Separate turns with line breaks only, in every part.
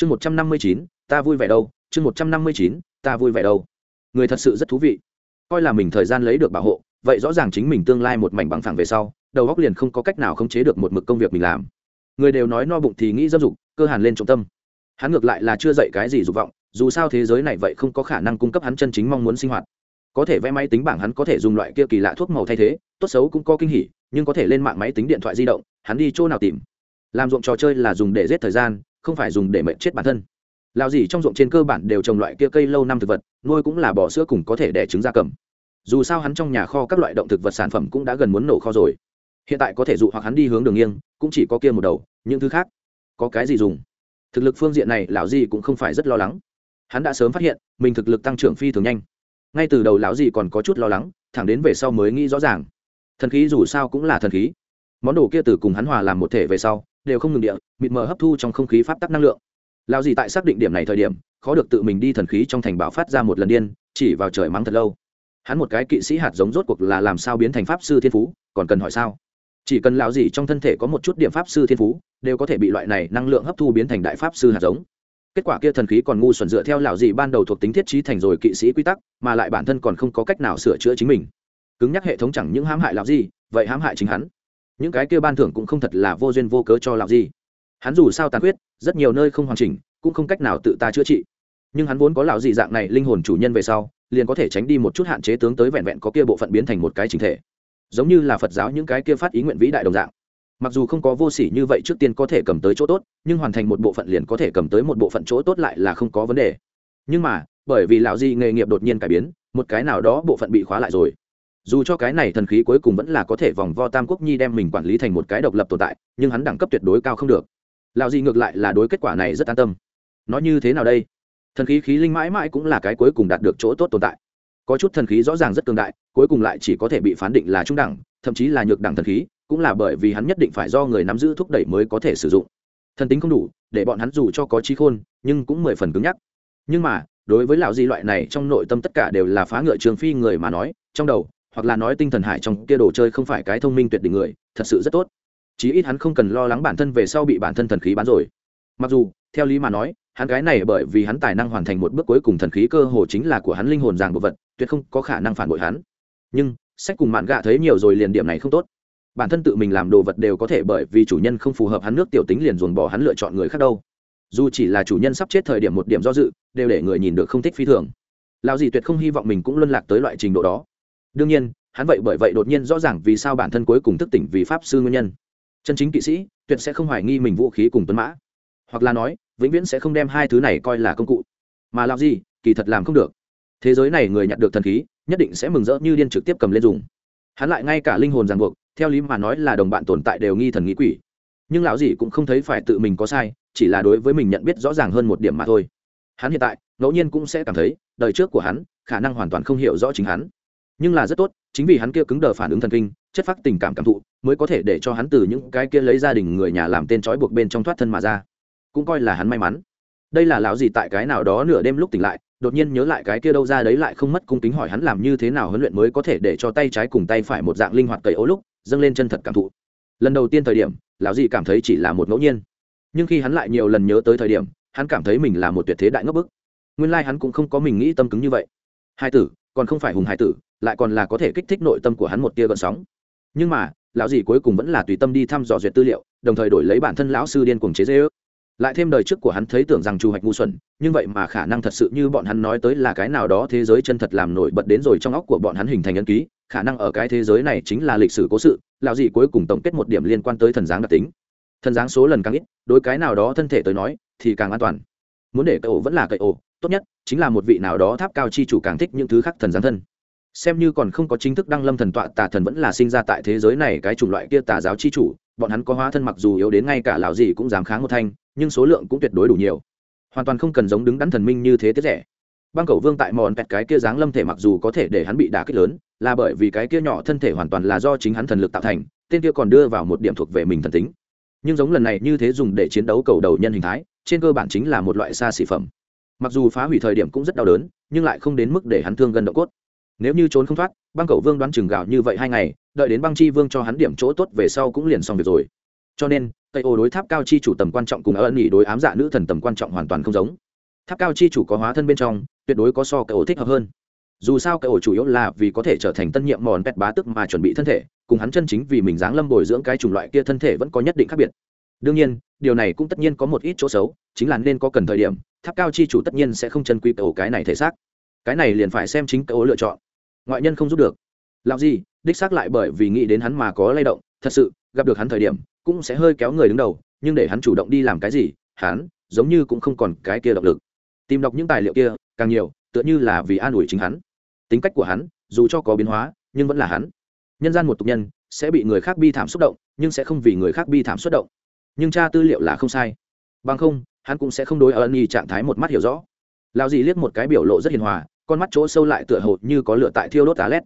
chương một trăm năm mươi chín, ta vui vẻ đâu. Chương một trăm năm mươi chín, ta vui vẻ đâu. Người thật sự rất thú vị. Coi là mình thời gian lấy được bảo hộ, vậy rõ ràng chính mình tương lai một mảnh bằng phẳng về sau, đầu góc liền không có cách nào khống chế được một mực công việc mình làm. Người đều nói no bụng thì nghĩ dâm dục, cơ hàn lên trọng tâm. Hắn ngược lại là chưa dạy cái gì dục vọng, dù sao thế giới này vậy không có khả năng cung cấp hắn chân chính mong muốn sinh hoạt. Có thể vẽ máy tính bảng hắn có thể dùng loại kia kỳ lạ thuốc màu thay thế, tốt xấu cũng có kinh hỉ, nhưng có thể lên mạng máy tính điện thoại di động, hắn đi chỗ nào tìm. Làm ruộng trò chơi là dùng để giết thời gian không phải dùng để mệnh chết bản thân. Lao gì trong ruộng trên cơ bản đều trồng loại kia cây lâu năm thực vật, nuôi cũng là bò sữa cùng có thể đẻ trứng da cầm. Dù sao hắn trong nhà kho các loại động thực vật sản phẩm cũng đã gần muốn nổ kho rồi. Hiện tại có thể dụ hoặc hắn đi hướng đường nghiêng, cũng chỉ có kia một đầu, những thứ khác, có cái gì dùng? Thực lực phương diện này, lão gì cũng không phải rất lo lắng. Hắn đã sớm phát hiện, mình thực lực tăng trưởng phi thường nhanh. Ngay từ đầu lão gì còn có chút lo lắng, thẳng đến về sau mới nghĩ rõ ràng. Thần khí dù sao cũng là thần khí. Món đồ kia từ cùng hắn hòa làm một thể về sau đều không ngừng địa, mịt mờ hấp thu trong không khí pháp tắc năng lượng. Lão gì tại xác định điểm này thời điểm, khó được tự mình đi thần khí trong thành bảo phát ra một lần điên, chỉ vào trời mắng thật lâu. Hắn một cái kỵ sĩ hạt giống rốt cuộc là làm sao biến thành pháp sư thiên phú, còn cần hỏi sao? Chỉ cần lão gì trong thân thể có một chút điểm pháp sư thiên phú, đều có thể bị loại này năng lượng hấp thu biến thành đại pháp sư hạt giống. Kết quả kia thần khí còn ngu xuẩn dựa theo lão gì ban đầu thuộc tính thiết trí thành rồi kỵ sĩ quy tắc, mà lại bản thân còn không có cách nào sửa chữa chính mình. Cứng nhắc hệ thống chẳng những hãm hại lão gì vậy hãm hại chính hắn những cái kia ban thưởng cũng không thật là vô duyên vô cớ cho lão gì hắn dù sao tàn quyết rất nhiều nơi không hoàn chỉnh, cũng không cách nào tự ta chữa trị. Nhưng hắn vốn có lão gì dạng này linh hồn chủ nhân về sau, liền có thể tránh đi một chút hạn chế tướng tới vẹn vẹn có kia bộ phận biến thành một cái chính thể. Giống như là phật giáo những cái kia phát ý nguyện vĩ đại đồng dạng. Mặc dù không có vô sỉ như vậy trước tiên có thể cầm tới chỗ tốt, nhưng hoàn thành một bộ phận liền có thể cầm tới một bộ phận chỗ tốt lại là không có vấn đề. Nhưng mà, bởi vì lão gì nghề nghiệp đột nhiên cải biến, một cái nào đó bộ phận bị khóa lại rồi dù cho cái này thần khí cuối cùng vẫn là có thể vòng vo tam quốc nhi đem mình quản lý thành một cái độc lập tồn tại, nhưng hắn đẳng cấp tuyệt đối cao không được. Lão di ngược lại là đối kết quả này rất an tâm. Nó như thế nào đây? Thần khí khí linh mãi mãi cũng là cái cuối cùng đạt được chỗ tốt tồn tại. Có chút thần khí rõ ràng rất cường đại, cuối cùng lại chỉ có thể bị phán định là trung đẳng, thậm chí là nhược đẳng thần khí, cũng là bởi vì hắn nhất định phải do người nắm giữ thúc đẩy mới có thể sử dụng. Thần tính không đủ, để bọn hắn dù cho có trí khôn, nhưng cũng mười phần cứng nhắc. Nhưng mà, đối với lão di loại này trong nội tâm tất cả đều là phá ngựa trường phi người mà nói, trong đầu hoặc là nói tinh thần hải trong kia đồ chơi không phải cái thông minh tuyệt đỉnh người, thật sự rất tốt. Chí ít hắn không cần lo lắng bản thân về sau bị bản thân thần khí bán rồi. Mặc dù, theo lý mà nói, hắn cái này bởi vì hắn tài năng hoàn thành một bước cuối cùng thần khí cơ hồ chính là của hắn linh hồn ràng bộ vật, tuyệt không có khả năng phản bội hắn. Nhưng, sách cùng mạn gạ thấy nhiều rồi liền điểm này không tốt. Bản thân tự mình làm đồ vật đều có thể bởi vì chủ nhân không phù hợp hắn nước tiểu tính liền dồn bỏ hắn lựa chọn người khác đâu. Dù chỉ là chủ nhân sắp chết thời điểm một điểm do dự, đều để người nhìn được không thích phi thường. Lao gì tuyệt không hy vọng mình cũng luân lạc tới loại trình độ đó đương nhiên, hắn vậy bởi vậy đột nhiên rõ ràng vì sao bản thân cuối cùng thức tỉnh vì pháp sư nguyên nhân. Chân chính kỵ sĩ, tuyệt sẽ không hoài nghi mình vũ khí cùng tuấn mã. Hoặc là nói, vĩnh viễn sẽ không đem hai thứ này coi là công cụ. Mà làm gì, kỳ thật làm không được. Thế giới này người nhận được thần khí, nhất định sẽ mừng rỡ như điên trực tiếp cầm lên dùng. Hắn lại ngay cả linh hồn ràng buộc, theo lý mà nói là đồng bạn tồn tại đều nghi thần nghĩ quỷ. Nhưng lão gì cũng không thấy phải tự mình có sai, chỉ là đối với mình nhận biết rõ ràng hơn một điểm mà thôi. Hắn hiện tại, ngẫu nhiên cũng sẽ cảm thấy, đời trước của hắn, khả năng hoàn toàn không hiểu rõ chính hắn nhưng là rất tốt, chính vì hắn kia cứng đờ phản ứng thần kinh, chất phát tình cảm cảm thụ, mới có thể để cho hắn từ những cái kia lấy gia đình người nhà làm tên trói buộc bên trong thoát thân mà ra. Cũng coi là hắn may mắn. Đây là lão gì tại cái nào đó nửa đêm lúc tỉnh lại, đột nhiên nhớ lại cái kia đâu ra đấy lại không mất cung kính hỏi hắn làm như thế nào huấn luyện mới có thể để cho tay trái cùng tay phải một dạng linh hoạt cầy ố lúc, dâng lên chân thật cảm thụ. Lần đầu tiên thời điểm, lão gì cảm thấy chỉ là một ngẫu nhiên. Nhưng khi hắn lại nhiều lần nhớ tới thời điểm, hắn cảm thấy mình là một tuyệt thế đại ngốc bức. Nguyên lai hắn cũng không có mình nghĩ tâm cứng như vậy. Hai tử, còn không phải hùng hai tử lại còn là có thể kích thích nội tâm của hắn một tia gợn sóng. Nhưng mà, lão gì cuối cùng vẫn là tùy tâm đi thăm dò duyệt tư liệu, đồng thời đổi lấy bản thân lão sư điên cuồng chế dễ ước lại thêm đời trước của hắn thấy tưởng rằng chu hoạch ngu xuẩn, nhưng vậy mà khả năng thật sự như bọn hắn nói tới là cái nào đó thế giới chân thật làm nổi bật đến rồi trong óc của bọn hắn hình thành ấn ký, khả năng ở cái thế giới này chính là lịch sử cố sự, lão gì cuối cùng tổng kết một điểm liên quan tới thần dáng đặc tính. Thần dáng số lần càng ít, đối cái nào đó thân thể tới nói, thì càng an toàn. Muốn để cậy vẫn là cậy ổ tốt nhất chính là một vị nào đó tháp cao chi chủ càng thích những thứ khác thần dáng thân xem như còn không có chính thức đăng lâm thần tọa, tà thần vẫn là sinh ra tại thế giới này cái chủng loại kia tà giáo chi chủ, bọn hắn có hóa thân mặc dù yếu đến ngay cả lão gì cũng dám kháng một thanh, nhưng số lượng cũng tuyệt đối đủ nhiều. Hoàn toàn không cần giống đứng đắn thần minh như thế tiết rẻ. Băng cầu vương tại mòn pẹt cái kia dáng lâm thể mặc dù có thể để hắn bị đả kích lớn, là bởi vì cái kia nhỏ thân thể hoàn toàn là do chính hắn thần lực tạo thành, tên kia còn đưa vào một điểm thuộc về mình thần tính. Nhưng giống lần này như thế dùng để chiến đấu cầu đầu nhân hình thái, trên cơ bản chính là một loại xa xỉ phẩm. Mặc dù phá hủy thời điểm cũng rất đau đớn, nhưng lại không đến mức để hắn thương gần độ cốt nếu như trốn không thoát, băng cầu vương đoán chừng gạo như vậy hai ngày, đợi đến băng chi vương cho hắn điểm chỗ tốt về sau cũng liền xong việc rồi. Cho nên, tây ô đối tháp cao chi chủ tầm quan trọng cùng ân nghỉ đối ám dạ nữ thần tầm quan trọng hoàn toàn không giống. Tháp cao chi chủ có hóa thân bên trong, tuyệt đối có so cái ổ thích hợp hơn. Dù sao cái ổ chủ yếu là vì có thể trở thành tân nhiệm mòn pet bá tức mà chuẩn bị thân thể, cùng hắn chân chính vì mình dáng lâm bồi dưỡng cái chủng loại kia thân thể vẫn có nhất định khác biệt. Đương nhiên, điều này cũng tất nhiên có một ít chỗ xấu, chính là nên có cần thời điểm, tháp cao chi chủ tất nhiên sẽ không chân quý ổ cái này thể xác. Cái này liền phải xem chính cầu lựa chọn ngoại nhân không giúp được. Làm gì đích xác lại bởi vì nghĩ đến hắn mà có lay động, thật sự, gặp được hắn thời điểm, cũng sẽ hơi kéo người đứng đầu, nhưng để hắn chủ động đi làm cái gì, hắn, giống như cũng không còn cái kia động lực. Tìm đọc những tài liệu kia, càng nhiều, tựa như là vì an ủi chính hắn. Tính cách của hắn, dù cho có biến hóa, nhưng vẫn là hắn. Nhân gian một tục nhân, sẽ bị người khác bi thảm xúc động, nhưng sẽ không vì người khác bi thảm xúc động. Nhưng tra tư liệu là không sai. Bằng không, hắn cũng sẽ không đối ân y trạng thái một mắt hiểu rõ. Lao dì liếc một cái biểu lộ rất hiền hòa con mắt chỗ sâu lại tựa hồ như có lửa tại thiêu đốt tá lét.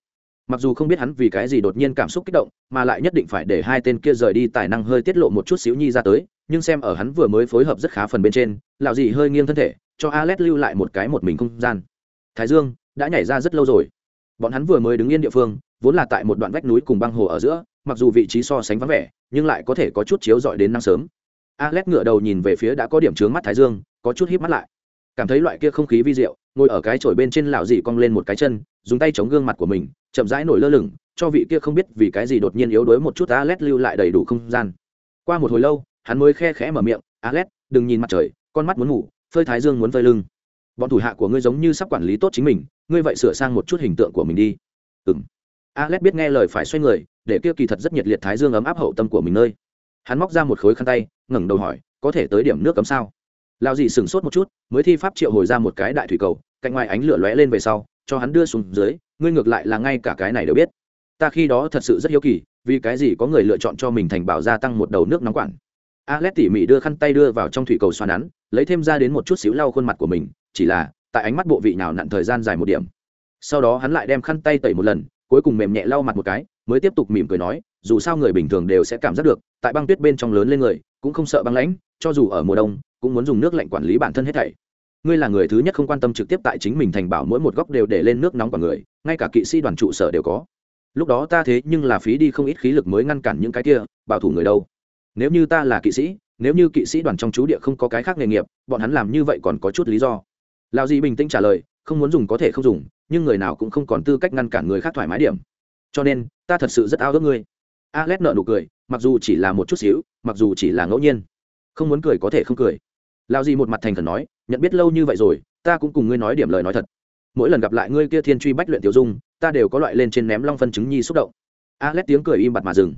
Mặc dù không biết hắn vì cái gì đột nhiên cảm xúc kích động, mà lại nhất định phải để hai tên kia rời đi tài năng hơi tiết lộ một chút xíu nhi ra tới, nhưng xem ở hắn vừa mới phối hợp rất khá phần bên trên, lão dì hơi nghiêng thân thể, cho alex lưu lại một cái một mình không gian. Thái dương, đã nhảy ra rất lâu rồi. Bọn hắn vừa mới đứng yên địa phương, vốn là tại một đoạn vách núi cùng băng hồ ở giữa, mặc dù vị trí so sánh vắng vẻ, nhưng lại có thể có chút chiếu dọi đến năng sớm. Alex ngửa đầu nhìn về phía đã có điểm trướng mắt thái dương, có chút híp mắt lại. Cảm thấy loại kia không khí vi diệu ngồi ở cái chổi bên trên lão dị cong lên một cái chân dùng tay chống gương mặt của mình chậm rãi nổi lơ lửng cho vị kia không biết vì cái gì đột nhiên yếu đuối một chút Alet lưu lại đầy đủ không gian. Qua một hồi lâu hắn mới khe khẽ mở miệng Alet, đừng nhìn mặt trời con mắt muốn ngủ phơi thái dương muốn phơi lưng. Bọn thủ hạ của ngươi giống như sắp quản lý tốt chính mình ngươi vậy sửa sang một chút hình tượng của mình đi. Ừ m alex biết nghe lời phải xoay người để kia kỳ thật rất nhiệt liệt thái dương ấm áp hậu tâm của mình nơi. Hắn móc ra một khối khăn tay ngẩng đầu hỏi có thể tới điểm nước cấm sao? Lao dì sửng sốt một chút, mới thi pháp triệu hồi ra một cái đại thủy cầu, cạnh ngoài ánh lửa lóe lên về sau, cho hắn đưa xuống dưới, ngươi ngược lại là ngay cả cái này đều biết. Ta khi đó thật sự rất hiếu kỳ, vì cái gì có người lựa chọn cho mình thành bảo gia tăng một đầu nước nóng quản. Alex tỉ mỉ đưa khăn tay đưa vào trong thủy cầu xoa nắn, lấy thêm ra đến một chút xíu lau khuôn mặt của mình, chỉ là, tại ánh mắt bộ vị nào nặn thời gian dài một điểm. Sau đó hắn lại đem khăn tay tẩy một lần, cuối cùng mềm nhẹ lau mặt một cái, mới tiếp tục mỉm cười nói, dù sao người bình thường đều sẽ cảm giác được, tại băng tuyết bên trong lớn lên người, cũng không sợ băng lãnh cho dù ở mùa đông, cũng muốn dùng nước lạnh quản lý bản thân hết thảy. Ngươi là người thứ nhất không quan tâm trực tiếp tại chính mình thành bảo mỗi một góc đều để lên nước nóng của người, ngay cả kỵ sĩ đoàn trụ sở đều có. Lúc đó ta thế nhưng là phí đi không ít khí lực mới ngăn cản những cái kia, bảo thủ người đâu. Nếu như ta là kỵ sĩ, nếu như kỵ sĩ đoàn trong chú địa không có cái khác nghề nghiệp, bọn hắn làm như vậy còn có chút lý do. Lao di bình tĩnh trả lời, không muốn dùng có thể không dùng, nhưng người nào cũng không còn tư cách ngăn cản người khác thoải mái điểm. Cho nên, ta thật sự rất ao ước ngươi. Alex nợ nụ cười, mặc dù chỉ là một chút xíu, mặc dù chỉ là ngẫu nhiên không muốn cười có thể không cười. Lao di một mặt thành khẩn nói, nhận biết lâu như vậy rồi, ta cũng cùng ngươi nói điểm lời nói thật. Mỗi lần gặp lại ngươi kia thiên truy bách luyện tiểu dung, ta đều có loại lên trên ném long phân chứng nhi xúc động. Alex tiếng cười im bặt mà dừng.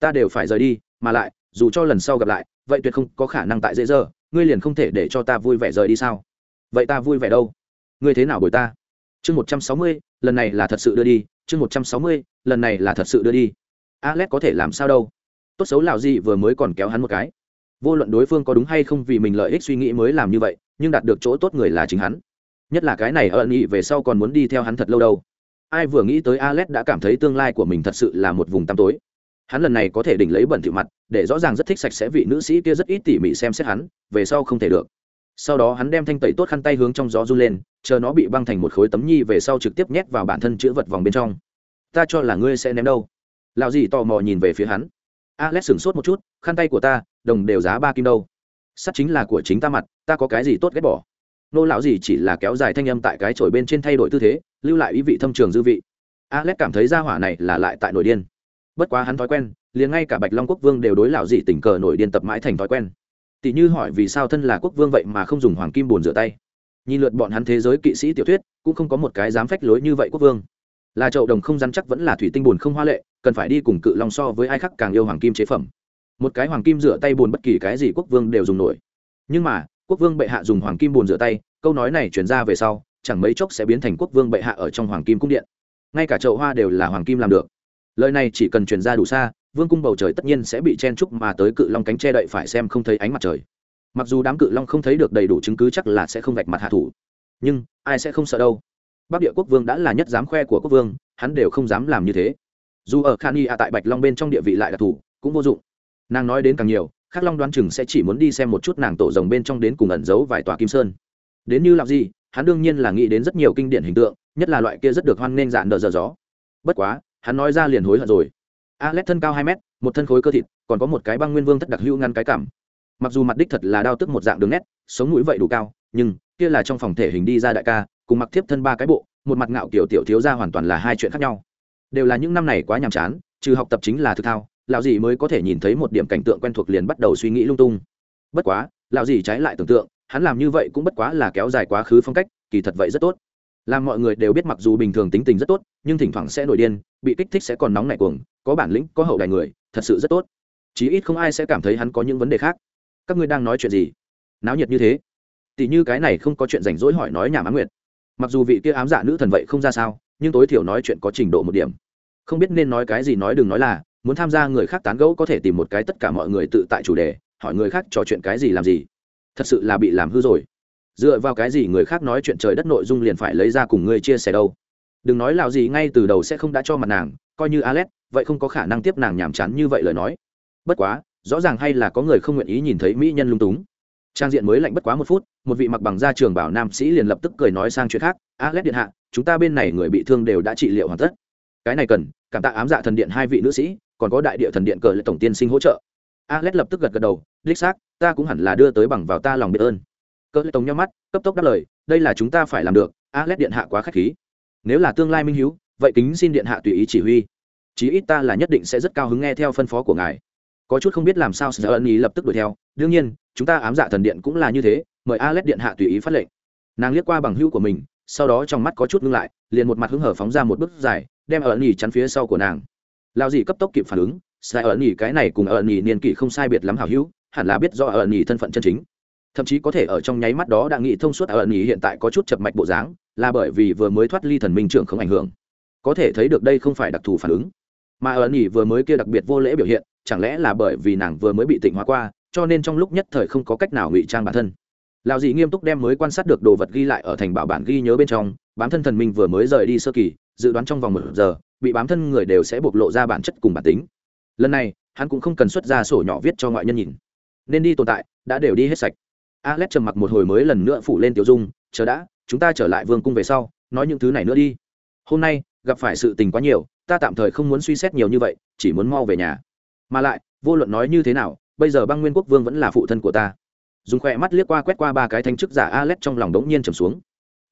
Ta đều phải rời đi, mà lại, dù cho lần sau gặp lại, vậy tuyệt không có khả năng tại dễ dơ, ngươi liền không thể để cho ta vui vẻ rời đi sao? Vậy ta vui vẻ đâu? Ngươi thế nào bồi ta? Chương một trăm sáu mươi, lần này là thật sự đưa đi, chương một trăm sáu mươi, lần này là thật sự đưa đi. Alex có thể làm sao đâu? Tốt xấu lào gì vừa mới còn kéo hắn một cái vô luận đối phương có đúng hay không vì mình lợi ích suy nghĩ mới làm như vậy, nhưng đạt được chỗ tốt người là chính hắn. Nhất là cái này ẩn nghị về sau còn muốn đi theo hắn thật lâu đâu. Ai vừa nghĩ tới alex đã cảm thấy tương lai của mình thật sự là một vùng tăm tối. Hắn lần này có thể đỉnh lấy bẩn thỉu mặt, để rõ ràng rất thích sạch sẽ vị nữ sĩ kia rất ít tỉ mỉ xem xét hắn, về sau không thể được. Sau đó hắn đem thanh tẩy tốt khăn tay hướng trong gió run lên, chờ nó bị băng thành một khối tấm nhi về sau trực tiếp nhét vào bản thân chữ vật vòng bên trong. Ta cho là ngươi sẽ ném đâu. Lào gì tò mò nhìn về phía hắn. Alex sửng sốt một chút, khăn tay của ta đồng đều giá ba kim đâu. Sắt chính là của chính ta mặt, ta có cái gì tốt ghét bỏ? Nô lão gì chỉ là kéo dài thanh âm tại cái chổi bên trên thay đổi tư thế, lưu lại ý vị thâm trường dư vị. Alex cảm thấy ra hỏa này là lại tại nổi điên. Bất quá hắn thói quen, liền ngay cả bạch long quốc vương đều đối lão gì tình cờ nổi điên tập mãi thành thói quen. Tỷ như hỏi vì sao thân là quốc vương vậy mà không dùng hoàng kim bồn rửa tay. Nhìn lượt bọn hắn thế giới kỵ sĩ tiểu thuyết, cũng không có một cái dám phách lối như vậy quốc vương. Là chậu đồng không rắn chắc vẫn là thủy tinh bồn không hoa lệ, cần phải đi cùng cự long so với ai khác càng yêu hoàng kim chế phẩm một cái hoàng kim rửa tay bồn bất kỳ cái gì quốc vương đều dùng nổi. Nhưng mà, quốc vương bệ hạ dùng hoàng kim bồn rửa tay, câu nói này chuyển ra về sau, chẳng mấy chốc sẽ biến thành quốc vương bệ hạ ở trong hoàng kim cung điện. Ngay cả chậu hoa đều là hoàng kim làm được. Lời này chỉ cần chuyển ra đủ xa, vương cung bầu trời tất nhiên sẽ bị chen trúc mà tới cự long cánh che đậy phải xem không thấy ánh mặt trời. Mặc dù đám cự long không thấy được đầy đủ chứng cứ chắc là sẽ không vạch mặt hạ thủ. Nhưng, ai sẽ không sợ đâu. Bắc địa quốc vương đã là nhất dám khoe của quốc vương, hắn đều không dám làm như thế. Dù ở khan y a tại bạch long bên trong địa vị lại đặc thù cũng vô dụng nàng nói đến càng nhiều, khắc long đoán chừng sẽ chỉ muốn đi xem một chút nàng tổ rồng bên trong đến cùng ẩn giấu vài tòa kim sơn. Đến như làm gì, hắn đương nhiên là nghĩ đến rất nhiều kinh điển hình tượng, nhất là loại kia rất được hoan nghênh dạn đờ giờ gió. Bất quá, hắn nói ra liền hối hận rồi. Alex thân cao hai mét, một thân khối cơ thịt, còn có một cái băng nguyên vương thất đặc hữu ngăn cái cảm. Mặc dù mặt đích thật là đao tức một dạng đường nét, sống mũi vậy đủ cao, nhưng kia là trong phòng thể hình đi ra đại ca, cùng mặc tiếp thân ba cái bộ, một mặt ngạo kiểu tiểu thiếu ra hoàn toàn là hai chuyện khác nhau. Đều là những năm này quá nhàm chán, trừ học tập chính là thực thao lão gì mới có thể nhìn thấy một điểm cảnh tượng quen thuộc liền bắt đầu suy nghĩ lung tung. Bất quá, lão gì trái lại tưởng tượng, hắn làm như vậy cũng bất quá là kéo dài quá khứ phong cách, kỳ thật vậy rất tốt. Làm mọi người đều biết mặc dù bình thường tính tình rất tốt, nhưng thỉnh thoảng sẽ nổi điên, bị kích thích sẽ còn nóng nảy cuồng, có bản lĩnh, có hậu đài người, thật sự rất tốt. Chí ít không ai sẽ cảm thấy hắn có những vấn đề khác. Các ngươi đang nói chuyện gì? Náo nhiệt như thế? Tỷ như cái này không có chuyện rảnh rỗi hỏi nói nhà mãn nguyệt. Mặc dù vị kia ám dạ nữ thần vậy không ra sao, nhưng tối thiểu nói chuyện có trình độ một điểm. Không biết nên nói cái gì nói đừng nói là muốn tham gia người khác tán gẫu có thể tìm một cái tất cả mọi người tự tại chủ đề, hỏi người khác trò chuyện cái gì làm gì. Thật sự là bị làm hư rồi. Dựa vào cái gì người khác nói chuyện trời đất nội dung liền phải lấy ra cùng ngươi chia sẻ đâu. Đừng nói lào gì ngay từ đầu sẽ không đã cho mặt nàng, coi như alex, vậy không có khả năng tiếp nàng nhàm chán như vậy lời nói. Bất quá, rõ ràng hay là có người không nguyện ý nhìn thấy mỹ nhân lung túng. Trang diện mới lạnh bất quá một phút, một vị mặc bằng da trường bảo nam sĩ liền lập tức cười nói sang chuyện khác, alex điện hạ, chúng ta bên này người bị thương đều đã trị liệu hoàn tất. Cái này cần, cảm tạ ám dạ thần điện hai vị nữ sĩ còn có đại địa thần điện cờ lệ tổng tiên sinh hỗ trợ. Alex lập tức gật gật đầu, đích xác, ta cũng hẳn là đưa tới bằng vào ta lòng biết ơn. Cờ lệ tổng nhắm mắt, cấp tốc đáp lời, đây là chúng ta phải làm được alex điện hạ quá k h á c h khí. Nếu là tương lai minh h vậy kính xin điện hạ tùy ý chỉ huy. Chí ít ta là nhất định sẽ rất cao hứng nghe theo phân phó của ngài. Có chút không biết làm sao sợ ân ý lập tức đuổi theo, đương nhiên, chúng ta ám dạ thần điện cũng là như thế, mời alex điện hạ tùy ý phát lệnh. Nàng liếc qua bằng hữu của mình, sau đó trong mắt có chút ngưng lại, liền một mặt hứng hở phóng ra một bước dài, đem ẩn ý chắn phía sau của nàng lao dì cấp tốc kịp phản ứng, sai ẩn nhì cái này cùng ẩn nhì niên kỷ không sai biệt lắm hảo hữu, hẳn là biết do ẩn nhì thân phận chân chính. Thậm chí có thể ở trong nháy mắt đó đã nghĩ thông suốt ẩn nhì hiện tại có chút chập mạch bộ dáng, là bởi vì vừa mới thoát ly thần minh trưởng không ảnh hưởng. Có thể thấy được đây không phải đặc thù phản ứng, mà ẩn nhì vừa mới kia đặc biệt vô lễ biểu hiện, chẳng lẽ là bởi vì nàng vừa mới bị tịnh hóa qua, cho nên trong lúc nhất thời không có cách nào ngụy trang bản thân. Lão dị nghiêm túc đem mới quan sát được đồ vật ghi lại ở thành bảo bản ghi nhớ bên trong, bám thân thần minh vừa mới rời đi sơ kỳ dự đoán trong vòng một giờ, bị bám thân người đều sẽ bộc lộ ra bản chất cùng bản tính. Lần này, hắn cũng không cần xuất ra sổ nhỏ viết cho ngoại nhân nhìn. Nên đi tồn tại, đã đều đi hết sạch. Alex trầm mặc một hồi mới lần nữa phủ lên tiểu dung, chờ đã, chúng ta trở lại vương cung về sau, nói những thứ này nữa đi. Hôm nay, gặp phải sự tình quá nhiều, ta tạm thời không muốn suy xét nhiều như vậy, chỉ muốn mau về nhà. Mà lại, vô luận nói như thế nào, bây giờ băng nguyên quốc vương vẫn là phụ thân của ta. Dùng khoe mắt liếc qua quét qua ba cái thanh chức giả alex trong lòng đống nhiên trầm xuống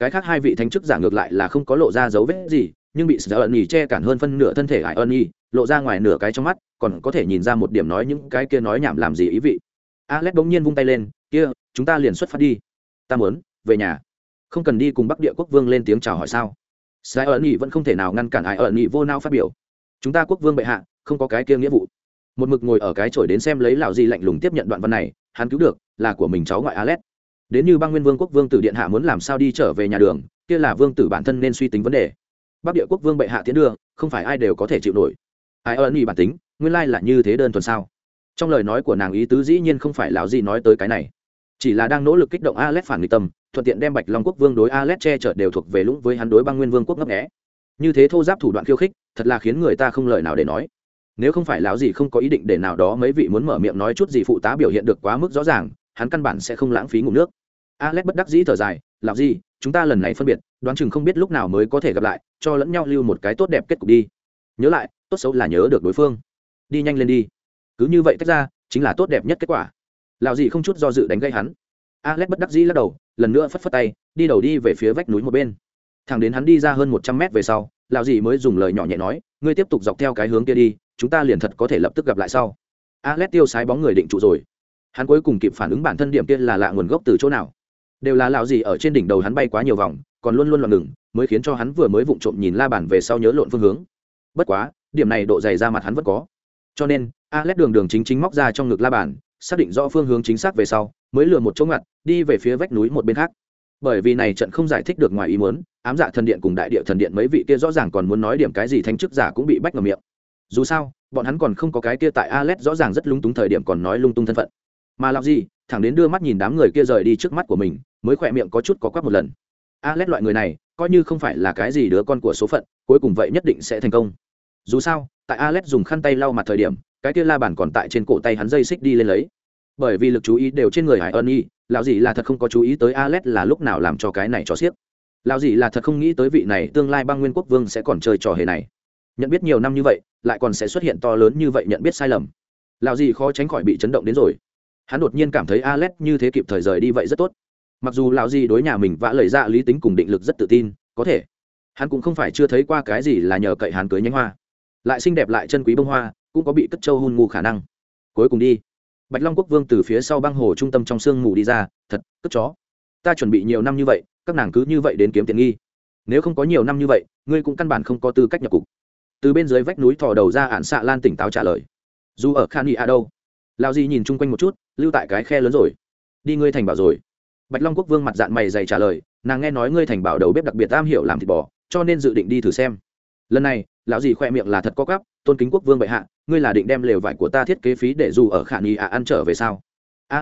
cái khác hai vị thánh chức giả ngược lại là không có lộ ra dấu vết gì, nhưng bị sợ ẩn nhì che cản hơn phân nửa thân thể ải ẩn nhì lộ ra ngoài nửa cái trong mắt, còn có thể nhìn ra một điểm nói những cái kia nói nhảm làm gì ý vị. Alex bỗng nhiên vung tay lên, kia, chúng ta liền xuất phát đi. Ta muốn về nhà. Không cần đi cùng bắc địa quốc vương lên tiếng chào hỏi sao? Sai ẩn nhì vẫn không thể nào ngăn cản ải ẩn nhì vô nao phát biểu. Chúng ta quốc vương bệ hạ, không có cái kia nghĩa vụ. Một mực ngồi ở cái chổi đến xem lấy lão gì lạnh lùng tiếp nhận đoạn văn này, hắn cứu được, là của mình cháu ngoại alex đến như băng nguyên vương quốc vương tử điện hạ muốn làm sao đi trở về nhà đường, kia là vương tử bản thân nên suy tính vấn đề. Bắc địa quốc vương bệ hạ tiến đường không phải ai đều có thể chịu nổi. Ai ơn ý bản tính, nguyên lai là như thế đơn thuần sao? Trong lời nói của nàng ý tứ dĩ nhiên không phải lão gì nói tới cái này. Chỉ là đang nỗ lực kích động alex phản nghịch tâm, thuận tiện đem bạch long quốc vương đối alex che chở đều thuộc về lũng với hắn đối băng nguyên vương quốc ngấp nghẽ như thế thô giáp thủ đoạn khiêu khích, thật là khiến người ta không lời nào để nói. Nếu không phải lão gì không có ý định để nào đó mấy vị muốn mở miệng nói chút gì phụ tá biểu hiện được quá mức rõ ràng, hắn căn bản sẽ không lãng phí ngủ nước alex bất đắc dĩ thở dài, lão gì chúng ta lần này phân biệt, đoán chừng không biết lúc nào mới có thể gặp lại, cho lẫn nhau lưu một cái tốt đẹp kết cục đi. Nhớ lại, tốt xấu là nhớ được đối phương. Đi nhanh lên đi. Cứ như vậy tách ra, chính là tốt đẹp nhất kết quả. Lão gì không chút do dự đánh gây hắn. Alex bất đắc dĩ lắc đầu, lần nữa phất phất tay, đi đầu đi về phía vách núi một bên. Thằng đến hắn đi ra hơn một trăm mét về sau, lão gì mới dùng lời nhỏ nhẹ nói, ngươi tiếp tục dọc theo cái hướng kia đi, chúng ta liền thật có thể lập tức gặp lại sau. Alex tiêu sái bóng người định trụ rồi. Hắn cuối cùng kịp phản ứng bản thân điểm kia là lạ nguồn gốc từ chỗ nào? Đều là lão gì ở trên đỉnh đầu hắn bay quá nhiều vòng, còn luôn luôn loạn ngừng, mới khiến cho hắn vừa mới vụng trộm nhìn la bàn về sau nhớ lộn phương hướng. Bất quá, điểm này độ dày ra mặt hắn vẫn có. Cho nên, alex đường đường chính chính móc ra trong ngực la bàn, xác định rõ phương hướng chính xác về sau, mới lừa một chỗ ngặt, đi về phía vách núi một bên khác. Bởi vì này trận không giải thích được ngoài ý muốn, ám dạ thần điện cùng đại địa thần điện mấy vị kia rõ ràng còn muốn nói điểm cái gì thanh chức giả cũng bị bách ngầm miệng. Dù sao, bọn hắn còn không có cái kia tại Alet rõ ràng rất lung túng thời điểm còn nói lung tung thân phận mà làm gì, thẳng đến đưa mắt nhìn đám người kia rời đi trước mắt của mình, mới khỏe miệng có chút có quắc một lần. Alet loại người này, coi như không phải là cái gì đứa con của số phận, cuối cùng vậy nhất định sẽ thành công. Dù sao, tại Alet dùng khăn tay lau mặt thời điểm, cái kia la bàn còn tại trên cổ tay hắn dây xích đi lên lấy. Bởi vì lực chú ý đều trên người hải ân y lão gì là thật không có chú ý tới Alet là lúc nào làm cho cái này cho xiếc. Lão gì là thật không nghĩ tới vị này tương lai băng nguyên quốc vương sẽ còn chơi trò hề này. Nhận biết nhiều năm như vậy, lại còn sẽ xuất hiện to lớn như vậy nhận biết sai lầm. Lão gì khó tránh khỏi bị chấn động đến rồi hắn đột nhiên cảm thấy alex như thế kịp thời rời đi vậy rất tốt. Mặc dù Lão gì đối nhà mình vã lời ra lý tính cùng định lực rất tự tin, có thể. Hắn cũng không phải chưa thấy qua cái gì là nhờ cậy hắn cưới nhánh hoa. Lại xinh đẹp lại chân quý bông hoa, cũng có bị cất châu hôn ngu khả năng. Cuối cùng đi. Bạch long quốc vương từ phía sau băng hồ trung tâm trong sương mù đi ra, thật, cất chó. Ta chuẩn bị nhiều năm như vậy, các nàng cứ như vậy đến kiếm tiền nghi. Nếu không có nhiều năm như vậy, ngươi cũng căn bản không có tư cách nhập cục. Từ bên dưới vách núi thò đầu ra ạn xạ lan tỉnh táo trả lời. Dù ở khan nghị a đâu? Lao di nhìn chung quanh một chút, lưu tại cái khe lớn rồi. Đi ngươi thành bảo rồi. Bạch long quốc vương mặt dạng mày dày trả lời, nàng nghe nói ngươi thành bảo đầu bếp đặc biệt am hiểu làm thịt bò, cho nên dự định đi thử xem. Lần này, lão dì khoe miệng là thật có gắp, tôn kính quốc vương bệ hạ, ngươi là định đem lều vải của ta thiết kế phí để dù ở khả nghi ạ ăn trở về sao?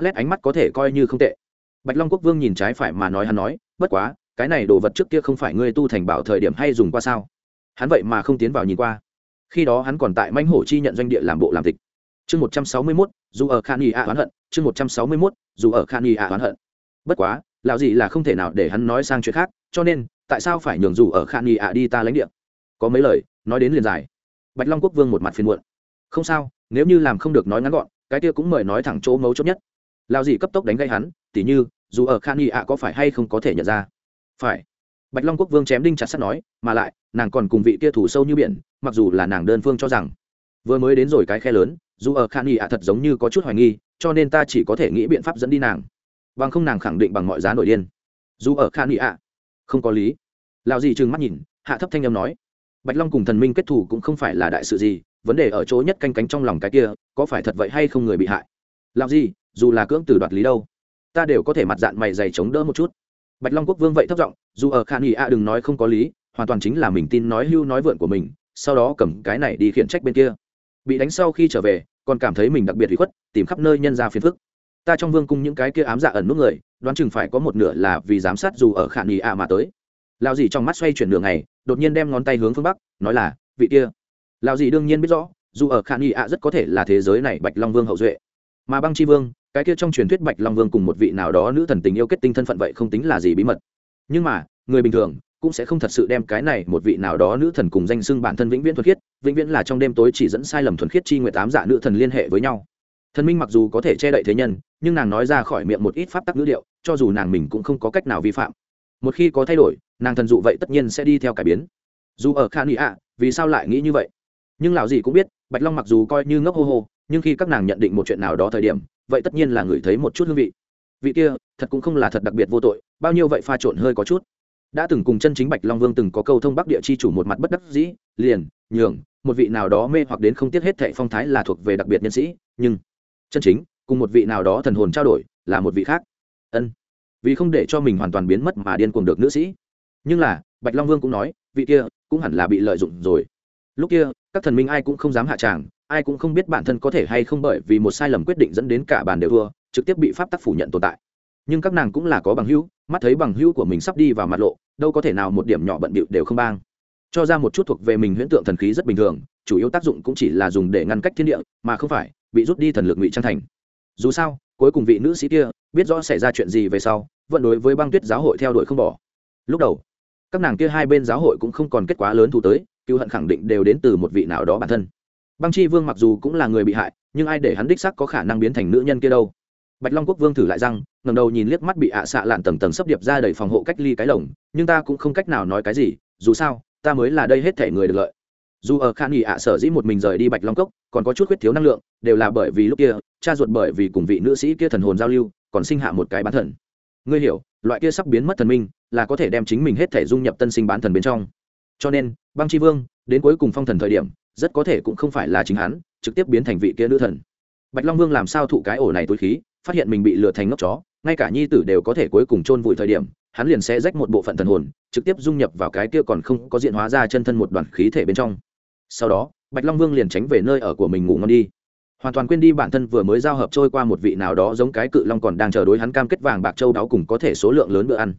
Lét ánh mắt có thể coi như không tệ. Bạch long quốc vương nhìn trái phải mà nói hắn nói, bất quá, cái này đồ vật trước kia không phải ngươi tu thành bảo thời điểm hay dùng qua sao? Hắn vậy mà không tiến vào nhìn qua. Khi đó hắn còn tại mãnh hổ chi nhận doanh địa làm bộ làm tịch. Chương một trăm sáu mươi mốt dù ở khan y a oán hận, chương một trăm sáu mươi mốt, dù ở khan y a oán hận. Bất quá, lão gì là không thể nào để hắn nói sang chuyện khác, cho nên, tại sao phải nhường dù ở khan y a đi ta lãnh địa? Có mấy lời, nói đến liền dài. Bạch long quốc vương một mặt phiền muộn. Không sao, nếu như làm không được nói ngắn gọn, cái kia cũng mời nói thẳng chỗ mấu chốt nhất. Lão gì cấp tốc đánh gây hắn, tỉ như, dù ở khan y ạ có phải hay không có thể nhận ra? Phải. Bạch long quốc vương chém đinh chặt sắt nói, mà lại, nàng còn cùng vị kia thủ sâu như biển, mặc dù là nàng đơn phương cho rằng, vừa mới đến rồi cái khe lớn dù ở khan y ạ thật giống như có chút hoài nghi, cho nên ta chỉ có thể nghĩ biện pháp dẫn đi nàng. Bằng không nàng khẳng định bằng mọi giá nổi điên. Dù ở khan y ạ. Không có lý. Lao gì trừng mắt nhìn, hạ thấp thanh âm nói. Bạch long cùng thần minh kết thù cũng không phải là đại sự gì, vấn đề ở chỗ nhất canh cánh trong lòng cái kia, có phải thật vậy hay không người bị hại? Làm gì dù là cưỡng từ đoạt lý đâu, ta đều có thể mặt dạng mày dày chống đỡ một chút. Bạch long quốc vương vậy thất giọng, dù ở khan nghị a đừng nói không có lý, hoàn toàn chính là mình tin nói hưu nói vượn của mình, sau đó cầm cái này đi khiển trách bên kia bị đánh sau khi trở về, còn cảm thấy mình đặc biệt bị khuất, tìm khắp nơi nhân ra phiền phức. Ta trong vương cung những cái kia ám dạ ẩn nút người, đoán chừng phải có một nửa là vì giám sát dù ở khả nghị ạ mà tới. Lao dì trong mắt xoay chuyển đường này đột nhiên đem ngón tay hướng phương bắc, nói là, vị kia. Lao dì đương nhiên biết rõ, dù ở khả nghị ạ rất có thể là thế giới này bạch long vương hậu duệ. Mà băng chi vương, cái kia trong truyền thuyết bạch long vương cùng một vị nào đó nữ thần tình yêu kết tinh thân phận vậy không tính là gì bí mật. Nhưng mà, người bình thường cũng sẽ không thật sự đem cái này một vị nào đó nữ thần cùng danh xưng bản thân vĩnh viễn thuật khiết vĩnh viễn là trong đêm tối chỉ dẫn sai lầm thuần khiết chi Nguyệt tám dạ nữ thần liên hệ với nhau. Thần minh mặc dù có thể che đậy thế nhân, nhưng nàng nói ra khỏi miệng một ít pháp tắc ngữ điệu, cho dù nàng mình cũng không có cách nào vi phạm. Một khi có thay đổi, nàng thần dụ vậy tất nhiên sẽ đi theo cải biến. Dù ở khan nghị ạ, vì sao lại nghĩ như vậy? Nhưng lão gì cũng biết, bạch long mặc dù coi như ngốc hô hô, nhưng khi các nàng nhận định một chuyện nào đó thời điểm, vậy tất nhiên là người thấy một chút hương vị. Vị kia, thật cũng không là thật đặc biệt vô tội, bao nhiêu vậy pha trộn hơi có chút đã từng cùng chân chính bạch long vương từng có câu thông bắc địa chi chủ một mặt bất đắc dĩ, liền, nhường, một vị nào đó mê hoặc đến không tiếc hết thệ phong thái là thuộc về đặc biệt nhân sĩ, nhưng chân chính, cùng một vị nào đó thần hồn trao đổi, là một vị khác. Ân. Vì không để cho mình hoàn toàn biến mất mà điên cuồng được nữ sĩ. Nhưng là, bạch long vương cũng nói, vị kia, cũng hẳn là bị lợi dụng rồi. Lúc kia, các thần minh ai cũng không dám hạ tràng, ai cũng không biết bản thân có thể hay không bởi vì một sai lầm quyết định dẫn đến cả bàn đều thua, trực tiếp bị pháp tắc phủ nhận tồn tại nhưng các nàng cũng là có bằng hữu, mắt thấy bằng hữu của mình sắp đi vào mặt lộ, đâu có thể nào một điểm nhỏ bận bịu đều không bang. Cho ra một chút thuộc về mình huyễn tượng thần khí rất bình thường, chủ yếu tác dụng cũng chỉ là dùng để ngăn cách thiên địa, mà không phải, bị rút đi thần lực ngụy trang thành. Dù sao, cuối cùng vị nữ sĩ kia, biết rõ xảy ra chuyện gì về sau, vẫn đối với băng tuyết giáo hội theo đuổi không bỏ. Lúc đầu, các nàng kia hai bên giáo hội cũng không còn kết quả lớn thù tới cựu hận khẳng định đều đến từ một vị nào đó bản thân. Băng chi vương mặc dù cũng là người bị hại, nhưng ai để hắn đích sắc có khả năng biến thành nữ nhân kia đâu? Bạch long quốc vương thử lại rằng ngầm đầu nhìn liếc mắt bị ạ xạ lạn tầng tầng sấp điệp ra đầy phòng hộ cách ly cái lồng, nhưng ta cũng không cách nào nói cái gì, dù sao, ta mới là đây hết thể người được lợi. Dù ở khan nghỉ ạ sở dĩ một mình rời đi bạch long cốc, còn có chút khuyết thiếu năng lượng, đều là bởi vì lúc kia, cha ruột bởi vì cùng vị nữ sĩ kia thần hồn giao lưu, còn sinh hạ một cái bán thần. Ngươi hiểu, loại kia sắp biến mất thần minh, là có thể đem chính mình hết thể dung nhập tân sinh bán thần bên trong. Cho nên, băng tri vương, đến cuối cùng phong thần thời điểm, rất có thể cũng không phải là chính hắn, trực tiếp biến thành vị kia nữ thần. Bạch long vương làm sao thụ cái ổ này túi khí? Phát hiện mình bị lừa thành ngốc chó, ngay cả nhi tử đều có thể cuối cùng chôn vùi thời điểm, hắn liền sẽ rách một bộ phận thần hồn, trực tiếp dung nhập vào cái kia còn không có diện hóa ra chân thân một đoàn khí thể bên trong. Sau đó, bạch long vương liền tránh về nơi ở của mình ngủ ngon đi. Hoàn toàn quên đi bản thân vừa mới giao hợp trôi qua một vị nào đó giống cái cự long còn đang chờ đối hắn cam kết vàng bạc châu đáo cùng có thể số lượng lớn bữa ăn.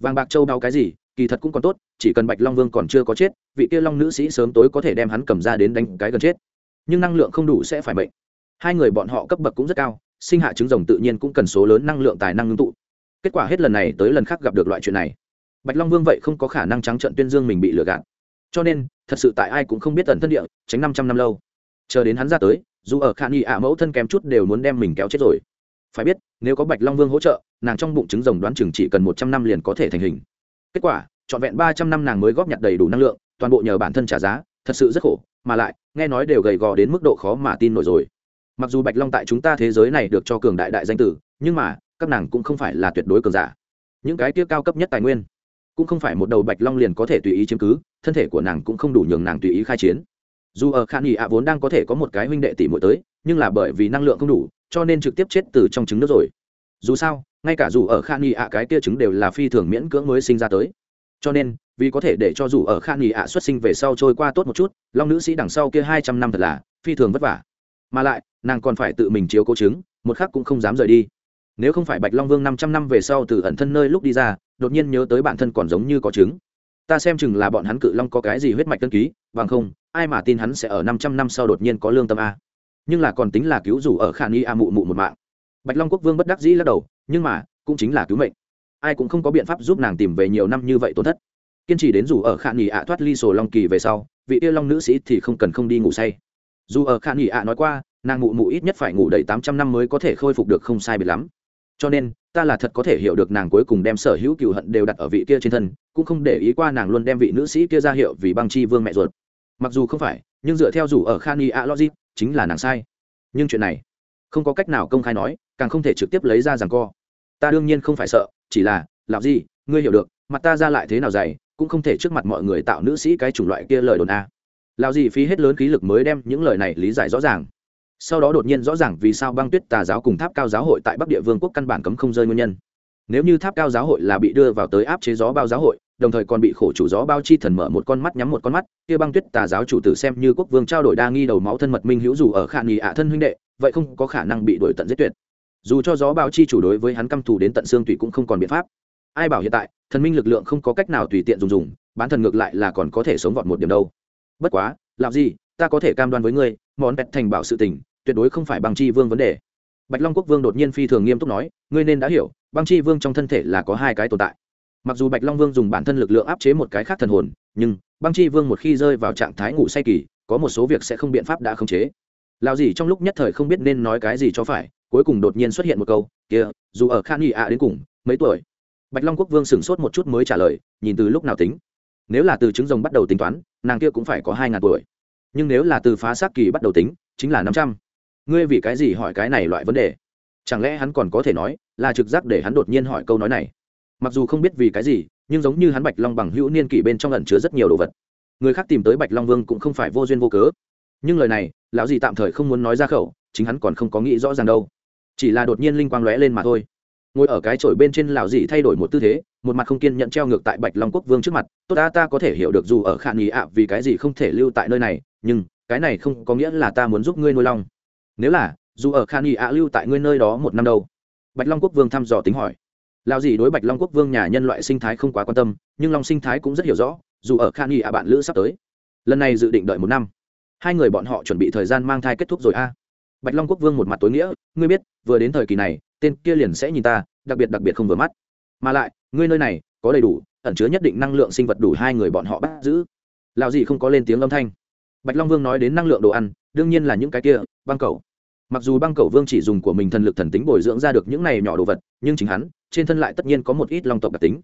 Vàng bạc châu đáo cái gì, kỳ thật cũng còn tốt, chỉ cần bạch long vương còn chưa có chết, vị kia long nữ sĩ sớm tối có thể đem hắn cầm ra đến đánh cái gần chết. Nhưng năng lượng không đủ sẽ phải bệnh. Hai người bọn họ cấp bậc cũng rất cao sinh hạ trứng rồng tự nhiên cũng cần số lớn năng lượng tài năng ngưng tụ. Kết quả hết lần này tới lần khác gặp được loại chuyện này. Bạch long vương vậy không có khả năng trắng trận tuyên dương mình bị lừa gạt. Cho nên, thật sự tại ai cũng không biết tận thân địa, tránh năm trăm năm lâu. Chờ đến hắn ra tới, dù ở khả nghi ạ mẫu thân kém chút đều muốn đem mình kéo chết rồi. Phải biết, nếu có bạch long vương hỗ trợ, nàng trong bụng trứng rồng đoán chừng chỉ cần một trăm năm liền có thể thành hình. Kết quả, trọn vẹn ba trăm năm nàng mới góp nhặt đầy đủ năng lượng, toàn bộ nhờ bản thân trả giá, thật sự rất khổ, mà lại, nghe nói đều gầy gò đến mức độ khó mà tin nổi rồi mặc dù bạch long tại chúng ta thế giới này được cho cường đại đại danh tử, nhưng mà, các nàng cũng không phải là tuyệt đối cường giả. Những cái tiêu cao cấp nhất tài nguyên, cũng không phải một đầu bạch long liền có thể tùy ý chiếm cứ, thân thể của nàng cũng không đủ nhường nàng tùy ý khai chiến. Dù ở khan nghị ạ vốn đang có thể có một cái huynh đệ tỷ muội tới, nhưng là bởi vì năng lượng không đủ, cho nên trực tiếp chết từ trong trứng nước rồi. Dù sao, ngay cả dù ở khan nghị ạ cái kia trứng đều là phi thường miễn cưỡng mới sinh ra tới. Cho nên, vì có thể để cho dù ở khan nghị ạ xuất sinh về sau trôi qua tốt một chút, long nữ sĩ đằng sau kia hai trăm năm thật là phi thường vất vả mà lại, nàng còn phải tự mình chiếu cố trứng một khắc cũng không dám rời đi. Nếu không phải bạch long vương năm trăm năm về sau từ ẩn thân nơi lúc đi ra, đột nhiên nhớ tới bản thân còn giống như có trứng ta xem chừng là bọn hắn cự long có cái gì huyết mạch tân ký, bằng không, ai mà tin hắn sẽ ở năm trăm năm sau đột nhiên có lương tâm a. Nhưng là còn tính là cứu rủ ở khả nghi a mụ mụ một mạng. Bạch long quốc vương bất đắc dĩ lắc đầu, nhưng mà, cũng chính là cứu mệnh. Ai cũng không có biện pháp giúp nàng tìm về nhiều năm như vậy tổn thất. Kiên trì đến dù ở khả nghi ạ thoát ly sổ long kỳ về sau, vị yêu long nữ sĩ thì không cần không đi ngủ say dù ở khả nghi ạ nói qua, nàng mụ mụ ít nhất phải ngủ đầy tám trăm năm mới có thể khôi phục được không sai biệt lắm. Cho nên, ta là thật có thể hiểu được nàng cuối cùng đem sở hữu cựu hận đều đặt ở vị kia trên thân, cũng không để ý qua nàng luôn đem vị nữ sĩ kia ra hiệu vì băng chi vương mẹ ruột. Mặc dù không phải, nhưng dựa theo rủ ở khani a logic, chính là nàng sai. Nhưng chuyện này, không có cách nào công khai nói, càng không thể trực tiếp lấy ra rằng co. Ta đương nhiên không phải sợ, chỉ là làm gì ngươi hiểu được, mặt ta ra lại thế nào dày, cũng không thể trước mặt mọi người tạo nữ sĩ cái chủng loại kia lời đồn a lao gì phí hết lớn khí lực mới đem những lời này lý giải rõ ràng. Sau đó đột nhiên rõ ràng vì sao băng tuyết tà giáo cùng tháp cao giáo hội tại bắc địa vương quốc căn bản cấm không rơi nguyên nhân. Nếu như tháp cao giáo hội là bị đưa vào tới áp chế gió bao giáo hội, đồng thời còn bị khổ chủ gió bao chi thần mở một con mắt nhắm một con mắt, kia băng tuyết tà giáo chủ tử xem như quốc vương trao đổi đa nghi đầu máu thân mật minh hữu dù ở khả nghi ạ thân huynh đệ, vậy không có khả năng bị đuổi tận giết tuyệt. Dù cho gió bao chi chủ đối với hắn căm thù đến tận xương tùy cũng không còn biện pháp. Ai bảo hiện tại, thần minh lực lượng không có cách nào tùy tiện dùng dùng, bán thần ngược lại là còn có thể sống vọt một điểm đâu bất quá làm gì, ta có thể cam đoan với ngươi, món bẹt thành bảo sự tình, tuyệt đối không phải băng chi vương vấn đề. Bạch long quốc vương đột nhiên phi thường nghiêm túc nói, ngươi nên đã hiểu, băng chi vương trong thân thể là có hai cái tồn tại. Mặc dù bạch long vương dùng bản thân lực lượng áp chế một cái khác thần hồn, nhưng băng chi vương một khi rơi vào trạng thái ngủ say kỳ, có một số việc sẽ không biện pháp đã khống chế. Lào gì trong lúc nhất thời không biết nên nói cái gì cho phải, cuối cùng đột nhiên xuất hiện một câu, kia, dù ở khan nghị ạ đến cùng, mấy tuổi? Bạch long quốc vương sửng sốt một chút mới trả lời, nhìn từ lúc nào tính? Nếu là từ trứng rồng bắt đầu tính toán, nàng kia cũng phải có hai ngàn tuổi. Nhưng nếu là từ phá xác kỳ bắt đầu tính, chính là năm trăm. Ngươi vì cái gì hỏi cái này loại vấn đề? Chẳng lẽ hắn còn có thể nói, là trực giác để hắn đột nhiên hỏi câu nói này? Mặc dù không biết vì cái gì, nhưng giống như hắn bạch long bằng hữu niên kỷ bên trong lần chứa rất nhiều đồ vật. Người khác tìm tới bạch long vương cũng không phải vô duyên vô cớ. Nhưng lời này, lão gì tạm thời không muốn nói ra khẩu, chính hắn còn không có nghĩ rõ ràng đâu. Chỉ là đột nhiên linh quang lóe lên mà thôi. Ngồi ở cái chổi bên trên, lão dì thay đổi một tư thế một mặt không kiên nhận treo ngược tại bạch long quốc vương trước mặt, tốt ta ta có thể hiểu được dù ở khả nghỉ ạ, vì cái gì không thể lưu tại nơi này, nhưng cái này không có nghĩa là ta muốn giúp ngươi nuôi long. Nếu là, dù ở khả y ạ lưu tại ngươi nơi đó một năm đâu? Bạch long quốc vương thăm dò tính hỏi. Lao gì đối bạch long quốc vương nhà nhân loại sinh thái không quá quan tâm, nhưng long sinh thái cũng rất hiểu rõ, dù ở khả y ạ bạn lữ sắp tới. Lần này dự định đợi một năm. Hai người bọn họ chuẩn bị thời gian mang thai kết thúc rồi a. Bạch long quốc vương một mặt tối nghĩa, ngươi biết, vừa đến thời kỳ này, tên kia liền sẽ nhìn ta, đặc biệt đặc biệt không vừa mắt mà lại, ngươi nơi này có đầy đủ, ẩn chứa nhất định năng lượng sinh vật đủ hai người bọn họ bắt giữ. Lào gì không có lên tiếng âm thanh. Bạch long vương nói đến năng lượng đồ ăn, đương nhiên là những cái kia, băng cầu. Mặc dù băng cầu vương chỉ dùng của mình thần lực thần tính bồi dưỡng ra được những này nhỏ đồ vật, nhưng chính hắn, trên thân lại tất nhiên có một ít long tộc đặc tính.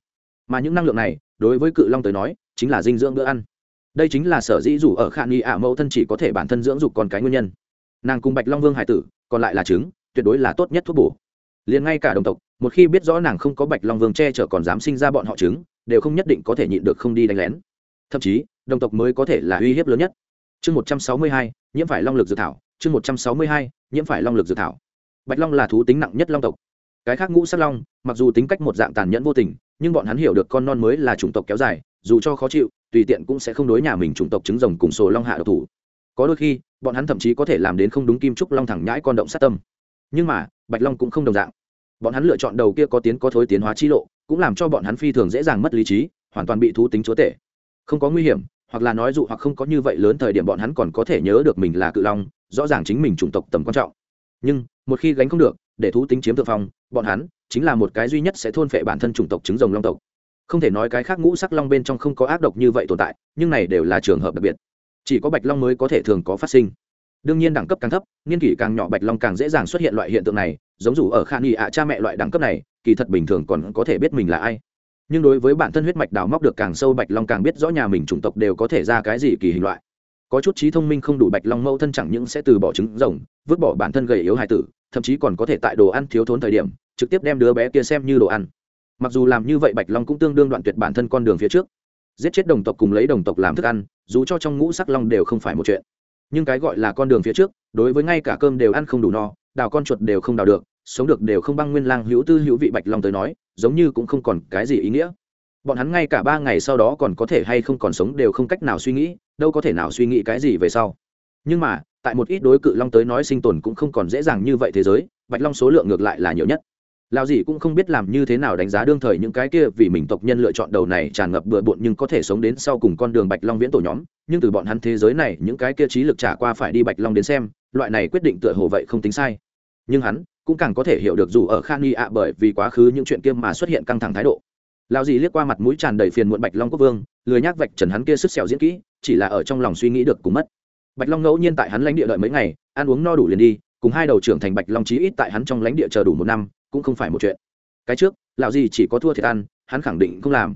Mà những năng lượng này, đối với cự long tới nói, chính là dinh dưỡng bữa ăn. Đây chính là sở dĩ dù ở khả nghi ả mẫu thân chỉ có thể bản thân dưỡng dục còn cái nguyên nhân. Nàng cùng bạch long vương hải tử, còn lại là trứng, tuyệt đối là tốt nhất thuốc bổ. Liền ngay cả đồng tộc một khi biết rõ nàng không có bạch long vương che chở còn dám sinh ra bọn họ trứng đều không nhất định có thể nhịn được không đi đánh lén. Thậm chí, đồng tộc mới có thể là uy hiếp lớn nhất. Chương một trăm sáu mươi hai, nhiễm phải long lực dự thảo, chương một trăm sáu mươi hai, nhiễm phải long lực dự thảo. Bạch long là thú tính nặng nhất long tộc. Cái khác ngũ sát long, mặc dù tính cách một dạng tàn nhẫn vô tình, nhưng bọn hắn hiểu được con non mới là chủng tộc kéo dài, dù cho khó chịu, tùy tiện cũng sẽ không đối nhà mình chủng tộc trứng rồng cùng sổ long hạ độc thủ. Có đôi khi, bọn hắn thậm chí có thể làm đến không đúng kim trúc long thẳng nhãi con động sát tâm. Nhưng mà, bạch long cũng không đồng dạng bọn hắn lựa chọn đầu kia có tiến có thối tiến hóa chi lộ, cũng làm cho bọn hắn phi thường dễ dàng mất lý trí, hoàn toàn bị thú tính chúa tể. Không có nguy hiểm, hoặc là nói dụ hoặc không có như vậy lớn thời điểm bọn hắn còn có thể nhớ được mình là cự long, rõ ràng chính mình chủng tộc tầm quan trọng. Nhưng, một khi gánh không được, để thú tính chiếm thượng phong, bọn hắn chính là một cái duy nhất sẽ thôn phệ bản thân chủng tộc trứng rồng long tộc. Không thể nói cái khác ngũ sắc long bên trong không có ác độc như vậy tồn tại, nhưng này đều là trường hợp đặc biệt. Chỉ có bạch long mới có thể thường có phát sinh đương nhiên đẳng cấp càng thấp, niên kỷ càng nhỏ bạch long càng dễ dàng xuất hiện loại hiện tượng này, giống dù ở khả nghị ạ cha mẹ loại đẳng cấp này, kỳ thật bình thường còn có thể biết mình là ai. Nhưng đối với bản thân huyết mạch đào móc được càng sâu bạch long càng biết rõ nhà mình chủng tộc đều có thể ra cái gì kỳ hình loại. Có chút trí thông minh không đủ bạch long mẫu thân chẳng những sẽ từ bỏ trứng rồng, vứt bỏ bản thân gầy yếu hài tử, thậm chí còn có thể tại đồ ăn thiếu thốn thời điểm, trực tiếp đem đứa bé kia xem như đồ ăn. Mặc dù làm như vậy bạch long cũng tương đương đoạn tuyệt bản thân con đường phía trước. Giết chết đồng tộc cùng lấy đồng tộc làm thức ăn, dù cho trong ngũ sắc long đều không phải một chuyện nhưng cái gọi là con đường phía trước, đối với ngay cả cơm đều ăn không đủ no, đào con chuột đều không đào được, sống được đều không băng nguyên lang hữu tư hữu vị bạch long tới nói, giống như cũng không còn cái gì ý nghĩa. Bọn hắn ngay cả ba ngày sau đó còn có thể hay không còn sống đều không cách nào suy nghĩ, đâu có thể nào suy nghĩ cái gì về sau. Nhưng mà, tại một ít đối cự long tới nói sinh tồn cũng không còn dễ dàng như vậy thế giới, bạch long số lượng ngược lại là nhiều nhất. Lao gì cũng không biết làm như thế nào đánh giá đương thời những cái kia vì mình tộc nhân lựa chọn đầu này tràn ngập bừa bộn nhưng có thể sống đến sau cùng con đường bạch long viễn tổ nhóm nhưng từ bọn hắn thế giới này, những cái kia trí lực trả qua phải đi bạch long đến xem, loại này quyết định tựa hồ vậy không tính sai. Nhưng hắn cũng càng có thể hiểu được dù ở khan nghi ạ, bởi vì quá khứ những chuyện kia mà xuất hiện căng thẳng thái độ. Lao gì liếc qua mặt mũi tràn đầy phiền muộn bạch long quốc vương, lười nhác vạch trần hắn kia sức xẻo diễn kỹ, chỉ là ở trong lòng suy nghĩ được cùng mất. Bạch long ngẫu nhiên tại hắn lãnh địa đợi mấy ngày, ăn uống no đủ liền đi, cùng hai đầu trưởng thành bạch long chí ít tại hắn trong lãnh địa chờ đủ một năm, cũng không phải một chuyện. Cái trước, lão gì chỉ có thua thiệt ăn, hắn khẳng định không làm.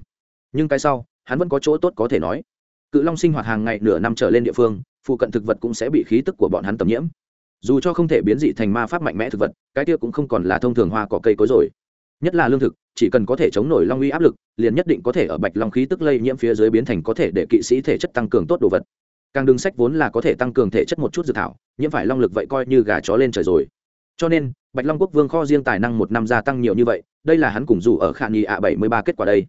Nhưng cái sau, hắn vẫn có chỗ tốt có thể nói cự long sinh hoạt hàng ngày nửa năm trở lên địa phương, phụ cận thực vật cũng sẽ bị khí tức của bọn hắn tầm nhiễm. Dù cho không thể biến dị thành ma pháp mạnh mẽ thực vật, cái kia cũng không còn là thông thường hoa cỏ cây cối rồi. Nhất là lương thực, chỉ cần có thể chống nổi long uy áp lực, liền nhất định có thể ở bạch long khí tức lây nhiễm phía dưới biến thành có thể để kỵ sĩ thể chất tăng cường tốt đồ vật. Càng đường sách vốn là có thể tăng cường thể chất một chút dự thảo, nhiễm phải long lực vậy coi như gà chó lên trời rồi. Cho nên, bạch long quốc vương kho riêng tài năng một năm gia tăng nhiều như vậy, đây là hắn cùng dù ở khả nghị ạ bảy mươi ba kết quả đây.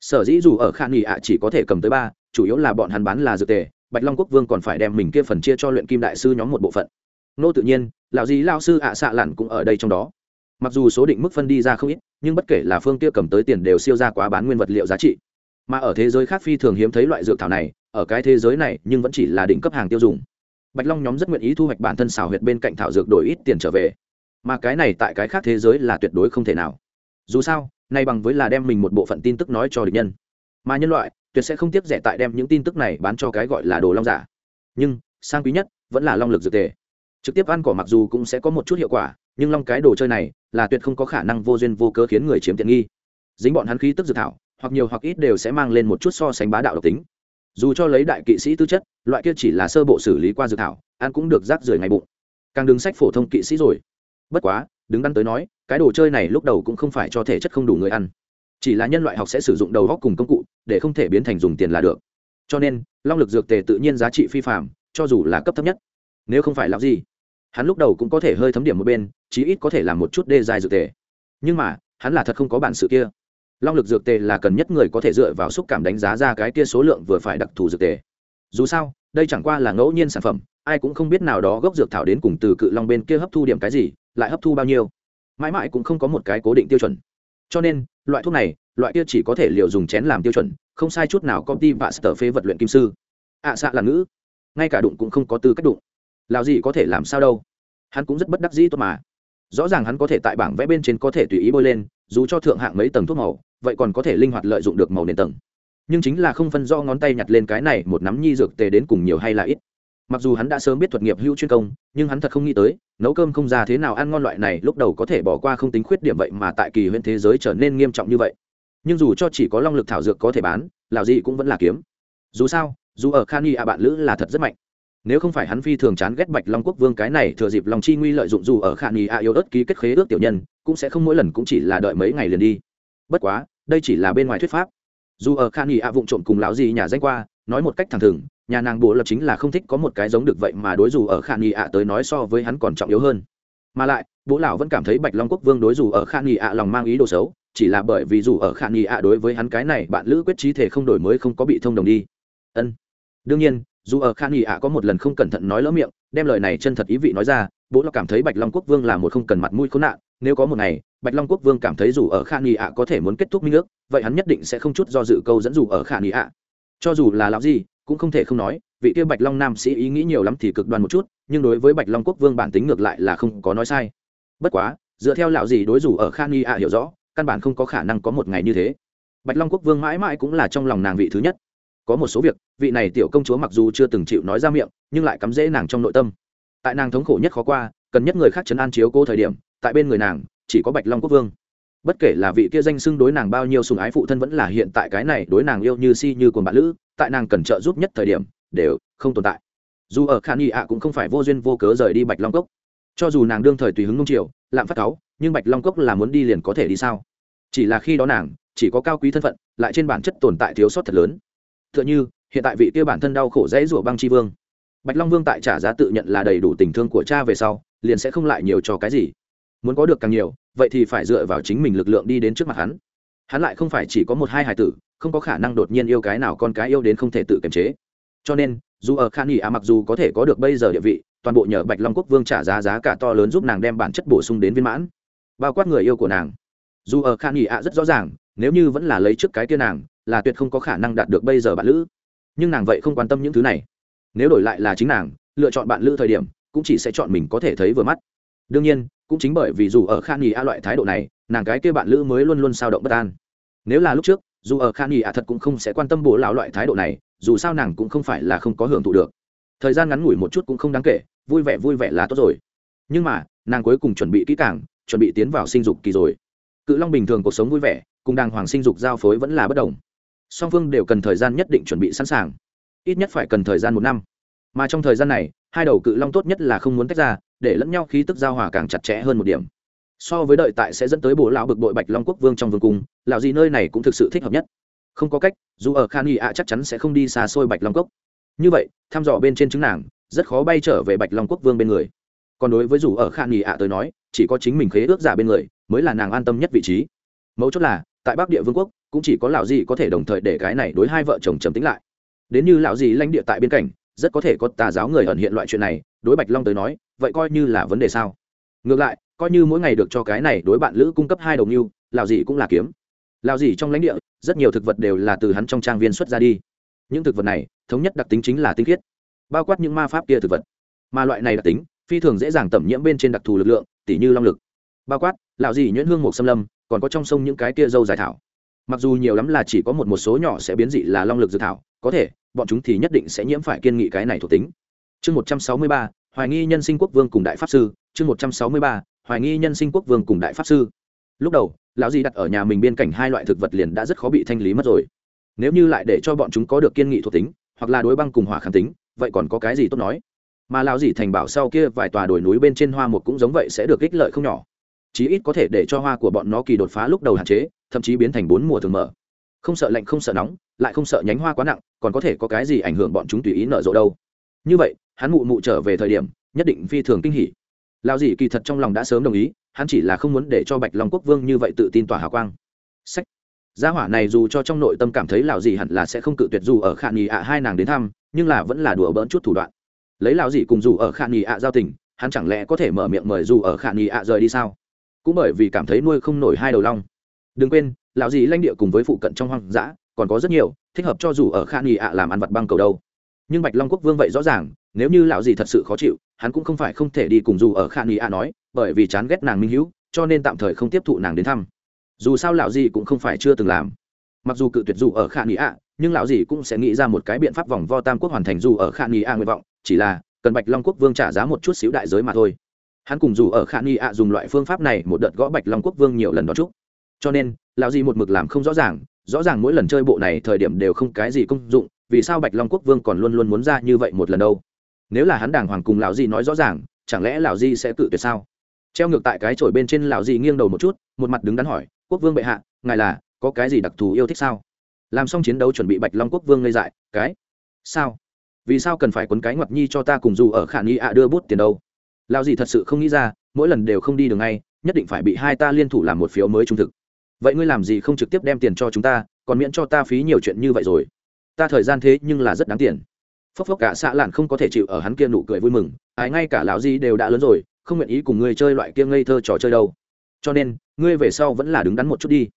Sở dĩ dù ở khả nghị ạ chỉ có thể cầm tới ba chủ yếu là bọn hắn bán là dược tề, bạch long quốc vương còn phải đem mình kia phần chia cho luyện kim đại sư nhóm một bộ phận. Nô tự nhiên, lão dì lao sư ạ xạ lặn cũng ở đây trong đó. Mặc dù số định mức phân đi ra không ít, nhưng bất kể là phương kia cầm tới tiền đều siêu ra quá bán nguyên vật liệu giá trị. Mà ở thế giới khác phi thường hiếm thấy loại dược thảo này, ở cái thế giới này nhưng vẫn chỉ là đỉnh cấp hàng tiêu dùng. Bạch long nhóm rất nguyện ý thu hoạch bản thân xào huyệt bên cạnh thảo dược đổi ít tiền trở về. Mà cái này tại cái khác thế giới là tuyệt đối không thể nào. Dù sao, nay bằng với là đem mình một bộ phận tin tức nói cho địch nhân. Mà nhân loại tuyệt sẽ không tiếc rẻ tại đem những tin tức này bán cho cái gọi là đồ long giả. Nhưng, sang quý nhất, vẫn là long lực dược tề. Trực tiếp ăn cỏ mặc dù cũng sẽ có một chút hiệu quả, nhưng long cái đồ chơi này là tuyệt không có khả năng vô duyên vô cớ khiến người chiếm tiện nghi. Dính bọn hắn khí tức dược thảo, hoặc nhiều hoặc ít đều sẽ mang lên một chút so sánh bá đạo độc tính. Dù cho lấy đại kỵ sĩ tư chất, loại kia chỉ là sơ bộ xử lý qua dược thảo, ăn cũng được rác rưởi ngày bụng. Càng đứng sách phổ thông kỵ sĩ rồi. Bất quá, đứng đắn tới nói, cái đồ chơi này lúc đầu cũng không phải cho thể chất không đủ người ăn. Chỉ là nhân loại học sẽ sử dụng đầu góc cùng công cụ để không thể biến thành dùng tiền là được. Cho nên, long lực dược tề tự nhiên giá trị phi phạm cho dù là cấp thấp nhất. Nếu không phải làm gì? Hắn lúc đầu cũng có thể hơi thấm điểm một bên, chí ít có thể làm một chút đê dài dược tề. Nhưng mà, hắn là thật không có bản sự kia. Long lực dược tề là cần nhất người có thể dựa vào xúc cảm đánh giá ra cái kia số lượng vừa phải đặc thù dược tề. Dù sao, đây chẳng qua là ngẫu nhiên sản phẩm, ai cũng không biết nào đó gốc dược thảo đến cùng từ cự long bên kia hấp thu điểm cái gì, lại hấp thu bao nhiêu. Mãi mãi cũng không có một cái cố định tiêu chuẩn. Cho nên, loại thuốc này loại kia chỉ có thể liều dùng chén làm tiêu chuẩn không sai chút nào công ty và sở phế vật luyện kim sư. Ạ à, xạ là ngữ. Ngay cả đụng cũng không có tư cách đụng. Lào gì có thể làm sao đâu. Hắn cũng rất bất đắc dĩ tốt mà. Rõ ràng hắn có thể tại bảng vẽ bên trên có thể tùy ý bôi lên dù cho thượng hạng mấy tầng thuốc màu vậy còn có thể linh hoạt lợi dụng được màu nền tầng. Nhưng chính là không phân do ngón tay nhặt lên cái này một nắm nhi dược tề đến cùng nhiều hay là ít. Mặc dù hắn đã sớm biết thuật nghiệp hữu chuyên công nhưng hắn thật không nghĩ tới nấu cơm không ra thế nào ăn ngon loại này lúc đầu có thể bỏ qua không tính khuyết điểm vậy mà tại kỳ huyện thế giới trở nên nghiêm trọng như vậy nhưng dù cho chỉ có long lực thảo dược có thể bán lào gì cũng vẫn là kiếm. Dù sao, dù ở khan y a bạn lữ là thật rất mạnh. Nếu không phải hắn phi thường chán ghét bạch long quốc vương cái này thừa dịp lòng chi nguy lợi dụng dù ở khan y a yếu ớt ký kết khế ước tiểu nhân, cũng sẽ không mỗi lần cũng chỉ là đợi mấy ngày liền đi. Bất quá, đây chỉ là bên ngoài thuyết pháp. Dù ở khan y a vụng trộm cùng lão gì nhà danh qua, nói một cách thẳng thừng, nhà nàng bố lập chính là không thích có một cái giống được vậy mà đối dù ở khan y a tới nói so với hắn còn trọng yếu hơn. Mà lại bố lão vẫn cảm thấy bạch long quốc vương đối dù ở khan y a lòng mang ý đồ xấu chỉ là bởi vì dù ở khả nghi ạ đối với hắn cái này, bạn lữ quyết trí thể không đổi mới không có bị thông đồng đi. Ân. Đương nhiên, dù ở khả nghi ạ có một lần không cẩn thận nói lỡ miệng, đem lời này chân thật ý vị nói ra, bố lão cảm thấy bạch long quốc vương là một không cần mặt mũi khốn nạn, nếu có một ngày, bạch long quốc vương cảm thấy dù ở khả nghi ạ có thể muốn kết thúc minh ước, vậy hắn nhất định sẽ không chút do dự câu dẫn dù ở khả nghi ạ. Cho dù là lão gì, cũng không thể không nói, vị kia bạch long nam sĩ ý nghĩ nhiều lắm thì cực đoan một chút, nhưng đối với bạch long quốc vương bản tính ngược lại là không có nói sai. Bất quá, dựa theo lão gì đối dù ở khan y ạ hiểu rõ căn bản không có khả năng có một ngày như thế. Bạch long quốc vương mãi mãi cũng là trong lòng nàng vị thứ nhất. Có một số việc, vị này tiểu công chúa mặc dù chưa từng chịu nói ra miệng, nhưng lại cắm dễ nàng trong nội tâm. Tại nàng thống khổ nhất khó qua, cần nhất người khác chấn an chiếu cô thời điểm, tại bên người nàng, chỉ có bạch long quốc vương. Bất kể là vị kia danh xưng đối nàng bao nhiêu sùng ái phụ thân vẫn là hiện tại cái này đối nàng yêu như si như cồn bạn lữ, tại nàng cần trợ giúp nhất thời điểm, đều không tồn tại. Dù ở khan y ạ cũng không phải vô duyên vô cớ rời đi bạch long cốc cho dù nàng đương thời tùy hứng nông triều lạm phát cáu nhưng bạch long cốc là muốn đi liền có thể đi sao? Chỉ là khi đó nàng, chỉ có cao quý thân phận, lại trên bản chất tồn tại thiếu sót thật lớn. T h ư ợ n h ư hiện tại vị kia bản thân đau khổ dễ rủa băng tri vương. Bạch long vương tại trả giá tự nhận là đầy đủ tình thương của cha về sau, liền sẽ không lại nhiều cho cái gì. Muốn có được càng nhiều, vậy thì phải dựa vào chính mình lực lượng đi đến trước mặt hắn. Hắn lại không phải chỉ có một hai hải tử, không có khả năng đột nhiên yêu cái nào con cái yêu đến không thể tự kiềm chế. Cho nên, dù ở khan nghỉ à mặc dù có thể có được bây giờ địa vị, toàn bộ nhờ bạch long quốc vương trả giá giá cả to lớn giúp nàng đem bản chất bổ sung đến viên mãn bao quát người yêu của nàng. Dù ở khan nghỉ ạ rất rõ ràng, nếu như vẫn là lấy trước cái kia nàng, là tuyệt không có khả năng đạt được bây giờ bạn lữ. Nhưng nàng vậy không quan tâm những thứ này. Nếu đổi lại là chính nàng, lựa chọn bạn lữ thời điểm, cũng chỉ sẽ chọn mình có thể thấy vừa mắt. Đương nhiên, cũng chính bởi vì dù ở khan nghỉ a loại thái độ này, nàng cái kia bạn lữ mới luôn luôn sao động bất an. Nếu là lúc trước, dù ở khan nghỉ a thật cũng không sẽ quan tâm bố lão loại thái độ này, dù sao nàng cũng không phải là không có hưởng thụ được. Thời gian ngắn ngủi một chút cũng không đáng kể, vui vẻ vui vẻ là tốt rồi. Nhưng mà, nàng cuối cùng chuẩn bị kỹ càng chuẩn bị tiến vào sinh dục kỳ rồi. Cự long bình thường cuộc sống vui vẻ, cùng đàng hoàng sinh dục giao phối vẫn là bất đồng. Song phương đều cần thời gian nhất định chuẩn bị sẵn sàng. Ít nhất phải cần thời gian một năm. Mà trong thời gian này, hai đầu cự long tốt nhất là không muốn tách ra, để lẫn nhau khí tức giao hòa càng chặt chẽ hơn một điểm. So với đợi tại sẽ dẫn tới bộ lão bực bội bạch long quốc vương trong vương cung, lão gì nơi này cũng thực sự thích hợp nhất. Không có cách, dù ở khan y ạ chắc chắn sẽ không đi xa xôi bạch long cốc như vậy, thăm dò bên trên trứng nàng, rất khó bay trở về bạch long quốc vương bên người. Còn đối với dù ở khan y ạ tới nói chỉ có chính mình khế ước giả bên người mới là nàng an tâm nhất vị trí. Mấu chốt là, tại bắc địa vương quốc, cũng chỉ có lão dì có thể đồng thời để cái này đối hai vợ chồng trầm tính lại. Đến như lão dì lãnh địa tại biên cảnh rất có thể có tà giáo người ẩn hiện loại chuyện này, đối bạch long tới nói, vậy coi như là vấn đề sao? Ngược lại, coi như mỗi ngày được cho cái này đối bạn lữ cung cấp hai đồng yêu, lão gì cũng là kiếm. Lão gì trong lãnh địa, rất nhiều thực vật đều là từ hắn trong trang viên xuất ra đi. Những thực vật này, thống nhất đặc tính chính là tinh khiết, bao quát những ma pháp kia thực vật. Mà loại này đặc tính, phi thường dễ dàng tẩm nhiễm bên trên đặc thù lực lượng tỉ như long lực. Bao quát, lão dị nhuyễn hương một xâm lâm, còn có trong sông những cái kia dâu dài thảo. Mặc dù nhiều lắm là chỉ có một một số nhỏ sẽ biến dị là long lực dự thảo, có thể, bọn chúng thì nhất định sẽ nhiễm phải kiên nghị cái này thuộc tính. Chương một trăm sáu mươi ba, hoài nghi nhân sinh quốc vương cùng đại pháp sư. Chương một trăm sáu mươi ba, hoài nghi nhân sinh quốc vương cùng đại pháp sư. Lúc đầu, lão di đặt ở nhà mình bên cạnh hai loại thực vật liền đã rất khó bị thanh lý mất rồi. Nếu như lại để cho bọn chúng có được kiên nghị thuộc tính, hoặc là đối băng cùng hỏa kháng tính, vậy còn có cái gì tốt nói? Mà lão dì thành bảo sau kia vài tòa đồi núi bên trên hoa một cũng giống vậy sẽ được ích lợi không nhỏ. Chí ít có thể để cho hoa của bọn nó kỳ đột phá lúc đầu hạn chế, thậm chí biến thành bốn mùa thường mở. Không sợ lạnh, không sợ nóng, lại không sợ nhánh hoa quá nặng, còn có thể có cái gì ảnh hưởng bọn chúng tùy ý nở rộ đâu. Như vậy, hắn mụ mụ trở về thời điểm, nhất định phi thường kinh hỉ. Lao dì kỳ thật trong lòng đã sớm đồng ý, hắn chỉ là không muốn để cho bạch long quốc vương như vậy tự tin tỏa hào quang. Sách. Gia hỏa này dù cho trong nội tâm cảm thấy lào dì hẳn là sẽ không cự tuyệt dù ở khả nghỉ ạ hai nàng đến thăm, nhưng là vẫn là đùa bỡn chút thủ đoạn lấy lão dì cùng dù ở khả nghỉ ạ giao tình, hắn chẳng lẽ có thể mở miệng mời dù ở khả nghỉ ạ rời đi sao? Cũng bởi vì cảm thấy nuôi không nổi hai đầu long. Đừng quên, lão dì lanh địa cùng với phụ cận trong hoang dã, còn có rất nhiều, thích hợp cho dù ở khả nghị ạ làm ăn vặt băng cầu đâu. Nhưng bạch long quốc vương vậy rõ ràng, nếu như lão dì thật sự khó chịu, hắn cũng không phải không thể đi cùng dù ở khả nghị ạ nói, bởi vì chán ghét nàng minh hữu, cho nên tạm thời không tiếp thụ nàng đến thăm. Dù sao lão dì cũng không phải chưa từng làm. Mặc dù cự tuyệt dù ở khả nghị ạ, nhưng lão dì cũng sẽ nghĩ ra một cái biện pháp vòng vo tam quốc hoàn thành dù ở khả nghị ạ nguyện vọng chỉ là, cần bạch long quốc vương trả giá một chút xíu đại giới mà thôi. Hắn cùng dù ở khả nghi ạ dùng loại phương pháp này một đợt gõ bạch long quốc vương nhiều lần đó chúc. Cho nên, lão gì một mực làm không rõ ràng rõ ràng mỗi lần chơi bộ này thời điểm đều không cái gì công dụng, vì sao bạch long quốc vương còn luôn luôn muốn ra như vậy một lần đâu? Nếu là hắn đàng hoàng cùng lão gì nói rõ ràng, chẳng lẽ lão gì sẽ tự tuyệt sao? Treo ngược tại cái chổi bên trên lão gì nghiêng đầu một chút, một mặt đứng đắn hỏi, quốc vương bệ hạ, ngài là có cái gì đặc thù yêu thích sao? Làm xong chiến đấu chuẩn bị bạch long quốc vương ngây dại, cái? Sao? Vì sao cần phải quấn cái ngoặt nhi cho ta cùng dù ở khả nghi ạ đưa bút tiền đâu? Lao gì thật sự không nghĩ ra, mỗi lần đều không đi được ngay, nhất định phải bị hai ta liên thủ làm một phiếu mới trung thực. Vậy ngươi làm gì không trực tiếp đem tiền cho chúng ta, còn miễn cho ta phí nhiều chuyện như vậy rồi? Ta thời gian thế nhưng là rất đáng tiền. Phốc phốc cả xạ lạn không có thể chịu ở hắn kia nụ cười vui mừng ai ngay cả lão di đều đã lớn rồi, không nguyện ý cùng ngươi chơi loại kia ngây thơ trò chơi đâu. Cho nên, ngươi về sau vẫn là đứng đắn một chút đi.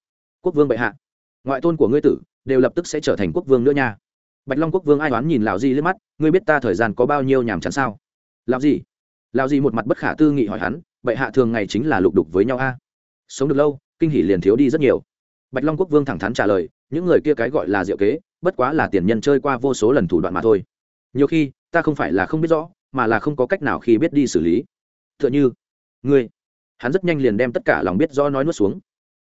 Quốc vương bệ hạ, ngoại tôn của ngươi tử đều lập tức sẽ trở thành quốc vương nữa nha bạch long quốc vương ai đoán nhìn lão di lên mắt, ngươi biết ta thời gian có bao nhiêu nhàm chán sao? Lão gì Lão gì một mặt bất khả tư nghị hỏi hắn, bệ hạ thường ngày chính là lục đục với nhau a? Sống được lâu, kinh hỷ liền thiếu đi rất nhiều. Bạch long quốc vương thẳng thắn trả lời, những người kia cái gọi là diệu kế, bất quá là tiền nhân chơi qua vô số lần thủ đoạn mà thôi. Nhiều khi, ta không phải là không biết rõ, mà là không có cách nào khi biết đi xử lý. T h ư ợ n h ư ngươi. Hắn rất nhanh liền đem tất cả lòng biết rõ nói nuốt xuống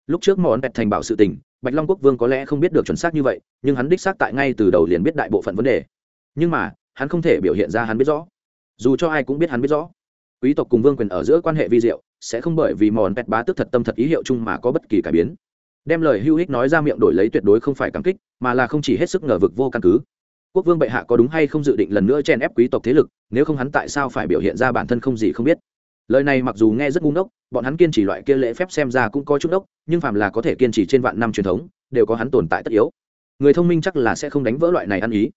lúc trước món bẹt thành bảo sự tình, bạch long quốc vương có lẽ không biết được chuẩn xác như vậy, nhưng hắn đích xác tại ngay từ đầu liền biết đại bộ phận vấn đề. Nhưng mà, hắn không thể biểu hiện ra hắn biết rõ. Dù cho ai cũng biết hắn biết rõ, quý tộc cùng vương quyền ở giữa quan hệ vi diệu, sẽ không bởi vì món bẹt bá tức thật tâm thật ý hiệu chung mà có bất kỳ cải biến. Đem lời hưu hích nói ra miệng đổi lấy tuyệt đối không phải cảm kích, mà là không chỉ hết sức ngờ vực vô căn cứ. Quốc vương bệ hạ có đúng hay không dự định lần nữa chen ép quý tộc thế lực, nếu không hắn tại sao phải biểu hiện ra bản thân không gì không biết? Lời này mặc dù nghe rất ngu ngốc, bọn hắn kiên trì loại kia lễ phép xem ra cũng có chút đốc, nhưng phàm là có thể kiên trì trên vạn năm truyền thống, đều có hắn tồn tại tất yếu. Người thông minh chắc là sẽ không đánh vỡ loại này ăn ý.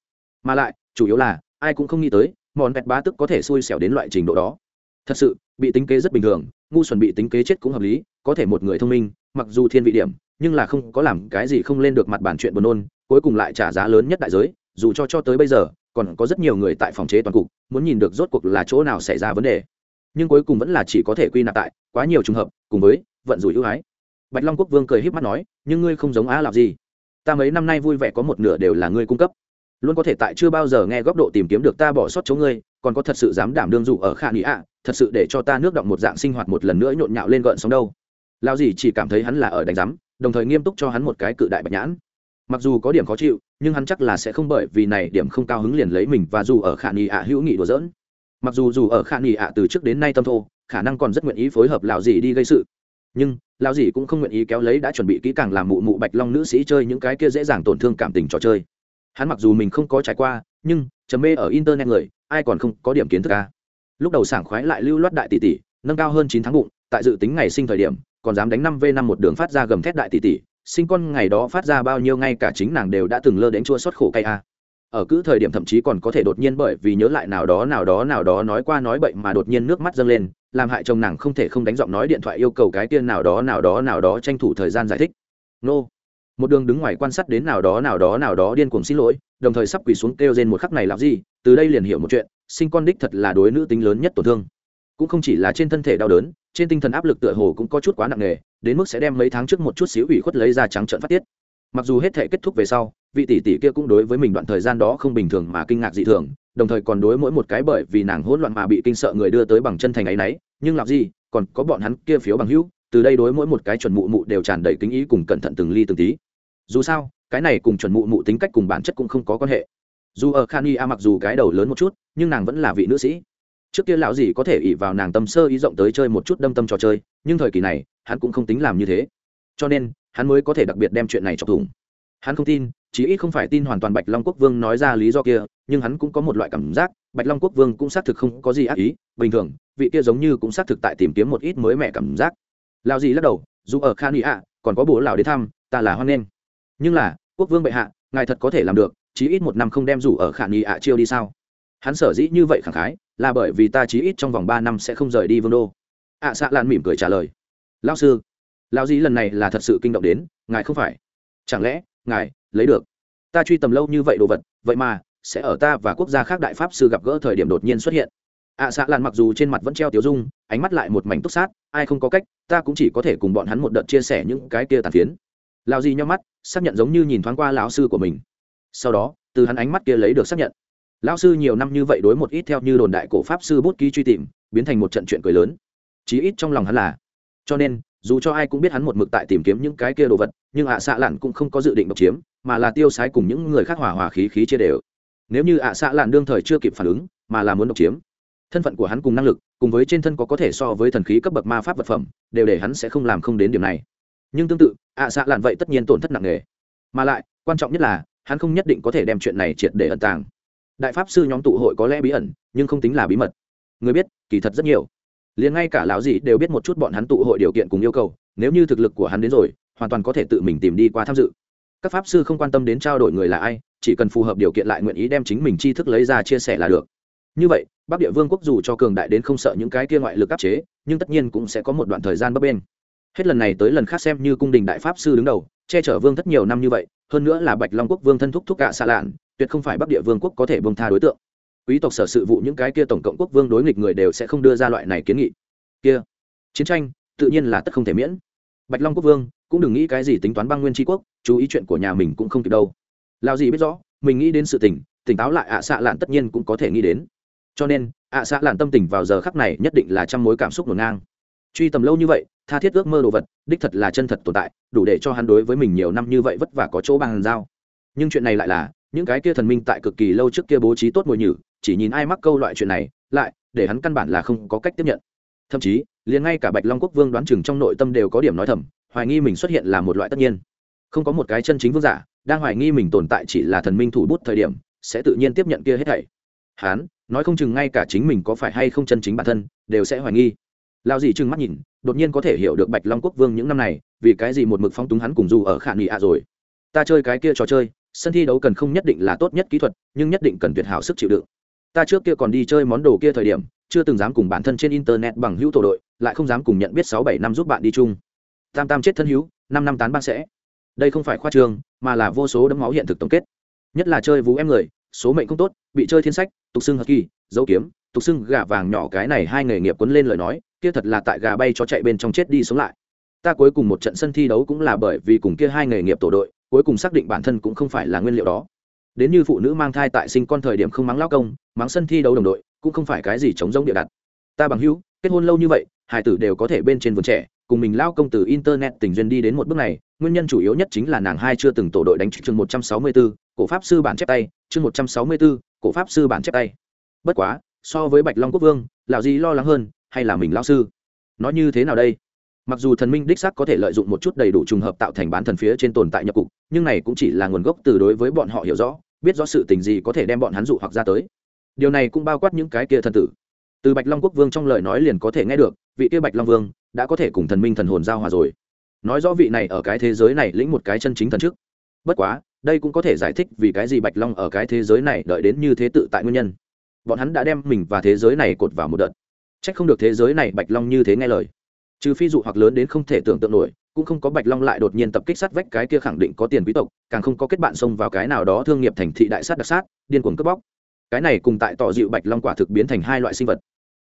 Mà lại, chủ yếu là, ai cũng không nghĩ tới, mòn vẹt bá tức có thể xui xẻo đến loại trình độ đó. Thật sự, bị tính kế rất bình thường, ngu xuẩn bị tính kế chết cũng hợp lý, có thể một người thông minh, mặc dù thiên vị điểm, nhưng là không có làm cái gì không lên được mặt bản chuyện buồn nôn, cuối cùng lại trả giá lớn nhất đại giới, dù cho cho tới bây giờ, còn có rất nhiều người tại phòng chế toàn cục, muốn nhìn được rốt cuộc là chỗ nào xảy ra vấn đề nhưng cuối cùng vẫn là chỉ có thể quy nạp tại quá nhiều trường hợp, cùng với vận rủi ưu ái. Bạch long quốc vương cười híp mắt nói, nhưng ngươi không giống á làm gì. Ta mấy năm nay vui vẻ có một nửa đều là ngươi cung cấp. Luôn có thể tại chưa bao giờ nghe góc độ tìm kiếm được ta bỏ sót chỗ ngươi, còn có thật sự dám đảm đương dụ ở khả nghĩ ạ, thật sự để cho ta nước động một dạng sinh hoạt một lần nữa nhộn nhạo lên gợn sóng đâu. Lao gì chỉ cảm thấy hắn là ở đánh giám, đồng thời nghiêm túc cho hắn một cái cự đại bạch nhãn. Mặc dù có điểm khó chịu, nhưng hắn chắc là sẽ không bởi vì này điểm không cao hứng liền lấy mình và dù ở khả Nghi ạ hữu nghị đùa dỡn mặc dù dù ở khả nghỉ ạ từ trước đến nay tâm thô, khả năng còn rất nguyện ý phối hợp lão dì đi gây sự. Nhưng, lão dì cũng không nguyện ý kéo lấy đã chuẩn bị kỹ càng làm mụ mụ bạch long nữ sĩ chơi những cái kia dễ dàng tổn thương cảm tình trò chơi. Hắn mặc dù mình không có trải qua, nhưng chấm mê ở internet người, ai còn không có điểm kiến thức ca lúc đầu sảng khoái lại lưu loát đại tỷ tỷ, nâng cao hơn chín tháng bụng, tại dự tính ngày sinh thời điểm, còn dám đánh năm v năm một đường phát ra gầm thét đại tỷ tỷ, sinh con ngày đó phát ra bao nhiêu ngay cả chính nàng đều đã từng lơ đến chua xót khổ cay a ở cứ thời điểm thậm chí còn có thể đột nhiên bởi vì nhớ lại nào đó nào đó nào đó nói qua nói bậy mà đột nhiên nước mắt dâng lên, làm hại chồng nàng không thể không đánh giọng nói điện thoại yêu cầu cái tiên nào đó nào đó nào đó tranh thủ thời gian giải thích. Nô. Một đường đứng ngoài quan sát đến nào đó nào đó nào đó điên cuồng xin lỗi, đồng thời sắp quỳ xuống kêu trên một khắc này làm gì, từ đây liền hiểu một chuyện, sinh con đích thật là đối nữ tính lớn nhất tổn thương. Cũng không chỉ là trên thân thể đau đớn, trên tinh thần áp lực tựa hồ cũng có chút quá nặng nề, đến mức sẽ đem mấy tháng trước một chút xíu ủy khuất lấy ra trắng trợn phát tiết. Mặc dù hết thể kết thúc về sau vị tỷ tỷ kia cũng đối với mình đoạn thời gian đó không bình thường mà kinh ngạc dị thường, đồng thời còn đối mỗi một cái bởi vì nàng hỗn loạn mà bị kinh sợ người đưa tới bằng chân thành ấy nấy. Nhưng làm gì, còn có bọn hắn kia phiếu bằng hữu, từ đây đối mỗi một cái chuẩn mụ mụ đều tràn đầy kính ý cùng cẩn thận từng ly từng tí. Dù sao, cái này cùng chuẩn mụ mụ tính cách cùng bản chất cũng không có quan hệ. Dù ở khani a mặc dù cái đầu lớn một chút, nhưng nàng vẫn là vị nữ sĩ. Trước kia lão gì có thể ỉ vào nàng tâm sơ ý rộng tới chơi một chút đâm tâm trò chơi, nhưng thời kỳ này, hắn cũng không tính làm như thế. Cho nên, hắn mới có thể đặc biệt đem chuyện này chọc thủng hắn không tin chí ít không phải tin hoàn toàn bạch long quốc vương nói ra lý do kia nhưng hắn cũng có một loại cảm giác bạch long quốc vương cũng xác thực không có gì ác ý bình thường vị kia giống như cũng xác thực tại tìm kiếm một ít mới mẻ cảm giác. Lao gì lắc đầu dù ở khan ý ạ còn có bố lão đến thăm ta là hoan nghênh. Nhưng là quốc vương bệ hạ ngài thật có thể làm được chí ít một năm không đem rủ ở khả nghi ạ chiêu đi sao? Hắn sở dĩ như vậy khẳng khái là bởi vì ta chí ít trong vòng ba năm sẽ không rời đi vương đô. Ạ à, xạ lan mỉm cười trả lời. Lao sư lao dĩ lần này là thật sự kinh động đến ngài không phải. Chẳng lẽ ngài lấy được. Ta truy tầm lâu như vậy đồ vật vậy mà sẽ ở ta và quốc gia khác đại pháp sư gặp gỡ thời điểm đột nhiên xuất hiện. Ạ à, xạ lan mặc dù trên mặt vẫn treo tiểu dung ánh mắt lại một mảnh túc sát ai không có cách ta cũng chỉ có thể cùng bọn hắn một đợt chia sẻ những cái kia tàn phiến. Lao di nhắm mắt xác nhận giống như nhìn thoáng qua lão sư của mình. Sau đó từ hắn ánh mắt kia lấy được xác nhận. Lão sư nhiều năm như vậy đối một ít theo như đồn đại cổ pháp sư bút ký truy tìm biến thành một trận chuyện cười lớn. Chí ít trong lòng hắn là. Cho nên dù cho ai cũng biết hắn một mực tại tìm kiếm những cái kia đồ vật nhưng ạ à xạ lặn cũng không có dự định độc chiếm, mà là tiêu sái cùng những người khác hòa hòa khí khí chia đều. Nếu như ạ à xạ lặn đương thời chưa kịp phản ứng, mà là muốn độc chiếm, thân phận của hắn cùng năng lực, cùng với trên thân có có thể so với thần khí cấp bậc ma pháp vật phẩm, đều để hắn sẽ không làm không đến điểm này. Nhưng tương tự, ạ à xạ lặn vậy tất nhiên tổn thất nặng nề. Mà lại, quan trọng nhất là, hắn không nhất định có thể đem chuyện này triệt để ẩn tàng. Đại pháp sư nhóm tụ hội có lẽ bí ẩn, nhưng không tính là bí mật. Người biết, kỳ thật rất nhiều. Liền ngay cả lão gì đều biết một chút bọn hắn tụ hội điều kiện cùng yêu cầu, nếu như thực lực của hắn đến rồi hoàn toàn có thể tự mình tìm đi qua tham dự. Các pháp sư không quan tâm đến trao đổi người là ai, chỉ cần phù hợp điều kiện lại nguyện ý đem chính mình tri thức lấy ra chia sẻ là được. Như vậy, bắc địa vương quốc dù cho cường đại đến không sợ những cái kia ngoại lực áp chế, nhưng tất nhiên cũng sẽ có một đoạn thời gian bấp bên hết lần này tới lần khác xem như cung đình đại pháp sư đứng đầu, che chở vương thất nhiều năm như vậy, hơn nữa là bạch long quốc vương thân thúc thúc cả xa lạn, tuyệt không phải bắc địa vương quốc có thể buông tha đối tượng. Quý tộc sở sự vụ những cái kia tổng cộng quốc vương đối nghịch người đều sẽ không đưa ra loại này kiến nghị. Kia, chiến tranh, tự nhiên là tất không thể miễn. Bạch long quốc vương cũng đừng nghĩ cái gì tính toán băng nguyên tri quốc, chú ý chuyện của nhà mình cũng không kịp đâu. Lao gì biết rõ, mình nghĩ đến sự tỉnh tỉnh táo lại ạ xạ lạn tất nhiên cũng có thể nghĩ đến. Cho nên, ạ xạ lạn tâm tình vào giờ khắc này nhất định là trăm mối cảm xúc ngổn ngang. Truy tầm lâu như vậy, tha thiết ước mơ đồ vật, đích thật là chân thật tồn tại, đủ để cho hắn đối với mình nhiều năm như vậy vất vả có chỗ bằng giao. Nhưng chuyện này lại là, những cái kia thần minh tại cực kỳ lâu trước kia bố trí tốt mùi nhử, chỉ nhìn ai mắc câu loại chuyện này, lại, để hắn căn bản là không có cách tiếp nhận. Thậm chí liền ngay cả bạch long quốc vương đoán chừng trong nội tâm đều có điểm nói thầm, hoài nghi mình xuất hiện là một loại tất nhiên. Không có một cái chân chính vương giả đang hoài nghi mình tồn tại chỉ là thần minh thủ bút thời điểm, sẽ tự nhiên tiếp nhận kia hết thảy. Hắn nói không chừng ngay cả chính mình có phải hay không chân chính bản thân, đều sẽ hoài nghi. Lao gì trừng mắt nhìn, đột nhiên có thể hiểu được bạch long quốc vương những năm này, vì cái gì một mực phong túng hắn cùng dù ở khả nghị ạ rồi. Ta chơi cái kia trò chơi, sân thi đấu cần không nhất định là tốt nhất kỹ thuật, nhưng nhất định cần tuyệt hảo sức chịu đựng. Ta trước kia còn đi chơi món đồ kia thời điểm chưa từng dám cùng bản thân trên internet bằng hữu tổ đội, lại không dám cùng nhận biết sáu bảy năm giúp bạn đi chung. Tam tam chết thân hữu, năm năm tán bạn sẽ. Đây không phải khoa trường, mà là vô số đấm máu hiện thực tổng kết. Nhất là chơi vú em người, số mệnh không tốt, bị chơi thiên sách, tục xưng hật kỳ dấu kiếm, tục xưng gà vàng nhỏ cái này hai nghề nghiệp quấn lên lời nói, kia thật là tại gà bay cho chạy bên trong chết đi sống lại. Ta cuối cùng một trận sân thi đấu cũng là bởi vì cùng kia hai nghề nghiệp tổ đội, cuối cùng xác định bản thân cũng không phải là nguyên liệu đó. Đến như phụ nữ mang thai tại sinh con thời điểm không mắng lao công, mắng sân thi đấu đồng đội cũng không phải cái gì chống giống địa đặt. Ta bằng hữu kết hôn lâu như vậy hải tử đều có thể bên trên vườn trẻ cùng mình lao công từ internet tình duyên đi đến một bước này nguyên nhân chủ yếu nhất chính là nàng hai chưa từng tổ đội đánh chương một trăm sáu mươi 164, cổ pháp sư bản chép tay chương một trăm sáu mươi 164, cổ pháp sư bản chép tay. Bất quá so với bạch long quốc vương lão gì lo lắng hơn hay là mình lao sư? Nói như thế nào đây? Mặc dù thần minh đích sắc có thể lợi dụng một chút đầy đủ trùng hợp tạo thành bán thần phía trên tồn tại nhập cục nhưng này cũng chỉ là nguồn gốc từ đối với bọn họ hiểu rõ biết rõ sự tình gì có thể đem bọn hắn dụ hoặc ra tới điều này cũng bao quát những cái kia thần tử. Từ bạch long quốc vương trong lời nói liền có thể nghe được, vị kia bạch long vương đã có thể cùng thần minh thần hồn giao hòa rồi. Nói rõ vị này ở cái thế giới này lĩnh một cái chân chính thần trước. Bất quá, đây cũng có thể giải thích vì cái gì bạch long ở cái thế giới này đợi đến như thế tự tại nguyên nhân. Bọn hắn đã đem mình và thế giới này cột vào một đợt. C h ắ c không được thế giới này bạch long như thế nghe lời. Trừ phi dụ hoặc lớn đến không thể tưởng tượng nổi, cũng không có bạch long lại đột nhiên tập kích sát vách cái kia khẳng định có tiền quý tộc, càng không có kết bạn xông vào cái nào đó thương nghiệp thành thị đại sát đặc sát, điên cuồng cướp bóc cái này cùng tại tỏ dịu bạch long quả thực biến thành hai loại sinh vật.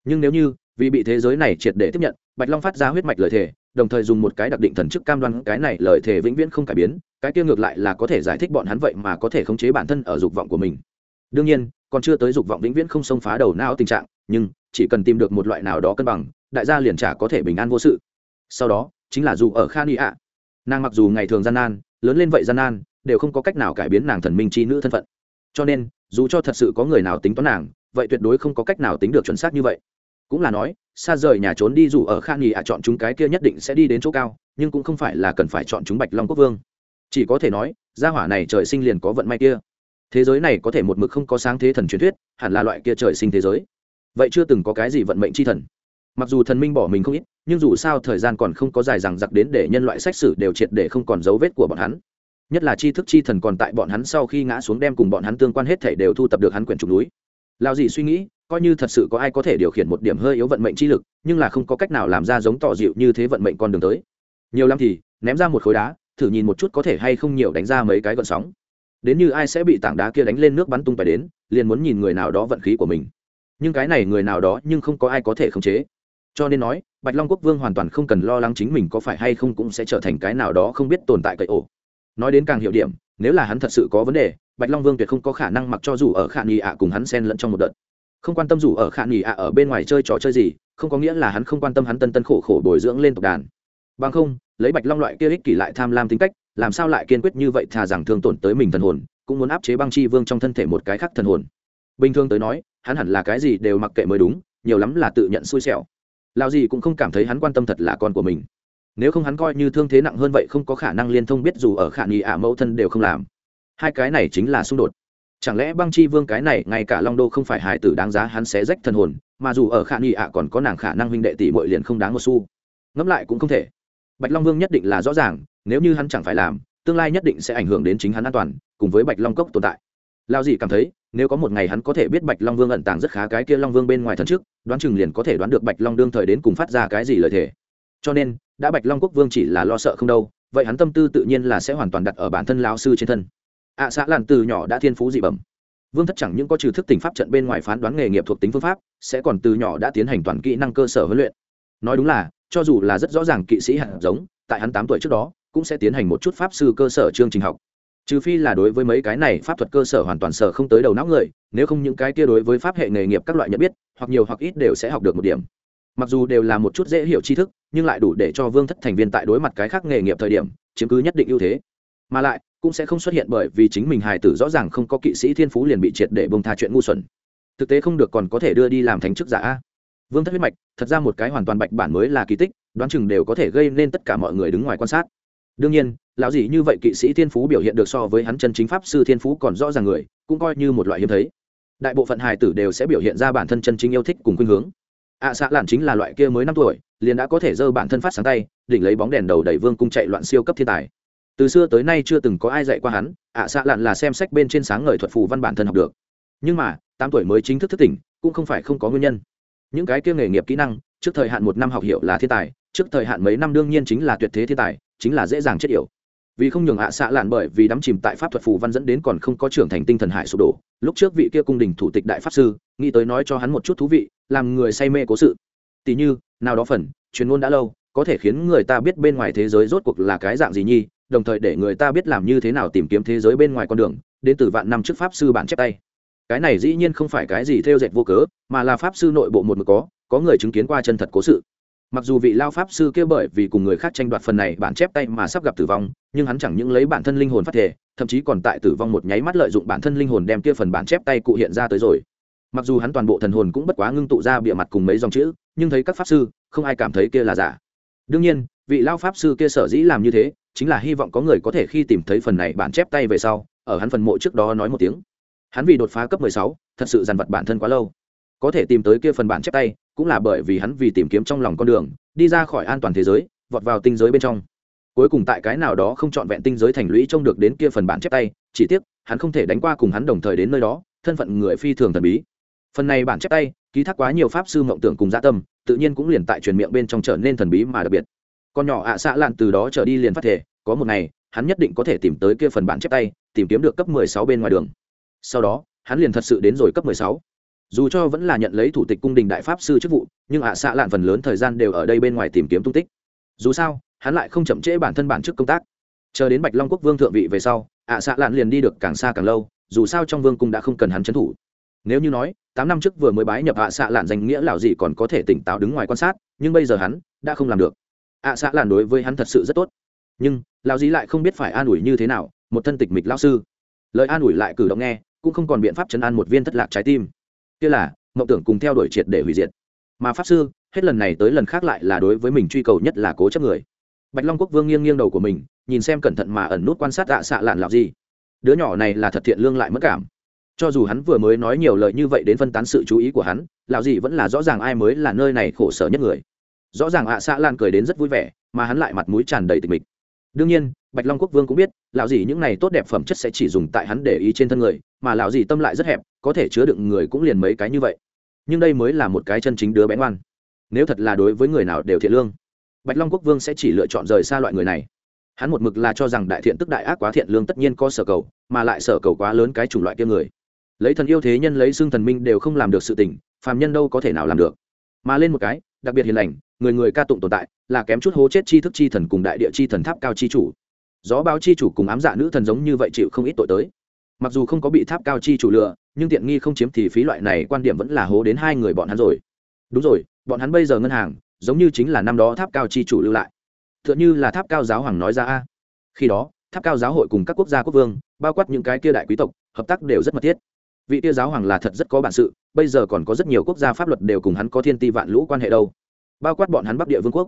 Nhưng nếu như, vì bị thế giới này triệt để tiếp nhận, bạch long phát ra huyết mạch lời thề, đồng thời dùng một cái đặc định thần chức cam đoan cái này lời thề vĩnh viễn không cải biến, cái kia ngược lại là có thể giải thích bọn hắn vậy mà có thể khống chế bản thân ở dục vọng của mình. Đương nhiên, còn chưa tới dục vọng vĩnh viễn không xông phá đầu não tình trạng, nhưng, chỉ cần tìm được một loại nào đó cân bằng, đại gia liền trả có thể bình an vô sự. Sau đó, chính là dù ở khan y ạ. Nàng mặc dù ngày thường gian nan, lớn lên vậy gian nan, đều không có cách nào cải biến nàng thần minh c h i nữ thân phận cho nên, dù cho thật sự có người nào tính toán nàng, vậy tuyệt đối không có cách nào tính được chuẩn xác như vậy. Cũng là nói, xa rời nhà trốn đi dù ở khan nghỉ ạ, chọn chúng cái kia nhất định sẽ đi đến chỗ cao, nhưng cũng không phải là cần phải chọn chúng bạch long quốc vương. Chỉ có thể nói, gia hỏa này trời sinh liền có vận may kia. Thế giới này có thể một mực không có sáng thế thần truyền thuyết, hẳn là loại kia trời sinh thế giới. Vậy chưa từng có cái gì vận mệnh c h i thần. Mặc dù thần minh bỏ mình không ít, nhưng dù sao thời gian còn không có dài rằng giặc đến để nhân loại sách sử đều triệt để không còn dấu vết của bọn hắn nhất là tri thức chi thần còn tại bọn hắn sau khi ngã xuống đem cùng bọn hắn tương quan hết thể đều thu tập được hắn quyển trục núi. Lao gì suy nghĩ, coi như thật sự có ai có thể điều khiển một điểm hơi yếu vận mệnh chi lực, nhưng là không có cách nào làm ra giống tỏ dịu như thế vận mệnh con đường tới. Nhiều lắm thì, ném ra một khối đá, thử nhìn một chút có thể hay không nhiều đánh ra mấy cái gọn sóng. Đến như ai sẽ bị tảng đá kia đánh lên nước bắn tung phải đến, liền muốn nhìn người nào đó vận khí của mình. Nhưng cái này người nào đó nhưng không có ai có thể khống chế. Cho nên nói, bạch long quốc vương hoàn toàn không cần lo lắng chính mình có phải hay không cũng sẽ trở thành cái nào đó không biết tồn tại cậy ổ nói đến càng hiệu điểm, nếu là hắn thật sự có vấn đề, bạch long vương tuyệt không có khả năng mặc cho dù ở khả nghi ạ cùng hắn xen lẫn trong một đợt. Không quan tâm dù ở khả nghi ạ ở bên ngoài chơi trò chơi gì, không có nghĩa là hắn không quan tâm hắn tân tân khổ khổ bồi dưỡng lên tộc đàn. Bằng không, lấy bạch long loại kia ích kỷ lại tham lam tính cách, làm sao lại kiên quyết như vậy thà rằng thương tổn tới mình thần hồn, cũng muốn áp chế băng chi vương trong thân thể một cái khác thần hồn. Bình thường tới nói, hắn hẳn là cái gì đều mặc kệ mới đúng, nhiều lắm là tự nhận xui xẻo. Lao gì cũng không cảm thấy hắn quan tâm thật là con của mình nếu không hắn coi như thương thế nặng hơn vậy không có khả năng liên thông biết dù ở khả nghi ả mẫu thân đều không làm. Hai cái này chính là xung đột. Chẳng lẽ băng chi vương cái này, ngay cả long đô không phải hài tử đáng giá hắn sẽ rách thần hồn, mà dù ở khả nghi ả còn có nàng khả năng huynh đệ tỷ bội liền không đáng một xu. Ngẫm lại cũng không thể. Bạch long vương nhất định là rõ ràng, nếu như hắn chẳng phải làm, tương lai nhất định sẽ ảnh hưởng đến chính hắn an toàn, cùng với bạch long cốc tồn tại. Lao dì cảm thấy, nếu có một ngày hắn có thể biết bạch long vương ẩn tàng rất khá cái kia long vương bên ngoài thần trước, đoán chừng liền có thể đoán được bạch long đương thời đến cùng phát ra cái gì lời thề cho nên đã bạch long quốc vương chỉ là lo sợ không đâu vậy hắn tâm tư tự nhiên là sẽ hoàn toàn đặt ở bản thân lao sư trên thân. Ạ à, xã làn từ nhỏ đã thiên phú dị bẩm. Vương thất chẳng những có trừ thức tỉnh pháp trận bên ngoài phán đoán nghề nghiệp thuộc tính phương pháp sẽ còn từ nhỏ đã tiến hành toàn kỹ năng cơ sở huấn luyện. Nói đúng là cho dù là rất rõ ràng kỵ sĩ hạt giống tại hắn tám tuổi trước đó cũng sẽ tiến hành một chút pháp sư cơ sở chương trình học. Trừ phi là đối với mấy cái này pháp thuật cơ sở hoàn toàn sở không tới đầu não người nếu không những cái kia đối với pháp hệ nghề nghiệp các loại nhận biết hoặc nhiều hoặc ít đều sẽ học được một điểm mặc dù đều là một chút dễ hiểu tri thức, nhưng lại đủ để cho vương thất thành viên tại đối mặt cái khác nghề nghiệp thời điểm, chiếm cứ nhất định ưu thế. Mà lại, cũng sẽ không xuất hiện bởi vì chính mình hài tử rõ ràng không có kỵ sĩ thiên phú liền bị triệt để bông tha chuyện ngu xuẩn. Thực tế không được còn có thể đưa đi làm thánh chức giả vương thất huyết mạch, thật ra một cái hoàn toàn bạch bản mới là kỳ tích, đoán chừng đều có thể gây nên tất cả mọi người đứng ngoài quan sát. Đương nhiên, lão gì như vậy kỵ sĩ thiên phú biểu hiện được so với hắn chân chính pháp sư thiên phú còn rõ ràng người, cũng coi như một loại hiếm thấy. Đại bộ phận hài tử đều sẽ biểu hiện ra bản thân chân chính yêu thích cùng khuynh hướng ạ à, xạ lạn chính là loại kia mới năm tuổi liền đã có thể dơ bản thân phát sáng tay đỉnh lấy bóng đèn đầu đẩy vương cung chạy loạn siêu cấp thiên tài. Từ xưa tới nay chưa từng có ai dạy qua hắn ạ à, xạ lạn là xem sách bên trên sáng ngời thuật phù văn bản thân học được. Nhưng mà tám tuổi mới chính thức thức tỉnh cũng không phải không có nguyên nhân. Những cái kia nghề nghiệp kỹ năng trước thời hạn một năm học hiệu là thiên tài trước thời hạn mấy năm đương nhiên chính là tuyệt thế thiên tài chính là dễ dàng chết yểu vì không nhường ạ à xạ lạn bởi vì đắm chìm tại pháp thuật phù văn dẫn đến còn không có trưởng thành tinh thần hải sụp đổ. Lúc trước vị kia cung đình thủ tịch đại pháp sư, nghĩ tới nói cho hắn một chút thú vị, làm người say mê cố sự. Tỉ như, nào đó phần, truyền ngôn đã lâu, có thể khiến người ta biết bên ngoài thế giới rốt cuộc là cái dạng gì nhi, đồng thời để người ta biết làm như thế nào tìm kiếm thế giới bên ngoài con đường, đến từ vạn năm trước pháp sư bản chép tay. Cái này dĩ nhiên không phải cái gì theo dệt vô cớ, mà là pháp sư nội bộ một mực có có người chứng kiến qua chân thật cố sự mặc dù vị lao pháp sư kia bởi vì cùng người khác tranh đoạt phần này bản chép tay mà sắp gặp tử vong nhưng hắn chẳng những lấy bản thân linh hồn phát thể thậm chí còn tại tử vong một nháy mắt lợi dụng bản thân linh hồn đem kia phần bản chép tay cụ hiện ra tới rồi. Mặc dù hắn toàn bộ thần hồn cũng bất quá ngưng tụ ra bịa mặt cùng mấy dòng chữ nhưng thấy các pháp sư không ai cảm thấy kia là giả. Đương nhiên vị lao pháp sư kia sở dĩ làm như thế chính là hy vọng có người có thể khi tìm thấy phần này bản chép tay về sau ở hắn phần mộ trước đó nói một tiếng. Hắn vì đột phá cấp 16, thật sự dằn vặt bản thân quá lâu. Có thể tìm tới kia phần bản chép tay cũng là bởi vì hắn vì tìm kiếm trong lòng con đường, đi ra khỏi an toàn thế giới, vọt vào tinh giới bên trong. Cuối cùng tại cái nào đó không trọn vẹn tinh giới thành lũy trông được đến kia phần bản chép tay, chỉ tiếc, hắn không thể đánh qua cùng hắn đồng thời đến nơi đó, thân phận người phi thường thần bí. Phần này bản chép tay, ký thác quá nhiều pháp sư mộng tưởng cùng gia dạ tâm, tự nhiên cũng liền tại truyền miệng bên trong trở nên thần bí mà đặc biệt. Con nhỏ ạ à xạ lạn từ đó trở đi liền phát thể, có một ngày, hắn nhất định có thể tìm tới kia phần bản chép tay, tìm kiếm được cấp 16 bên ngoài đường. Sau đó, hắn liền thật sự đến rồi cấp 16 dù cho vẫn là nhận lấy thủ tịch cung đình đại pháp sư chức vụ, nhưng ạ à xạ lạn phần lớn thời gian đều ở đây bên ngoài tìm kiếm tung tích. Dù sao, hắn lại không chậm trễ bản thân bản chức công tác. Chờ đến bạch long quốc vương thượng vị về sau, ạ à xạ lạn liền đi được càng xa càng lâu, dù sao trong vương cung đã không cần hắn trấn thủ. Nếu như nói, tám năm trước vừa mới bái nhập ạ à xạ lạn danh nghĩa lào gì còn có thể tỉnh táo đứng ngoài quan sát, nhưng bây giờ hắn đã không làm được. Ạ xạ lạn đối với hắn thật sự rất tốt. Nhưng lào gì lại không biết phải an ủi như thế nào, một thân tịch mịch lao sư. Lời an ủi lại cử động nghe, cũng không còn biện pháp chấn an một viên thất lạc trái tim kia là, mộng tưởng cùng theo đuổi triệt để hủy diệt. Mà pháp sư, hết lần này tới lần khác lại là đối với mình truy cầu nhất là cố chấp người. Bạch long quốc vương nghiêng nghiêng đầu của mình, nhìn xem cẩn thận mà ẩn nút quan sát ạ xạ lạn lạo gì. Đứa nhỏ này là thật thiện lương lại mất cảm. Cho dù hắn vừa mới nói nhiều lời như vậy đến phân tán sự chú ý của hắn lão gì vẫn là rõ ràng ai mới là nơi này khổ sở nhất người. Rõ ràng ạ xạ lan cười đến rất vui vẻ, mà hắn lại mặt mũi tràn đầy tịch mịch. Đương nhiên, bạch long quốc vương cũng biết lão gì những này tốt đẹp phẩm chất sẽ chỉ dùng tại hắn để ý trên thân người, mà lão gì tâm lại rất hẹp có thể chứa đựng người cũng liền mấy cái như vậy. Nhưng đây mới là một cái chân chính đứa bé ngoan. Nếu thật là đối với người nào đều thiện lương, bạch long quốc vương sẽ chỉ lựa chọn rời xa loại người này. Hắn một mực là cho rằng đại thiện tức đại ác quá thiện lương tất nhiên có sở cầu, mà lại sở cầu quá lớn cái chủng loại kia người. Lấy thần yêu thế nhân lấy xương thần minh đều không làm được sự tình, phàm nhân đâu có thể nào làm được. Mà lên một cái, đặc biệt hiền lành, người người ca tụng tồn tại, là kém chút hố chết chi thức chi thần cùng đại địa chi thần tháp cao chi chủ. Gió báo chi chủ cùng ám dạ nữ thần giống như vậy chịu không ít tội tới. Mặc dù không có bị tháp cao chi chủ lựa nhưng tiện nghi không chiếm thì phí loại này quan điểm vẫn là hố đến hai người bọn hắn rồi. Đúng rồi, bọn hắn bây giờ ngân hàng, giống như chính là năm đó tháp cao chi chủ lưu lại. T h ư ợ n như là tháp cao giáo hoàng nói ra a. Khi đó, tháp cao giáo hội cùng các quốc gia quốc vương, bao quát những cái kia đại quý tộc, hợp tác đều rất mật thiết. Vị tia giáo hoàng là thật rất có bản sự, bây giờ còn có rất nhiều quốc gia pháp luật đều cùng hắn có thiên ti vạn lũ quan hệ đâu. Bao quát bọn hắn bắc địa vương quốc.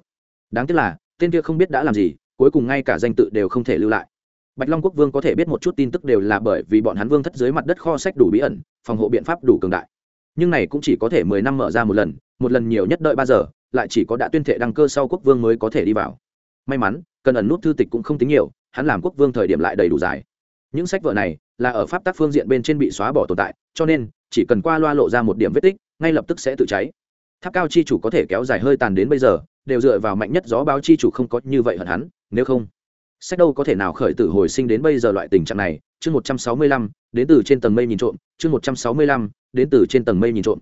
Đáng tiếc là, tên kia không biết đã làm gì, cuối cùng ngay cả danh tự đều không thể lưu lại bạch long quốc vương có thể biết một chút tin tức đều là bởi vì bọn hắn vương thất dưới mặt đất kho sách đủ bí ẩn, phòng hộ biện pháp đủ cường đại. Nhưng này cũng chỉ có thể mười năm mở ra một lần một lần nhiều nhất đợi ba giờ, lại chỉ có đã tuyên thệ đăng cơ sau quốc vương mới có thể đi vào. May mắn, cần ẩn nút thư tịch cũng không tính nhiều, hắn làm quốc vương thời điểm lại đầy đủ dài. Những sách vở này là ở pháp tác phương diện bên trên bị xóa bỏ tồn tại, cho nên chỉ cần qua loa lộ ra một điểm vết tích, ngay lập tức sẽ tự cháy. Tháp cao chi chủ có thể kéo dài hơi tàn đến bây giờ, đều dựa vào mạnh nhất gió báo chi chủ không có như vậy hận hắn, nếu không sách đâu có thể nào khởi tử hồi sinh đến bây giờ loại tình trạng này. Chương một trăm sáu mươi lăm, đến từ trên tầng mây nhìn trộm. Chương một trăm sáu mươi lăm, đến từ trên tầng mây nhìn trộm.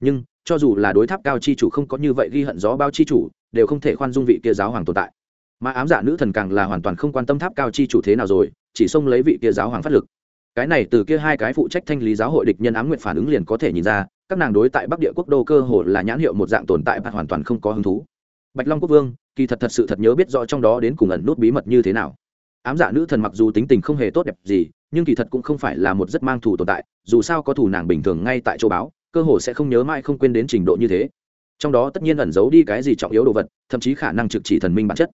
Nhưng, cho dù là đối tháp cao chi chủ không có như vậy ghi hận gió bao chi chủ, đều không thể khoan dung vị kia giáo hoàng tồn tại. Mà ám dạ nữ thần càng là hoàn toàn không quan tâm tháp cao chi chủ thế nào rồi, chỉ xông lấy vị kia giáo hoàng phát lực. Cái này từ kia hai cái phụ trách thanh lý giáo hội địch nhân ám nguyện phản ứng liền có thể nhìn ra, các nàng đối tại bắc địa quốc đô cơ hồ là nhãn hiệu một dạng tồn tại và hoàn toàn không có hứng thú bạch long quốc vương, kỳ thật thật sự thật nhớ biết rõ trong đó đến cùng ẩn nút bí mật như thế nào. Ám giả nữ thần mặc dù tính tình không hề tốt đẹp gì, nhưng kỳ thật cũng không phải là một rất mang thù tồn tại, dù sao có thù nàng bình thường ngay tại châu báo, cơ hồ sẽ không nhớ mãi không quên đến trình độ như thế. Trong đó tất nhiên ẩn giấu đi cái gì trọng yếu đồ vật, thậm chí khả năng trực chỉ thần minh bản chất.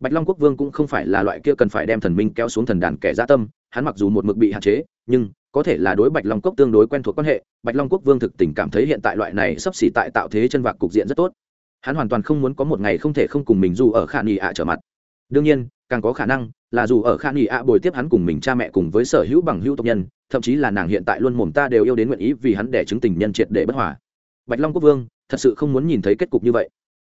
Bạch long quốc vương cũng không phải là loại kia cần phải đem thần minh kéo xuống thần đàn kẻ gia tâm, hắn mặc dù một mực bị hạn chế, nhưng có thể là đối bạch long cốc tương đối quen thuộc quan hệ, bạch long quốc vương thực tình cảm thấy hiện tại loại này sắp xỉ tại tạo thế chân vạc cục diện rất tốt hắn hoàn toàn không muốn có một ngày không thể không cùng mình dù ở khả nghị ạ trở mặt. Đương nhiên, càng có khả năng là dù ở khả nghị ạ bồi tiếp hắn cùng mình cha mẹ cùng với sở hữu bằng hữu tộc nhân, thậm chí là nàng hiện tại luôn mồm ta đều yêu đến nguyện ý vì hắn để chứng tình nhân triệt để bất hòa. Bạch long quốc vương thật sự không muốn nhìn thấy kết cục như vậy.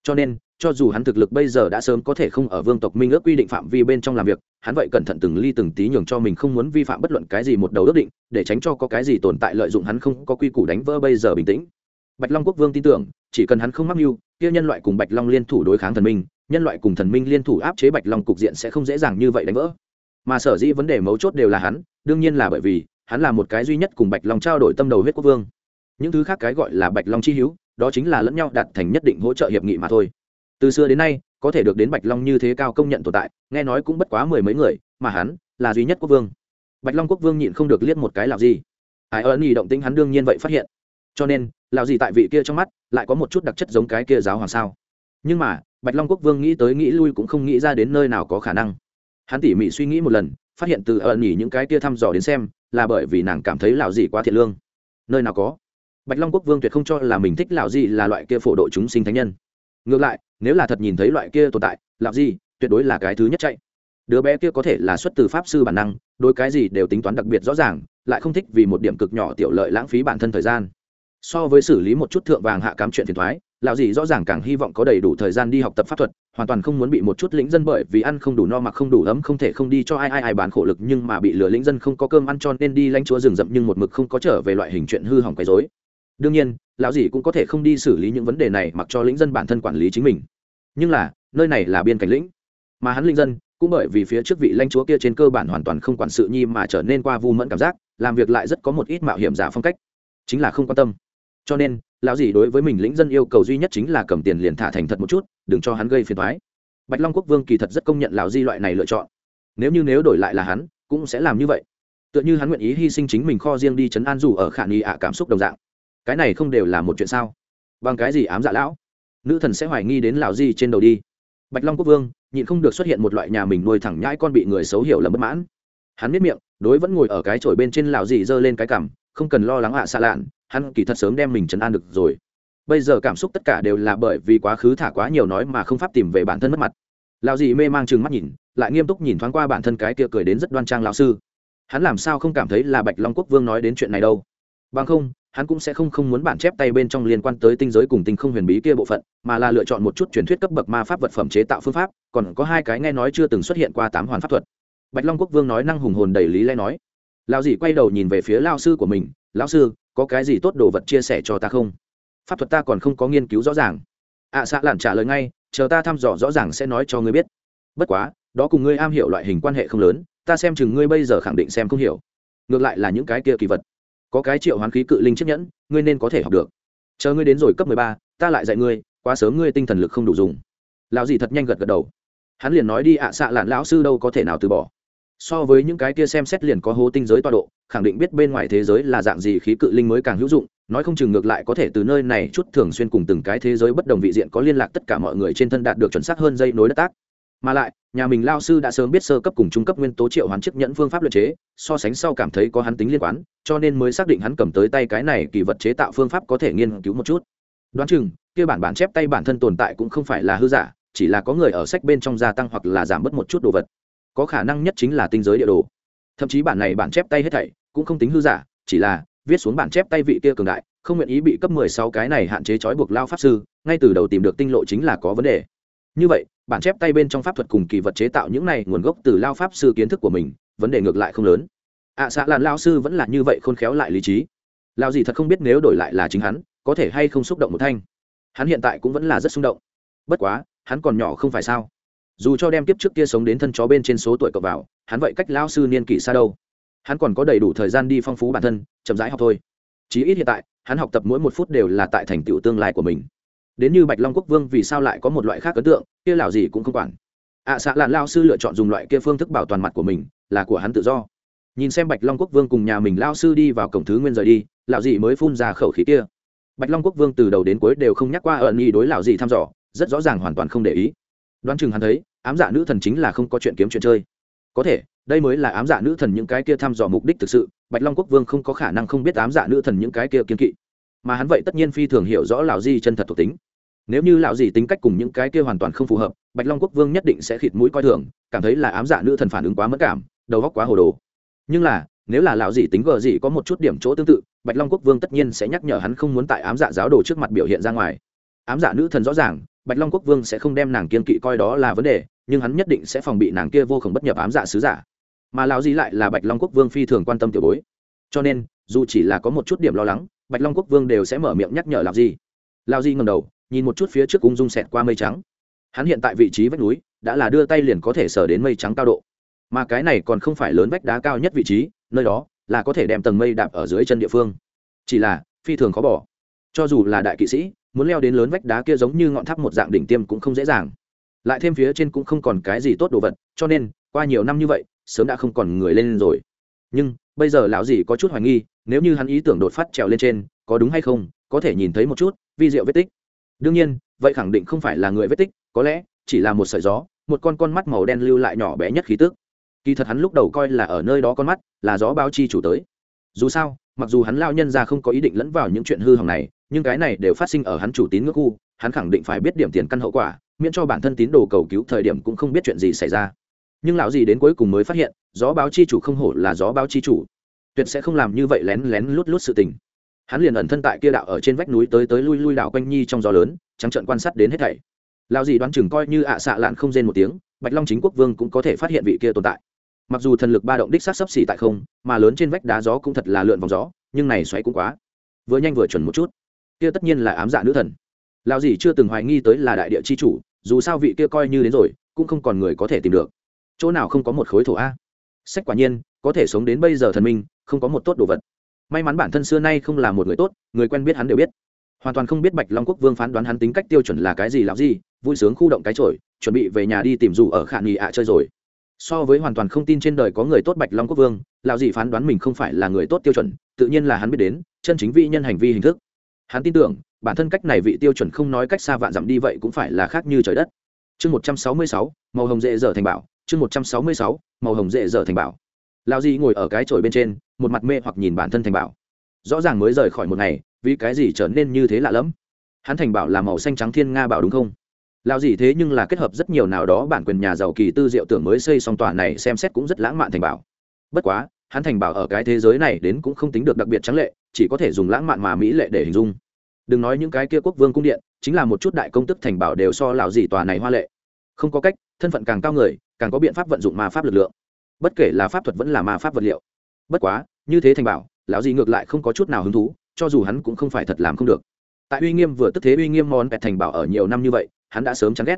Cho nên, cho dù hắn thực lực bây giờ đã sớm có thể không ở vương tộc minh ước quy định phạm vi bên trong làm việc, hắn vậy cẩn thận từng ly từng tí nhường cho mình không muốn vi phạm bất luận cái gì một đầu ước định, để tránh cho có cái gì tồn tại lợi dụng hắn không có quy củ đánh vỡ bây giờ bình tĩnh. Bạch long quốc vương tin tưởng, chỉ cần hắn không mắc mưu kia nhân loại cùng bạch long liên thủ đối kháng thần minh, nhân loại cùng thần minh liên thủ áp chế bạch long cục diện sẽ không dễ dàng như vậy đánh vỡ. Mà sở dĩ vấn đề mấu chốt đều là hắn, đương nhiên là bởi vì, hắn là một cái duy nhất cùng bạch long trao đổi tâm đầu huyết quốc vương. Những thứ khác cái gọi là bạch long chi hữu, đó chính là lẫn nhau đạt thành nhất định hỗ trợ hiệp nghị mà thôi. Từ xưa đến nay, có thể được đến bạch long như thế cao công nhận tồn tại, nghe nói cũng bất quá mười mấy người, mà hắn là duy nhất quốc vương. Bạch long quốc vương nhịn không được liếc một cái làm gì? Ai ơn ý động tính hắn đương nhiên vậy phát hiện. Cho nên lào gì tại vị kia trong mắt, lại có một chút đặc chất giống cái kia giáo hoàng sao? Nhưng mà, bạch long quốc vương nghĩ tới nghĩ lui cũng không nghĩ ra đến nơi nào có khả năng. Hắn tỉ mỉ suy nghĩ một lần, phát hiện từ ẩn nhỉ những cái kia thăm dò đến xem, là bởi vì nàng cảm thấy lào gì quá thiện lương. Nơi nào có? Bạch long quốc vương tuyệt không cho là mình thích lào gì là loại kia phổ độ chúng sinh thánh nhân. Ngược lại, nếu là thật nhìn thấy loại kia tồn tại lào gì tuyệt đối là cái thứ nhất chạy. Đứa bé kia có thể là xuất từ pháp sư bản năng đôi cái gì đều tính toán đặc biệt rõ ràng, lại không thích vì một điểm cực nhỏ tiểu lợi lãng phí bản thân thời gian so với xử lý một chút thượng vàng hạ cám chuyện phiền thoái, lão dì rõ ràng càng hy vọng có đầy đủ thời gian đi học tập pháp thuật, hoàn toàn không muốn bị một chút lĩnh dân bởi vì ăn không đủ no mặc không đủ ấm không thể không đi cho ai ai ai bán khổ lực nhưng mà bị lừa lĩnh dân không có cơm ăn cho nên đi lãnh chúa rừng rậm nhưng một mực không có trở về loại hình chuyện hư hỏng quấy dối. đương nhiên, lão dì cũng có thể không đi xử lý những vấn đề này mặc cho lĩnh dân bản thân quản lý chính mình. Nhưng là, nơi này là biên cảnh lĩnh. Mà hắn lĩnh dân, cũng bởi vì phía trước vị lãnh chúa kia trên cơ bản hoàn toàn không quản sự nhi mà trở nên qua vu mẫn cảm giác, làm việc lại rất có một ít mạo hiểm giả phong cách. Chính là không quan tâm cho nên, lão dì đối với mình lĩnh dân yêu cầu duy nhất chính là cầm tiền liền thả thành thật một chút, đừng cho hắn gây phiền thoái bạch long quốc vương kỳ thật rất công nhận lão di loại này lựa chọn. Nếu như nếu đổi lại là hắn, cũng sẽ làm như vậy. Tựa như hắn nguyện ý hy sinh chính mình kho riêng đi chấn an dù ở khả nghi ạ cảm xúc đồng dạng. Cái này không đều là một chuyện sao? Bằng cái gì ám dạ lão? Nữ thần sẽ hoài nghi đến lão di trên đầu đi. Bạch long quốc vương, nhịn không được xuất hiện một loại nhà mình nuôi thẳng nhãi con bị người xấu hiểu là bất mãn. Hắn biết miệng, đối vẫn ngồi ở cái chổi bên trên lão di giơ lên cái cằm, không cần lo lắng ạ à xa lạn hắn kỳ thật sớm đem mình chấn an được rồi. Bây giờ cảm xúc tất cả đều là bởi vì quá khứ thả quá nhiều nói mà không pháp tìm về bản thân mất mặt. Lão dì mê mang chừng mắt nhìn, lại nghiêm túc nhìn thoáng qua bản thân cái kia cười đến rất đoan trang lão sư. Hắn làm sao không cảm thấy là bạch long quốc vương nói đến chuyện này đâu? Bằng không, hắn cũng sẽ không không muốn bản chép tay bên trong liên quan tới tinh giới cùng tinh không huyền bí kia bộ phận, mà là lựa chọn một chút truyền thuyết cấp bậc ma pháp vật phẩm chế tạo phương pháp, còn có hai cái nghe nói chưa từng xuất hiện qua tám hoàn pháp thuật. Bạch long quốc vương nói năng hùng hồn đầy lý lẽ nói. Lão dì quay đầu nhìn về phía lao sư của mình, lão sư có cái gì tốt đồ vật chia sẻ cho ta không? Pháp thuật ta còn không có nghiên cứu rõ ràng. Ạ à, xạ lản trả lời ngay chờ ta thăm dò rõ ràng sẽ nói cho ngươi biết. Bất quá đó cùng ngươi am hiểu loại hình quan hệ không lớn ta xem chừng ngươi bây giờ khẳng định xem không hiểu. Ngược lại là những cái kia kỳ vật. Có cái triệu hoán khí cự linh chiếc nhẫn ngươi nên có thể học được. Chờ ngươi đến rồi cấp mười ba ta lại dạy ngươi quá sớm ngươi tinh thần lực không đủ dùng. Lão gì thật nhanh gật gật đầu. Hắn liền nói đi ạ à xạ lản lão sư đâu có thể nào từ bỏ so với những cái kia xem xét liền có hố tinh giới tọa độ, khẳng định biết bên ngoài thế giới là dạng gì khí cự linh mới càng hữu dụng, nói không chừng ngược lại có thể từ nơi này chút thường xuyên cùng từng cái thế giới bất đồng vị diện có liên lạc tất cả mọi người trên thân đạt được chuẩn xác hơn dây nối đất tác. Mà lại, nhà mình lao sư đã sớm biết sơ cấp cùng trung cấp nguyên tố triệu hoán chức nhẫn phương pháp luật chế, so sánh sau cảm thấy có hắn tính liên quan, cho nên mới xác định hắn cầm tới tay cái này kỳ vật chế tạo phương pháp có thể nghiên cứu một chút. Đoán chừng, kia bản bản chép tay bản thân tồn tại cũng không phải là hư giả, chỉ là có người ở sách bên trong gia tăng hoặc là giảm bớt một chút đồ vật có khả năng nhất chính là tinh giới địa đồ. Thậm chí bản này bản chép tay hết thảy cũng không tính hư giả chỉ là viết xuống bản chép tay vị kia cường đại không nguyện ý bị cấp mười sáu cái này hạn chế trói buộc lao pháp sư ngay từ đầu tìm được tinh lộ chính là có vấn đề. Như vậy bản chép tay bên trong pháp thuật cùng kỳ vật chế tạo những này nguồn gốc từ lao pháp sư kiến thức của mình vấn đề ngược lại không lớn. Ạ à, xạ làn lao sư vẫn là như vậy khôn khéo lại lý trí. Lao gì thật không biết nếu đổi lại là chính hắn có thể hay không xúc động một thanh. Hắn hiện tại cũng vẫn là rất xung động. Bất quá hắn còn nhỏ không phải sao? Dù cho đem kiếp trước kia sống đến thân chó bên trên số tuổi cậu vào hắn vậy cách lao sư niên kỷ xa đâu? Hắn còn có đầy đủ thời gian đi phong phú bản thân chậm rãi học thôi. Chí ít hiện tại hắn học tập mỗi một phút đều là tại thành tựu tương lai của mình. Đến như bạch long quốc vương vì sao lại có một loại khác ấn tượng kia lào gì cũng không quản. Ạ à, xạ lạn lao sư lựa chọn dùng loại kia phương thức bảo toàn mặt của mình là của hắn tự do. Nhìn xem bạch long quốc vương cùng nhà mình lao sư đi vào cổng thứ nguyên rời đi lão dị mới phun ra khẩu khí kia. Bạch long quốc vương từ đầu đến cuối đều không nhắc qua ẩn nhi đối lão dị thăm dò rất rõ ràng hoàn toàn không để ý đoán chừng hắn thấy, ám dạ nữ thần chính là không có chuyện kiếm chuyện chơi. Có thể, đây mới là ám dạ nữ thần những cái kia thăm dò mục đích thực sự, bạch long quốc vương không có khả năng không biết ám dạ nữ thần những cái kia kiên kỵ. Mà hắn vậy tất nhiên phi thường hiểu rõ lão di chân thật thuộc tính. Nếu như lão di tính cách cùng những cái kia hoàn toàn không phù hợp, bạch long quốc vương nhất định sẽ khịt mũi coi thường, cảm thấy là ám dạ nữ thần phản ứng quá mất cảm, đầu óc quá hồ đồ. Nhưng là, nếu là lão dị tính gờ dị có một chút điểm chỗ tương tự, bạch long quốc vương tất nhiên sẽ nhắc nhở hắn không muốn tại ám dạ giáo đồ trước mặt biểu hiện ra ngoài. Ám dạ nữ thần rõ ràng bạch long quốc vương sẽ không đem nàng kiên kỵ coi đó là vấn đề, nhưng hắn nhất định sẽ phòng bị nàng kia vô khổng bất nhập ám dạ sứ giả. Mà lão Di lại là bạch long quốc vương phi thường quan tâm tiểu bối. Cho nên, dù chỉ là có một chút điểm lo lắng, bạch long quốc vương đều sẽ mở miệng nhắc nhở lão Di. lão Di ngầm đầu, nhìn một chút phía trước cung dung xẹt qua mây trắng. Hắn hiện tại vị trí vách núi, đã là đưa tay liền có thể sờ đến mây trắng cao độ. Mà cái này còn không phải lớn vách đá cao nhất vị trí, nơi đó là có thể đem tầng mây đạp ở dưới chân địa phương. Chỉ là, phi thường khó bỏ. Cho dù là đại kỵ sĩ muốn leo đến lớn vách đá kia giống như ngọn tháp một dạng đỉnh tiêm cũng không dễ dàng. Lại thêm phía trên cũng không còn cái gì tốt đồ vật, cho nên, qua nhiều năm như vậy, sớm đã không còn người lên rồi. Nhưng, bây giờ lão dì có chút hoài nghi, nếu như hắn ý tưởng đột phát trèo lên trên, có đúng hay không, có thể nhìn thấy một chút vi diệu vết tích. Đương nhiên, vậy khẳng định không phải là người vết tích, có lẽ, chỉ là một sợi gió, một con con mắt màu đen lưu lại nhỏ bé nhất khí tức. Kỳ thật hắn lúc đầu coi là ở nơi đó con mắt, là gió báo chi chủ tới. Dù sao, mặc dù hắn lao nhân ra không có ý định lẫn vào những chuyện hư hỏng này nhưng cái này đều phát sinh ở hắn chủ tín ngưỡng khu, hắn khẳng định phải biết điểm tiền căn hậu quả, miễn cho bản thân tín đồ cầu cứu thời điểm cũng không biết chuyện gì xảy ra. Nhưng lão gì đến cuối cùng mới phát hiện, gió báo chi chủ không hổ là gió báo chi chủ. Tuyệt sẽ không làm như vậy lén lén lút lút sự tình. Hắn liền ẩn thân tại kia đạo ở trên vách núi tới tới lui lui đảo quanh nhi trong gió lớn, trắng trận quan sát đến hết thảy. Lão gì đoán chừng coi như ạ xạ lạn không rên một tiếng, bạch long chính quốc vương cũng có thể phát hiện vị kia tồn tại. Mặc dù thần lực ba động đích sát sấp xỉ tại không, mà lớn trên vách đá gió cũng thật là lượn vòng gió, nhưng này xoáy cũng quá. Vừa nhanh vừa chuẩn một chút kia tất nhiên là ám dạ nữ thần. Lao gì chưa từng hoài nghi tới là đại địa chi chủ, dù sao vị kia coi như đến rồi, cũng không còn người có thể tìm được. Chỗ nào không có một khối thổ a? Sách quả nhiên, có thể sống đến bây giờ thần minh, không có một tốt đồ vật. May mắn bản thân xưa nay không là một người tốt, người quen biết hắn đều biết. Hoàn toàn không biết bạch long quốc vương phán đoán hắn tính cách tiêu chuẩn là cái gì làm gì vui sướng khu động cái trội chuẩn bị về nhà đi tìm dù ở khả nghỉ ạ chơi rồi. So với hoàn toàn không tin trên đời có người tốt bạch long quốc vương, lão dị phán đoán mình không phải là người tốt tiêu chuẩn, tự nhiên là hắn biết đến, chân chính vị nhân hành vi hình thức hắn tin tưởng, bản thân cách này vị tiêu chuẩn không nói cách xa vạn dặm đi vậy cũng phải là khác như trời đất. Chương một trăm sáu mươi sáu, màu hồng dễ dở thành bảo. Chương một trăm sáu mươi sáu, màu hồng dễ dở thành bảo. Lão di ngồi ở cái chổi bên trên, một mặt mê hoặc nhìn bản thân thành bảo. Rõ ràng mới rời khỏi một ngày, vì cái gì trở nên như thế lạ lẫm? Hắn thành bảo là màu xanh trắng thiên nga bảo đúng không? Lao gì thế nhưng là kết hợp rất nhiều nào đó bản quyền nhà giàu kỳ tư diệu tưởng mới xây xong tòa này xem xét cũng rất lãng mạn thành bảo. Bất quá, hắn thành bảo ở cái thế giới này đến cũng không tính được đặc biệt trắng lệ chỉ có thể dùng lãng mạn mà mỹ lệ để hình dung. Đừng nói những cái kia quốc vương cung điện, chính là một chút đại công tức thành bảo đều so lão gì tòa này hoa lệ. Không có cách, thân phận càng cao người, càng có biện pháp vận dụng ma pháp lực lượng. Bất kể là pháp thuật vẫn là ma pháp vật liệu. Bất quá, như thế thành bảo, lão gì ngược lại không có chút nào hứng thú, cho dù hắn cũng không phải thật làm không được. Tại uy nghiêm vừa tức thế uy nghiêm món pẹt thành bảo ở nhiều năm như vậy, hắn đã sớm chán ghét.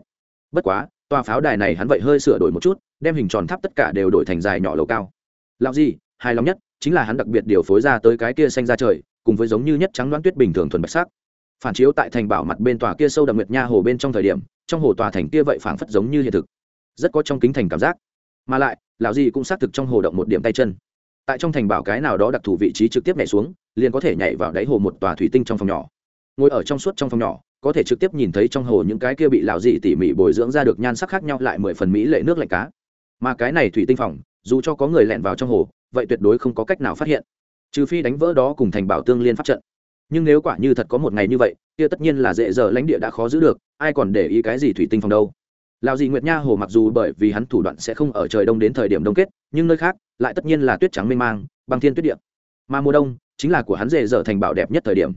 Bất quá, tòa pháo đài này hắn vậy hơi sửa đổi một chút, đem hình tròn tháp tất cả đều đổi thành dài nhỏ lầu cao. Lão gì, hài lòng nhất chính là hắn đặc biệt điều phối ra tới cái kia xanh ra trời, cùng với giống như nhất trắng đoán tuyết bình thường thuần bạch sắc. Phản chiếu tại thành bảo mặt bên tòa kia sâu đậm nguyệt nha hồ bên trong thời điểm, trong hồ tòa thành kia vậy phảng phất giống như hiện thực. Rất có trong kính thành cảm giác. Mà lại, lão gì cũng xác thực trong hồ động một điểm tay chân. Tại trong thành bảo cái nào đó đặc thù vị trí trực tiếp nhảy xuống, liền có thể nhảy vào đáy hồ một tòa thủy tinh trong phòng nhỏ. Ngồi ở trong suốt trong phòng nhỏ, có thể trực tiếp nhìn thấy trong hồ những cái kia bị lão dị tỉ mỉ bồi dưỡng ra được nhan sắc khác nhau lại mười phần mỹ lệ nước lạnh cá. Mà cái này thủy tinh phòng, dù cho có người lẹn vào trong hồ vậy tuyệt đối không có cách nào phát hiện. Trừ phi đánh vỡ đó cùng thành bảo tương liên pháp trận. Nhưng nếu quả như thật có một ngày như vậy, kia tất nhiên là dễ dở lãnh địa đã khó giữ được, ai còn để ý cái gì thủy tinh phòng đâu. Lão dị nguyệt nha hồ mặc dù bởi vì hắn thủ đoạn sẽ không ở trời đông đến thời điểm đông kết, nhưng nơi khác, lại tất nhiên là tuyết trắng mênh mang, băng thiên tuyết điện mà mùa đông, chính là của hắn dễ dở thành bảo đẹp nhất thời điểm.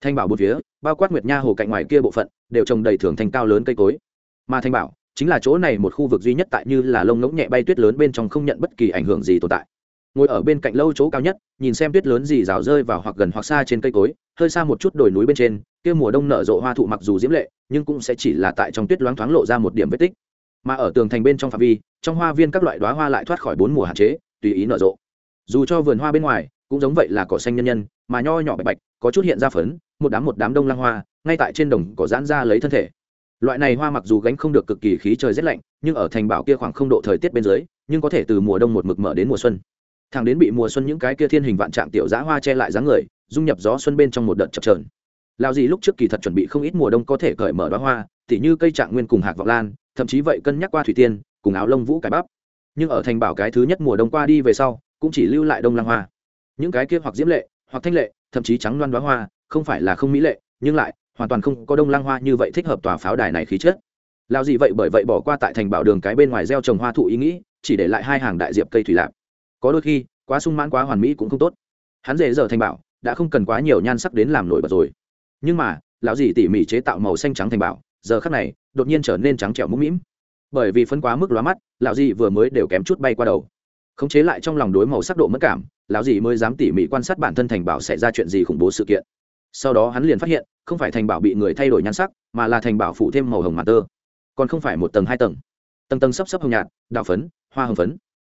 Thanh bảo một phía, bao quát nguyệt nha hồ cạnh ngoài kia bộ phận, đều trồng đầy thường thành cao lớn cây cối. Mà thanh bảo, chính là chỗ này một khu vực duy nhất tại như là lông ngỗng nhẹ bay tuyết lớn bên trong không nhận bất kỳ ảnh hưởng gì tồn tại ngồi ở bên cạnh lâu chỗ cao nhất, nhìn xem tuyết lớn gì rào rơi vào hoặc gần hoặc xa trên cây cối, hơi xa một chút đồi núi bên trên, kia mùa đông nở rộ hoa thụ mặc dù diễm lệ, nhưng cũng sẽ chỉ là tại trong tuyết loáng thoáng lộ ra một điểm vết tích. Mà ở tường thành bên trong phạm vi, trong hoa viên các loại đoá hoa lại thoát khỏi bốn mùa hạn chế, tùy ý nở rộ. Dù cho vườn hoa bên ngoài, cũng giống vậy là cỏ xanh nhân nhân, mà nho nhỏ bạch bạch, có chút hiện ra phấn, một đám một đám đông lang hoa, ngay tại trên đồng cỏ giãn ra lấy thân thể. Loại này hoa mặc dù gánh không được cực kỳ khí trời rét lạnh, nhưng ở thành bảo kia khoảng không độ thời tiết bên dưới, nhưng có thể từ mùa đông một mực mở đến mùa xuân thằng đến bị mùa xuân những cái kia thiên hình vạn trạng tiểu giã hoa che lại dáng người, dung nhập gió xuân bên trong một đợt chập trờn lao gì lúc trước kỳ thật chuẩn bị không ít mùa đông có thể cởi mở đoá hoa, tỉ như cây trạng nguyên cùng hạc vọng lan, thậm chí vậy cân nhắc qua thủy tiên, cùng áo lông vũ cải bắp. Nhưng ở thành bảo cái thứ nhất mùa đông qua đi về sau, cũng chỉ lưu lại đông lang hoa. Những cái kia hoặc diễm lệ, hoặc thanh lệ, thậm chí trắng loan đoá hoa, không phải là không mỹ lệ, nhưng lại hoàn toàn không có đông lang hoa như vậy thích hợp tòa pháo đài này khí chất. Lao gì vậy bởi vậy bỏ qua tại thành bảo đường cái bên ngoài gieo trồng hoa thụ ý nghĩ, chỉ để lại hai hàng đại diệp cây thủy lạc có đôi khi, quá sung mãn, quá hoàn mỹ cũng không tốt. Hắn dễ dở thành bảo, đã không cần quá nhiều nhan sắc đến làm nổi bật rồi. Nhưng mà, lão dì tỉ mỉ chế tạo màu xanh trắng thành bảo, giờ khắc này, đột nhiên trở nên trắng trẻo mũm mĩm. Bởi vì phân quá mức lóa mắt, lão dì vừa mới đều kém chút bay qua đầu. Khống chế lại trong lòng đối màu sắc độ mất cảm, lão dì mới dám tỉ mỉ quan sát bản thân thành bảo xảy ra chuyện gì khủng bố sự kiện. Sau đó hắn liền phát hiện, không phải thành bảo bị người thay đổi nhan sắc, mà là thành bảo phủ thêm màu hồng màn tơ. Còn không phải một tầng hai tầng. Tầng tầng sắp sắp hồng nhạt, đạo phấn, hoa hồng phấn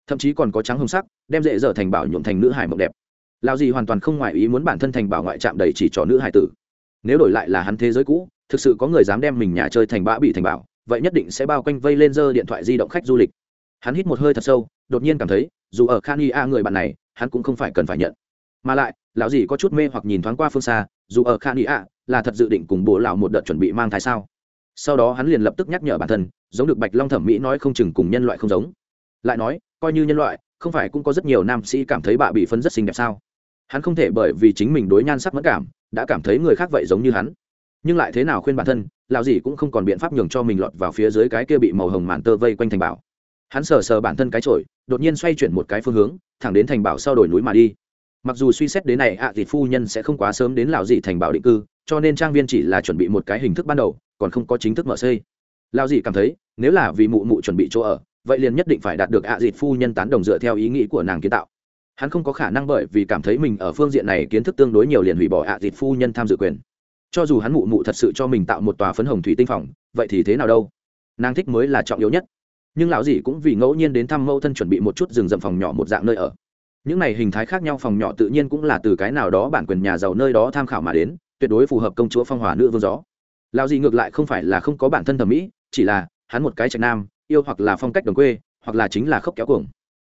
thậm chí còn có trắng hồng sắc, đem dễ dở thành bảo nhuộm thành nữ hải mộng đẹp. Lao gì hoàn toàn không ngoại ý muốn bản thân thành bảo ngoại trạm đầy chỉ cho nữ hải tử. Nếu đổi lại là hắn thế giới cũ, thực sự có người dám đem mình nhà chơi thành bã bị thành bảo, vậy nhất định sẽ bao quanh vây lên dơ điện thoại di động khách du lịch. Hắn hít một hơi thật sâu, đột nhiên cảm thấy, dù ở khan y a người bạn này, hắn cũng không phải cần phải nhận. Mà lại, lão gì có chút mê hoặc nhìn thoáng qua phương xa, dù ở khan y a là thật dự định cùng bố lão một đợt chuẩn bị mang thai sao? Sau đó hắn liền lập tức nhắc nhở bản thân, giống được bạch long thẩm mỹ nói không chừng cùng nhân loại không giống. Lại nói coi như nhân loại không phải cũng có rất nhiều nam sĩ cảm thấy bạ bị phân rất xinh đẹp sao? Hắn không thể bởi vì chính mình đối nhan sắc mất cảm đã cảm thấy người khác vậy giống như hắn. Nhưng lại thế nào khuyên bản thân lào gì cũng không còn biện pháp nhường cho mình lọt vào phía dưới cái kia bị màu hồng màn tơ vây quanh thành bảo. Hắn sờ sờ bản thân cái trội đột nhiên xoay chuyển một cái phương hướng thẳng đến thành bảo sau đổi núi mà đi. Mặc dù suy xét đến này ạ à, thì phu nhân sẽ không quá sớm đến lào gì thành bảo định cư cho nên trang viên chỉ là chuẩn bị một cái hình thức ban đầu còn không có chính thức mở xây. Lao gì cảm thấy nếu là vì mụ mụ chuẩn bị chỗ ở vậy liền nhất định phải đạt được ạ à dịt phu nhân tán đồng dựa theo ý nghĩ của nàng kiến tạo. Hắn không có khả năng bởi vì cảm thấy mình ở phương diện này kiến thức tương đối nhiều liền hủy bỏ ạ à dịt phu nhân tham dự quyền. Cho dù hắn mụ mụ thật sự cho mình tạo một tòa phấn hồng thủy tinh phòng, vậy thì thế nào đâu? Nàng thích mới là trọng yếu nhất. Nhưng lão dì cũng vì ngẫu nhiên đến thăm mẫu thân chuẩn bị một chút rừng rậm phòng nhỏ một dạng nơi ở. Những này hình thái khác nhau phòng nhỏ tự nhiên cũng là từ cái nào đó bản quyền nhà giàu nơi đó tham khảo mà đến, tuyệt đối phù hợp công chúa phong hòa nữ vương gió. Lão dì ngược lại không phải là không có bản thân thẩm mỹ, chỉ là hắn một cái trạch nam yêu hoặc là phong cách đồng quê, hoặc là chính là khốc kéo cuồng.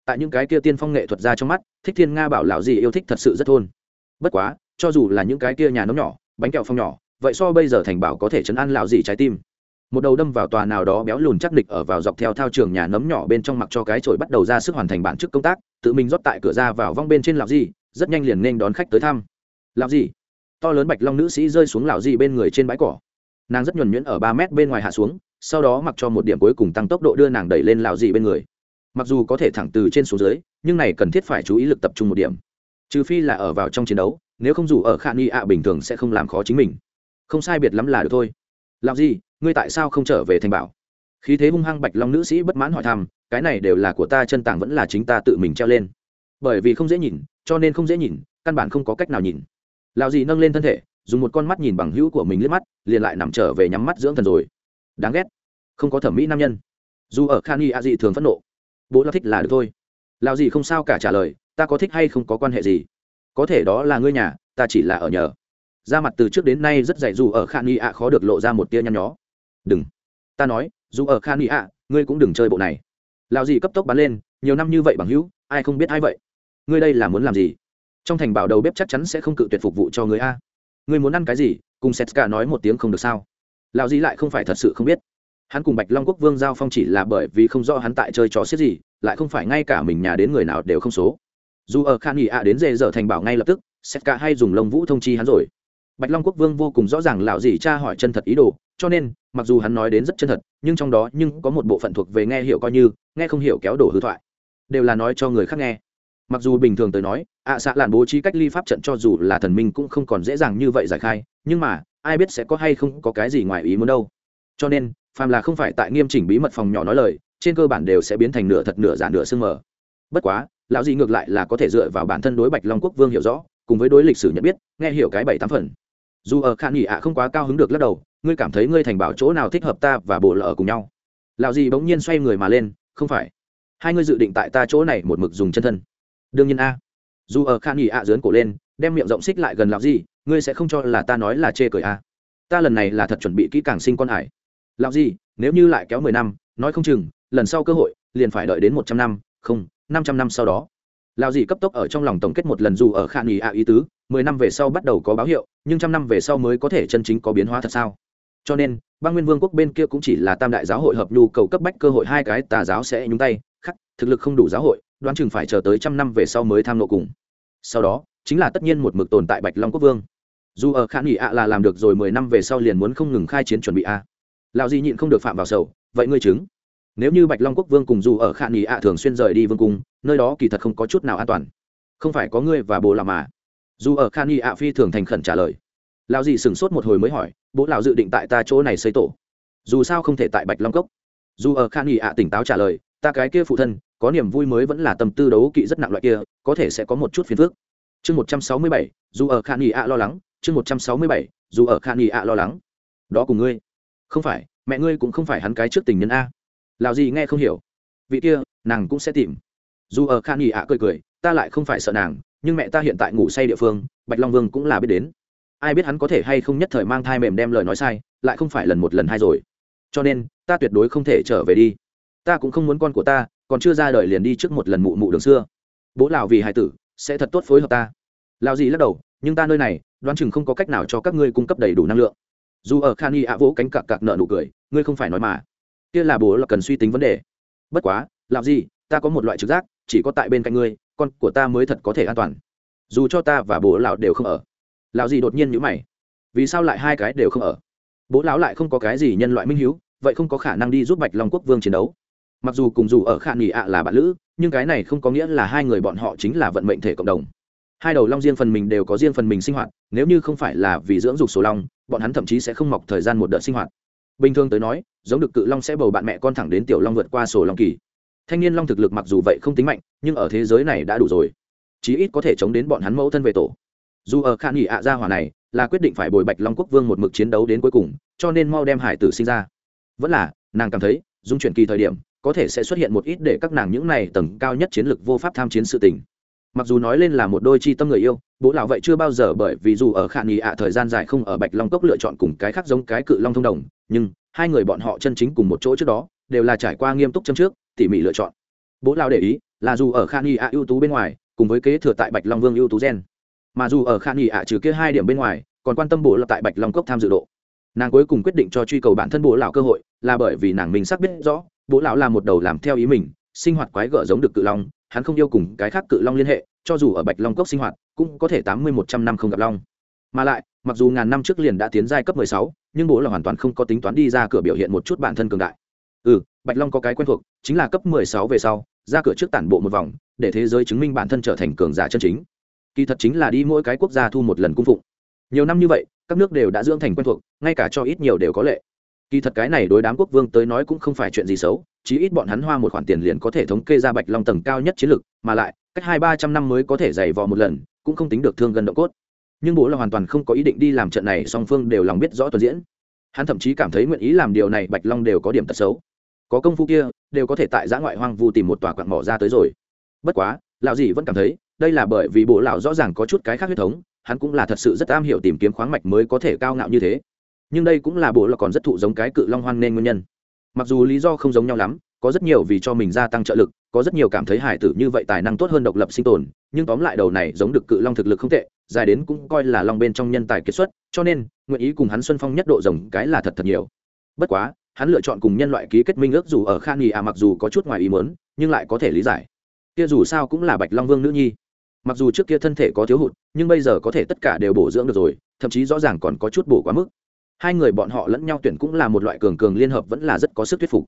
Tại những cái kia tiên phong nghệ thuật ra trong mắt, thích thiên nga bảo lão gì yêu thích thật sự rất thôn. Bất quá, cho dù là những cái kia nhà nấm nhỏ, bánh kẹo phong nhỏ, vậy so bây giờ thành bảo có thể chấn an lão gì trái tim. Một đầu đâm vào tòa nào đó béo lùn chắc địch ở vào dọc theo thao trường nhà nấm nhỏ bên trong mặc cho cái chổi bắt đầu ra sức hoàn thành bản chức công tác, tự mình rót tại cửa ra vào vong bên trên lão gì rất nhanh liền nên đón khách tới thăm. Lão gì to lớn bạch long nữ sĩ rơi xuống lão gì bên người trên bãi cỏ. Nàng rất nhuần nhuyễn ở ba mét bên ngoài hạ xuống sau đó mặc cho một điểm cuối cùng tăng tốc độ đưa nàng đẩy lên lạo dị bên người. Mặc dù có thể thẳng từ trên xuống dưới, nhưng này cần thiết phải chú ý lực tập trung một điểm. Trừ phi là ở vào trong chiến đấu, nếu không dù ở khả nghi ạ, bình thường sẽ không làm khó chính mình. Không sai biệt lắm là được thôi. Làm gì ngươi tại sao không trở về thành bảo? Khí thế hung hăng bạch long nữ sĩ bất mãn hỏi thăm, cái này đều là của ta, chân tảng vẫn là chính ta tự mình treo lên. Bởi vì không dễ nhìn, cho nên không dễ nhìn, căn bản không có cách nào nhìn. Lào dị nâng lên thân thể, dùng một con mắt nhìn bằng hữu của mình liếc mắt, liền lại nằm trở về nhắm mắt dưỡng thần rồi đáng ghét. Không có thẩm mỹ nam nhân. Dù ở khan y a dị thường phẫn nộ, bố lao thích là được thôi. Lao gì không sao cả trả lời, ta có thích hay không có quan hệ gì. Có thể đó là ngươi nhà, ta chỉ là ở nhờ. Ra mặt từ trước đến nay rất dạy dù ở khan y a khó được lộ ra một tia nhăn nhó. Đừng. Ta nói, dù ở khan y a, ngươi cũng đừng chơi bộ này. Lao gì cấp tốc bắn lên, nhiều năm như vậy bằng hữu, ai không biết ai vậy? Ngươi đây là muốn làm gì? Trong thành bảo đầu bếp chắc chắn sẽ không cự tuyệt phục vụ cho người a. Ngươi muốn ăn cái gì? Cùng setska nói một tiếng không được sao? Lão dĩ lại không phải thật sự không biết. Hắn cùng bạch long quốc vương giao phong chỉ là bởi vì không rõ hắn tại chơi trò xiết gì, lại không phải ngay cả mình nhà đến người nào đều không số. Dù ở khan nghỉ ạ đến dê dở thành bảo ngay lập tức xét cả hay dùng lông vũ thông chi hắn rồi. Bạch long quốc vương vô cùng rõ ràng lão dĩ cha hỏi chân thật ý đồ, cho nên, mặc dù hắn nói đến rất chân thật, nhưng trong đó nhưng có một bộ phận thuộc về nghe hiểu coi như, nghe không hiểu kéo đổ hư thoại. Đều là nói cho người khác nghe. Mặc dù bình thường tới nói, ạ à xạ làn bố trí cách ly pháp trận cho dù là thần minh cũng không còn dễ dàng như vậy giải khai, nhưng mà ai biết sẽ có hay không có cái gì ngoài ý muốn đâu. Cho nên, phàm là không phải tại nghiêm chỉnh bí mật phòng nhỏ nói lời, trên cơ bản đều sẽ biến thành nửa thật nửa giả nửa sương mờ. Bất quá, lão gì ngược lại là có thể dựa vào bản thân đối bạch long quốc vương hiểu rõ, cùng với đối lịch sử nhận biết, nghe hiểu cái bảy tám phần. Dù ở khan nghỉ ạ không quá cao hứng được lắc đầu, ngươi cảm thấy ngươi thành bảo chỗ nào thích hợp ta và bộ lỡ cùng nhau? Lão gì bỗng nhiên xoay người mà lên, không phải. Hai ngươi dự định tại ta chỗ này một mực dùng chân thân. Đương nhiên a. Dù ở khan nghỉ ạ dướn cổ lên, đem miệng rộng xích lại gần lão gì ngươi sẽ không cho là ta nói là chê cười à? ta lần này là thật chuẩn bị kỹ càng sinh con hải. Lão gì, nếu như lại kéo mười năm, nói không chừng, lần sau cơ hội, liền phải đợi đến một trăm năm, không, năm trăm năm sau đó. Lão gì cấp tốc ở trong lòng tổng kết một lần dù ở khan nghỉ ạ à ý tứ, mười năm về sau bắt đầu có báo hiệu, nhưng trăm năm về sau mới có thể chân chính có biến hóa thật sao? Cho nên, băng nguyên vương quốc bên kia cũng chỉ là tam đại giáo hội hợp nhu cầu cấp bách cơ hội, hai cái tà giáo sẽ nhúng tay, khắc, thực lực không đủ giáo hội, đoán chừng phải chờ tới trăm năm về sau mới tham nộ cùng. Sau đó, chính là tất nhiên một mực tồn tại bạch long quốc vương dù ở khả nghị ạ là làm được rồi mười năm về sau liền muốn không ngừng khai chiến chuẩn bị a. À. lào gì nhịn không được phạm vào sầu, vậy ngươi chứng? Nếu như bạch long quốc vương cùng dù ở khả nghị ạ thường xuyên rời đi vương cung, nơi đó kỳ thật không có chút nào an toàn. Không phải có ngươi và bố làm mà. Dù ở khả nghị ạ phi thường thành khẩn trả lời. Lạo gì sửng sốt một hồi mới hỏi, bố lão dự định tại ta chỗ này xây tổ? Dù sao không thể tại bạch long cốc. Dù ở khả nghị ạ tỉnh táo trả lời, ta cái kia phụ thân, có niềm vui mới vẫn là tâm tư đấu kỵ rất nặng loại kia, có thể sẽ có một chút phiền phức. Chương một trăm sáu mươi bảy, dù ở khả nghị ạ lo lắng chương một trăm sáu mươi bảy, dù ở khan nghị ạ lo lắng. Đó cùng ngươi. Không phải, mẹ ngươi cũng không phải hắn cái trước tình nhân a. Lào gì nghe không hiểu. Vị kia, nàng cũng sẽ tìm. Dù ở khan nghị ạ cười cười, ta lại không phải sợ nàng, nhưng mẹ ta hiện tại ngủ say địa phương, bạch long vương cũng là biết đến. Ai biết hắn có thể hay không nhất thời mang thai mềm đem lời nói sai, lại không phải lần một lần hai rồi. Cho nên, ta tuyệt đối không thể trở về đi. Ta cũng không muốn con của ta, còn chưa ra đời liền đi trước một lần mụ mụ đường xưa. Bố lào vì hải tử, sẽ thật tốt phối hợp ta. Lào gì lắc đầu, nhưng ta nơi này đoán chừng không có cách nào cho các ngươi cung cấp đầy đủ năng lượng. Dù ở khan y ạ vỗ cánh cặc cặc nợ nụ cười, ngươi không phải nói mà. Kia là bố là cần suy tính vấn đề. Bất quá, làm gì, ta có một loại trực giác, chỉ có tại bên cạnh ngươi, con của ta mới thật có thể an toàn. Dù cho ta và bố lão đều không ở. Lão gì đột nhiên nhữ mày. Vì sao lại hai cái đều không ở? Bố lão lại không có cái gì nhân loại minh hiếu, vậy không có khả năng đi giúp bạch long quốc vương chiến đấu. Mặc dù cùng dù ở khả nghỉ ạ là bạn lữ, nhưng cái này không có nghĩa là hai người bọn họ chính là vận mệnh thể cộng đồng hai đầu long riêng phần mình đều có riêng phần mình sinh hoạt, nếu như không phải là vì dưỡng dục sổ long, bọn hắn thậm chí sẽ không mọc thời gian một đợt sinh hoạt. Bình thường tới nói, giống được cự long sẽ bầu bạn mẹ con thẳng đến tiểu long vượt qua sổ long kỳ. Thanh niên long thực lực mặc dù vậy không tính mạnh, nhưng ở thế giới này đã đủ rồi. Chí ít có thể chống đến bọn hắn mẫu thân về tổ. Dù ở khả nghỉ ạ gia hỏa này là quyết định phải bồi bạch long quốc vương một mực chiến đấu đến cuối cùng, cho nên mau đem hải tử sinh ra. Vẫn là, nàng cảm thấy, dung chuyển kỳ thời điểm, có thể sẽ xuất hiện một ít để các nàng những này tầng cao nhất chiến lược vô pháp tham chiến sự tình mặc dù nói lên là một đôi chi tâm người yêu, bố lão vậy chưa bao giờ bởi vì dù ở khả nghỉ ạ thời gian dài không ở bạch long cốc lựa chọn cùng cái khác giống cái cự long thông đồng, nhưng hai người bọn họ chân chính cùng một chỗ trước đó, đều là trải qua nghiêm túc châm trước, tỉ mỉ lựa chọn. Bố lão để ý, là dù ở khả nghỉ ạ ưu tú bên ngoài, cùng với kế thừa tại bạch long vương ưu tú gen. Mà dù ở khả nghỉ ạ trừ kia hai điểm bên ngoài, còn quan tâm bố là tại bạch long cốc tham dự độ. Nàng cuối cùng quyết định cho truy cầu bản thân bố lão cơ hội, là bởi vì nàng mình xác biết rõ, bố lão là một đầu làm theo ý mình, sinh hoạt quái gở giống được cự long hắn không yêu cùng cái khác cự long liên hệ, cho dù ở bạch long cốc sinh hoạt, cũng có thể tám mươi một trăm năm không gặp long. Mà lại, mặc dù ngàn năm trước liền đã tiến giai cấp mười sáu, nhưng bố là hoàn toàn không có tính toán đi ra cửa biểu hiện một chút bản thân cường đại. Ừ bạch long có cái quen thuộc, chính là cấp mười sáu về sau, ra cửa trước tản bộ một vòng, để thế giới chứng minh bản thân trở thành cường giả chân chính. Kỳ thật chính là đi mỗi cái quốc gia thu một lần cung phụng. Nhiều năm như vậy, các nước đều đã dưỡng thành quen thuộc, ngay cả cho ít nhiều đều có lệ kỳ thật cái này đối đám quốc vương tới nói cũng không phải chuyện gì xấu, chí ít bọn hắn hoa một khoản tiền liền có thể thống kê ra bạch long tầng cao nhất chiến lược mà lại, cách hai ba trăm năm mới có thể dày vò một lần, cũng không tính được thương gần độ cốt. Nhưng bố là hoàn toàn không có ý định đi làm trận này, song phương đều lòng biết rõ tuần diễn. Hắn thậm chí cảm thấy nguyện ý làm điều này, bạch long đều có điểm tật xấu. Có công phu kia, đều có thể tại giã ngoại hoang vu tìm một tòa quặng mỏ ra tới rồi. Bất quá, lão gì vẫn cảm thấy, đây là bởi vì bộ lão rõ ràng có chút cái khác huyết thống, hắn cũng là thật sự rất am hiểu tìm kiếm khoáng mạch mới có thể cao ngạo như thế nhưng đây cũng là bộ là còn rất thụ giống cái cự long hoan nên nguyên nhân. Mặc dù lý do không giống nhau lắm, có rất nhiều vì cho mình gia tăng trợ lực, có rất nhiều cảm thấy hải tử như vậy tài năng tốt hơn độc lập sinh tồn, nhưng tóm lại đầu này giống được cự long thực lực không tệ, dài đến cũng coi là long bên trong nhân tài kiệt xuất, cho nên, nguyện ý cùng hắn xuân phong nhất độ rồng cái là thật thật nhiều. Bất quá, hắn lựa chọn cùng nhân loại ký kết minh ước dù ở khan nghỉ à mặc dù có chút ngoài ý mớn nhưng lại có thể lý giải. Kia dù sao cũng là bạch long vương nữ nhi. Mặc dù trước kia thân thể có thiếu hụt, nhưng bây giờ có thể tất cả đều bổ dưỡng được rồi, thậm chí rõ ràng còn có chút bổ quá mức hai người bọn họ lẫn nhau tuyển cũng là một loại cường cường liên hợp vẫn là rất có sức thuyết phục.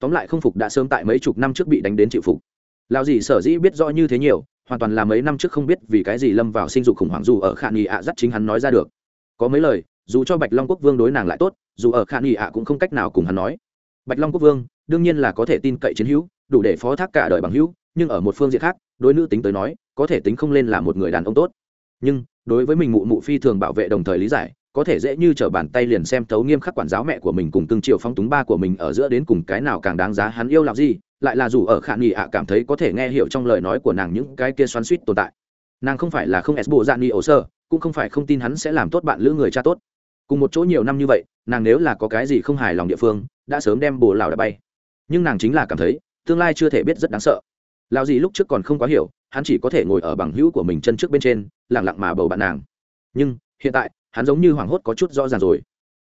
Tóm lại không phục đã sớm tại mấy chục năm trước bị đánh đến chịu phục. Lao gì sở dĩ biết rõ như thế nhiều, hoàn toàn là mấy năm trước không biết vì cái gì lâm vào sinh dục khủng hoảng dù ở khả nghi ạ dắt chính hắn nói ra được. Có mấy lời, dù cho bạch long quốc vương đối nàng lại tốt, dù ở khả nghi ạ cũng không cách nào cùng hắn nói. Bạch long quốc vương, đương nhiên là có thể tin cậy chiến hữu, đủ để phó thác cả đời bằng hữu, nhưng ở một phương diện khác, đối nữ tính tới nói, có thể tính không lên là một người đàn ông tốt. Nhưng, đối với mình mụ mụ phi thường bảo vệ đồng thời lý giải có thể dễ như t r ở bàn tay liền xem tấu nghiêm khắc quản giáo mẹ của mình cùng tương triệu phong túng ba của mình ở giữa đến cùng cái nào càng đáng giá hắn yêu làm gì, lại là dù ở khả nghị ạ cảm thấy có thể nghe hiểu trong lời nói của nàng những cái kia xoắn suýt tồn tại. Nàng không phải là không s bộ dạng ni ổ sơ, cũng không phải không tin hắn sẽ làm tốt bạn lữ người cha tốt. Cùng một chỗ nhiều năm như vậy, nàng nếu là có cái gì không hài lòng địa phương, đã sớm đem bồ lào đã bay. Nhưng nàng chính là cảm thấy, tương lai chưa thể biết rất đáng sợ. Lao gì lúc trước còn không quá hiểu, hắn chỉ có thể ngồi ở bằng hữu của mình chân trước bên trên lẳng lặng mà bầu bạn nàng. Nhưng, hiện tại hắn giống như hoảng hốt có chút rõ ràng rồi.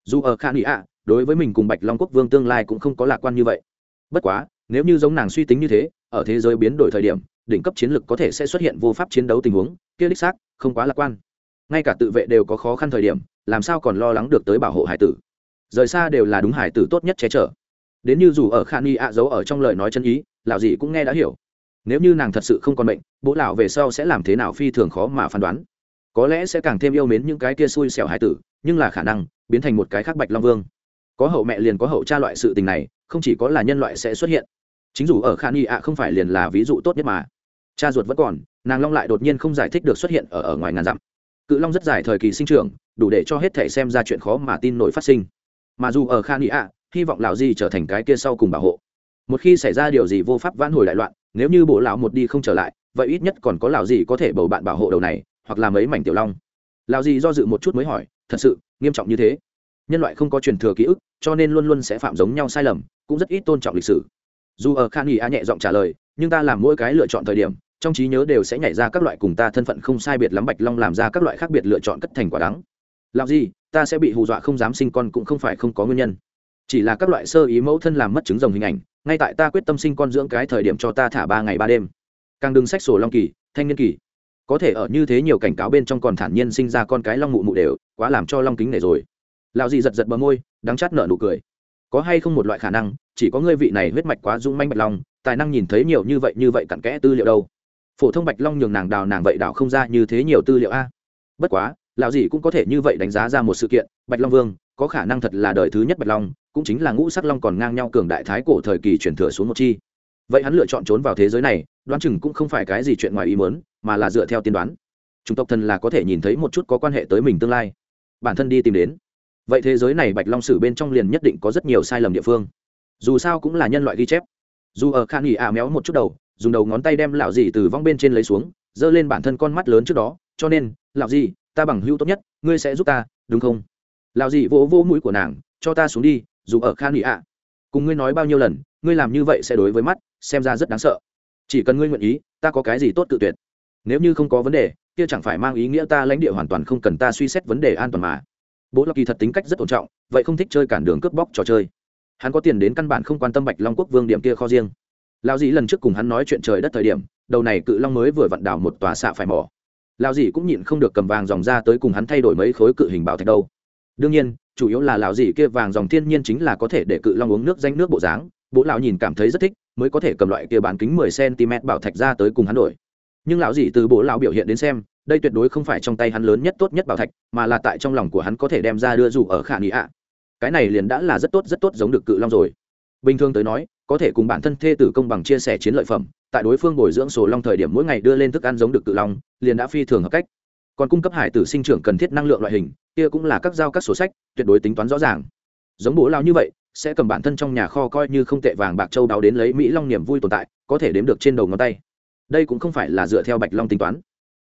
Dù ở khan ý ạ, đối với mình cùng bạch long quốc vương tương lai cũng không có lạc quan như vậy. Bất quá, nếu như giống nàng suy tính như thế, ở thế giới biến đổi thời điểm, đỉnh cấp chiến lược có thể sẽ xuất hiện vô pháp chiến đấu tình huống, kia đích xác, không quá lạc quan. Ngay cả tự vệ đều có khó khăn thời điểm, làm sao còn lo lắng được tới bảo hộ hải tử? Rời xa đều là đúng hải tử tốt nhất che chở. Đến như dù ở khan y ạ giấu ở trong lời nói chân ý, lão gì cũng nghe đã hiểu. Nếu như nàng thật sự không còn bệnh, bố lão về sau sẽ làm thế nào phi thường khó mà phán đoán có lẽ sẽ càng thêm yêu mến những cái kia xui xẻo hải tử, nhưng là khả năng, biến thành một cái khác bạch long vương. Có hậu mẹ liền có hậu cha loại sự tình này, không chỉ có là nhân loại sẽ xuất hiện. Chính dù ở khan y ạ không phải liền là ví dụ tốt nhất mà. Cha ruột vẫn còn, nàng long lại đột nhiên không giải thích được xuất hiện ở ở ngoài ngàn dặm. Cự long rất dài thời kỳ sinh trưởng, đủ để cho hết thể xem ra chuyện khó mà tin nổi phát sinh. Mà dù ở khan y ạ, hy vọng lão di trở thành cái kia sau cùng bảo hộ. Một khi xảy ra điều gì vô pháp vãn hồi đại loạn, nếu như bộ lão một đi không trở lại, vậy ít nhất còn có lão gì có thể bầu bạn bảo hộ đầu này hoặc là mấy mảnh tiểu long. Lão gì do dự một chút mới hỏi, thật sự, nghiêm trọng như thế? Nhân loại không có truyền thừa ký ức, cho nên luôn luôn sẽ phạm giống nhau sai lầm, cũng rất ít tôn trọng lịch sử. Dù ở khan nghỉ a nhẹ giọng trả lời, nhưng ta làm mỗi cái lựa chọn thời điểm, trong trí nhớ đều sẽ nhảy ra các loại cùng ta thân phận không sai biệt lắm bạch long làm ra các loại khác biệt lựa chọn cất thành quả đắng. Làm gì ta sẽ bị hù dọa không dám sinh con cũng không phải không có nguyên nhân. Chỉ là các loại sơ ý mẫu thân làm mất chứng rồng hình ảnh, ngay tại ta quyết tâm sinh con dưỡng cái thời điểm cho ta thả ba ngày ba đêm. Càng đừng sách sổ long kỳ, thanh niên kỳ có thể ở như thế nhiều cảnh cáo bên trong còn thản nhiên sinh ra con cái long mụ mụ đều, quá làm cho long kính nể rồi. Lão dị giật giật bờ môi, đắng chát nở nụ cười. Có hay không một loại khả năng, chỉ có ngươi vị này huyết mạch quá dung manh bạch long, tài năng nhìn thấy nhiều như vậy như vậy cặn kẽ tư liệu đâu. Phổ thông bạch long nhường nàng đào nàng vậy đào không ra như thế nhiều tư liệu a. Bất quá, lão dị cũng có thể như vậy đánh giá ra một sự kiện, bạch long vương, có khả năng thật là đời thứ nhất bạch long, cũng chính là ngũ sắc long còn ngang nhau cường đại thái cổ thời kỳ chuyển thừa xuống một chi. Vậy hắn lựa chọn trốn vào thế giới này đoán chừng cũng không phải cái gì chuyện ngoài ý muốn, mà là dựa theo tiên đoán. Chúng tộc thần là có thể nhìn thấy một chút có quan hệ tới mình tương lai. Bản thân đi tìm đến. Vậy thế giới này bạch long sử bên trong liền nhất định có rất nhiều sai lầm địa phương. Dù sao cũng là nhân loại ghi chép. Dù ở khan nghỉ à méo một chút đầu, dùng đầu ngón tay đem lão dì từ vong bên trên lấy xuống, giơ lên bản thân con mắt lớn trước đó, cho nên, lão dì, ta bằng hữu tốt nhất, ngươi sẽ giúp ta, đúng không? Lão dì vỗ vỗ mũi của nàng, cho ta xuống đi, dù ở khan nghỉ ạ. Cùng ngươi nói bao nhiêu lần, ngươi làm như vậy sẽ đối với mắt, xem ra rất đáng sợ chỉ cần ngươi nguyện ý, ta có cái gì tốt tự tuyệt. Nếu như không có vấn đề, kia chẳng phải mang ý nghĩa ta lãnh địa hoàn toàn không cần ta suy xét vấn đề an toàn mà. Bố lộc kỳ thật tính cách rất tôn trọng, vậy không thích chơi cản đường cướp bóc trò chơi. Hắn có tiền đến căn bản không quan tâm bạch long quốc vương điểm kia kho riêng. Lao dĩ lần trước cùng hắn nói chuyện trời đất thời điểm, đầu này cự long mới vừa vặn đảo một tòa xạ phải mỏ. Lao dĩ cũng nhịn không được cầm vàng dòng ra tới cùng hắn thay đổi mấy khối cự hình bảo thạch đâu. Đương nhiên, chủ yếu là lão dĩ kia vàng dòng thiên nhiên chính là có thể để cự long uống nước danh nước bộ dáng. Bố lão nhìn cảm thấy rất thích mới có thể cầm loại kia bán kính mười cm bảo thạch ra tới cùng hắn đổi. Nhưng lão gì từ bố lão biểu hiện đến xem, đây tuyệt đối không phải trong tay hắn lớn nhất tốt nhất bảo thạch, mà là tại trong lòng của hắn có thể đem ra đưa dù ở khả nghi ạ. Cái này liền đã là rất tốt rất tốt giống được cự long rồi. Bình thường tới nói, có thể cùng bản thân thê tử công bằng chia sẻ chiến lợi phẩm, tại đối phương bồi dưỡng sổ long thời điểm mỗi ngày đưa lên thức ăn giống được cự long, liền đã phi thường hợp cách. Còn cung cấp hải tử sinh trưởng cần thiết năng lượng loại hình, kia cũng là các giao các sổ sách, tuyệt đối tính toán rõ ràng. Giống bố lao như vậy sẽ cầm bản thân trong nhà kho coi như không tệ vàng bạc châu đáo đến lấy mỹ long niềm vui tồn tại, có thể đếm được trên đầu ngón tay. Đây cũng không phải là dựa theo bạch long tính toán.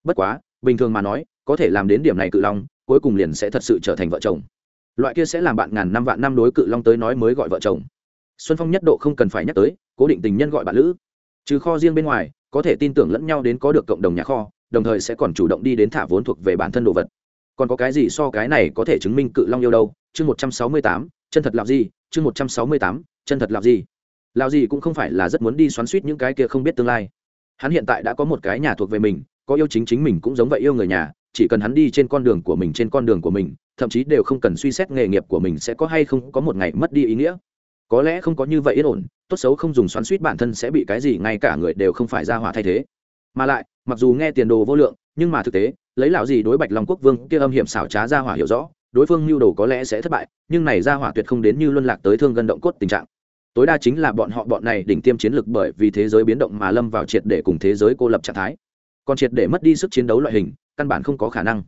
Bất quá, bình thường mà nói, có thể làm đến điểm này cự long, cuối cùng liền sẽ thật sự trở thành vợ chồng. Loại kia sẽ làm bạn ngàn năm vạn năm đối cự long tới nói mới gọi vợ chồng. Xuân phong nhất độ không cần phải nhắc tới, cố định tình nhân gọi bạn lữ. Trừ kho riêng bên ngoài, có thể tin tưởng lẫn nhau đến có được cộng đồng nhà kho, đồng thời sẽ còn chủ động đi đến thả vốn thuộc về bản thân đồ vật. Còn có cái gì so cái này có thể chứng minh cự long yêu đâu? Chương một trăm sáu mươi tám, chân thật làm gì? Chương một trăm sáu mươi tám, chân thật làm gì lão gì cũng không phải là rất muốn đi xoắn suýt những cái kia không biết tương lai. Hắn hiện tại đã có một cái nhà thuộc về mình, có yêu chính chính mình cũng giống vậy yêu người nhà, chỉ cần hắn đi trên con đường của mình trên con đường của mình, thậm chí đều không cần suy xét nghề nghiệp của mình sẽ có hay không có một ngày mất đi ý nghĩa. Có lẽ không có như vậy yên ổn, tốt xấu không dùng xoắn suýt bản thân sẽ bị cái gì, ngay cả người đều không phải ra hỏa thay thế. Mà lại, mặc dù nghe tiền đồ vô lượng, nhưng mà thực tế, lấy lão gì đối bạch long quốc vương kia âm hiểm xảo trá ra hỏa hiểu rõ đối phương mưu đồ có lẽ sẽ thất bại, nhưng này ra hỏa tuyệt không đến như luân lạc tới thương gân động cốt tình trạng. Tối đa chính là bọn họ bọn này đỉnh tiêm chiến lược bởi vì thế giới biến động mà lâm vào triệt để cùng thế giới cô lập trạng thái. Còn triệt để mất đi sức chiến đấu loại hình, căn bản không có khả năng.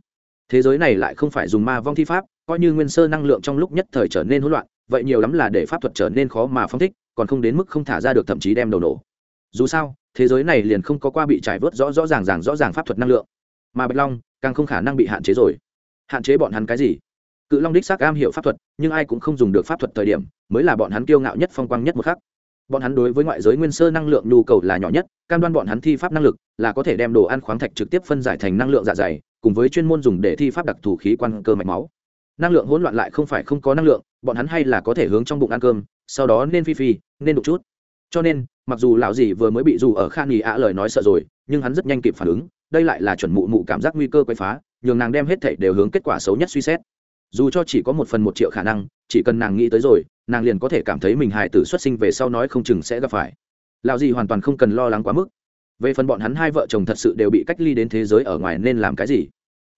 Thế giới này lại không phải dùng ma vong thi pháp, coi như nguyên sơ năng lượng trong lúc nhất thời trở nên hỗn loạn, vậy nhiều lắm là để pháp thuật trở nên khó mà phong thích, còn không đến mức không thả ra được thậm chí đem đầu nổ. Dù sao, thế giới này liền không có qua bị trải vớt rõ rõ ràng ràng rõ ràng pháp thuật năng lượng. Mà bạch long càng không khả năng bị hạn chế rồi. Hạn chế bọn hắn cái gì? Cự long đích xác am hiểu pháp thuật, nhưng ai cũng không dùng được pháp thuật thời điểm, mới là bọn hắn kiêu ngạo nhất phong quang nhất một khắc. Bọn hắn đối với ngoại giới nguyên sơ năng lượng nhu cầu là nhỏ nhất, cam đoan bọn hắn thi pháp năng lực là có thể đem đồ ăn khoáng thạch trực tiếp phân giải thành năng lượng dạ dày, cùng với chuyên môn dùng để thi pháp đặc thù khí quan cơ mạch máu. Năng lượng hỗn loạn lại không phải không có năng lượng, bọn hắn hay là có thể hướng trong bụng ăn cơm, sau đó nên phi phi, nên đục chút. Cho nên, mặc dù lão dì vừa mới bị dù ở khan nghỉ ạ lời nói sợ rồi, nhưng hắn rất nhanh kịp phản ứng, đây lại là chuẩn mụ mụ cảm giác nguy cơ quậy phá, nhường nàng đem hết thảy đều hướng kết quả xấu nhất suy xét dù cho chỉ có một phần một triệu khả năng, chỉ cần nàng nghĩ tới rồi, nàng liền có thể cảm thấy mình hài tử xuất sinh về sau nói không chừng sẽ gặp phải. Lão gì hoàn toàn không cần lo lắng quá mức. Về phần bọn hắn hai vợ chồng thật sự đều bị cách ly đến thế giới ở ngoài nên làm cái gì?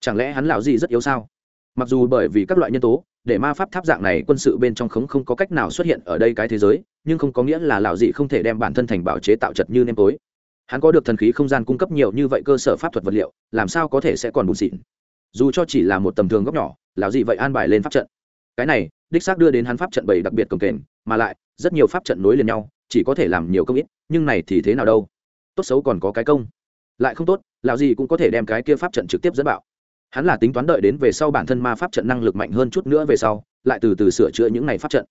Chẳng lẽ hắn lão gì rất yếu sao? Mặc dù bởi vì các loại nhân tố, để ma pháp tháp dạng này quân sự bên trong khống không có cách nào xuất hiện ở đây cái thế giới, nhưng không có nghĩa là lão dị không thể đem bản thân thành bảo chế tạo chật như nêm tối. Hắn có được thần khí không gian cung cấp nhiều như vậy cơ sở pháp thuật vật liệu, làm sao có thể sẽ còn bùn xịn? Dù cho chỉ là một tầm thường góc nhỏ lão gì vậy an bài lên pháp trận? Cái này, đích xác đưa đến hắn pháp trận bảy đặc biệt cồng kềnh, mà lại, rất nhiều pháp trận nối liền nhau, chỉ có thể làm nhiều công ít, nhưng này thì thế nào đâu? Tốt xấu còn có cái công. Lại không tốt, lão gì cũng có thể đem cái kia pháp trận trực tiếp dẫn bạo. Hắn là tính toán đợi đến về sau bản thân ma pháp trận năng lực mạnh hơn chút nữa về sau, lại từ từ sửa chữa những này pháp trận.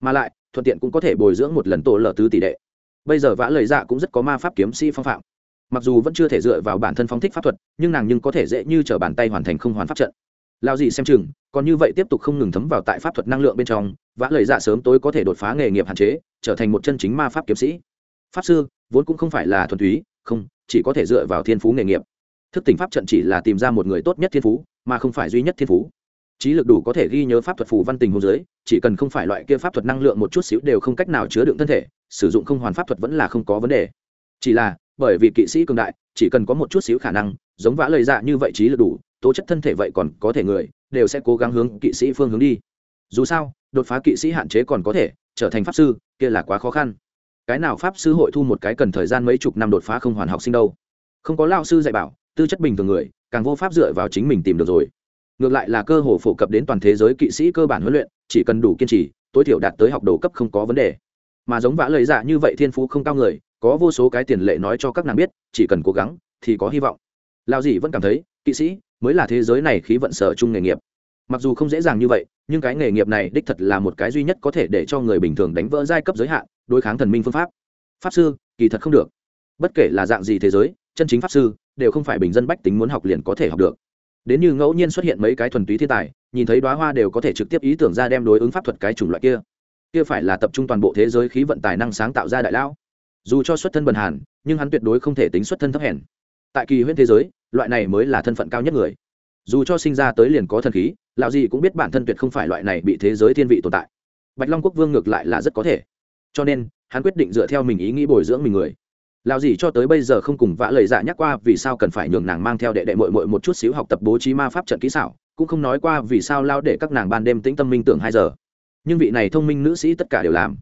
Mà lại, thuận tiện cũng có thể bồi dưỡng một lần tổ lở tứ tỷ đệ. Bây giờ vã lời dạ cũng rất có ma pháp kiếm sĩ phong phạm. Mặc dù vẫn chưa thể dựa vào bản thân phong thích pháp thuật, nhưng nàng nhưng có thể dễ như t r ở bàn tay hoàn thành không hoàn pháp trận lao gì xem chừng, còn như vậy tiếp tục không ngừng thấm vào tại pháp thuật năng lượng bên trong, vã lời dạ sớm tối có thể đột phá nghề nghiệp hạn chế, trở thành một chân chính ma pháp kiếm sĩ. Pháp sư, vốn cũng không phải là thuần túy, không, chỉ có thể dựa vào thiên phú nghề nghiệp. Thức tỉnh pháp trận chỉ là tìm ra một người tốt nhất thiên phú, mà không phải duy nhất thiên phú. Trí lực đủ có thể ghi nhớ pháp thuật phù văn tình hồ dưới chỉ cần không phải loại kia pháp thuật năng lượng một chút xíu đều không cách nào chứa đựng thân thể, sử dụng không hoàn pháp thuật vẫn là không có vấn đề. Chỉ là, bởi vì kỵ sĩ cường đại, chỉ cần có một chút xíu khả năng, giống vã lời dạ như vậy trí lực đủ tố chất thân thể vậy còn có thể người, đều sẽ cố gắng hướng kỵ sĩ phương hướng đi. Dù sao, đột phá kỵ sĩ hạn chế còn có thể, trở thành pháp sư, kia là quá khó khăn. Cái nào pháp sư hội thu một cái cần thời gian mấy chục năm đột phá không hoàn học sinh đâu. Không có lao sư dạy bảo, tư chất bình thường người, càng vô pháp dựa vào chính mình tìm được rồi. Ngược lại là cơ hồ phổ cập đến toàn thế giới kỵ sĩ cơ bản huấn luyện, chỉ cần đủ kiên trì, tối thiểu đạt tới học đồ cấp không có vấn đề. Mà giống vã lời dạ như vậy thiên phú không cao người, có vô số cái tiền lệ nói cho các nàng biết, chỉ cần cố gắng, thì có hy vọng. Lao dì vẫn cảm thấy, kỵ sĩ mới là thế giới này khí vận sở chung nghề nghiệp. Mặc dù không dễ dàng như vậy, nhưng cái nghề nghiệp này đích thật là một cái duy nhất có thể để cho người bình thường đánh vỡ giai cấp giới hạn, đối kháng thần minh phương pháp. Pháp sư, kỳ thật không được. Bất kể là dạng gì thế giới, chân chính pháp sư, đều không phải bình dân bách tính muốn học liền có thể học được. Đến như ngẫu nhiên xuất hiện mấy cái thuần túy thiên tài, nhìn thấy đoá hoa đều có thể trực tiếp ý tưởng ra đem đối ứng pháp thuật cái chủng loại kia. Kia phải là tập trung toàn bộ thế giới khí vận tài năng sáng tạo ra đại lão. Dù cho xuất thân bần hàn, nhưng hắn tuyệt đối không thể tính xuất thân thấp hèn. Tại kỳ huyễn thế giới loại này mới là thân phận cao nhất người. Dù cho sinh ra tới liền có thần khí, lão gì cũng biết bản thân tuyệt không phải loại này bị thế giới thiên vị tồn tại. Bạch long quốc vương ngược lại là rất có thể. Cho nên, hắn quyết định dựa theo mình ý nghĩ bồi dưỡng mình người. Lão gì cho tới bây giờ không cùng vã lời dạ nhắc qua vì sao cần phải nhường nàng mang theo đệ đệ mội mội một chút xíu học tập bố trí ma pháp trận kỹ xảo, cũng không nói qua vì sao lao để các nàng ban đêm tĩnh tâm minh tưởng hai giờ. Nhưng vị này thông minh nữ sĩ tất cả đều làm.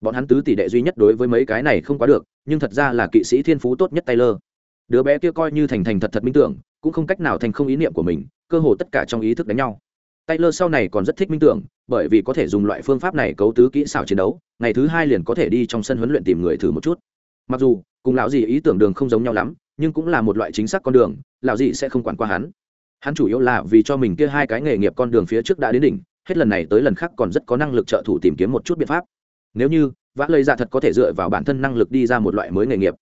Bọn hắn tứ tỷ đệ duy nhất đối với mấy cái này không quá được, nhưng thật ra là kỵ sĩ thiên phú tốt nhất taylor đứa bé kia coi như thành thành thật thật minh tưởng, cũng không cách nào thành không ý niệm của mình, cơ hồ tất cả trong ý thức đánh nhau. Taylor sau này còn rất thích minh tưởng, bởi vì có thể dùng loại phương pháp này cấu tứ kỹ xảo chiến đấu, ngày thứ hai liền có thể đi trong sân huấn luyện tìm người thử một chút. Mặc dù, cùng lão dì ý tưởng đường không giống nhau lắm, nhưng cũng là một loại chính xác con đường, lão dì sẽ không quản qua hắn. Hắn chủ yếu là vì cho mình kia hai cái nghề nghiệp con đường phía trước đã đến đỉnh, hết lần này tới lần khác còn rất có năng lực trợ thủ tìm kiếm một chút biện pháp. Nếu như, vã lây dạ thật có thể dựa vào bản thân năng lực đi ra một loại mới nghề nghiệp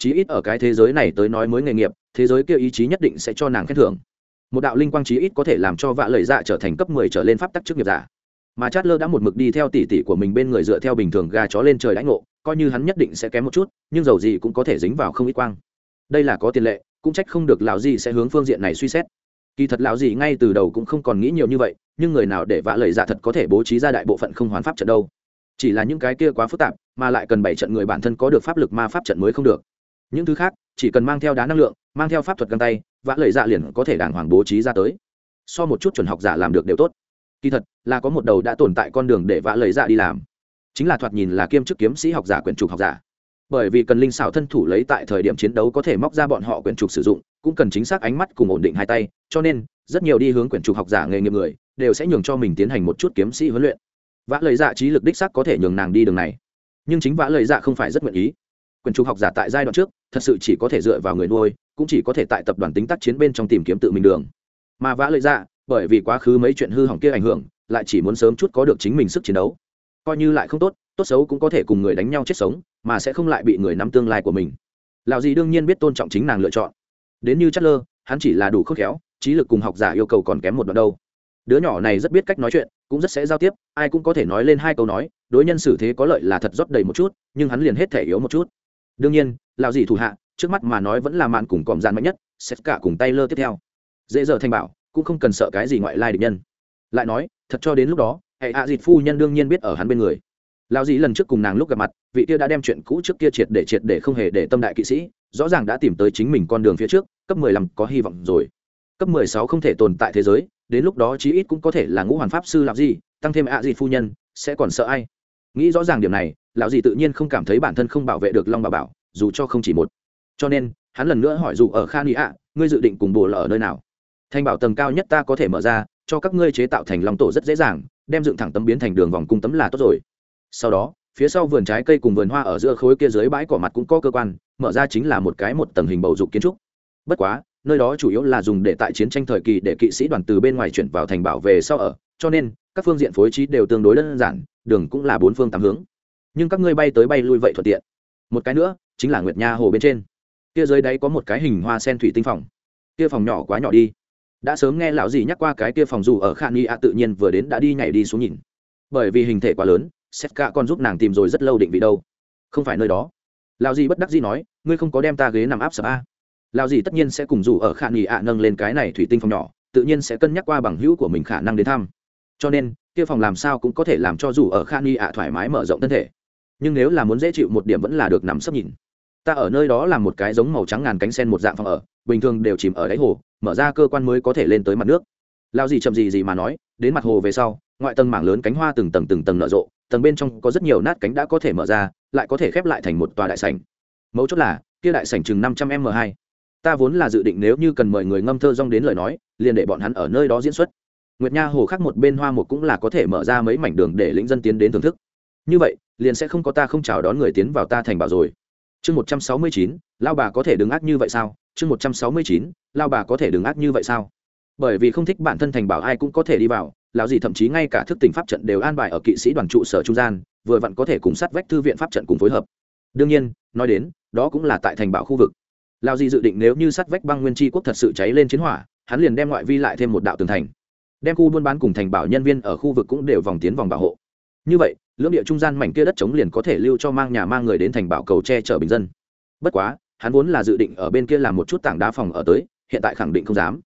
chí ít ở cái thế giới này tới nói mới nghề nghiệp, thế giới kia ý chí nhất định sẽ cho nàng khen thưởng. Một đạo linh quang chí ít có thể làm cho vạ lời dạ trở thành cấp mười trở lên pháp tắc chức nghiệp giả. Mà chát lơ đã một mực đi theo tỷ tỷ của mình bên người dựa theo bình thường gà chó lên trời đánh ngộ, coi như hắn nhất định sẽ kém một chút, nhưng dầu gì cũng có thể dính vào không ít quang. Đây là có tiền lệ, cũng trách không được lão gì sẽ hướng phương diện này suy xét. Kỳ thật lão gì ngay từ đầu cũng không còn nghĩ nhiều như vậy, nhưng người nào để vạ lời dạ thật có thể bố trí ra đại bộ phận không hoán pháp trận đâu. Chỉ là những cái kia quá phức tạp, mà lại cần bảy trận người bản thân có được pháp lực ma pháp trận mới không được những thứ khác, chỉ cần mang theo đá năng lượng, mang theo pháp thuật găng tay, vã lời dạ liền có thể đàng hoàng bố trí ra tới. So một chút chuẩn học giả làm được đều tốt. Kỳ thật, là có một đầu đã tồn tại con đường để vã lời dạ đi làm. Chính là thoạt nhìn là kiêm chức kiếm sĩ học giả quyển trục học giả. Bởi vì cần linh xảo thân thủ lấy tại thời điểm chiến đấu có thể móc ra bọn họ quyển trục sử dụng, cũng cần chính xác ánh mắt cùng ổn định hai tay, cho nên, rất nhiều đi hướng quyển trục học giả nghề nghiệp người, đều sẽ nhường cho mình tiến hành một chút kiếm sĩ huấn luyện. Vã lời dạ trí lực đích sắc có thể nhường nàng đi đường này. Nhưng chính vã lời dạ không phải rất nguyện ý. Quyển trục học giả tại giai đoạn trước thật sự chỉ có thể dựa vào người nuôi, cũng chỉ có thể tại tập đoàn tính tác chiến bên trong tìm kiếm tự mình đường. Mà vã lợi dạ bởi vì quá khứ mấy chuyện hư hỏng kia ảnh hưởng, lại chỉ muốn sớm chút có được chính mình sức chiến đấu. Coi như lại không tốt tốt xấu cũng có thể cùng người đánh nhau chết sống, mà sẽ không lại bị người nắm tương lai của mình. Lào gì đương nhiên biết tôn trọng chính nàng lựa chọn. Đến như chất lơ hắn chỉ là đủ khớp khéo, trí lực cùng học giả yêu cầu còn kém một đoạn đâu. Đứa nhỏ này rất biết cách nói chuyện, cũng rất sẽ giao tiếp, ai cũng có thể nói lên hai câu nói, đối nhân xử thế có lợi là thật rót đầy một chút, nhưng hắn liền hết thể yếu một chút đương nhiên lạo dị thủ hạ, trước mắt mà nói vẫn là mạn cùng còm gian mạnh nhất xét cả cùng tay lơ tiếp theo. Dễ dở thanh bảo, cũng không cần sợ cái gì ngoại lai địch nhân. Lại nói, thật cho đến lúc đó, hệ hạ à dịt phu nhân đương nhiên biết ở hắn bên người. Lao dĩ lần trước cùng nàng lúc gặp mặt, vị kia đã đem chuyện cũ trước kia triệt để triệt để không hề để tâm đại kỵ sĩ, rõ ràng đã tìm tới chính mình con đường phía trước, cấp mười lăm có hy vọng rồi. Cấp mười sáu không thể tồn tại thế giới, đến lúc đó chí ít cũng có thể là ngũ hoàn pháp sư làm gì tăng thêm ạ à dịt phu nhân, sẽ còn sợ ai? Nghĩ rõ ràng điểm này, lão dì tự nhiên không cảm thấy bản thân không bảo vệ được long bà bảo, dù cho không chỉ một. Cho nên, hắn lần nữa hỏi dù ở khan ý ạ, ngươi dự định cùng bồ là ở nơi nào? Thành bảo tầng cao nhất ta có thể mở ra, cho các ngươi chế tạo thành lòng tổ rất dễ dàng, đem dựng thẳng tấm biến thành đường vòng cung tấm là tốt rồi. Sau đó, phía sau vườn trái cây cùng vườn hoa ở giữa khối kia dưới bãi cỏ mặt cũng có cơ quan, mở ra chính là một cái một tầng hình bầu dục kiến trúc. Bất quá, nơi đó chủ yếu là dùng để tại chiến tranh thời kỳ để kỵ sĩ đoàn từ bên ngoài chuyển vào thành bảo về sau ở, cho nên, các phương diện phối trí đều tương đối đơn giản đường cũng là bốn phương tám hướng. Nhưng các ngươi bay tới bay lui vậy thuận tiện. Một cái nữa, chính là nguyệt nha hồ bên trên. Kia dưới đáy có một cái hình hoa sen thủy tinh phòng. Kia phòng nhỏ quá nhỏ đi. Đã sớm nghe lão gì nhắc qua cái kia phòng dù ở khan y a tự nhiên vừa đến đã đi nhảy đi xuống nhìn. Bởi vì hình thể quá lớn sét cả còn giúp nàng tìm rồi rất lâu định vị đâu. Không phải nơi đó. Lão gì bất đắc dĩ nói, ngươi không có đem ta ghế nằm áp sập a? Lão gì tất nhiên sẽ cùng dù ở khan y a nâng lên cái này thủy tinh phòng nhỏ, tự nhiên sẽ cân nhắc qua bằng hữu của mình khả năng đến thăm. Cho nên kia phòng làm sao cũng có thể làm cho dù ở khan y a thoải mái mở rộng thân thể. Nhưng nếu là muốn dễ chịu một điểm vẫn là được nằm sấp nhìn. Ta ở nơi đó là một cái giống màu trắng ngàn cánh sen một dạng phòng ở, bình thường đều chìm ở đáy hồ, mở ra cơ quan mới có thể lên tới mặt nước. Lao gì chậm gì gì mà nói, đến mặt hồ về sau, ngoại tầng mảng lớn cánh hoa từng tầng từng tầng nở rộ, tầng bên trong có rất nhiều nát cánh đã có thể mở ra, lại có thể khép lại thành một tòa đại sảnh. Mấu chốt là, kia đại sảnh chừng năm trăm m hai. Ta vốn là dự định nếu như cần mời người ngâm thơ rong đến lời nói, liền để bọn hắn ở nơi đó diễn xuất nguyệt nha hồ khác một bên hoa một cũng là có thể mở ra mấy mảnh đường để lĩnh dân tiến đến thưởng thức. Như vậy, liền sẽ không có ta không chào đón người tiến vào ta thành bảo rồi. Chương một trăm sáu mươi chín, lao bà có thể đứng ác như vậy sao? Chương một trăm sáu mươi chín, lao bà có thể đứng ác như vậy sao? Bởi vì không thích bản thân thành bảo ai cũng có thể đi vào, lão gì thậm chí ngay cả thức tỉnh pháp trận đều an bài ở kỵ sĩ đoàn trụ sở trung gian, vừa vặn có thể cùng sát vách thư viện pháp trận cùng phối hợp. Đương nhiên, nói đến, đó cũng là tại thành bảo khu vực. Lão gì dự định nếu như sát vách băng nguyên tri quốc thật sự cháy lên chiến hỏa, hắn liền đem ngoại vi lại thêm một đạo tường thành đem khu buôn bán cùng thành bảo nhân viên ở khu vực cũng đều vòng tiến vòng bảo hộ. Như vậy, lưỡng địa trung gian mảnh kia đất chống liền có thể lưu cho mang nhà mang người đến thành bảo cầu che chở bình dân. Bất quá, hắn vốn là dự định ở bên kia làm một chút tảng đá phòng ở tới, hiện tại khẳng định không dám.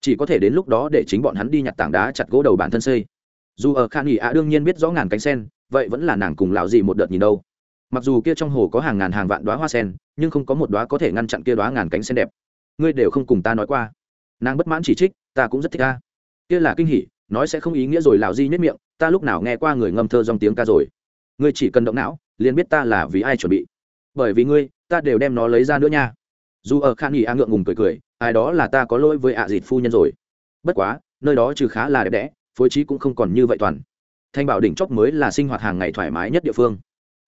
Chỉ có thể đến lúc đó để chính bọn hắn đi nhặt tảng đá chặt gỗ đầu bản thân xây. Dù ở khan nghỉ ạ đương nhiên biết rõ ngàn cánh sen, vậy vẫn là nàng cùng lão gì một đợt nhìn đâu. Mặc dù kia trong hồ có hàng ngàn hàng vạn đoá hoa sen, nhưng không có một đoá có thể ngăn chặn kia đoá ngàn cánh sen đẹp. Ngươi đều không cùng ta nói qua. Nàng bất mãn chỉ trích, ta cũng rất thích ta kia là kinh hỉ, nói sẽ không ý nghĩa rồi lão di nhất miệng, ta lúc nào nghe qua người ngâm thơ dòng tiếng ca rồi. Ngươi chỉ cần động não, liền biết ta là vì ai chuẩn bị. Bởi vì ngươi, ta đều đem nó lấy ra nữa nha. Dù ở khan nghỉ a ngượng ngùng cười cười, ai đó là ta có lỗi với ạ à dịt phu nhân rồi. Bất quá, nơi đó trừ khá là đẹp đẽ, phối trí cũng không còn như vậy toàn. Thanh bảo đỉnh chóp mới là sinh hoạt hàng ngày thoải mái nhất địa phương.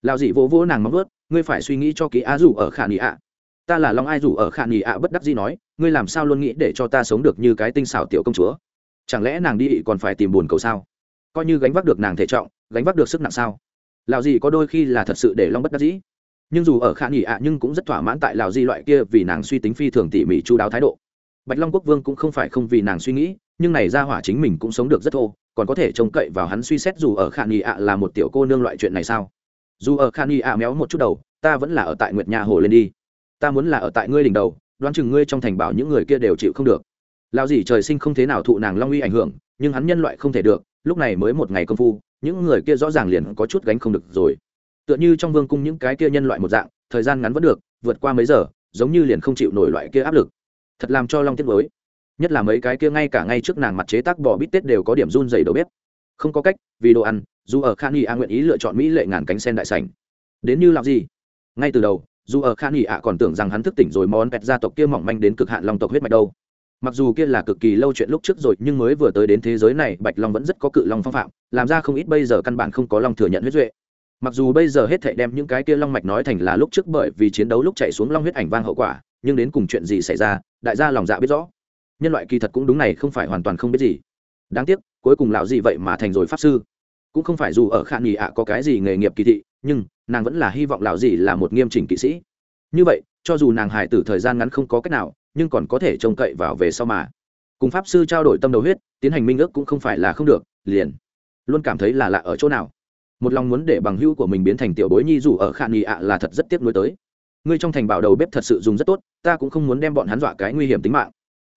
Lào dị vỗ vỗ nàng móng ướt ngươi phải suy nghĩ cho kỹ á Dù ở khả nghỉ ạ ta là long ai dù ở khả nghỉ ạ bất đắc gì nói, ngươi làm sao luôn nghĩ để cho ta sống được như cái tinh xảo tiểu công chúa? Chẳng lẽ nàng đi còn phải tìm buồn cầu sao? Coi như gánh vác được nàng thể trọng, gánh vác được sức nặng sao? Lào gì có đôi khi là thật sự để long bất đắc dĩ. Nhưng dù ở khả nghỉ ạ, nhưng cũng rất thỏa mãn tại lào di loại kia vì nàng suy tính phi thường tỉ mỉ chú đáo thái độ. Bạch long quốc vương cũng không phải không vì nàng suy nghĩ, nhưng này ra hỏa chính mình cũng sống được rất thô, còn có thể trông cậy vào hắn suy xét dù ở khả nghỉ ạ là một tiểu cô nương loại chuyện này sao? Dù ở khả nghỉ ạ méo một chút đầu, ta vẫn là ở tại nguyệt nhà hồ lên đi. Ta muốn là ở tại ngươi đỉnh đầu, đoán chừng ngươi trong thành bảo những người kia đều chịu không được lao gì trời sinh không thế nào thụ nàng long uy ảnh hưởng, nhưng hắn nhân loại không thể được, lúc này mới một ngày công phu, những người kia rõ ràng liền có chút gánh không được rồi. Tựa như trong vương cung những cái kia nhân loại một dạng, thời gian ngắn vẫn được, vượt qua mấy giờ, giống như liền không chịu nổi loại kia áp lực. Thật làm cho long tiết mới nhất là mấy cái kia ngay cả ngay trước nàng mặt chế tác bò bít tết đều có điểm run dày đầu bếp. Không có cách, vì đồ ăn, dù ở khan y a nguyện ý lựa chọn mỹ lệ ngàn cánh sen đại sành đến như làm gì? Ngay từ đầu, dù ở khan y a còn tưởng rằng hắn thức tỉnh rồi món pẹt gia tộc kia mỏng manh đến cực hạn long tộc huyết mạch đâu mặc dù kia là cực kỳ lâu chuyện lúc trước rồi, nhưng mới vừa tới đến thế giới này, bạch long vẫn rất có cự long phong phạm, làm ra không ít bây giờ căn bản không có long thừa nhận huyết duệ. Mặc dù bây giờ hết thảy đem những cái kia long mạch nói thành là lúc trước bởi vì chiến đấu lúc chạy xuống long huyết ảnh vang hậu quả, nhưng đến cùng chuyện gì xảy ra, đại gia lòng dạ biết rõ. Nhân loại kỳ thật cũng đúng này, không phải hoàn toàn không biết gì. Đáng tiếc, cuối cùng lão gì vậy mà thành rồi pháp sư? Cũng không phải dù ở khả nghỉ ạ có cái gì nghề nghiệp kỳ thị, nhưng nàng vẫn là hy vọng lão gì là một nghiêm chỉnh kỵ sĩ. Như vậy, cho dù nàng hài tử thời gian ngắn không có cách nào nhưng còn có thể trông cậy vào về sau mà. Cùng pháp sư trao đổi tâm đầu huyết, tiến hành minh ước cũng không phải là không được, liền. Luôn cảm thấy là lạ ở chỗ nào. Một lòng muốn để bằng hữu của mình biến thành tiểu bối nhi dù ở khả nghị ạ là thật rất tiếc nuối tới. Ngươi trong thành bảo đầu bếp thật sự dùng rất tốt, ta cũng không muốn đem bọn hắn dọa cái nguy hiểm tính mạng.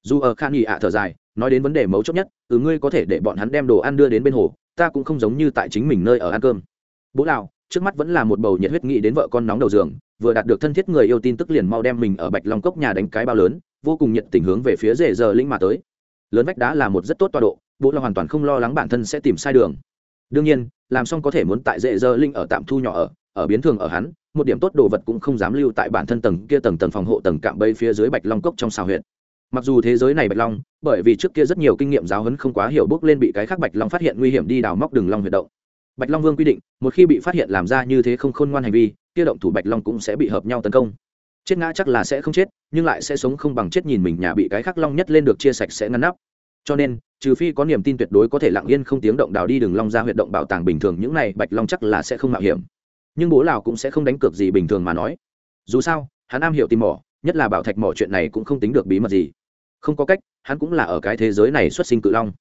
Dù ở khả nghị ạ thở dài, nói đến vấn đề mấu chốt nhất từ ngươi có thể để bọn hắn đem đồ ăn đưa đến bên hồ, ta cũng không giống như tại chính mình nơi ở ăn cơm. Bố lào trước mắt vẫn là một bầu nhiệt huyết nghĩ đến vợ con nóng đầu giường, vừa đạt được thân thiết người yêu tin tức liền mau đem mình ở bạch long cốc nhà đánh cái bao lớn, vô cùng nhiệt tình hướng về phía rể giờ linh mà tới. Lớn vách đá là một rất tốt tọa độ, bố là hoàn toàn không lo lắng bản thân sẽ tìm sai đường. Đương nhiên, làm xong có thể muốn tại dễ giờ linh ở tạm thu nhỏ ở ở biến thường ở hắn, một điểm tốt đồ vật cũng không dám lưu tại bản thân tầng kia tầng tầng phòng hộ tầng cạm bẫy phía dưới bạch long cốc trong xào huyện mặc dù thế giới này bạch long, bởi vì trước kia rất nhiều kinh nghiệm giáo huấn không quá hiểu bước lên bị cái khác bạch long phát hiện nguy hiểm đi đào móc đường long huyệt động bạch long vương quy định, một khi bị phát hiện làm ra như thế không khôn ngoan hành vi, kia động thủ bạch long cũng sẽ bị hợp nhau tấn công. Chết ngã chắc là sẽ không chết, nhưng lại sẽ sống không bằng chết nhìn mình nhà bị cái khắc long nhất lên được chia sạch sẽ ngăn nắp. Cho nên, trừ phi có niềm tin tuyệt đối có thể lặng yên không tiếng động đào đi đường long ra huyệt động bảo tàng bình thường, những này bạch long chắc là sẽ không mạo hiểm. Nhưng bố lào cũng sẽ không đánh cược gì bình thường mà nói. Dù sao, hắn am hiểu tìm mỏ, nhất là bảo thạch mỏ chuyện này cũng không tính được bí mật gì. Không có cách, hắn cũng là ở cái thế giới này xuất sinh cự long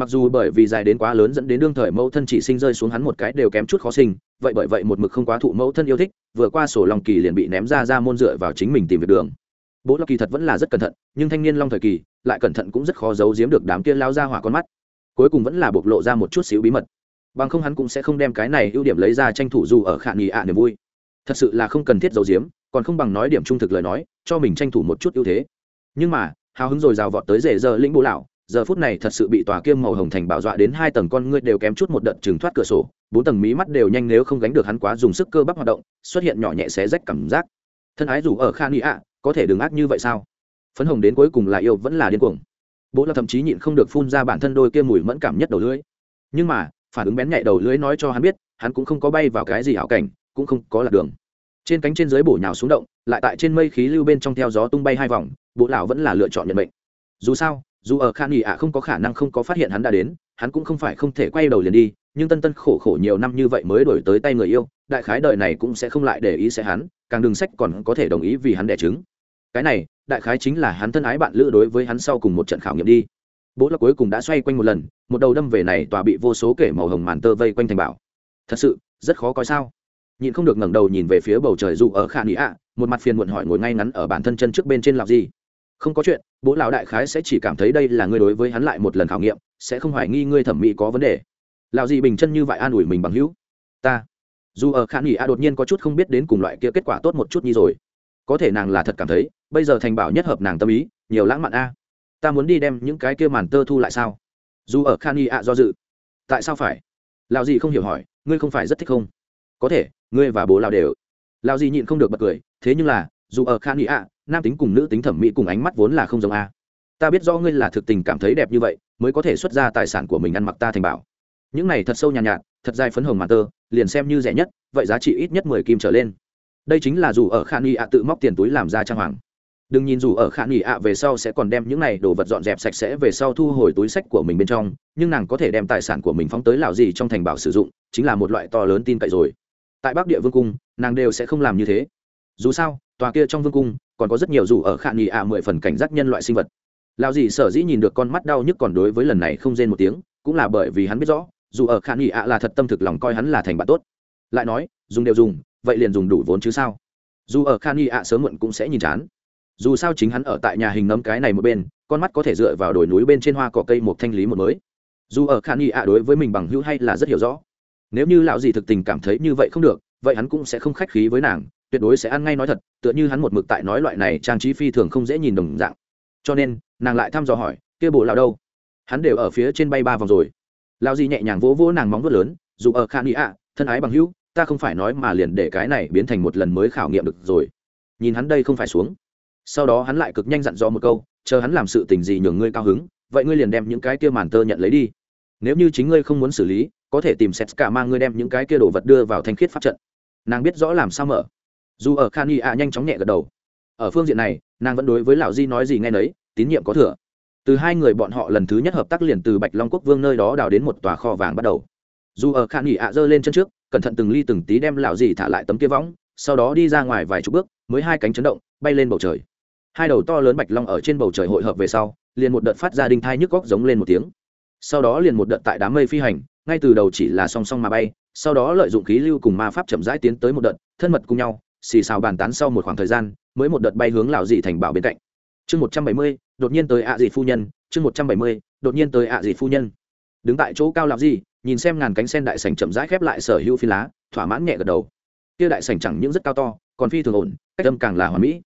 mặc dù bởi vì dài đến quá lớn dẫn đến đương thời mẫu thân chỉ sinh rơi xuống hắn một cái đều kém chút khó sinh, vậy bởi vậy một mực không quá thụ mẫu thân yêu thích, vừa qua sổ lòng kỳ liền bị ném ra ra môn dựa vào chính mình tìm việc đường. Bố long kỳ thật vẫn là rất cẩn thận, nhưng thanh niên long thời kỳ, lại cẩn thận cũng rất khó giấu giếm được đám kia lao ra hỏa con mắt. Cuối cùng vẫn là bộc lộ ra một chút xíu bí mật. Bằng không hắn cũng sẽ không đem cái này ưu điểm lấy ra tranh thủ dù ở khả nghỉ ạ niềm vui. Thật sự là không cần thiết giấu giếm, còn không bằng nói điểm trung thực lời nói, cho mình tranh thủ một chút ưu thế. Nhưng mà, hào hứng rồi rào vọt tới rể giờ lĩnh bố lão giờ phút này thật sự bị tòa kiêm màu hồng thành bảo dọa đến hai tầng con ngươi đều kém chút một đợt trừng thoát cửa sổ, bốn tầng mí mắt đều nhanh nếu không gánh được hắn quá dùng sức cơ bắp hoạt động, xuất hiện nhỏ nhẹ xé rách cảm giác. Thân ái dù ở kha ni ạ, có thể đừng ác như vậy sao? Phấn hồng đến cuối cùng là yêu vẫn là điên cuồng. Bố là thậm chí nhịn không được phun ra bản thân đôi kia mùi mẫn cảm nhất đầu lưỡi. Nhưng mà, phản ứng bén nhạy đầu lưỡi nói cho hắn biết, hắn cũng không có bay vào cái gì hảo cảnh, cũng không có lạc đường. Trên cánh trên dưới bổ nhào xuống động, lại tại trên mây khí lưu bên trong theo gió tung bay hai vòng, bố lão vẫn là lựa chọn nhận mệnh. Dù sao dù ở khan nghỉ ạ không có khả năng không có phát hiện hắn đã đến, hắn cũng không phải không thể quay đầu liền đi, nhưng tân tân khổ khổ nhiều năm như vậy mới đổi tới tay người yêu, đại khái đời này cũng sẽ không lại để ý sẽ hắn, càng đừng sách còn có thể đồng ý vì hắn đẻ trứng. Cái này, đại khái chính là hắn thân ái bạn lữ đối với hắn sau cùng một trận khảo nghiệm đi. Bố là cuối cùng đã xoay quanh một lần, một đầu đâm về này tòa bị vô số kể màu hồng màn tơ vây quanh thành bảo thật sự, rất khó coi sao? Nhìn không được ngẩng đầu nhìn về phía bầu trời dù ở khả nghĩ ạ, một mặt phiền muộn hỏi ngồi ngay ngắn ở bản thân chân trước bên trên làm gì không có chuyện, bố lão đại khái sẽ chỉ cảm thấy đây là ngươi đối với hắn lại một lần khảo nghiệm, sẽ không hoài nghi ngươi thẩm mỹ có vấn đề. Lão gì bình chân như vậy an ủi mình bằng hữu. Ta. Dù ở khả nghỉ, a đột nhiên có chút không biết đến cùng loại kia kết quả tốt một chút như rồi. Có thể nàng là thật cảm thấy, bây giờ thành bảo nhất hợp nàng tâm ý, nhiều lãng mạn a. Ta muốn đi đem những cái kia màn tơ thu lại sao? Dù ở khan y ạ do dự. Tại sao phải? Lào gì không hiểu hỏi, ngươi không phải rất thích không? Có thể, ngươi và bố lào đều. Lào gì nhịn không được bật cười, thế nhưng là dù ở khan nghị ạ nam tính cùng nữ tính thẩm mỹ cùng ánh mắt vốn là không giống a. Ta biết do ngươi là thực tình cảm thấy đẹp như vậy mới có thể xuất ra tài sản của mình ăn mặc ta thành bảo. Những này thật sâu nhàn nhạt, nhạt thật dài phấn hồng mà tơ liền xem như rẻ nhất vậy giá trị ít nhất mười kim trở lên. Đây chính là dù ở khan nghị ạ tự móc tiền túi làm ra trang hoàng. Đừng nhìn dù ở khả nghỉ ạ về sau sẽ còn đem những này đồ vật dọn dẹp sạch sẽ về sau thu hồi túi sách của mình bên trong nhưng nàng có thể đem tài sản của mình phóng tới lào gì trong thành bảo sử dụng chính là một loại to lớn tin cậy rồi. Tại bắc địa vương cung nàng đều sẽ không làm như thế. Dù sao tòa kia trong vương cung, còn có rất nhiều dù ở khả nghị ạ mười phần cảnh giác nhân loại sinh vật. Lao gì sở dĩ nhìn được con mắt đau nhức còn đối với lần này không rên một tiếng, cũng là bởi vì hắn biết rõ, dù ở khả nghị ạ là thật tâm thực lòng coi hắn là thành bạn tốt. Lại nói, dùng đều dùng, vậy liền dùng đủ vốn chứ sao? Dù ở khan nghị ạ sớm muộn cũng sẽ nhìn chán. Dù sao chính hắn ở tại nhà hình nấm cái này một bên, con mắt có thể dựa vào đồi núi bên trên hoa cỏ cây một thanh lý một mới. Dù ở khan nghị ạ đối với mình bằng hữu hay là rất hiểu rõ. Nếu như lão gì thực tình cảm thấy như vậy không được, vậy hắn cũng sẽ không khách khí với nàng tuyệt đối sẽ ăn ngay nói thật, tựa như hắn một mực tại nói loại này trang trí phi thường không dễ nhìn đồng dạng. Cho nên, nàng lại thăm dò hỏi, kia bộ lão đâu? Hắn đều ở phía trên bay ba vòng rồi. Lão gì nhẹ nhàng vỗ vỗ nàng móng vuốt lớn, dù ở khan ý ạ, thân ái bằng hữu, ta không phải nói mà liền để cái này biến thành một lần mới khảo nghiệm được rồi. Nhìn hắn đây không phải xuống. Sau đó hắn lại cực nhanh dặn dò một câu, chờ hắn làm sự tình gì nhường ngươi cao hứng, vậy ngươi liền đem những cái kia màn tơ nhận lấy đi. Nếu như chính ngươi không muốn xử lý, có thể tìm xét cả mang ngươi đem những cái kia đồ vật đưa vào thanh khiết pháp trận. Nàng biết rõ làm sao mở dù ở khan y ạ nhanh chóng nhẹ gật đầu. Ở phương diện này, nàng vẫn đối với lão di nói gì nghe nấy, tín nhiệm có thừa. Từ hai người bọn họ lần thứ nhất hợp tác liền từ bạch long quốc vương nơi đó đào đến một tòa kho vàng bắt đầu. Dù ở khan y ạ giơ lên chân trước, cẩn thận từng ly từng tí đem lão di thả lại tấm kia võng, sau đó đi ra ngoài vài chục bước, mới hai cánh chấn động, bay lên bầu trời. Hai đầu to lớn bạch long ở trên bầu trời hội hợp về sau, liền một đợt phát ra đinh thai nhức góc giống lên một tiếng. Sau đó liền một đợt tại đám mây phi hành, ngay từ đầu chỉ là song song mà bay, sau đó lợi dụng khí lưu cùng ma pháp chậm rãi tiến tới một đợt, thân mật cùng nhau xì xào bàn tán sau một khoảng thời gian, mới một đợt bay hướng Lào dị thành bảo bên cạnh. Chương một trăm bảy mươi, đột nhiên tới ạ à dị phu nhân, chương một trăm bảy mươi, đột nhiên tới ạ à dị phu nhân. Đứng tại chỗ cao lạp dị nhìn xem ngàn cánh sen đại sảnh chậm rãi khép lại sở hữu phi lá, thỏa mãn nhẹ gật đầu. Kia đại sảnh chẳng những rất cao to, còn phi thường ổn, cách âm càng là hoàn mỹ.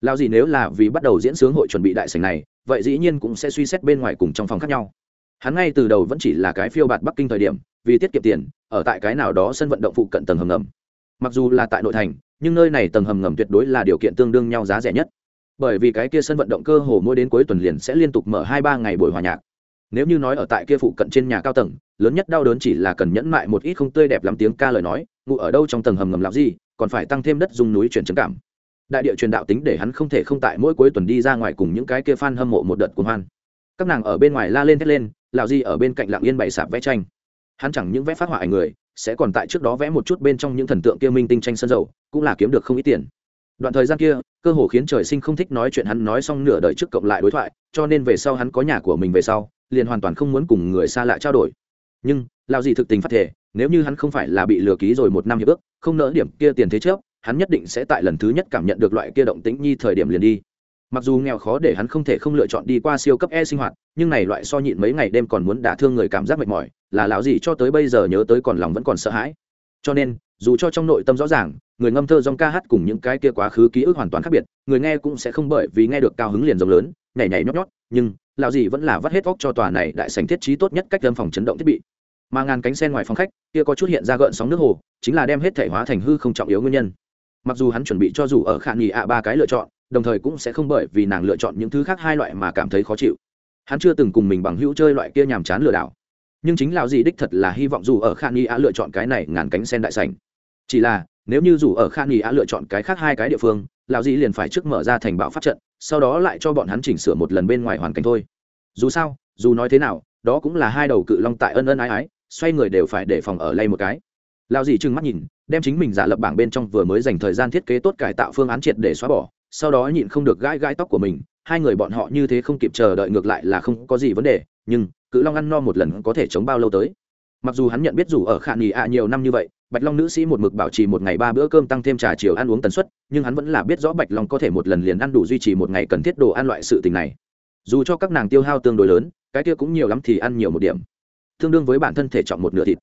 Lao gì nếu là vì bắt đầu diễn sướng hội chuẩn bị đại sảnh này, vậy dĩ nhiên cũng sẽ suy xét bên ngoài cùng trong phòng khác nhau. Hắn ngay từ đầu vẫn chỉ là cái phiêu bạt bắc kinh thời điểm, vì tiết kiệm tiền, ở tại cái nào đó sân vận động phụ cận tầng hầm ngầm. Mặc dù là tại nội thành nhưng nơi này tầng hầm ngầm tuyệt đối là điều kiện tương đương nhau giá rẻ nhất. Bởi vì cái kia sân vận động cơ hồ mỗi đến cuối tuần liền sẽ liên tục mở hai ba ngày buổi hòa nhạc. Nếu như nói ở tại kia phụ cận trên nhà cao tầng, lớn nhất đau đớn chỉ là cần nhẫn mại một ít không tươi đẹp lắm tiếng ca lời nói ngụ ở đâu trong tầng hầm ngầm làm gì, còn phải tăng thêm đất dùng núi chuyển chứng cảm. Đại địa truyền đạo tính để hắn không thể không tại mỗi cuối tuần đi ra ngoài cùng những cái kia fan hâm mộ một đợt cuồng hoan. Các nàng ở bên ngoài la lên thét lên, lão di ở bên cạnh lặng yên bày sạp vẽ tranh. Hắn chẳng những vẽ phát họa ảnh người sẽ còn tại trước đó vẽ một chút bên trong những thần tượng kia minh tinh tranh sân dầu, cũng là kiếm được không ít tiền. Đoạn thời gian kia, cơ hồ khiến trời sinh không thích nói chuyện hắn nói xong nửa đời trước cộng lại đối thoại, cho nên về sau hắn có nhà của mình về sau, liền hoàn toàn không muốn cùng người xa lạ trao đổi. Nhưng lao gì thực tình phát thể, nếu như hắn không phải là bị lừa ký rồi một năm hiệp ước, không nỡ điểm kia tiền thế trước, hắn nhất định sẽ tại lần thứ nhất cảm nhận được loại kia động tĩnh nhi thời điểm liền đi mặc dù nghèo khó để hắn không thể không lựa chọn đi qua siêu cấp e sinh hoạt, nhưng này loại so nhịn mấy ngày đêm còn muốn đả thương người cảm giác mệt mỏi, là lão gì cho tới bây giờ nhớ tới còn lòng vẫn còn sợ hãi. Cho nên, dù cho trong nội tâm rõ ràng, người ngâm thơ dòng ca hát cùng những cái kia quá khứ ký ức hoàn toàn khác biệt, người nghe cũng sẽ không bởi vì nghe được cao hứng liền rồng lớn, nhảy nhảy nhót nhót, nhưng lão gì vẫn là vắt hết óc cho tòa này đại sành thiết trí tốt nhất cách lâm phòng chấn động thiết bị. Mà ngàn cánh sen ngoài phòng khách, kia có chút hiện ra gợn sóng nước hồ, chính là đem hết thể hóa thành hư không trọng yếu nguyên nhân. Mặc dù hắn chuẩn bị cho dù ở khả nghỉ ạ ba cái lựa chọn đồng thời cũng sẽ không bởi vì nàng lựa chọn những thứ khác hai loại mà cảm thấy khó chịu. Hắn chưa từng cùng mình bằng hữu chơi loại kia nhàm chán lừa đảo. Nhưng chính lão gì đích thật là hy vọng dù ở khan nghỉ á lựa chọn cái này ngàn cánh sen đại sành chỉ là, nếu như dù ở khan nghỉ á lựa chọn cái khác hai cái địa phương, lão gì liền phải trước mở ra thành bạo pháp trận, sau đó lại cho bọn hắn chỉnh sửa một lần bên ngoài hoàn cảnh thôi. Dù sao, dù nói thế nào, đó cũng là hai đầu cự long tại ân ân ái ái, xoay người đều phải để phòng ở lay một cái. Lão dì trừng mắt nhìn, đem chính mình giả lập bảng bên trong vừa mới dành thời gian thiết kế tốt cải tạo phương án triệt để xóa bỏ sau đó nhịn không được gãi gãi tóc của mình, hai người bọn họ như thế không kịp chờ đợi ngược lại là không có gì vấn đề, nhưng, cự long ăn no một lần có thể chống bao lâu tới. Mặc dù hắn nhận biết dù ở khả nghỉ ạ nhiều năm như vậy, bạch long nữ sĩ một mực bảo trì một ngày ba bữa cơm tăng thêm trà chiều ăn uống tần suất, nhưng hắn vẫn là biết rõ bạch long có thể một lần liền ăn đủ duy trì một ngày cần thiết đồ ăn loại sự tình này. Dù cho các nàng tiêu hao tương đối lớn, cái kia cũng nhiều lắm thì ăn nhiều một điểm. Tương đương với bản thân thể trọng một nửa thịt.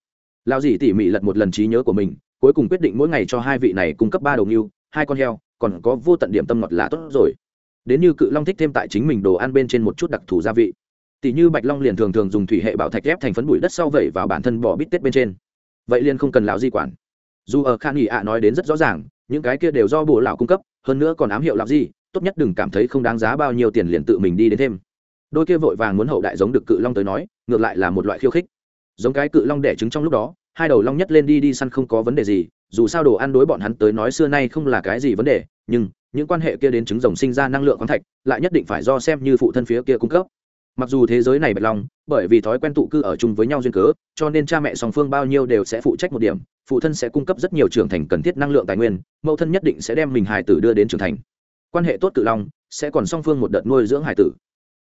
Lao dì tỉ mỉ lật một lần trí nhớ của mình, cuối cùng quyết định mỗi ngày cho hai vị này cung cấp ba đầu yêu, hai con heo còn có vô tận điểm tâm ngọt là tốt rồi. Đến như cự long thích thêm tại chính mình đồ ăn bên trên một chút đặc thù gia vị. Tỷ như bạch long liền thường thường dùng thủy hệ bảo thạch ghép thành phấn bụi đất sau vẩy vào bản thân bỏ bít tết bên trên. Vậy liền không cần lão di quản. Dù ở khan nghị ạ nói đến rất rõ ràng những cái kia đều do bộ lão cung cấp hơn nữa còn ám hiệu lão gì, tốt nhất đừng cảm thấy không đáng giá bao nhiêu tiền liền tự mình đi đến thêm. Đôi kia vội vàng muốn hậu đại giống được cự long tới nói ngược lại là một loại khiêu khích. Giống cái cự long đẻ trứng trong lúc đó hai đầu long nhất lên đi đi săn không có vấn đề gì dù sao đồ ăn đối bọn hắn tới nói xưa nay không là cái gì vấn đề, nhưng những quan hệ kia đến trứng rồng sinh ra năng lượng khoáng thạch, lại nhất định phải do xem như phụ thân phía kia cung cấp. Mặc dù thế giới này bạch long, bởi vì thói quen tụ cư ở chung với nhau duyên cớ, cho nên cha mẹ song phương bao nhiêu đều sẽ phụ trách một điểm, phụ thân sẽ cung cấp rất nhiều trưởng thành cần thiết năng lượng tài nguyên, mẫu thân nhất định sẽ đem mình hài tử đưa đến trưởng thành. Quan hệ tốt cự long, sẽ còn song phương một đợt nuôi dưỡng hài tử.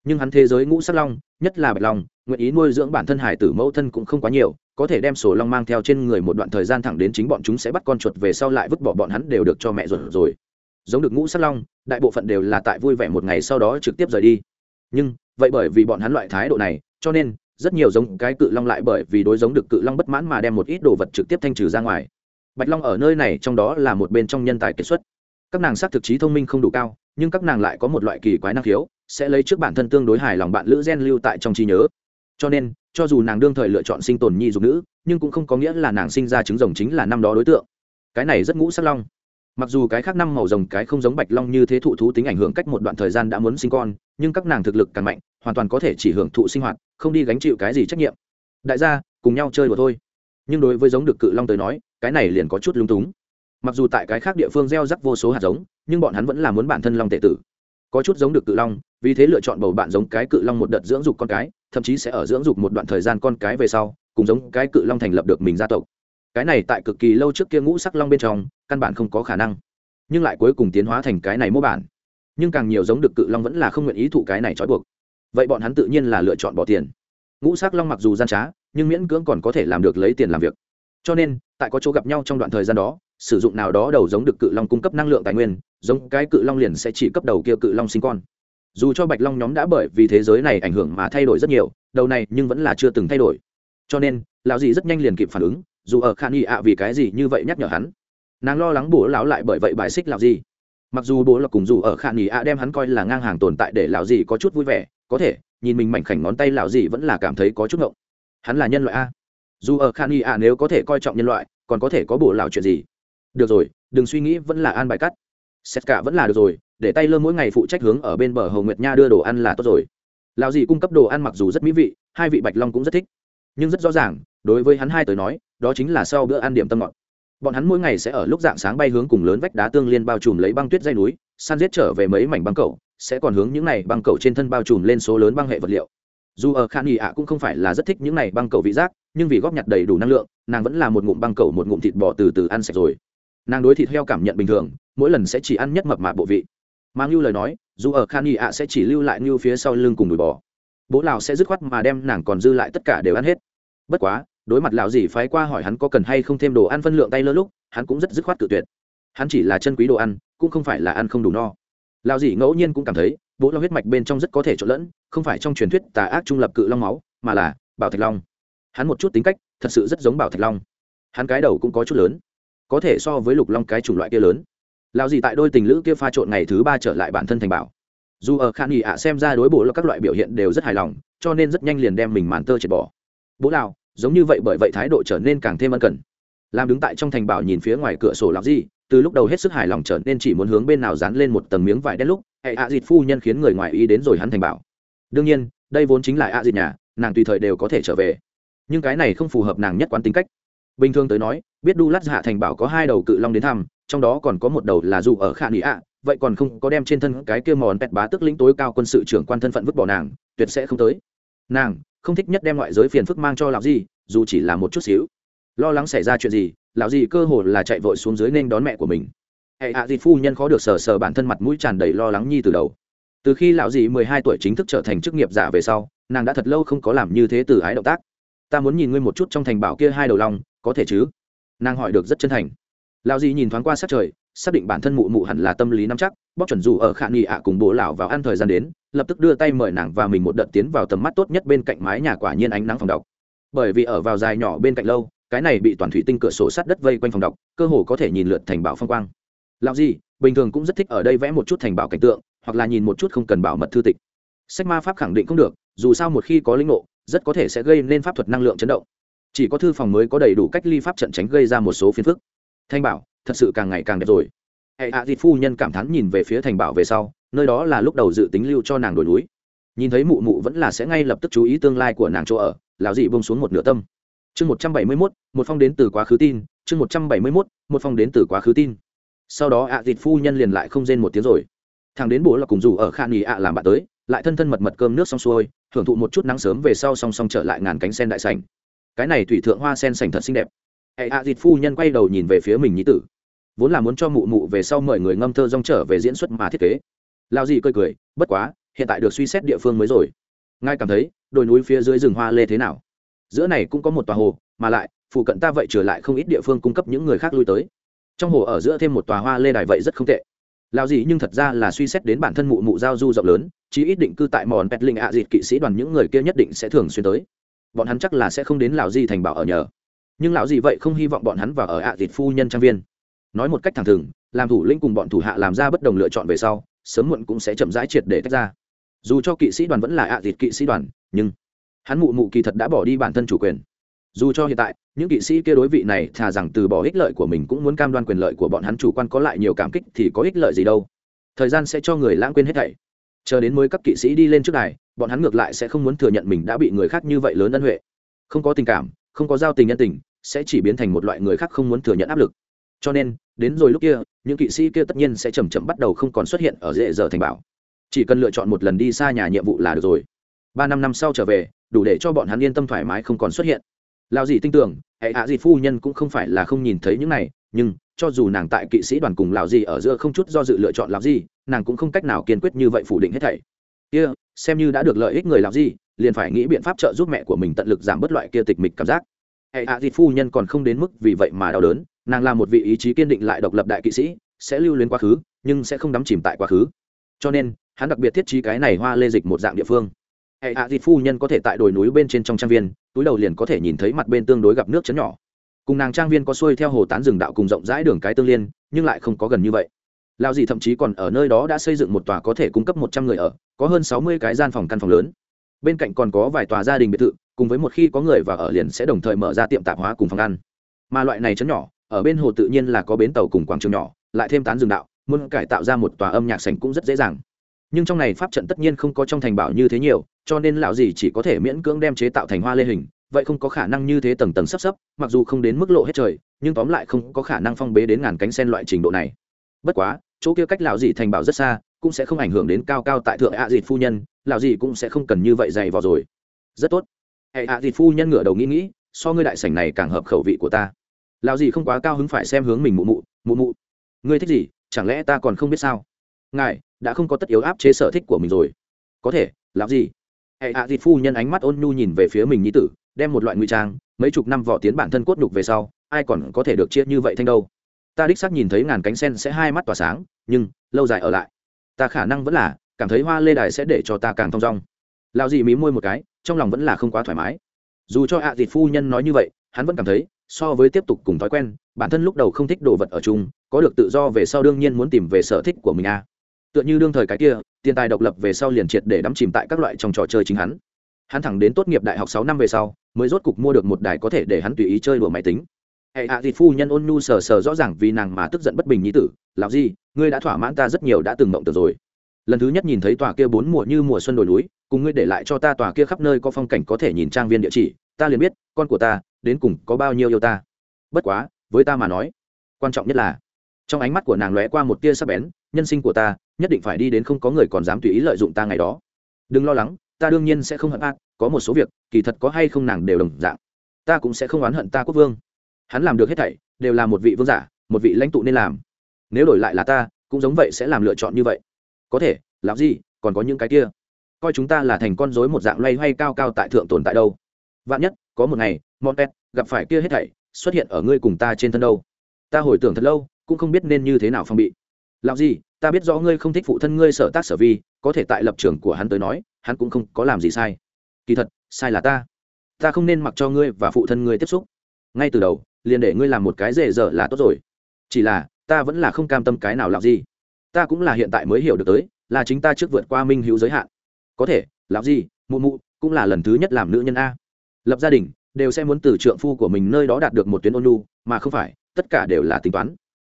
Nhưng hắn thế giới ngũ sắc long, nhất là bạch long nguyện ý nuôi dưỡng bản thân hải tử mẫu thân cũng không quá nhiều, có thể đem sổ long mang theo trên người một đoạn thời gian thẳng đến chính bọn chúng sẽ bắt con chuột về sau lại vứt bỏ bọn hắn đều được cho mẹ ruột rồi. Giống được ngũ sát long, đại bộ phận đều là tại vui vẻ một ngày sau đó trực tiếp rời đi. Nhưng, vậy bởi vì bọn hắn loại thái độ này, cho nên, rất nhiều giống cái cự long lại bởi vì đối giống được cự long bất mãn mà đem một ít đồ vật trực tiếp thanh trừ ra ngoài. Bạch long ở nơi này trong đó là một bên trong nhân tài kiệt xuất. Các nàng xác thực trí thông minh không đủ cao, nhưng các nàng lại có một loại kỳ quái năng khiếu, sẽ lấy trước bản thân tương đối hài lòng bạn lữ gen lưu tại trong trí nhớ cho nên, cho dù nàng đương thời lựa chọn sinh tồn nhi dục nữ, nhưng cũng không có nghĩa là nàng sinh ra trứng rồng chính là năm đó đối tượng. Cái này rất ngũ sắc long. Mặc dù cái khác năm màu rồng cái không giống bạch long như thế thụ thú tính ảnh hưởng cách một đoạn thời gian đã muốn sinh con, nhưng các nàng thực lực càng mạnh, hoàn toàn có thể chỉ hưởng thụ sinh hoạt, không đi gánh chịu cái gì trách nhiệm. Đại gia, cùng nhau chơi đùa thôi. Nhưng đối với giống được cự long tới nói, cái này liền có chút lung túng. Mặc dù tại cái khác địa phương gieo rắc vô số hạt giống, nhưng bọn hắn vẫn là muốn bản thân long tệ tử có chút giống được cự long, vì thế lựa chọn bầu bạn giống cái cự long một đợt dưỡng dục con cái, thậm chí sẽ ở dưỡng dục một đoạn thời gian con cái về sau, cùng giống cái cự long thành lập được mình gia tộc. Cái này tại cực kỳ lâu trước kia ngũ sắc long bên trong, căn bản không có khả năng. Nhưng lại cuối cùng tiến hóa thành cái này mô bản. Nhưng càng nhiều giống được cự long vẫn là không nguyện ý thụ cái này trói buộc. Vậy bọn hắn tự nhiên là lựa chọn bỏ tiền. Ngũ sắc long mặc dù gian trá, nhưng miễn cưỡng còn có thể làm được lấy tiền làm việc. Cho nên, tại có chỗ gặp nhau trong đoạn thời gian đó sử dụng nào đó đầu giống được cự long cung cấp năng lượng tài nguyên, giống cái cự long liền sẽ chỉ cấp đầu kia cự long sinh con. Dù cho bạch long nhóm đã bởi vì thế giới này ảnh hưởng mà thay đổi rất nhiều, đầu này nhưng vẫn là chưa từng thay đổi. Cho nên, lão dì rất nhanh liền kịp phản ứng, dù ở khan y ạ vì cái gì như vậy nhắc nhở hắn. Nàng lo lắng bố lão lại bởi vậy bài xích lão dì. Mặc dù bố là cùng dù ở khan y ạ đem hắn coi là ngang hàng tồn tại để lão dì có chút vui vẻ, có thể, nhìn mình mảnh khảnh ngón tay lão dì vẫn là cảm thấy có chút ngộng. Hắn là nhân loại a. Dù ở khan y ạ nếu có thể coi trọng nhân loại, còn có thể có bổ lão chuyện gì? Được rồi, đừng suy nghĩ, vẫn là an bài cắt. Xét cả vẫn là được rồi, để tay lơ mỗi ngày phụ trách hướng ở bên bờ hầu nguyệt nha đưa đồ ăn là tốt rồi. Lão dì cung cấp đồ ăn mặc dù rất mỹ vị, hai vị bạch long cũng rất thích. Nhưng rất rõ ràng, đối với hắn hai tới nói, đó chính là sau bữa ăn điểm tâm ngọt. Bọn hắn mỗi ngày sẽ ở lúc dạng sáng bay hướng cùng lớn vách đá tương liên bao trùm lấy băng tuyết dây núi san giết trở về mấy mảnh băng cầu, sẽ còn hướng những này băng cầu trên thân bao trùm lên số lớn băng hệ vật liệu. Dù ở khan ỉ ạ cũng không phải là rất thích những này băng cầu vị giác, nhưng vì góp nhặt đầy đủ năng lượng, nàng vẫn là một ngụm băng cầu, một ngụm thịt bò từ từ ăn sạch rồi nàng đối thịt heo cảm nhận bình thường, mỗi lần sẽ chỉ ăn nhất mập mạp bộ vị. Mang ngưu lời nói, dù ở khan y ạ sẽ chỉ lưu lại ngưu phía sau lưng cùng đùi bò. Bố lào sẽ dứt khoát mà đem nàng còn dư lại tất cả đều ăn hết. Bất quá, đối mặt lão dì phái qua hỏi hắn có cần hay không thêm đồ ăn phân lượng tay lơ lúc, hắn cũng rất dứt khoát tự tuyệt. Hắn chỉ là chân quý đồ ăn, cũng không phải là ăn không đủ no. Lão dì ngẫu nhiên cũng cảm thấy, bố lao huyết mạch bên trong rất có thể trộn lẫn, không phải trong truyền thuyết tà ác trung lập cự long máu, mà là bảo thạch long. Hắn một chút tính cách, thật sự rất giống bảo thạch long. Hắn cái đầu cũng có chút lớn có thể so với lục long cái chủng loại kia lớn. Lao gì tại đôi tình lữ kia pha trộn ngày thứ ba trở lại bản thân thành bảo. Dù ở khan nghị ạ xem ra đối bộ là các loại biểu hiện đều rất hài lòng, cho nên rất nhanh liền đem mình màn tơ triệt bỏ. Bố lào giống như vậy bởi vậy thái độ trở nên càng thêm ân cần. Làm đứng tại trong thành bảo nhìn phía ngoài cửa sổ làm gì, từ lúc đầu hết sức hài lòng trở nên chỉ muốn hướng bên nào dán lên một tầng miếng vải đen lúc, hệ ạ dịt phu nhân khiến người ngoài ý đến rồi hắn thành bảo. Đương nhiên, đây vốn chính là ạ dịt nhà, nàng tùy thời đều có thể trở về. Nhưng cái này không phù hợp nàng nhất quán tính cách bình thường tới nói, biết đu lát hạ thành bảo có hai đầu cự long đến thăm, trong đó còn có một đầu là dù ở khả nghị ạ. Vậy còn không có đem trên thân cái kia mòn pẹt bá tức lĩnh tối cao quân sự trưởng quan thân phận vứt bỏ nàng, tuyệt sẽ không tới. Nàng, không thích nhất đem ngoại giới phiền phức mang cho lão gì dù chỉ là một chút xíu. Lo lắng xảy ra chuyện gì, lão gì cơ hồ là chạy vội xuống dưới nên đón mẹ của mình. Hệ hạ à phu nhân khó được sờ sờ bản thân mặt mũi tràn đầy lo lắng nhi từ đầu. Từ khi lão dì mười hai tuổi chính thức trở thành chức nghiệp giả về sau, nàng đã thật lâu không có làm như thế từ ái động tác. Ta muốn nhìn ngươi một chút trong thành bảo kia hai đầu lòng có thể chứ? Nàng hỏi được rất chân thành. Lão dì nhìn thoáng qua sát trời, xác định bản thân mụ mụ hẳn là tâm lý nắm chắc bóc chuẩn dù ở khả nghị ạ cùng bố lão vào ăn thời gian đến, lập tức đưa tay mời nàng và mình một đợt tiến vào tầm mắt tốt nhất bên cạnh mái nhà quả nhiên ánh nắng phòng đọc. Bởi vì ở vào dài nhỏ bên cạnh lâu, cái này bị toàn thủy tinh cửa sổ sát đất vây quanh phòng đọc, cơ hồ có thể nhìn lượt thành bảo phong quang. Lão gì bình thường cũng rất thích ở đây vẽ một chút thành bảo cảnh tượng, hoặc là nhìn một chút không cần bảo mật thư tịch. Sách ma pháp khẳng định không được, dù sao một khi có linh ngộ, rất có thể sẽ gây nên pháp thuật năng lượng chấn động chỉ có thư phòng mới có đầy đủ cách ly pháp trận tránh gây ra một số phiền phức. Thanh bảo, thật sự càng ngày càng đẹp rồi. Hệ hạ thịt phu nhân cảm thán nhìn về phía thành bảo về sau, nơi đó là lúc đầu dự tính lưu cho nàng đổi núi. Nhìn thấy mụ mụ vẫn là sẽ ngay lập tức chú ý tương lai của nàng chỗ ở, lão dị bông xuống một nửa tâm. Chương một trăm bảy mươi mốt, một phong đến từ quá khứ tin. Chương một trăm bảy mươi mốt, một phong đến từ quá khứ tin. Sau đó ạ à phu nhân liền lại không rên một tiếng rồi. Thằng đến bố là cùng dù ở khan nghỉ ạ làm bạn tới, lại thân thân mật mật cơm nước xong xuôi, thưởng thụ một chút nắng sớm về sau song song trở lại ngàn cánh sen đại sảnh cái này thủy thượng hoa sen sành thật xinh đẹp. Hệ ạ, dịt phu nhân quay đầu nhìn về phía mình nhí tử. Vốn là muốn cho mụ mụ về sau mời người ngâm thơ rong trở về diễn xuất mà thiết kế. Lao gì cười cười, bất quá, hiện tại được suy xét địa phương mới rồi. Ngài cảm thấy, đồi núi phía dưới rừng hoa lê thế nào? Giữa này cũng có một tòa hồ, mà lại, phụ cận ta vậy trở lại không ít địa phương cung cấp những người khác lui tới. Trong hồ ở giữa thêm một tòa hoa lê đài vậy rất không tệ. Lao gì nhưng thật ra là suy xét đến bản thân mụ mụ giao du rộng lớn, chí ít định cư tại mòn pet linh ạ dịt kỵ sĩ đoàn những người kia nhất định sẽ thường xuyên tới bọn hắn chắc là sẽ không đến Lão gì thành bảo ở nhờ. Nhưng lão gì vậy không hy vọng bọn hắn vào ở ạ thịt phu nhân trang viên. Nói một cách thẳng thừng, làm thủ lĩnh cùng bọn thủ hạ làm ra bất đồng lựa chọn về sau, sớm muộn cũng sẽ chậm rãi triệt để tách ra. Dù cho kỵ sĩ đoàn vẫn là ạ à kỵ sĩ đoàn, nhưng hắn mụ mụ kỳ thật đã bỏ đi bản thân chủ quyền. Dù cho hiện tại, những kỵ sĩ kia đối vị này thà rằng từ bỏ ích lợi của mình cũng muốn cam đoan quyền lợi của bọn hắn chủ quan có lại nhiều cảm kích thì có ích lợi gì đâu. Thời gian sẽ cho người lãng quên hết thảy chờ đến mới các kỵ sĩ đi lên trước này bọn hắn ngược lại sẽ không muốn thừa nhận mình đã bị người khác như vậy lớn ân huệ. Không có tình cảm, không có giao tình nhân tình, sẽ chỉ biến thành một loại người khác không muốn thừa nhận áp lực. Cho nên, đến rồi lúc kia, những kỵ sĩ kia tất nhiên sẽ chầm chậm bắt đầu không còn xuất hiện ở dễ giờ thành bảo. Chỉ cần lựa chọn một lần đi xa nhà nhiệm vụ là được rồi. Ba năm năm sau trở về, đủ để cho bọn hắn yên tâm thoải mái không còn xuất hiện. Lao gì tin tưởng, hệ hạ gì phu nhân cũng không phải là không nhìn thấy những này, nhưng cho dù nàng tại kỵ sĩ đoàn cùng lão gì ở giữa không chút do dự lựa chọn lão gì nàng cũng không cách nào kiên quyết như vậy phủ định hết thảy. Kia, xem như đã được lợi ích người lão gì liền phải nghĩ biện pháp trợ giúp mẹ của mình tận lực giảm bớt loại kia tịch mịch cảm giác. Hệ hạ gì phu nhân còn không đến mức vì vậy mà đau đớn, nàng là một vị ý chí kiên định lại độc lập đại kỵ sĩ, sẽ lưu luyến quá khứ, nhưng sẽ không đắm chìm tại quá khứ. Cho nên, hắn đặc biệt thiết trí cái này hoa lê dịch một dạng địa phương. Hệ hạ thịt phu nhân có thể tại đồi núi bên trên trong trang viên, túi đầu liền có thể nhìn thấy mặt bên tương đối gặp nước chấn nhỏ cùng nàng trang viên có xuôi theo hồ tán rừng đạo cùng rộng rãi đường cái tương liên, nhưng lại không có gần như vậy. Lao dì thậm chí còn ở nơi đó đã xây dựng một tòa có thể cung cấp một trăm người ở, có hơn sáu mươi cái gian phòng căn phòng lớn. Bên cạnh còn có vài tòa gia đình biệt thự, cùng với một khi có người và ở liền sẽ đồng thời mở ra tiệm tạp hóa cùng phòng ăn. Mà loại này chấn nhỏ, ở bên hồ tự nhiên là có bến tàu cùng quảng trường nhỏ, lại thêm tán rừng đạo, muốn cải tạo ra một tòa âm nhạc sảnh cũng rất dễ dàng. Nhưng trong này pháp trận tất nhiên không có trong thành bảo như thế nhiều, cho nên lão gì chỉ có thể miễn cưỡng đem chế tạo thành hoa lê hình vậy không có khả năng như thế tầng tầng sắp sấp mặc dù không đến mức lộ hết trời, nhưng tóm lại không có khả năng phong bế đến ngàn cánh sen loại trình độ này. Bất quá, chỗ kia cách lão dì thành bảo rất xa, cũng sẽ không ảnh hưởng đến cao cao tại thượng ạ à dịt phu nhân, lão dì cũng sẽ không cần như vậy dày vào rồi. Rất tốt. Hệ ạ dịt phu nhân ngửa đầu nghĩ nghĩ, so ngươi đại sảnh này càng hợp khẩu vị của ta. Lão dì không quá cao hứng phải xem hướng mình mụ mụ mụ mụ. Ngươi thích gì, chẳng lẽ ta còn không biết sao? Ngài, đã không có tất yếu áp chế sở thích của mình rồi. Có thể, lão dì. hệ hạ dịt phu nhân ánh mắt ôn nhu nhìn về phía mình nhi tử đem một loại nguy trang, mấy chục năm vỏ tiến bản thân cốt nhục về sau, ai còn có thể được chia như vậy thanh đâu. Ta đích xác nhìn thấy ngàn cánh sen sẽ hai mắt tỏa sáng, nhưng lâu dài ở lại, ta khả năng vẫn là cảm thấy hoa lê đài sẽ để cho ta càng thong dong. Lão dì mí môi một cái, trong lòng vẫn là không quá thoải mái. Dù cho hạ à phu nhân nói như vậy, hắn vẫn cảm thấy, so với tiếp tục cùng thói quen, bản thân lúc đầu không thích đồ vật ở chung, có được tự do về sau đương nhiên muốn tìm về sở thích của mình a à. tựa như đương thời cái kia, tiền tài độc lập về sau liền triệt để đắm chìm tại các loại trong trò chơi chính hắn. Hắn thẳng đến tốt nghiệp đại học sáu năm về sau mới rốt cục mua được một đài có thể để hắn tùy ý chơi đùa máy tính. Hệ hạ thịt phu nhân ôn nhu sờ sờ rõ ràng vì nàng mà tức giận bất bình nhí tử, lão gì ngươi đã thỏa mãn ta rất nhiều đã từng mộng tưởng rồi. Lần thứ nhất nhìn thấy tòa kia bốn mùa như mùa xuân đồi núi, cùng ngươi để lại cho ta tòa kia khắp nơi có phong cảnh có thể nhìn trang viên địa chỉ, ta liền biết, con của ta, đến cùng có bao nhiêu yêu ta. Bất quá, với ta mà nói, quan trọng nhất là, trong ánh mắt của nàng lóe qua một tia sắc bén, nhân sinh của ta, nhất định phải đi đến không có người còn dám tùy ý lợi dụng ta ngày đó. Đừng lo lắng ta đương nhiên sẽ không hận ác có một số việc, kỳ thật có hay không nàng đều đồng dạng. Ta cũng sẽ không oán hận ta quốc vương. Hắn làm được hết thảy, đều là một vị vương giả, một vị lãnh tụ nên làm. Nếu đổi lại là ta, cũng giống vậy sẽ làm lựa chọn như vậy. Có thể làm gì còn có những cái kia. Coi chúng ta là thành con rối một dạng loay hoay cao cao tại thượng tồn tại đâu. Vạn nhất, có một ngày monpet gặp phải kia hết thảy, xuất hiện ở ngươi cùng ta trên thân đâu. Ta hồi tưởng thật lâu, cũng không biết nên như thế nào phong bị. Làm gì ta biết rõ ngươi không thích phụ thân ngươi sở tác sở vi, có thể tại lập trường của hắn tới nói, hắn cũng không có làm gì sai. Kỳ thật, sai là ta. Ta không nên mặc cho ngươi và phụ thân ngươi tiếp xúc. Ngay từ đầu, liền để ngươi làm một cái dễ dở là tốt rồi. Chỉ là, ta vẫn là không cam tâm cái nào làm gì. Ta cũng là hiện tại mới hiểu được tới, là chính ta trước vượt qua minh hữu giới hạn. Có thể, làm gì, mụ mụ, cũng là lần thứ nhất làm nữ nhân a. Lập gia đình, đều sẽ muốn từ trượng phu của mình nơi đó đạt được một tuyến ôn lu mà không phải, tất cả đều là tính toán.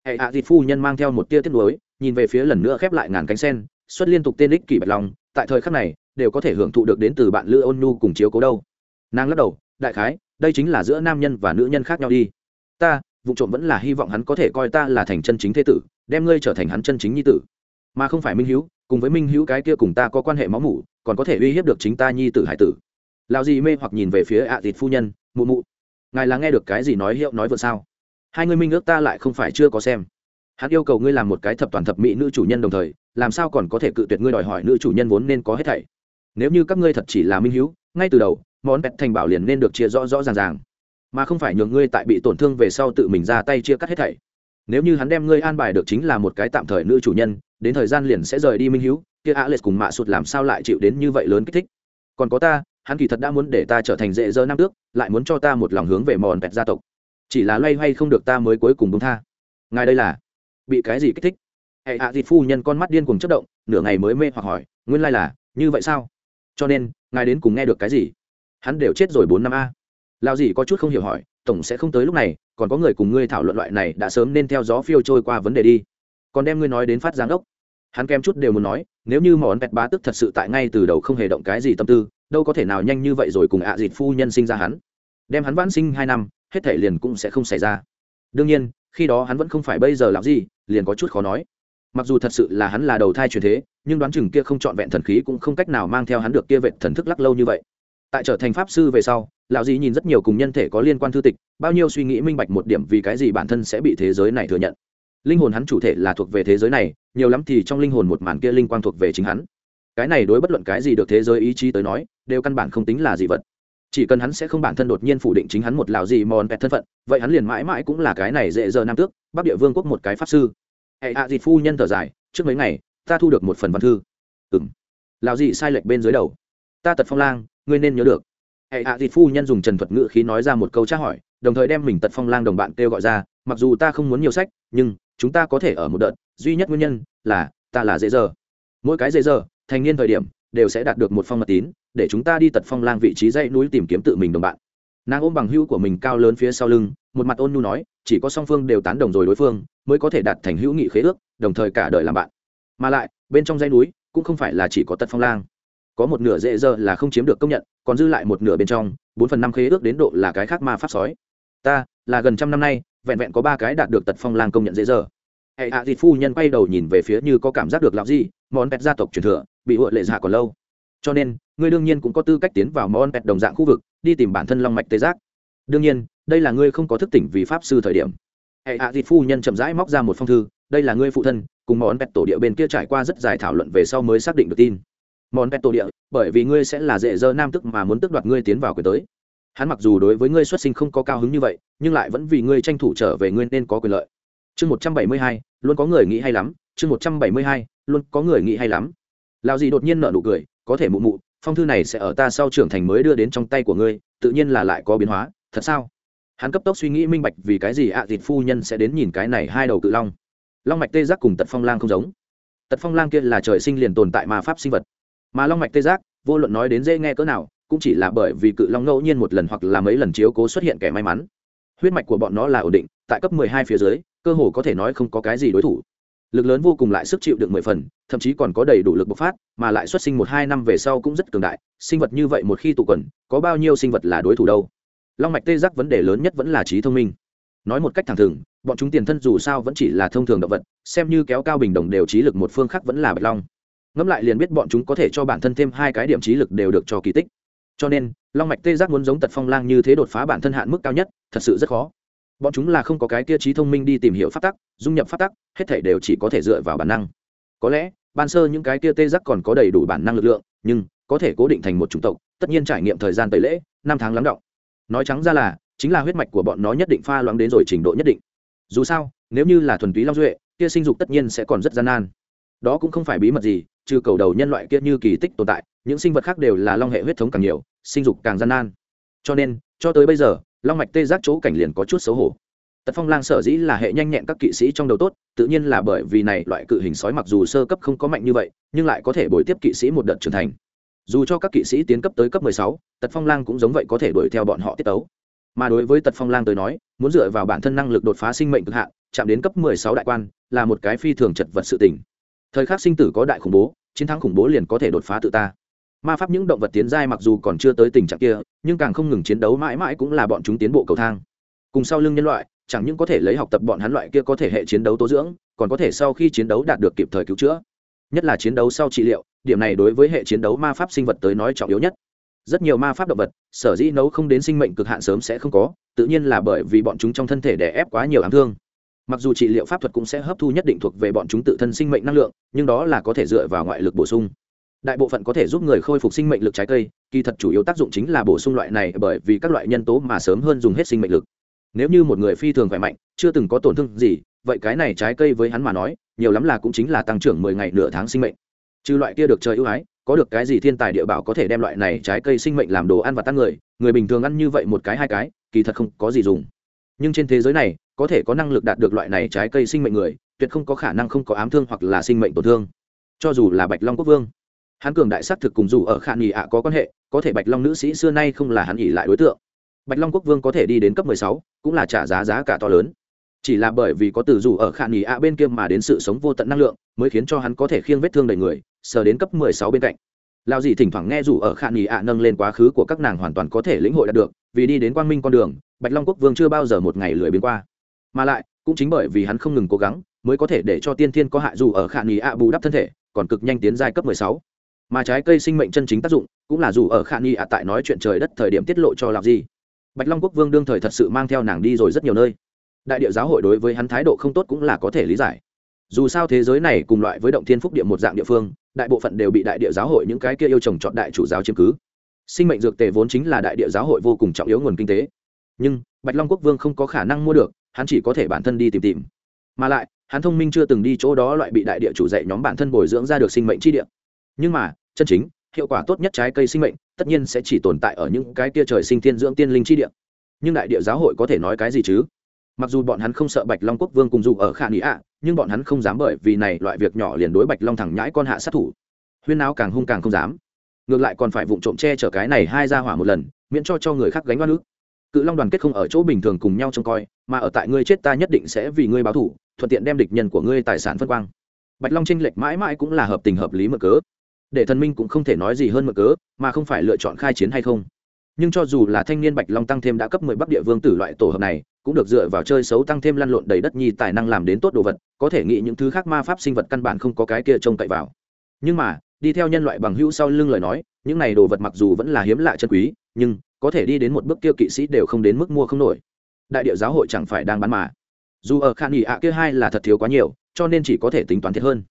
Hệ hạ thịt phu nhân mang theo một tia tiết lối nhìn về phía lần nữa khép lại ngàn cánh sen, xuất liên tục tên ích kỷ bạch long, tại thời khắc này, đều có thể hưởng thụ được đến từ bạn lữ ôn nhu cùng chiếu cố đâu. Nàng lắc đầu, đại khái, đây chính là giữa nam nhân và nữ nhân khác nhau đi. Ta, vụ trộm vẫn là hy vọng hắn có thể coi ta là thành chân chính thế tử, đem ngươi trở thành hắn chân chính nhi tử. Mà không phải minh hữu cùng với minh hữu cái kia cùng ta có quan hệ máu mủ, còn có thể uy hiếp được chính ta nhi tử hải tử. Lao gì mê hoặc nhìn về phía ạ à thịt phu nhân, mụ mụ, ngài là nghe được cái gì nói hiệu nói vượt sao? Hai người minh ước ta lại không phải chưa có xem hắn yêu cầu ngươi làm một cái thập toàn thập mỹ nữ chủ nhân đồng thời, làm sao còn có thể cự tuyệt ngươi đòi hỏi nữ chủ nhân vốn nên có hết thảy. Nếu như các ngươi thật chỉ là minh hữu, ngay từ đầu, món pet thành bảo liền nên được chia rõ rõ ràng ràng. Mà không phải nhường ngươi tại bị tổn thương về sau tự mình ra tay chia cắt hết thảy. Nếu như hắn đem ngươi an bài được chính là một cái tạm thời nữ chủ nhân, đến thời gian liền sẽ rời đi minh hữu, kia alex cùng mạ sụt làm sao lại chịu đến như vậy lớn kích thích? Còn có ta, hắn kỳ thật đã muốn để ta trở thành dễ dơ năm tước, lại muốn cho ta một lòng hướng về mòn pet gia tộc. Chỉ là loay hoay không được ta mới cuối cùng đúng tha. Ngài đây là bị cái gì kích thích? Hệ hạ dịt phu nhân con mắt điên cùng chất động, nửa ngày mới mê hoặc hỏi, nguyên lai là, như vậy sao? Cho nên, ngài đến cùng nghe được cái gì? Hắn đều chết rồi bốn năm a. Lao gì có chút không hiểu hỏi, tổng sẽ không tới lúc này, còn có người cùng ngươi thảo luận loại này đã sớm nên theo gió phiêu trôi qua vấn đề đi. Còn đem ngươi nói đến phát giáng đốc. Hắn kém chút đều muốn nói, nếu như món vẹt bá tức thật sự tại ngay từ đầu không hề động cái gì tâm tư, đâu có thể nào nhanh như vậy rồi cùng ạ à dịt phu nhân sinh ra hắn. Đem hắn vãn sinh hai năm, hết thể liền cũng sẽ không xảy ra. Đương nhiên khi đó hắn vẫn không phải bây giờ làm gì, liền có chút khó nói. Mặc dù thật sự là hắn là đầu thai truyền thế, nhưng đoán chừng kia không trọn vẹn thần khí cũng không cách nào mang theo hắn được kia vẹn thần thức lắc lâu như vậy. Tại trở thành pháp sư về sau, lão dì nhìn rất nhiều cùng nhân thể có liên quan thư tịch, bao nhiêu suy nghĩ minh bạch một điểm vì cái gì bản thân sẽ bị thế giới này thừa nhận. Linh hồn hắn chủ thể là thuộc về thế giới này, nhiều lắm thì trong linh hồn một màn kia linh quang thuộc về chính hắn. Cái này đối bất luận cái gì được thế giới ý chí tới nói, đều căn bản không tính là gì vật chỉ cần hắn sẽ không bản thân đột nhiên phủ định chính hắn một lào gì mòn pẹt thân phận, vậy hắn liền mãi mãi cũng là cái này dễ dơ nam tước, bắc địa vương quốc một cái pháp sư. Hệ hạ à dịt phu nhân thở dài, trước mấy ngày, ta thu được một phần văn thư. Ừng lào gì sai lệch bên dưới đầu. Ta tật phong lang, ngươi nên nhớ được. Hệ hạ à dịt phu nhân dùng trần thuật ngữ khí nói ra một câu tra hỏi, đồng thời đem mình tật phong lang đồng bạn kêu gọi ra, mặc dù ta không muốn nhiều sách, nhưng chúng ta có thể ở một đợt, duy nhất nguyên nhân là, ta là dễ dơ mỗi cái dễ dơ thành niên thời điểm đều sẽ đạt được một phong mật tín, để chúng ta đi tật phong lang vị trí dãy núi tìm kiếm tự mình đồng bạn. Nàng ôm bằng hữu của mình cao lớn phía sau lưng, một mặt ôn nhu nói, chỉ có song phương đều tán đồng rồi đối phương, mới có thể đạt thành hữu nghị khế ước, đồng thời cả đời làm bạn. Mà lại, bên trong dãy núi, cũng không phải là chỉ có tật phong lang. Có một nửa dễ dơ là không chiếm được công nhận, còn dư lại một nửa bên trong, bốn phần năm khế ước đến độ là cái khác ma pháp sói. Ta, là gần trăm năm nay, vẹn vẹn có ba cái đạt được tật phong lang công nhận dễ dơ. Hệ hạ à phu nhân quay đầu nhìn về phía như có cảm giác được làm gì món pet gia tộc truyền thừa bị hội lệ giả còn lâu. Cho nên, ngươi đương nhiên cũng có tư cách tiến vào món pet đồng dạng khu vực, đi tìm bản thân long mạch tê giác. Đương nhiên, đây là ngươi không có thức tỉnh vì pháp sư thời điểm. Hệ hạ thịt phu nhân chậm rãi móc ra một phong thư, đây là ngươi phụ thân, cùng món pet tổ địa bên kia trải qua rất dài thảo luận về sau mới xác định được tin. Món pet tổ địa, bởi vì ngươi sẽ là dễ dơ nam tức mà muốn tước đoạt ngươi tiến vào quyền tới. Hắn mặc dù đối với ngươi xuất sinh không có cao hứng như vậy, nhưng lại vẫn vì ngươi tranh thủ trở về ngươi nên có quyền lợi. Chương một trăm bảy mươi hai, luôn có người nghĩ hay lắm. Chương một trăm bảy mươi hai, luôn có người nghĩ hay lắm lao gì đột nhiên nợ nụ cười, có thể mụ mụ, phong thư này sẽ ở ta sau trưởng thành mới đưa đến trong tay của ngươi, tự nhiên là lại có biến hóa, thật sao? Hắn cấp tốc suy nghĩ minh bạch vì cái gì ạ à phu nhân sẽ đến nhìn cái này hai đầu cự long. Long mạch tê giác cùng tật phong lang không giống. Tật phong lang kia là trời sinh liền tồn tại ma pháp sinh vật. Mà long mạch tê giác, vô luận nói đến dễ nghe cỡ nào, cũng chỉ là bởi vì cự long ngẫu nhiên một lần hoặc là mấy lần chiếu cố xuất hiện kẻ may mắn. Huyết mạch của bọn nó là ổn định, tại cấp 12 phía dưới, cơ hồ có thể nói không có cái gì đối thủ lực lớn vô cùng lại sức chịu được mười phần, thậm chí còn có đầy đủ lực bộc phát, mà lại xuất sinh một hai năm về sau cũng rất cường đại, sinh vật như vậy một khi tụ quần, có bao nhiêu sinh vật là đối thủ đâu? Long mạch tê giác vấn đề lớn nhất vẫn là trí thông minh. Nói một cách thẳng thừng, bọn chúng tiền thân dù sao vẫn chỉ là thông thường động vật, xem như kéo cao bình đồng đều trí lực một phương khác vẫn là bạch long. Ngẫm lại liền biết bọn chúng có thể cho bản thân thêm hai cái điểm trí lực đều được cho kỳ tích. Cho nên, long mạch tê giác muốn giống tật phong lang như thế đột phá bản thân hạn mức cao nhất, thật sự rất khó bọn chúng là không có cái kia trí thông minh đi tìm hiểu phát tắc, dung nhập phát tắc, hết thể đều chỉ có thể dựa vào bản năng. Có lẽ, ban sơ những cái kia tê giác còn có đầy đủ bản năng lực lượng, nhưng có thể cố định thành một chủng tộc, tất nhiên trải nghiệm thời gian tẩy lễ, năm tháng lắng động. Nói trắng ra là, chính là huyết mạch của bọn nó nhất định pha loãng đến rồi trình độ nhất định. Dù sao, nếu như là thuần túy long duệ, kia sinh dục tất nhiên sẽ còn rất gian nan. Đó cũng không phải bí mật gì, trừ cầu đầu nhân loại kia như kỳ tích tồn tại, những sinh vật khác đều là long hệ huyết thống càng nhiều, sinh dục càng gian nan. Cho nên, cho tới bây giờ long mạch tê giác chỗ cảnh liền có chút xấu hổ. Tật phong lang sở dĩ là hệ nhanh nhẹn các kỵ sĩ trong đầu tốt tự nhiên là bởi vì này loại cự hình sói mặc dù sơ cấp không có mạnh như vậy nhưng lại có thể bồi tiếp kỵ sĩ một đợt trưởng thành. Dù cho các kỵ sĩ tiến cấp tới cấp 16, tật phong lang cũng giống vậy có thể đuổi theo bọn họ tiết tấu. Mà đối với tật phong lang tới nói muốn dựa vào bản thân năng lực đột phá sinh mệnh cực hạn chạm đến cấp 16 đại quan là một cái phi thường chật vật sự tình. Thời khắc sinh tử có đại khủng bố chiến thắng khủng bố liền có thể đột phá tự ta ma pháp những động vật tiến giai mặc dù còn chưa tới tình trạng kia, nhưng càng không ngừng chiến đấu mãi mãi cũng là bọn chúng tiến bộ cầu thang. Cùng sau lưng nhân loại, chẳng những có thể lấy học tập bọn hắn loại kia có thể hệ chiến đấu tố dưỡng, còn có thể sau khi chiến đấu đạt được kịp thời cứu chữa. Nhất là chiến đấu sau trị liệu, điểm này đối với hệ chiến đấu ma pháp sinh vật tới nói trọng yếu nhất. Rất nhiều ma pháp động vật, sở dĩ nấu không đến sinh mệnh cực hạn sớm sẽ không có, tự nhiên là bởi vì bọn chúng trong thân thể đè ép quá nhiều ám thương. Mặc dù trị liệu pháp thuật cũng sẽ hấp thu nhất định thuộc về bọn chúng tự thân sinh mệnh năng lượng, nhưng đó là có thể dựa vào ngoại lực bổ sung đại bộ phận có thể giúp người khôi phục sinh mệnh lực trái cây, kỳ thật chủ yếu tác dụng chính là bổ sung loại này bởi vì các loại nhân tố mà sớm hơn dùng hết sinh mệnh lực. Nếu như một người phi thường khỏe mạnh, chưa từng có tổn thương gì, vậy cái này trái cây với hắn mà nói, nhiều lắm là cũng chính là tăng trưởng mười ngày nửa tháng sinh mệnh. Trừ loại kia được trời ưu ái, có được cái gì thiên tài địa bảo có thể đem loại này trái cây sinh mệnh làm đồ ăn và tăng người người bình thường ăn như vậy một cái hai cái, kỳ thật không có gì dùng. Nhưng trên thế giới này, có thể có năng lực đạt được loại này trái cây sinh mệnh người, tuyệt không có khả năng không có ám thương hoặc là sinh mệnh tổn thương. Cho dù là bạch long quốc vương hắn cường đại s thực cùng dù ở khả nghỉ ạ có quan hệ có thể bạch long nữ sĩ xưa nay không là hắn nghỉ lại đối tượng. Bạch long quốc vương có thể đi đến cấp 16, cũng là trả giá giá cả to lớn. Chỉ là bởi vì có từ dù ở khả nghỉ ạ bên kia mà đến sự sống vô tận năng lượng mới khiến cho hắn có thể khiêng vết thương đầy người sờ đến cấp 16 bên cạnh. Lao dì thỉnh thoảng nghe dù ở khả nghỉ ạ nâng lên quá khứ của các nàng hoàn toàn có thể lĩnh hội đạt được vì đi đến quang minh con đường bạch long quốc vương chưa bao giờ một ngày lười biến qua. Mà lại cũng chính bởi vì hắn không ngừng cố gắng mới có thể để cho tiên thiên có hại dù ở khả nghỉ ạ bù đắp thân thể còn cực nhanh tiến giai cấp 16 mà trái cây sinh mệnh chân chính tác dụng cũng là dù ở khả nghi ạ tại nói chuyện trời đất thời điểm tiết lộ cho làm gì bạch long quốc vương đương thời thật sự mang theo nàng đi rồi rất nhiều nơi. Đại địa giáo hội đối với hắn thái độ không tốt cũng là có thể lý giải. Dù sao thế giới này cùng loại với động thiên phúc địa một dạng địa phương, đại bộ phận đều bị đại địa giáo hội những cái kia yêu chồng chọn đại chủ giáo chiếm cứ. Sinh mệnh dược tề vốn chính là đại địa giáo hội vô cùng trọng yếu nguồn kinh tế. Nhưng, bạch long quốc vương không có khả năng mua được, hắn chỉ có thể bản thân đi tìm tìm. Mà lại, hắn thông minh chưa từng đi chỗ đó loại bị đại địa chủ dạy nhóm bản thân bồi dưỡng ra được sinh mệnh chi địa. Nhưng mà chân chính, hiệu quả tốt nhất trái cây sinh mệnh, tất nhiên sẽ chỉ tồn tại ở những cái kia trời sinh thiên dưỡng tiên linh chi địa. Nhưng đại địa giáo hội có thể nói cái gì chứ? Mặc dù bọn hắn không sợ bạch long quốc vương cùng dù ở khả nghĩ ạ, nhưng bọn hắn không dám bởi vì này loại việc nhỏ liền đối bạch long thẳng nhãi con hạ sát thủ. Huyên nào càng hung càng không dám. Ngược lại còn phải vụng trộm che chở cái này hai ra hỏa một lần, miễn cho cho người khác gánh oan ức cự long đoàn kết không ở chỗ bình thường cùng nhau trông coi, mà ở tại ngươi chết ta nhất định sẽ vì ngươi báo thủ thuận tiện đem địch nhân của ngươi tài sản phân quang. Bạch long tranh lệch mãi mãi cũng là hợp tình hợp lý mở cớ để thần minh cũng không thể nói gì hơn mở cớ, mà không phải lựa chọn khai chiến hay không. Nhưng cho dù là thanh niên bạch long tăng thêm đã cấp mười bắc địa vương tử loại tổ hợp này, cũng được dựa vào chơi xấu tăng thêm lăn lộn đầy đất nhi tài năng làm đến tốt đồ vật, có thể nghĩ những thứ khác ma pháp sinh vật căn bản không có cái kia trông cậy vào. Nhưng mà, đi theo nhân loại bằng hữu sau lưng lời nói, những này đồ vật mặc dù vẫn là hiếm lạ chân quý, nhưng có thể đi đến một bước kia kỵ sĩ đều không đến mức mua không nổi. Đại địa giáo hội chẳng phải đang bán mà. Dù ở khan nghỉ ạ kia hai là thật thiếu quá nhiều, cho nên chỉ có thể tính toán thiệt hơn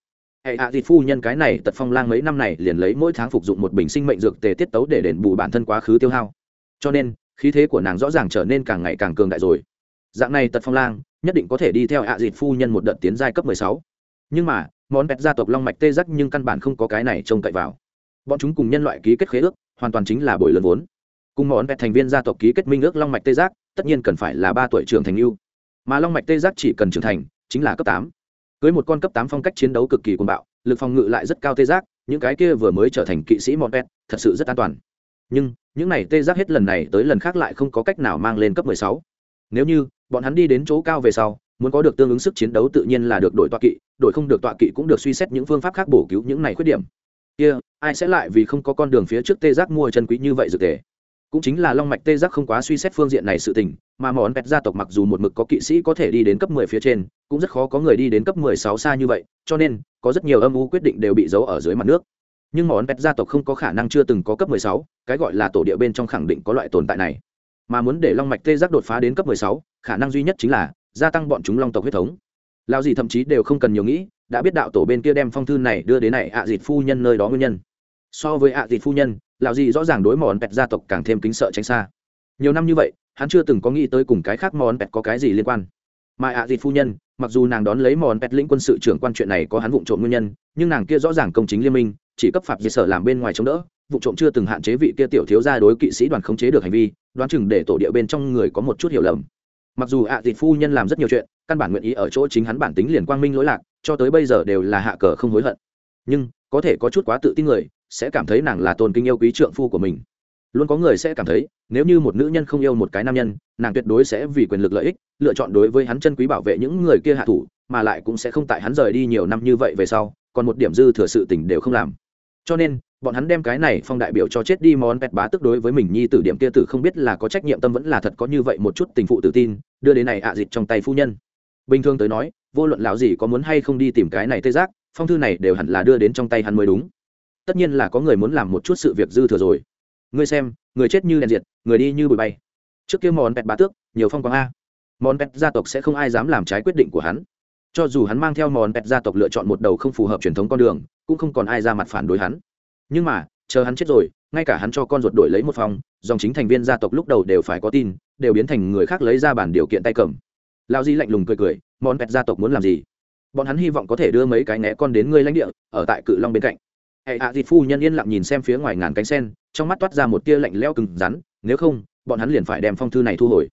hệ hạ thịt phu nhân cái này tật phong lang mấy năm này liền lấy mỗi tháng phục dụng một bình sinh mệnh dược tề tiết tấu để đền bù bản thân quá khứ tiêu hao. Cho nên, khí thế của nàng rõ ràng trở nên càng ngày càng cường đại rồi. Dạng này tật phong lang, nhất định có thể đi theo hạ dịt phu nhân một đợt tiến giai cấp mười sáu. Nhưng mà, món pet gia tộc long mạch tê giác nhưng căn bản không có cái này trông cậy vào. Bọn chúng cùng nhân loại ký kết khế ước, hoàn toàn chính là bồi lớn vốn. Cùng món pet thành viên gia tộc ký kết minh ước long mạch tê giác, tất nhiên cần phải là ba tuổi trưởng thành yêu mà long mạch tê giác chỉ cần trưởng thành, chính là cấp tám cưới một con cấp tám phong cách chiến đấu cực kỳ cuồng bạo lực phòng ngự lại rất cao tê giác những cái kia vừa mới trở thành kỵ sĩ món pet thật sự rất an toàn. Nhưng những này tê giác hết lần này tới lần khác lại không có cách nào mang lên cấp mười sáu. Nếu như bọn hắn đi đến chỗ cao về sau muốn có được tương ứng sức chiến đấu tự nhiên là được đổi tọa kỵ đổi không được tọa kỵ cũng được suy xét những phương pháp khác bổ cứu những này khuyết điểm. Kia、yeah, ai sẽ lại vì không có con đường phía trước tê giác mua chân quý như vậy dược tề? Cũng chính là long mạch tê giác không quá suy xét phương diện này sự tình mà món pet gia tộc mặc dù một mực có kỵ sĩ có thể đi đến cấp mười phía trên, cũng rất khó có người đi đến cấp mười sáu xa như vậy, cho nên, có rất nhiều âm u quyết định đều bị giấu ở dưới mặt nước. Nhưng món pet gia tộc không có khả năng chưa từng có cấp mười sáu, cái gọi là tổ địa bên trong khẳng định có loại tồn tại này. Mà muốn để long mạch tê giác đột phá đến cấp mười sáu, khả năng duy nhất chính là gia tăng bọn chúng long tộc huyết thống. Lao gì thậm chí đều không cần nhiều nghĩ, đã biết đạo tổ bên kia đem phong thư này đưa đến này ạ à dịt phu nhân nơi đó nguyên nhân. So với ạ à dịt phu nhân, lão gì rõ ràng đối món pẹt gia tộc càng thêm kính sợ tránh xa. Nhiều năm như vậy hắn chưa từng có nghĩ tới cùng cái khác món pet có cái gì liên quan. Mà ạ à dịt phu nhân, mặc dù nàng đón lấy món pet lĩnh quân sự trưởng quan chuyện này có hắn vụ trộm nguyên nhân, nhưng nàng kia rõ ràng công chính liên minh, chỉ cấp phạt dịt sở làm bên ngoài chống đỡ vụ trộm chưa từng hạn chế vị kia tiểu thiếu gia đối kỵ sĩ đoàn khống chế được hành vi, đoán chừng để tổ địa bên trong người có một chút hiểu lầm. Mặc dù ạ à phu nhân làm rất nhiều chuyện, căn bản nguyện ý ở chỗ chính hắn bản tính liền quang minh lỗi lạc, cho tới bây giờ đều là hạ cờ không hối hận. Nhưng, có thể có chút quá tự tin người, sẽ cảm thấy nàng là tôn kinh yêu quý trượng phu của mình luôn có người sẽ cảm thấy, nếu như một nữ nhân không yêu một cái nam nhân, nàng tuyệt đối sẽ vì quyền lực lợi ích, lựa chọn đối với hắn chân quý bảo vệ những người kia hạ thủ, mà lại cũng sẽ không tại hắn rời đi nhiều năm như vậy về sau, còn một điểm dư thừa sự tình đều không làm. Cho nên, bọn hắn đem cái này phong đại biểu cho chết đi món pet bá tức đối với mình nhi tử điểm kia tử không biết là có trách nhiệm tâm vẫn là thật có như vậy một chút tình phụ tự tin, đưa đến này ạ à dịch trong tay phu nhân. Bình thường tới nói, vô luận lão gì có muốn hay không đi tìm cái này tê giác, phong thư này đều hẳn là đưa đến trong tay hắn mới đúng. Tất nhiên là có người muốn làm một chút sự việc dư thừa rồi ngươi xem, người chết như đèn diệt, người đi như bụi bay. Trước kia món pet bá tước, nhiều phong quang a. Món pet gia tộc sẽ không ai dám làm trái quyết định của hắn. Cho dù hắn mang theo món pet gia tộc lựa chọn một đầu không phù hợp truyền thống con đường, cũng không còn ai ra mặt phản đối hắn. Nhưng mà, chờ hắn chết rồi, ngay cả hắn cho con ruột đổi lấy một phòng, dòng chính thành viên gia tộc lúc đầu đều phải có tin, đều biến thành người khác lấy ra bản điều kiện tay cầm. Lao di lạnh lùng cười cười, món pet gia tộc muốn làm gì? Bọn hắn hy vọng có thể đưa mấy cái né con đến ngươi lãnh địa, ở tại cự long bên cạnh. Hệ hạ dịt phu nhân yên lặng nhìn xem phía ngoài ngàn cánh sen trong mắt toát ra một tia lạnh leo cứng rắn, nếu không, bọn hắn liền phải đem phong thư này thu hồi.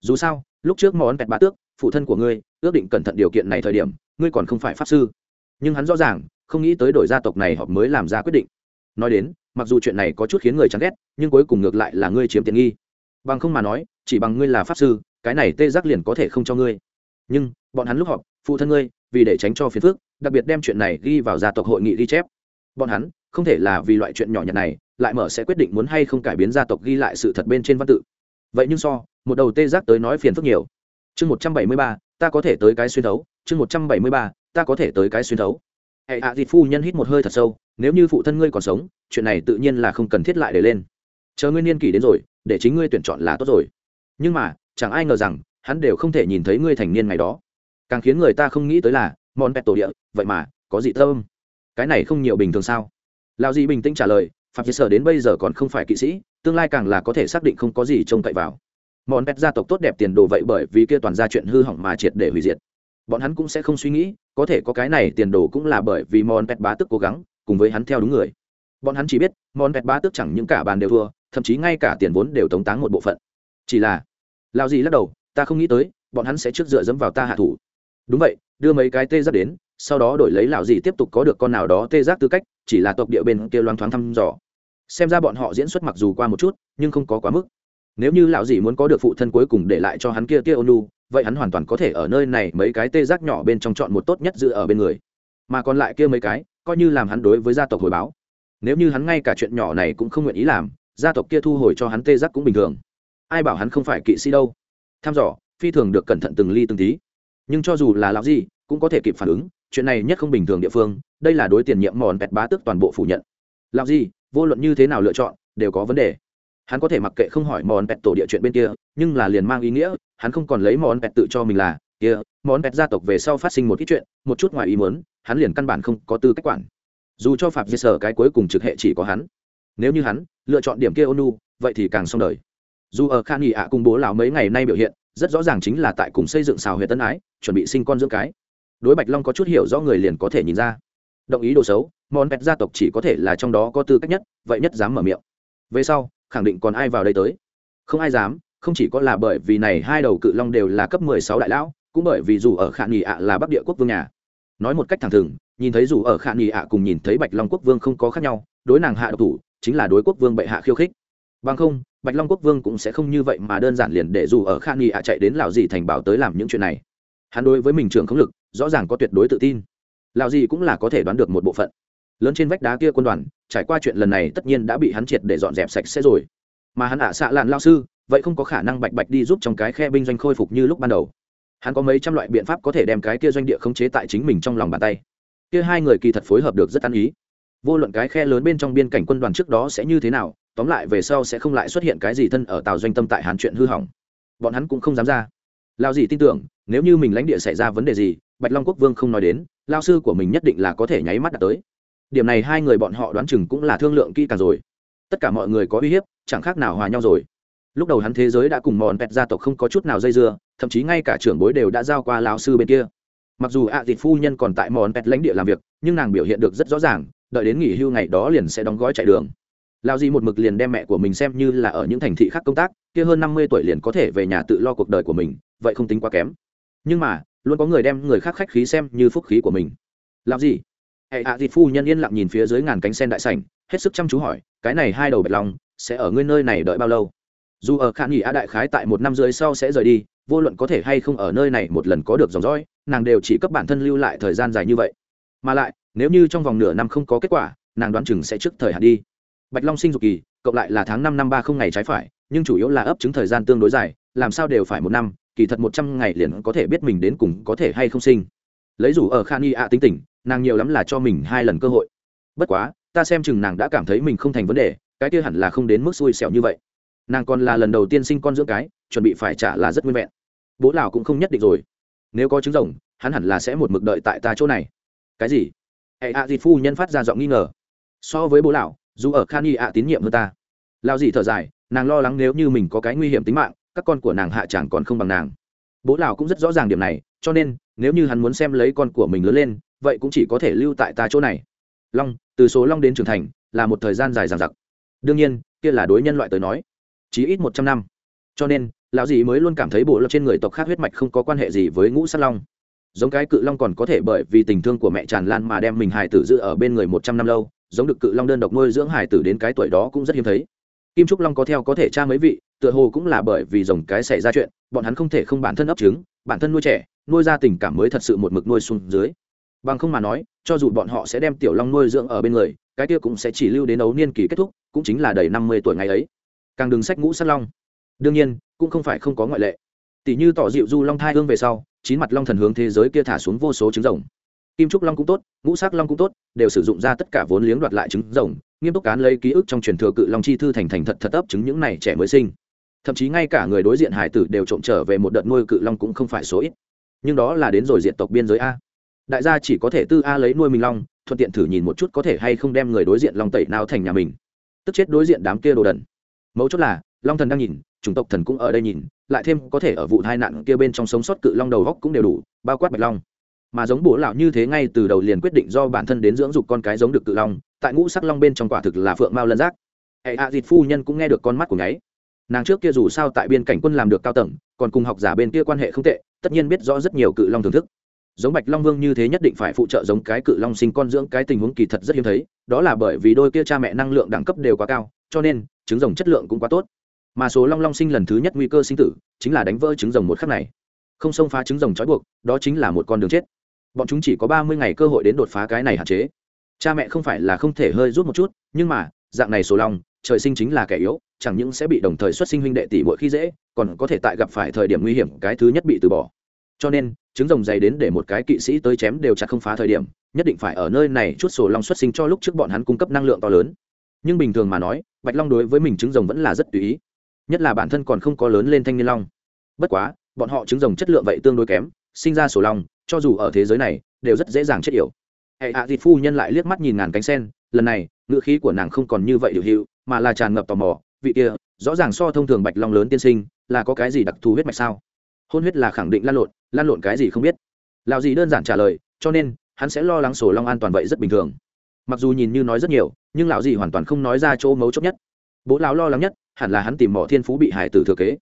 Dù sao, lúc trước món pẹt bá tước, phụ thân của ngươi, ước định cẩn thận điều kiện này thời điểm, ngươi còn không phải pháp sư. Nhưng hắn rõ ràng, không nghĩ tới đổi gia tộc này họ mới làm ra quyết định. Nói đến, mặc dù chuyện này có chút khiến người chán ghét, nhưng cuối cùng ngược lại là ngươi chiếm tiện nghi. Bằng không mà nói, chỉ bằng ngươi là pháp sư, cái này tê giác liền có thể không cho ngươi. Nhưng, bọn hắn lúc họp, phụ thân ngươi, vì để tránh cho phiền phức, đặc biệt đem chuyện này ghi vào gia tộc hội nghị ghi chép. Bọn hắn, không thể là vì loại chuyện nhỏ nhặt này lại mở sẽ quyết định muốn hay không cải biến gia tộc ghi lại sự thật bên trên văn tự. Vậy nhưng so, một đầu tê giác tới nói phiền phức nhiều. Chương một trăm bảy mươi ba, ta có thể tới cái xuyên thấu. Chương một trăm bảy mươi ba, ta có thể tới cái xuyên thấu. Hệ hạ dịt phu nhân hít một hơi thật sâu, nếu như phụ thân ngươi còn sống, chuyện này tự nhiên là không cần thiết lại để lên. Chờ ngươi niên kỷ đến rồi, để chính ngươi tuyển chọn là tốt rồi. Nhưng mà, chẳng ai ngờ rằng, hắn đều không thể nhìn thấy ngươi thành niên ngày đó. Càng khiến người ta không nghĩ tới là món pet tổ địa, vậy mà, có gì thơm cái này không nhiều bình thường sao? Lao gì bình tĩnh trả lời phạm vi sở đến bây giờ còn không phải kỵ sĩ, tương lai càng là có thể xác định không có gì trông cậy vào. Món pet gia tộc tốt đẹp tiền đồ vậy bởi vì kia toàn ra chuyện hư hỏng mà triệt để hủy diệt. Bọn hắn cũng sẽ không suy nghĩ, có thể có cái này tiền đồ cũng là bởi vì món pet bá tức cố gắng, cùng với hắn theo đúng người. Bọn hắn chỉ biết món pet bá tức chẳng những cả bàn đều thua, thậm chí ngay cả tiền vốn đều tống táng một bộ phận. Chỉ là lao gì lắc đầu, ta không nghĩ tới, bọn hắn sẽ trước dựa dẫm vào ta hạ thủ. Đúng vậy, đưa mấy cái tê giác đến, sau đó đổi lấy lão gì tiếp tục có được con nào đó tê giác tư cách chỉ là tộc địa bên kia loang thoáng thăm dò. Xem ra bọn họ diễn xuất mặc dù qua một chút, nhưng không có quá mức. Nếu như lão dì muốn có được phụ thân cuối cùng để lại cho hắn kia kia ônu vậy hắn hoàn toàn có thể ở nơi này mấy cái tê giác nhỏ bên trong chọn một tốt nhất giữ ở bên người. Mà còn lại kia mấy cái, coi như làm hắn đối với gia tộc hồi báo. Nếu như hắn ngay cả chuyện nhỏ này cũng không nguyện ý làm, gia tộc kia thu hồi cho hắn tê giác cũng bình thường. Ai bảo hắn không phải kỵ sĩ đâu? Tham dò, phi thường được cẩn thận từng ly từng tí. Nhưng cho dù là lão gì cũng có thể kịp phản ứng, chuyện này nhất không bình thường địa phương đây là đối tiền nhiệm mòn pẹt bá tước toàn bộ phủ nhận. Làm gì, vô luận như thế nào lựa chọn, đều có vấn đề. Hắn có thể mặc kệ không hỏi mòn pẹt tổ địa chuyện bên kia, nhưng là liền mang ý nghĩa, hắn không còn lấy mòn pẹt tự cho mình là, kia, mòn pẹt gia tộc về sau phát sinh một ít chuyện, một chút ngoài ý muốn, hắn liền căn bản không có tư cách quản. Dù cho phạm di sở cái cuối cùng trực hệ chỉ có hắn, nếu như hắn lựa chọn điểm kia ônu vậy thì càng xong đời. Dù ở khan nghị ạ cùng bố lão mấy ngày nay biểu hiện, rất rõ ràng chính là tại cùng xây dựng xào huyện tân ái, chuẩn bị sinh con dưỡng cái. Đối bạch long có chút hiểu rõ người liền có thể nhìn ra động ý đồ xấu, món pet gia tộc chỉ có thể là trong đó có tư cách nhất, vậy nhất dám mở miệng. Về sau, khẳng định còn ai vào đây tới? Không ai dám, không chỉ có là bởi vì này hai đầu cự long đều là cấp mười sáu đại lão, cũng bởi vì dù ở khả nghị ạ là bắc địa quốc vương nhà. Nói một cách thẳng thừng, nhìn thấy dù ở khả nghị ạ cùng nhìn thấy bạch long quốc vương không có khác nhau, đối nàng hạ độc thủ, chính là đối quốc vương bệ hạ khiêu khích. Bằng không, bạch long quốc vương cũng sẽ không như vậy mà đơn giản liền để dù ở khả nghị ạ chạy đến lào gì thành bảo tới làm những chuyện này. Hắn đối với mình trưởng không lực, rõ ràng có tuyệt đối tự tin lạo gì cũng là có thể đoán được một bộ phận. Lớn trên vách đá kia quân đoàn, trải qua chuyện lần này tất nhiên đã bị hắn triệt để dọn dẹp sạch sẽ rồi. Mà hắn ạ xạ lạn lao sư, vậy không có khả năng bạch bạch đi giúp trong cái khe binh doanh khôi phục như lúc ban đầu. Hắn có mấy trăm loại biện pháp có thể đem cái kia doanh địa khống chế tại chính mình trong lòng bàn tay. Kia hai người kỳ thật phối hợp được rất ăn ý. Vô luận cái khe lớn bên trong biên cảnh quân đoàn trước đó sẽ như thế nào, tóm lại về sau sẽ không lại xuất hiện cái gì thân ở tàu doanh tâm tại hàn chuyện hư hỏng. Bọn hắn cũng không dám ra. Lao gì tin tưởng, nếu như mình lãnh địa xảy ra vấn đề gì, bạch long quốc vương không nói đến lao sư của mình nhất định là có thể nháy mắt đạt tới. Điểm này hai người bọn họ đoán chừng cũng là thương lượng kỹ càng rồi. Tất cả mọi người có uy hiếp, chẳng khác nào hòa nhau rồi. Lúc đầu hắn thế giới đã cùng mòn pẹt gia tộc không có chút nào dây dưa, thậm chí ngay cả trưởng bối đều đã giao qua lao sư bên kia. Mặc dù ạ à thịt phu nhân còn tại mòn pẹt lãnh địa làm việc, nhưng nàng biểu hiện được rất rõ ràng, đợi đến nghỉ hưu ngày đó liền sẽ đóng gói chạy đường. Lao di một mực liền đem mẹ của mình xem như là ở những thành thị khác công tác, kia hơn năm mươi tuổi liền có thể về nhà tự lo cuộc đời của mình, vậy không tính quá kém. Nhưng mà luôn có người đem người khác khách khí xem như phúc khí của mình. Làm gì? Hệ hạ à thịt phu nhân yên lặng nhìn phía dưới ngàn cánh sen đại sảnh, hết sức chăm chú hỏi, cái này hai đầu bạch long, sẽ ở ngươi nơi này đợi bao lâu? Dù ở khả nghỉ a đại khái tại một năm dưới sau sẽ rời đi, vô luận có thể hay không ở nơi này một lần có được dòng dõi, nàng đều chỉ cấp bản thân lưu lại thời gian dài như vậy. Mà lại, nếu như trong vòng nửa năm không có kết quả, nàng đoán chừng sẽ trước thời hạn đi. Bạch long sinh dục kỳ, cộng lại là tháng năm năm ba không ngày trái phải nhưng chủ yếu là ấp chứng thời gian tương đối dài, làm sao đều phải một năm, kỳ thật một trăm ngày liền có thể biết mình đến cùng có thể hay không sinh. Lấy dù ở khan y ạ tính tình, nàng nhiều lắm là cho mình hai lần cơ hội. Bất quá, ta xem chừng nàng đã cảm thấy mình không thành vấn đề, cái kia hẳn là không đến mức xui xẻo như vậy. Nàng còn là lần đầu tiên sinh con dưỡng cái, chuẩn bị phải trả là rất nguyên vẹn. Bố lào cũng không nhất định rồi. Nếu có trứng rồng, hắn hẳn là sẽ một mực đợi tại ta chỗ này. Cái gì? Hệ ạ à phu nhân phát ra giọng nghi ngờ. So với bố lão, dù ở khan y ạ tín nhiệm hơn ta. Lao gì thở dài nàng lo lắng nếu như mình có cái nguy hiểm tính mạng, các con của nàng hạ chẳng còn không bằng nàng. Bố lão cũng rất rõ ràng điểm này, cho nên, nếu như hắn muốn xem lấy con của mình lớn lên, vậy cũng chỉ có thể lưu tại ta chỗ này. Long, từ số long đến trưởng thành, là một thời gian dài dằng dặc. Đương nhiên, kia là đối nhân loại tới nói. Chí ít một trăm năm. Cho nên, lão dì mới luôn cảm thấy bộ lộc trên người tộc khác huyết mạch không có quan hệ gì với ngũ sát long. Giống cái cự long còn có thể bởi vì tình thương của mẹ tràn lan mà đem mình hải tử giữ ở bên người một trăm năm lâu, giống được cự long đơn độc nuôi dưỡng hải tử đến cái tuổi đó cũng rất hiếm thấy kim trúc long có theo có thể cha mấy vị, tựa hồ cũng là bởi vì dòng cái xảy ra chuyện, bọn hắn không thể không bản thân ấp trứng, bản thân nuôi trẻ, nuôi ra tình cảm mới thật sự một mực nuôi xuống dưới. Bằng không mà nói, cho dù bọn họ sẽ đem tiểu long nuôi dưỡng ở bên người, cái kia cũng sẽ chỉ lưu đến ấu niên kỳ kết thúc, cũng chính là đầy năm mươi tuổi ngày ấy. Càng đừng sách ngũ sát long. Đương nhiên, cũng không phải không có ngoại lệ. Tỷ như tỏ dịu du long thai hương về sau, chín mặt long thần hướng thế giới kia thả xuống vô số trứng rồng. Kim trúc long cũng tốt, ngũ sắc long cũng tốt, đều sử dụng ra tất cả vốn liếng đoạt lại trứng rồng nghiêm túc cán lấy ký ức trong truyền thừa cự long chi thư thành thành thật thật ấp chứng những này trẻ mới sinh. Thậm chí ngay cả người đối diện hải tử đều trộm trở về một đợt nuôi cự long cũng không phải số ít. Nhưng đó là đến rồi diện tộc biên giới a. Đại gia chỉ có thể tư a lấy nuôi mình long, thuận tiện thử nhìn một chút có thể hay không đem người đối diện long tẩy nào thành nhà mình. Tức chết đối diện đám kia đồ đần. Mấu chốt là, long thần đang nhìn, chủng tộc thần cũng ở đây nhìn, lại thêm có thể ở vụ tai nạn kia bên trong sống sót cự long đầu góc cũng đều đủ, bao quát bạch long mà giống bố lão như thế ngay từ đầu liền quyết định do bản thân đến dưỡng dục con cái giống được cự long, tại ngũ sắc long bên trong quả thực là phượng mao lân giác. Hệ hạ dịt phu nhân cũng nghe được con mắt của nháy. Nàng trước kia dù sao tại biên cảnh quân làm được cao tầng, còn cùng học giả bên kia quan hệ không tệ, tất nhiên biết rõ rất nhiều cự long thưởng thức. Giống bạch long vương như thế nhất định phải phụ trợ giống cái cự long sinh con dưỡng cái tình huống kỳ thật rất hiếm thấy, đó là bởi vì đôi kia cha mẹ năng lượng đẳng cấp đều quá cao, cho nên, trứng rồng chất lượng cũng quá tốt. Mà số long long sinh lần thứ nhất nguy cơ sinh tử, chính là đánh vỡ trứng rồng một khắc này. Không xông phá trứng rồng trói buộc, đó chính là một con đường chết bọn chúng chỉ có ba mươi ngày cơ hội đến đột phá cái này hạn chế. Cha mẹ không phải là không thể hơi rút một chút, nhưng mà, dạng này số long trời sinh chính là kẻ yếu, chẳng những sẽ bị đồng thời xuất sinh huynh đệ tỷ mỗi khi dễ, còn có thể tại gặp phải thời điểm nguy hiểm cái thứ nhất bị từ bỏ. Cho nên, trứng rồng dày đến để một cái kỵ sĩ tới chém đều chặt không phá thời điểm, nhất định phải ở nơi này chút sổ long xuất sinh cho lúc trước bọn hắn cung cấp năng lượng to lớn. Nhưng bình thường mà nói, bạch long đối với mình trứng rồng vẫn là rất tùy ý. Nhất là bản thân còn không có lớn lên thanh niên long. Bất quá, bọn họ trứng rồng chất lượng vậy tương đối kém sinh ra sổ long cho dù ở thế giới này, đều rất dễ dàng chết yểu. Hệ hạ thịt phu nhân lại liếc mắt nhìn ngàn cánh sen, lần này, ngữ khí của nàng không còn như vậy điều hiệu mà là tràn ngập tò mò, vị kia, rõ ràng so thông thường bạch long lớn tiên sinh, là có cái gì đặc thù huyết mạch sao? Hôn huyết là khẳng định lan lộn lan lộn cái gì không biết. Lào gì đơn giản trả lời, cho nên, hắn sẽ lo lắng sổ long an toàn vậy rất bình thường. Mặc dù nhìn như nói rất nhiều, nhưng lão gì hoàn toàn không nói ra chỗ mấu chốt nhất. Bố lão lo lắng nhất, hẳn là hắn tìm mỏ thiên phú bị hải tử thừa kế.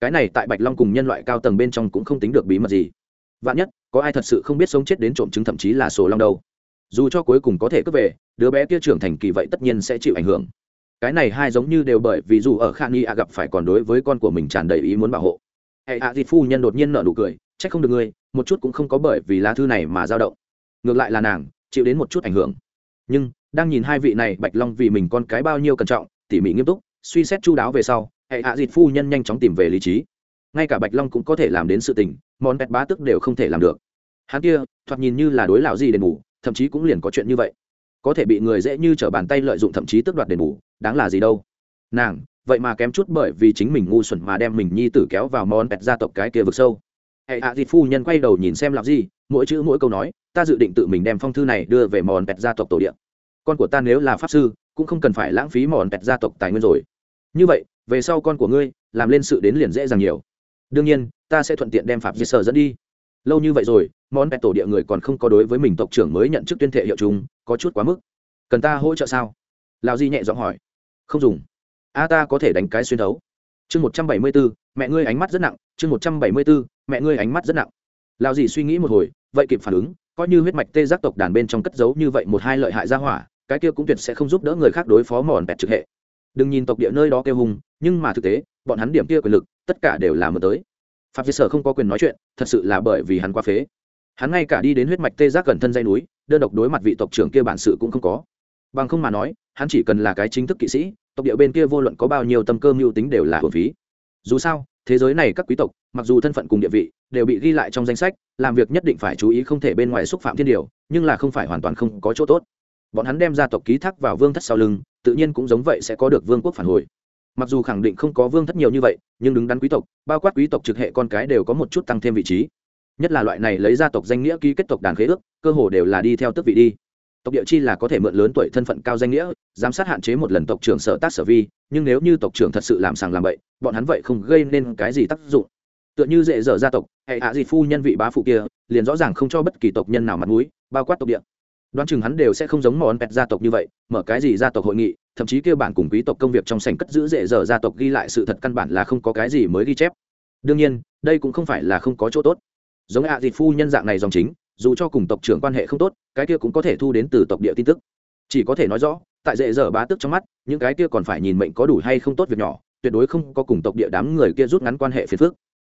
Cái này tại bạch long cùng nhân loại cao tầng bên trong cũng không tính được bí mật gì vạn nhất, có ai thật sự không biết sống chết đến trộm chứng thậm chí là sổ long đâu. Dù cho cuối cùng có thể cướp về, đứa bé kia trưởng thành kỳ vậy tất nhiên sẽ chịu ảnh hưởng. Cái này hai giống như đều bởi vì dù ở khan nghi a gặp phải còn đối với con của mình tràn đầy ý muốn bảo hộ. Hệ ạ dịt phu nhân đột nhiên nợ nụ cười c h ắ c không được ngươi, một chút cũng không có bởi vì lá thư này mà dao động. Ngược lại là nàng, chịu đến một chút ảnh hưởng. Nhưng, đang nhìn hai vị này, bạch long vì mình con cái bao nhiêu cẩn trọng, tỉ mỉ nghiêm túc, suy xét chu đáo về sau, hệ hạ dịt phu nhân nhanh chóng tìm về lý trí ngay cả bạch long cũng có thể làm đến sự tình, món bẹt bá tức đều không thể làm được. Hắn kia, thoạt nhìn như là đối lão gì đền bù, thậm chí cũng liền có chuyện như vậy. Có thể bị người dễ như t r ở bàn tay lợi dụng thậm chí tước đoạt đền bù, đáng là gì đâu. Nàng, vậy mà kém chút bởi vì chính mình ngu xuẩn mà đem mình nhi tử kéo vào món bẹt gia tộc cái kia vực sâu. Hệ hạ thịt phu nhân quay đầu nhìn xem làm gì, mỗi chữ mỗi câu nói, ta dự định tự mình đem phong thư này đưa về mòn pẹt gia tộc tổ điện con của ta nếu là pháp sư, cũng không cần phải lãng phí mòn pẹt gia tộc tài nguyên rồi. Như vậy, về sau con của ngươi, làm lên sự đến liền dễ dàng nhiều đương nhiên, ta sẽ thuận tiện đem phạm di sở dẫn đi. Lâu như vậy rồi, món pẹt tổ địa người còn không có đối với mình tộc trưởng mới nhận chức tuyên thệ hiệu chúng, có chút quá mức. Cần ta hỗ trợ sao? Lao di nhẹ giọng hỏi. Không dùng. A, ta có thể đánh cái xuyên thấu chương một trăm bảy mươi bốn, mẹ ngươi ánh mắt rất nặng. Chương một trăm bảy mươi bốn, mẹ ngươi ánh mắt rất nặng. Lao di suy nghĩ một hồi, vậy kịp phản ứng, coi như huyết mạch tê giác tộc đàn bên trong cất giấu như vậy một hai lợi hại ra hỏa, cái kia cũng tuyệt sẽ không giúp đỡ người khác đối phó mòn pẹt trực hệ. Đừng nhìn tộc địa nơi đó kêu hùng nhưng mà thực tế, bọn hắn điểm kia quyền lực, tất cả đều là mờ tới. Phạm diệt sở không có quyền nói chuyện, thật sự là bởi vì hắn quá phế. Hắn ngay cả đi đến huyết mạch tê giác gần thân dây núi, đơn độc đối mặt vị tộc trưởng kia bản sự cũng không có. Bằng không mà nói, hắn chỉ cần là cái chính thức kỵ sĩ, tộc địa bên kia vô luận có bao nhiêu tâm cơ mưu tính đều là hồn phí. Dù sao, thế giới này các quý tộc, mặc dù thân phận cùng địa vị, đều bị ghi lại trong danh sách, làm việc nhất định phải chú ý không thể bên ngoài xúc phạm thiên điều, nhưng là không phải hoàn toàn không có chỗ tốt. Bọn hắn đem gia tộc ký thác vào vương thất sau lưng, tự nhiên cũng giống vậy sẽ có được vương quốc phản hồi mặc dù khẳng định không có vương thất nhiều như vậy, nhưng đứng đắn quý tộc, bao quát quý tộc trực hệ con cái đều có một chút tăng thêm vị trí. Nhất là loại này lấy gia tộc danh nghĩa ký kết tộc đàn khế ước, cơ hồ đều là đi theo tước vị đi. Tộc địa chi là có thể mượn lớn tuổi thân phận cao danh nghĩa, giám sát hạn chế một lần tộc trưởng sở tác sở vi, nhưng nếu như tộc trưởng thật sự làm sàng làm bậy, bọn hắn vậy không gây nên cái gì tác dụng. Tựa như dễ dở gia tộc, hệ hạ gì phu nhân vị bá phụ kia, liền rõ ràng không cho bất kỳ tộc nhân nào mặt mũi, bao quát tộc địa. Đoán chừng hắn đều sẽ không giống món pẹt gia tộc như vậy, mở cái gì gia tộc hội nghị thậm chí kêu bản cùng quý tộc công việc trong sảnh cất giữ dễ dở gia tộc ghi lại sự thật căn bản là không có cái gì mới ghi chép. Đương nhiên, đây cũng không phải là không có chỗ tốt. Giống ạ à phu nhân dạng này dòng chính, dù cho cùng tộc trưởng quan hệ không tốt, cái kia cũng có thể thu đến từ tộc địa tin tức. Chỉ có thể nói rõ, tại dễ dở bá tức trong mắt, những cái kia còn phải nhìn mệnh có đủ hay không tốt việc nhỏ, tuyệt đối không có cùng tộc địa đám người kia rút ngắn quan hệ phiền phức.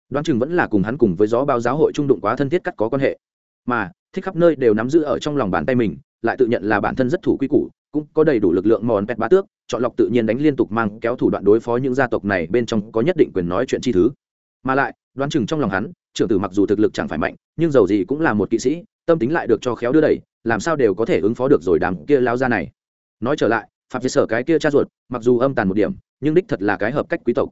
Đoán chừng vẫn là cùng hắn cùng với gió bao giáo hội trung đụng quá thân thiết cắt có quan hệ. Mà, thích khắp nơi đều nắm giữ ở trong lòng bàn tay mình, lại tự nhận là bản thân rất thủ quy củ cũng có đầy đủ lực lượng mòn pẹt bá tước, chọn lọc tự nhiên đánh liên tục mang kéo thủ đoạn đối phó những gia tộc này bên trong có nhất định quyền nói chuyện chi thứ. Mà lại, đoán chừng trong lòng hắn, trưởng tử mặc dù thực lực chẳng phải mạnh, nhưng dầu gì cũng là một kỵ sĩ, tâm tính lại được cho khéo đưa đẩy, làm sao đều có thể ứng phó được rồi đám kia lao ra này. Nói trở lại phạm vi sở cái kia cha ruột, mặc dù âm tàn một điểm, nhưng đích thật là cái hợp cách quý tộc.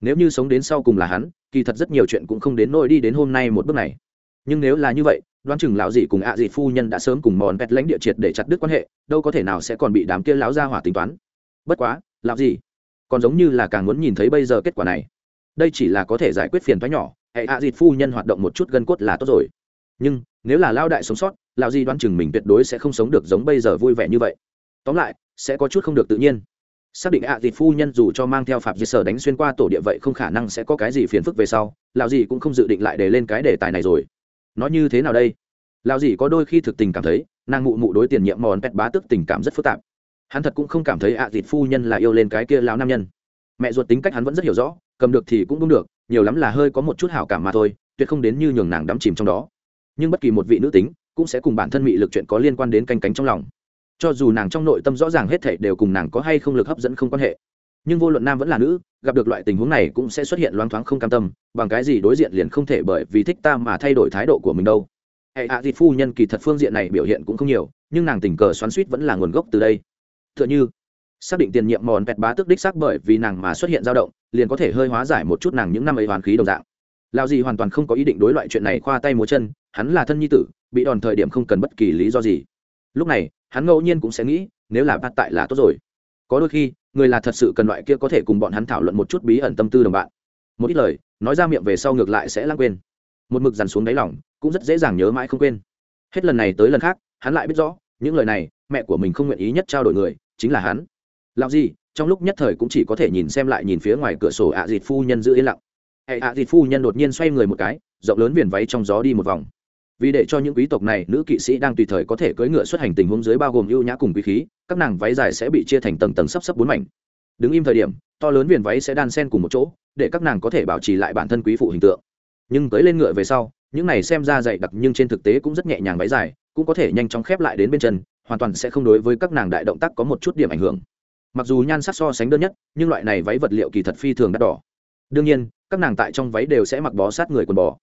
Nếu như sống đến sau cùng là hắn, kỳ thật rất nhiều chuyện cũng không đến nỗi đi đến hôm nay một bước này. Nhưng nếu là như vậy đoán chừng lão dị cùng ạ dị phu nhân đã sớm cùng mòn pet lãnh địa triệt để chặt đứt quan hệ, đâu có thể nào sẽ còn bị đám kia lão gia hỏa tính toán. Bất quá, lão dị còn giống như là càng muốn nhìn thấy bây giờ kết quả này. Đây chỉ là có thể giải quyết phiền thoái nhỏ, hệ ạ dịt phu nhân hoạt động một chút gân cốt là tốt rồi. Nhưng, nếu là lao đại sống sót, lão di đoán chừng mình tuyệt đối sẽ không sống được giống bây giờ vui vẻ như vậy. Tóm lại, sẽ có chút không được tự nhiên. Xác định ạ à dịt phu nhân dù cho mang theo phạm di sở đánh xuyên qua tổ địa vậy không khả năng sẽ có cái gì phiền phức về sau, lão gì cũng không dự định lại để lên cái đề tài này rồi nói như thế nào đây? Lão dì có đôi khi thực tình cảm thấy, nàng mụ mụ đối tiền nhiệm mòn pet bá tức tình cảm rất phức tạp. Hắn thật cũng không cảm thấy ạ à dịt phu nhân là yêu lên cái kia lão nam nhân. Mẹ ruột tính cách hắn vẫn rất hiểu rõ, cầm được thì cũng đúng được, nhiều lắm là hơi có một chút hảo cảm mà thôi, tuyệt không đến như nhường nàng đắm chìm trong đó. Nhưng bất kỳ một vị nữ tính cũng sẽ cùng bản thân mị lực chuyện có liên quan đến canh cánh trong lòng. Cho dù nàng trong nội tâm rõ ràng hết thảy đều cùng nàng có hay không lực hấp dẫn không quan hệ nhưng vô luận nam vẫn là nữ, gặp được loại tình huống này cũng sẽ xuất hiện loáng thoáng không cam tâm, bằng cái gì đối diện liền không thể bởi vì thích ta mà thay đổi thái độ của mình đâu. Hệ hạ thịt phu nhân kỳ thật phương diện này biểu hiện cũng không nhiều, nhưng nàng tình cờ xoắn suýt vẫn là nguồn gốc từ đây. T h ư ợ n h ư xác định tiền nhiệm mòn pẹt bá tức đích xác bởi vì nàng mà xuất hiện dao động, liền có thể hơi hóa giải một chút nàng những năm ấy hoàn khí đồng dạng. Lao gì hoàn toàn không có ý định đối loại chuyện này khoa tay múa chân, hắn là thân nhi tử, bị đòn thời điểm không cần bất kỳ lý do gì. Lúc này, hắn ngẫu nhiên cũng sẽ nghĩ, nếu là bắt tại là tốt rồi. Có đôi khi người là thật sự cần loại kia có thể cùng bọn hắn thảo luận một chút bí ẩn tâm tư đồng bạn. Một ít lời, nói ra miệng về sau ngược lại sẽ lãng quên. Một mực dằn xuống đáy lòng, cũng rất dễ dàng nhớ mãi không quên. Hết lần này tới lần khác, hắn lại biết rõ, những lời này, mẹ của mình không nguyện ý nhất trao đổi người, chính là hắn. Làm gì, trong lúc nhất thời cũng chỉ có thể nhìn xem lại nhìn phía ngoài cửa sổ ạ à dịt phu nhân giữ yên lặng. Hệ ạ dịt phu nhân đột nhiên xoay người một cái, rộng lớn viền váy trong gió đi một vòng vì để cho những quý tộc này, nữ kỵ sĩ đang tùy thời có thể cưỡi ngựa xuất hành tình huống dưới bao gồm ưu nhã cùng quý khí, các nàng váy dài sẽ bị chia thành tầng tầng sắp sắp bốn mảnh. Đứng im thời điểm, to lớn viền váy sẽ đan sen cùng một chỗ, để các nàng có thể bảo trì lại bản thân quý phụ hình tượng. Nhưng tới lên ngựa về sau, những này xem ra dày đặc nhưng trên thực tế cũng rất nhẹ nhàng váy dài, cũng có thể nhanh chóng khép lại đến bên chân, hoàn toàn sẽ không đối với các nàng đại động tác có một chút điểm ảnh hưởng. Mặc dù nhan sắc so sánh đơn nhất, nhưng loại này váy vật liệu kỳ thật phi thường đắt đỏ. Đương nhiên, các nàng tại trong váy đều sẽ mặc bó sát người quần bò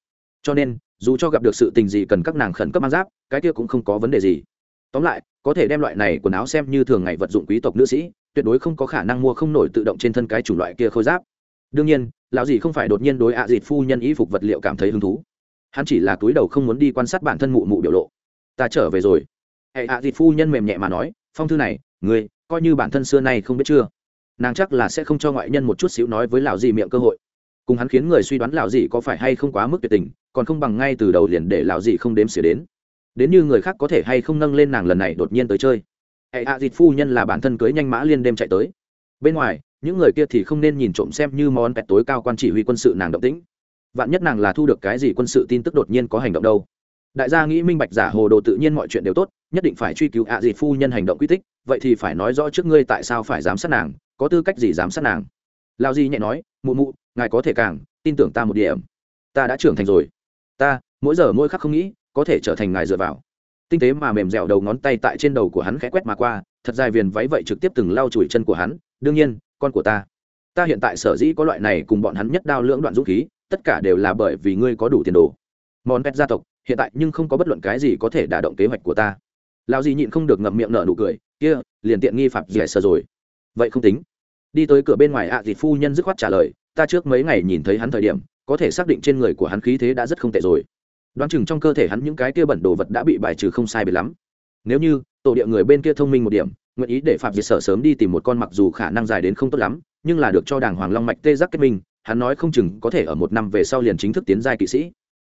cho nên, dù cho gặp được sự tình gì cần các nàng khẩn cấp mang giáp, cái kia cũng không có vấn đề gì. Tóm lại, có thể đem loại này quần áo xem như thường ngày vật dụng quý tộc nữ sĩ, tuyệt đối không có khả năng mua không nổi tự động trên thân cái chủng loại kia khôi giáp. Đương nhiên, lão gì không phải đột nhiên đối ạ à dịt phu nhân y phục vật liệu cảm thấy hứng thú. Hắn chỉ là túi đầu không muốn đi quan sát bản thân mụ mụ biểu lộ. Ta trở về rồi. Hệ ạ à dịt phu nhân mềm nhẹ mà nói, phong thư này người coi như bản thân xưa nay không biết chưa? Nàng chắc là sẽ không cho ngoại nhân một chút xíu nói với lão gì miệng cơ hội cùng hắn khiến người suy đoán lão dị có phải hay không quá mức tuyệt tình, còn không bằng ngay từ đầu liền để lão dị không đếm xỉa đến. Đến như người khác có thể hay không nâng lên nàng lần này đột nhiên tới chơi. Hệ hạ dịt phu nhân là bản thân cưới nhanh mã liên đêm chạy tới. Bên ngoài, những người kia thì không nên nhìn trộm xem như món pẹt tối cao quan chỉ huy quân sự nàng động tĩnh. Vạn nhất nàng là thu được cái gì quân sự tin tức đột nhiên có hành động đâu. Đại gia nghĩ minh bạch giả hồ đồ tự nhiên mọi chuyện đều tốt, nhất định phải truy cứu ạ à dịt phu nhân hành động quy tích, vậy thì phải nói rõ trước ngươi tại sao phải giám sát nàng, có tư cách gì giám sát nàng lao di nhẹ nói, mụ mụ, ngài có thể càng, tin tưởng ta một điểm. Ta đã trưởng thành rồi. Ta, mỗi giờ mỗi khắc không nghĩ, có thể trở thành ngài dựa vào. Tinh tế mà mềm dẻo đầu ngón tay tại trên đầu của hắn khẽ quét mà qua, thật dài viền váy vậy trực tiếp từng lau chùi chân của hắn, đương nhiên, con của ta. Ta hiện tại sở dĩ có loại này cùng bọn hắn nhất đao lưỡng đoạn dũng khí, tất cả đều là bởi vì ngươi có đủ tiền đồ. Món pet gia tộc, hiện tại nhưng không có bất luận cái gì có thể đả động kế hoạch của ta. Lao gì nhịn không được ngậm miệng nở nụ cười, kia, liền tiện nghi phạm dẻ sờ rồi. Vậy không tính đi tới cửa bên ngoài ạ à, phu nhân dứt khoát trả lời ta trước mấy ngày nhìn thấy hắn thời điểm có thể xác định trên người của hắn khí thế đã rất không tệ rồi. Đoán chừng trong cơ thể hắn những cái kia bẩn đồ vật đã bị bài trừ không sai biệt lắm. Nếu như tổ địa người bên kia thông minh một điểm nguyện ý để phạm diệt sở sớm đi tìm một con mặc dù khả năng dài đến không tốt lắm nhưng là được cho đảng hoàng long mạch tê giác kết minh hắn nói không chừng có thể ở một năm về sau liền chính thức tiến giai kỵ sĩ.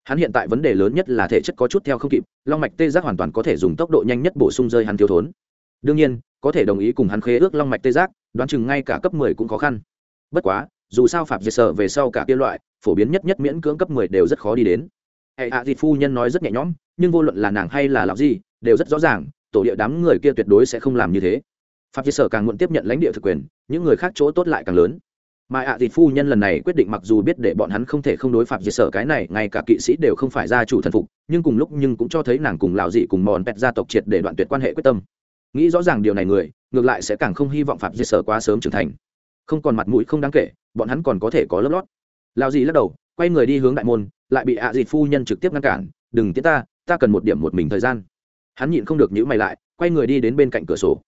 Hắn hiện tại vấn đề lớn nhất là thể chất có chút theo không kịp long mạch tê giác hoàn toàn có thể dùng tốc độ nhanh nhất bổ sung rơi hắn thiếu thốn. Đương nhiên có thể đồng ý cùng hắn khế ước long mạch tê giác, đoán chừng ngay cả cấp mười cũng khó khăn. Bất quá, dù sao phạm diệt sở về sau cả kia loại, phổ biến nhất nhất miễn cưỡng cấp mười đều rất khó đi đến. Hệ hạ thịt phu nhân nói rất nhẹ nhõm, nhưng vô luận là nàng hay là làm gì đều rất rõ ràng, tổ địa đám người kia tuyệt đối sẽ không làm như thế. Phạm diệt sở càng muộn tiếp nhận lãnh địa thực quyền, những người khác chỗ tốt lại càng lớn. Mà ạ à phu nhân lần này quyết định mặc dù biết để bọn hắn không thể không đối phạm diệt sở cái này, ngay cả kỵ sĩ đều không phải gia chủ thần phục, nhưng cùng lúc nhưng cũng cho thấy nàng cùng lão dị cùng mòn pẹt gia tộc triệt để đoạn tuyệt quan hệ quyết tâm nghĩ rõ ràng điều này người, ngược lại sẽ càng không hy vọng phạm diệt sở quá sớm trưởng thành. Không còn mặt mũi không đáng kể, bọn hắn còn có thể có lớp lót. Lão dị lắc đầu, quay người đi hướng đại môn, lại bị ạ à phu nhân trực tiếp ngăn cản. Đừng tiến ta ta cần một điểm một mình thời gian. Hắn nhịn không được nhữ mày lại, quay người đi đến bên cạnh cửa sổ.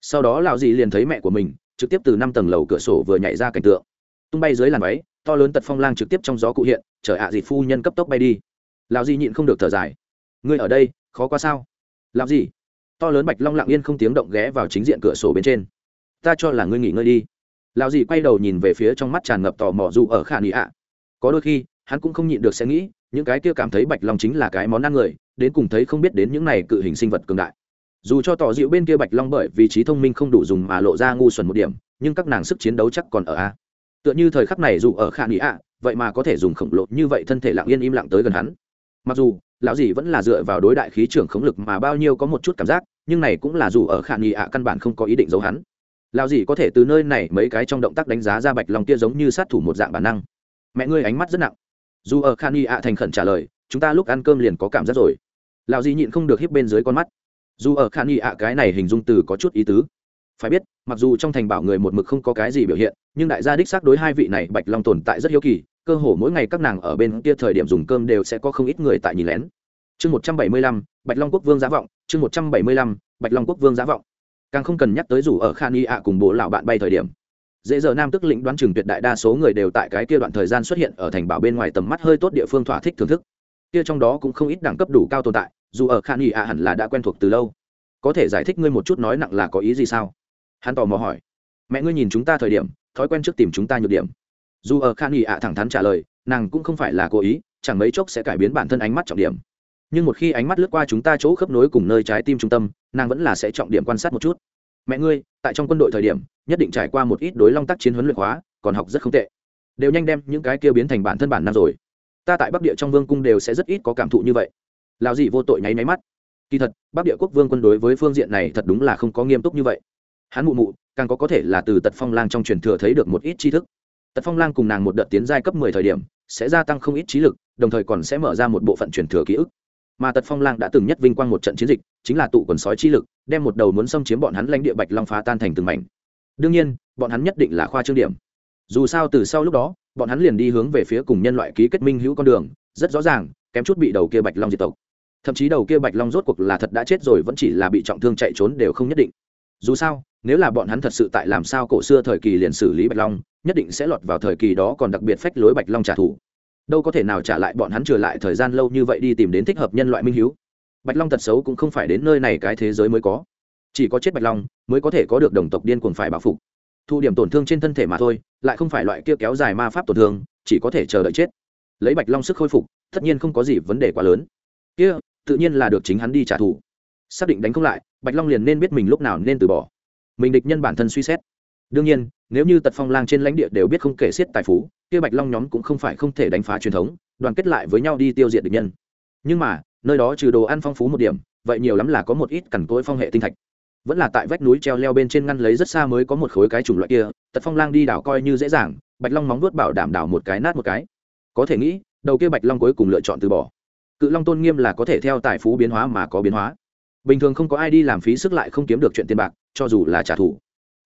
Sau đó lão dị liền thấy mẹ của mình, trực tiếp từ năm tầng lầu cửa sổ vừa nhảy ra cảnh tượng. Tung bay dưới làn váy, to lớn tật phong lang trực tiếp trong gió cụ hiện, chở ạ à dịt phu nhân cấp tốc bay đi. Lão dì nhịn không được thở dài. Ngươi ở đây, khó quá sao? Lão dì to lớn bạch long lặng yên không tiếng động ghé vào chính diện cửa sổ bên trên. Ta cho là ngươi nghỉ ngơi đi. Lão dì quay đầu nhìn về phía trong mắt tràn ngập tò mò dù ở khả nghị ạ. Có đôi khi, hắn cũng không nhịn được sẽ nghĩ, những cái kia cảm thấy bạch long chính là cái món ăn người, đến cùng thấy không biết đến những này cự hình sinh vật cường đại. Dù cho tỏ dịu bên kia bạch long bởi vì trí thông minh không đủ dùng mà lộ ra ngu xuẩn một điểm, nhưng các nàng sức chiến đấu chắc còn ở a. Tựa như thời khắc này dù ở khả nghĩ ạ, vậy mà có thể dùng khổng lồ như vậy thân thể lặng yên im lặng tới gần hắn. Mặc dù, lão dì vẫn là dựa vào đối đại khí trưởng khống lực mà bao nhiêu có một chút cảm giác nhưng này cũng là dù ở khả nghi ạ, căn bản không có ý định giấu hắn. Lão gì có thể từ nơi này mấy cái trong động tác đánh giá ra bạch long kia giống như sát thủ một dạng bản năng. Mẹ ngươi ánh mắt rất nặng. Dù ở khả nghi ạ thành khẩn trả lời, chúng ta lúc ăn cơm liền có cảm giác rồi. Lão gì nhịn không được hiếp bên dưới con mắt. Dù ở khả nghi ạ, cái này hình dung từ có chút ý tứ. Phải biết, mặc dù trong thành bảo người một mực không có cái gì biểu hiện, nhưng đại gia đích xác đối hai vị này bạch long tồn tại rất hiếu kỳ, cơ hồ mỗi ngày các nàng ở bên kia thời điểm dùng cơm đều sẽ có không ít người tại nhìn lén. Chương một trăm bảy mươi lăm, bạch long quốc vương giá vọng chương một trăm bảy mươi lăm, bạch long quốc vương giá vọng. Càng không cần nhắc tới dù ở khan y ạ cùng bố lão bạn bay thời điểm. Dễ giờ nam tức lĩnh đoán chừng tuyệt đại đa số người đều tại cái kia đoạn thời gian xuất hiện ở thành bảo bên ngoài tầm mắt hơi tốt địa phương thỏa thích thưởng thức. Kia trong đó cũng không ít đẳng cấp đủ cao tồn tại, dù ở khan y ạ hẳn là đã quen thuộc từ lâu. Có thể giải thích ngươi một chút nói nặng là có ý gì sao? Hắn tò mò hỏi. Mẹ ngươi nhìn chúng ta thời điểm, thói quen trước tìm chúng ta nhược điểm. Dù ở khan nghị ạ thẳng thắn trả lời, nàng cũng không phải là cố ý, chẳng mấy chốc sẽ cải biến bản thân ánh mắt trọng điểm nhưng một khi ánh mắt lướt qua chúng ta chỗ khớp nối cùng nơi trái tim trung tâm, nàng vẫn là sẽ trọng điểm quan sát một chút. Mẹ ngươi, tại trong quân đội thời điểm, nhất định trải qua một ít đối long tác chiến huấn luyện hóa còn học rất không tệ. Đều nhanh đem những cái kia biến thành bản thân bản năng rồi. Ta tại bắc địa trong vương cung đều sẽ rất ít có cảm thụ như vậy. Lào gì vô tội nháy máy mắt. Kỳ thật, bắc địa quốc vương quân đối với phương diện này thật đúng là không có nghiêm túc như vậy. Hắn mụ mụ, càng có có thể là từ tật phong lang trong truyền thừa thấy được một ít tri thức. Tật phong lang cùng nàng một đợt tiến giai cấp mười thời điểm, sẽ gia tăng không ít trí lực, đồng thời còn sẽ mở ra một bộ phận truyền thừa ký ức mà tật phong lang đã từng nhất vinh quang một trận chiến dịch, chính là tụ quần sói chi lực, đem một đầu muốn xâm chiếm bọn hắn lãnh địa bạch long phá tan thành từng mảnh. Đương nhiên, bọn hắn nhất định là khoa trương điểm. Dù sao từ sau lúc đó, bọn hắn liền đi hướng về phía cùng nhân loại ký kết minh hữu con đường, rất rõ ràng, kém chút bị đầu kia bạch long diệt tộc. Thậm chí đầu kia bạch long rốt cuộc là thật đã chết rồi vẫn chỉ là bị trọng thương chạy trốn đều không nhất định. Dù sao, nếu là bọn hắn thật sự tại làm sao cổ xưa thời kỳ liền xử lý bạch long, nhất định sẽ lọt vào thời kỳ đó còn đặc biệt phách lối bạch long trả thù đâu có thể nào trả lại bọn hắn trở lại thời gian lâu như vậy đi tìm đến thích hợp nhân loại minh hiếu. Bạch long tật xấu cũng không phải đến nơi này cái thế giới mới có. Chỉ có chết bạch long mới có thể có được đồng tộc điên cuồng phải báo phục. Thu điểm tổn thương trên thân thể mà thôi, lại không phải loại kia kéo dài ma pháp tổn thương, chỉ có thể chờ đợi chết. Lấy bạch long sức khôi phục, tất nhiên không có gì vấn đề quá lớn. Kia, tự nhiên là được chính hắn đi trả thù. Xác định đánh không lại, bạch long liền nên biết mình lúc nào nên từ bỏ. Mình địch nhân bản thân suy xét đương nhiên, nếu như tật phong lang trên lãnh địa đều biết không kể xiết tài phú, kia bạch long nhóm cũng không phải không thể đánh phá truyền thống, đoàn kết lại với nhau đi tiêu diệt địch nhân. Nhưng mà, nơi đó trừ đồ ăn phong phú một điểm, vậy nhiều lắm là có một ít cằn cỗi phong hệ tinh thạch. Vẫn là tại vách núi treo leo bên trên ngăn lấy rất xa mới có một khối cái chủng loại kia, tật phong lang đi đảo coi như dễ dàng, bạch long móng vuốt bảo đảm đảo một cái nát một cái. Có thể nghĩ, đầu kia bạch long cuối cùng lựa chọn từ bỏ. Cự long tôn nghiêm là có thể theo tài phú biến hóa mà có biến hóa. Bình thường không có ai đi làm phí sức lại không kiếm được chuyện tiền bạc, cho dù là trả thù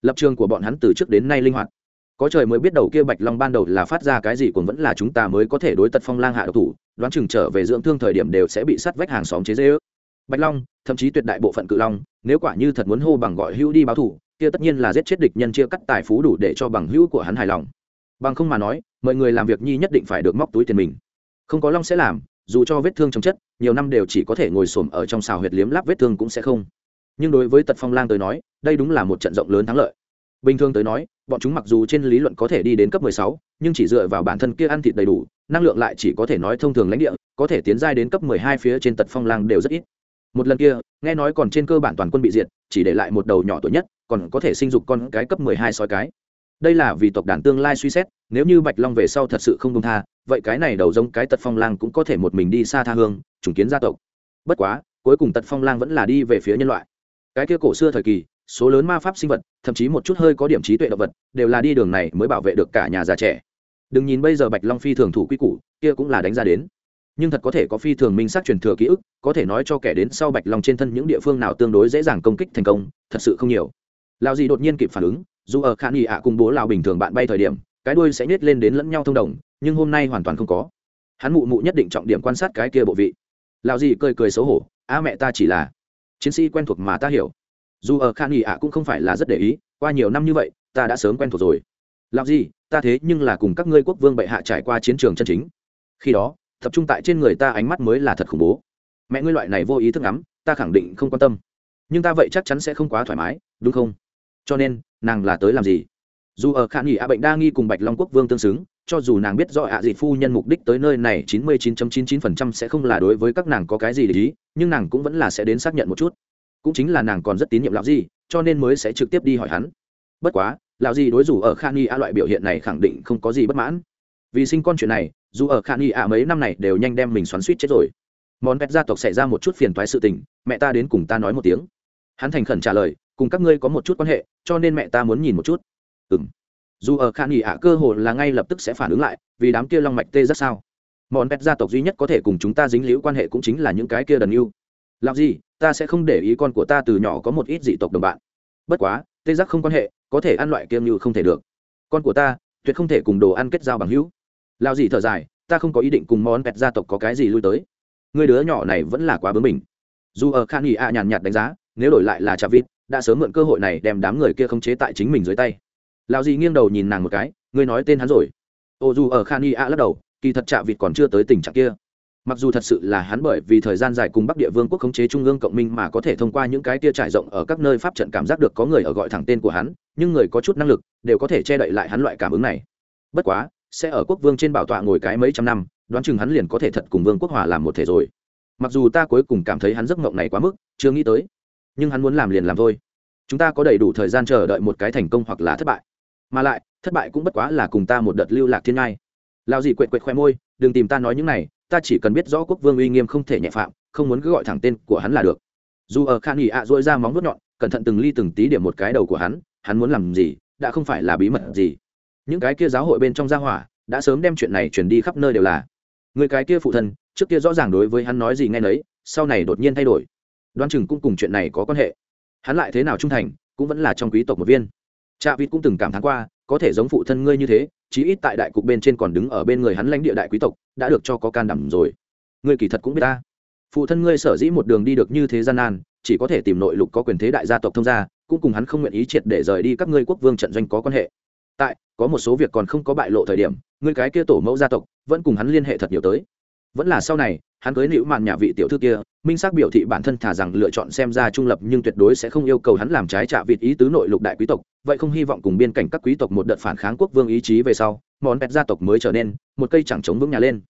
lập trường của bọn hắn từ trước đến nay linh hoạt. Có trời mới biết đầu kia bạch long ban đầu là phát ra cái gì cũng vẫn là chúng ta mới có thể đối tật phong lang hạ độc thủ, đoán chừng trở về dưỡng thương thời điểm đều sẽ bị sát vách hàng xóm chế dễ ước. Bạch long, thậm chí tuyệt đại bộ phận cự long, nếu quả như thật muốn hô bằng gọi hữu đi báo thủ, kia tất nhiên là giết chết địch nhân chia cắt tài phú đủ để cho bằng hữu của hắn hài lòng. Bằng không mà nói, mọi người làm việc nhi nhất định phải được móc túi tiền mình. Không có long sẽ làm, dù cho vết thương trong chất, nhiều năm đều chỉ có thể ngồi xổm ở trong xào huyệt liếm láp vết thương cũng sẽ không nhưng đối với tật phong lang tới nói đây đúng là một trận rộng lớn thắng lợi. Bình thường tới nói bọn chúng mặc dù trên lý luận có thể đi đến cấp 16, nhưng chỉ dựa vào bản thân kia ăn thịt đầy đủ năng lượng lại chỉ có thể nói thông thường lãnh địa có thể tiến giai đến cấp 12 phía trên tật phong lang đều rất ít. Một lần kia nghe nói còn trên cơ bản toàn quân bị diệt chỉ để lại một đầu nhỏ tuổi nhất còn có thể sinh dục con cái cấp 12 sói cái. Đây là vì tộc đàn tương lai suy xét nếu như bạch long về sau thật sự không công tha vậy cái này đầu giống cái tật phong lang cũng có thể một mình đi xa tha hương trùng kiến gia tộc. Bất quá cuối cùng tật phong lang vẫn là đi về phía nhân loại cái kia cổ xưa thời kỳ, số lớn ma pháp sinh vật, thậm chí một chút hơi có điểm trí tuệ động vật, đều là đi đường này mới bảo vệ được cả nhà già trẻ. Đừng nhìn bây giờ bạch long phi thường thủ quy củ, kia cũng là đánh ra đến. Nhưng thật có thể có phi thường minh xác truyền thừa ký ức, có thể nói cho kẻ đến sau bạch long trên thân những địa phương nào tương đối dễ dàng công kích thành công, thật sự không nhiều. Lao gì đột nhiên kịp phản ứng, dù ở khả nghị ạ cùng bố lào bình thường bạn bay thời điểm, cái đuôi sẽ nhét lên đến lẫn nhau thông đồng, nhưng hôm nay hoàn toàn không có. Hắn mụ mụ nhất định trọng điểm quan sát cái kia bộ vị. Lao gì cười cười xấu hổ, a mẹ ta chỉ là chiến sĩ quen thuộc mà ta hiểu. Dù ở khan nghỉ ạ cũng không phải là rất để ý, qua nhiều năm như vậy, ta đã sớm quen thuộc rồi. Làm gì, ta thế nhưng là cùng các ngươi quốc vương bệ hạ trải qua chiến trường chân chính. Khi đó, tập trung tại trên người ta ánh mắt mới là thật khủng bố. Mẹ ngươi loại này vô ý thức ngắm, ta khẳng định không quan tâm. Nhưng ta vậy chắc chắn sẽ không quá thoải mái, đúng không? Cho nên, nàng là tới làm gì? Dù ở khả nghỉ ạ bệnh đa nghi cùng bạch long quốc vương tương xứng cho dù nàng biết rõ ạ à dị phu nhân mục đích tới nơi này chín mươi chín chín chín phần trăm sẽ không là đối với các nàng có cái gì để ý, nhưng nàng cũng vẫn là sẽ đến xác nhận một chút. Cũng chính là nàng còn rất tín nhiệm lão gì cho nên mới sẽ trực tiếp đi hỏi hắn. Bất quá, lão gì đối dù ở Khan nghi a loại biểu hiện này khẳng định không có gì bất mãn. Vì sinh con chuyện này, dù ở Khan nghi mấy năm này đều nhanh đem mình xoắn suýt chết rồi. Món pet gia tộc xảy ra một chút phiền toái sự tình, mẹ ta đến cùng ta nói một tiếng. Hắn thành khẩn trả lời, cùng các ngươi có một chút quan hệ, cho nên mẹ ta muốn nhìn một chút. Ừm dù ở khan nghỉ ạ cơ hồ là ngay lập tức sẽ phản ứng lại, vì đám kia long mạch tê rất sao? Món pet gia tộc duy nhất có thể cùng chúng ta dính liễu quan hệ cũng chính là những cái kia đần yêu làm gì, ta sẽ không để ý con của ta từ nhỏ có một ít dị tộc đồng bạn. Bất quá, tê giác không quan hệ, có thể ăn loại kiêm như không thể được. Con của ta, tuyệt không thể cùng đồ ăn kết giao bằng hữu. Lao gì thở dài, ta không có ý định cùng món pet gia tộc có cái gì lui tới. Người đứa nhỏ này vẫn là quá bướng mình dù ở khan nghỉ ạ nhàn nhạt đánh giá, nếu đổi lại là chà vịt đã sớm mượn cơ hội này đem đám người kia khống chế tại chính mình dưới tay lão dì nghiêng đầu nhìn nàng một cái, ngươi nói tên hắn rồi? Ô dù ở khan y a lắc đầu, kỳ thật chạ vịt còn chưa tới tình trạng kia. Mặc dù thật sự là hắn bởi vì thời gian dài cùng bắc địa vương quốc khống chế trung ương cộng minh mà có thể thông qua những cái tia trải rộng ở các nơi pháp trận cảm giác được có người ở gọi thẳng tên của hắn, nhưng người có chút năng lực đều có thể che đậy lại hắn loại cảm ứng này. Bất quá, sẽ ở quốc vương trên bảo tọa ngồi cái mấy trăm năm, đoán chừng hắn liền có thể thật cùng vương quốc hòa làm một thể rồi. Mặc dù ta cuối cùng cảm thấy hắn giấc mộng này quá mức, chưa nghĩ tới, nhưng hắn muốn làm liền làm thôi. Chúng ta có đầy đủ thời gian chờ đợi một cái thành công hoặc là thất bại mà lại, thất bại cũng bất quá là cùng ta một đợt lưu lạc thiên ngai. Lao gì quệ quệ khoe môi, đừng tìm ta nói những này, ta chỉ cần biết rõ quốc vương uy nghiêm không thể nhẹ phạm, không muốn cứ gọi thẳng tên của hắn là được. Dù ở khan nghỉ ạ dội ra móng vuốt nhọn, cẩn thận từng ly từng tí điểm một cái đầu của hắn hắn muốn làm gì, đã không phải là bí mật gì. Những cái kia giáo hội bên trong gia hỏa, đã sớm đem chuyện này truyền đi khắp nơi đều là. Người cái kia phụ thân, trước kia rõ ràng đối với hắn nói gì nghe nấy, sau này đột nhiên thay đổi. Đoan chừng cũng cùng chuyện này có quan hệ. Hắn lại thế nào trung thành, cũng vẫn là trong quý tộc một viên cha vịt cũng từng cảm thán qua, có thể giống phụ thân ngươi như thế, chí ít tại đại cục bên trên còn đứng ở bên người hắn lãnh địa đại quý tộc, đã được cho có can đảm rồi. Ngươi kỳ thật cũng biết ta. Phụ thân ngươi sở dĩ một đường đi được như thế gian nan, chỉ có thể tìm nội lục có quyền thế đại gia tộc thông gia, cũng cùng hắn không nguyện ý triệt để rời đi các ngươi quốc vương trận doanh có quan hệ. Tại, có một số việc còn không có bại lộ thời điểm, ngươi cái kia tổ mẫu gia tộc, vẫn cùng hắn liên hệ thật nhiều tới. Vẫn là sau này hắn cưới nữ mạn nhà vị tiểu thư kia, minh xác biểu thị bản thân thả rằng lựa chọn xem ra trung lập nhưng tuyệt đối sẽ không yêu cầu hắn làm trái trả vịt ý tứ nội lục đại quý tộc, vậy không hy vọng cùng biên cảnh các quý tộc một đợt phản kháng quốc vương ý chí về sau, món pet gia tộc mới trở nên một cây chẳng chống vững nhà lên.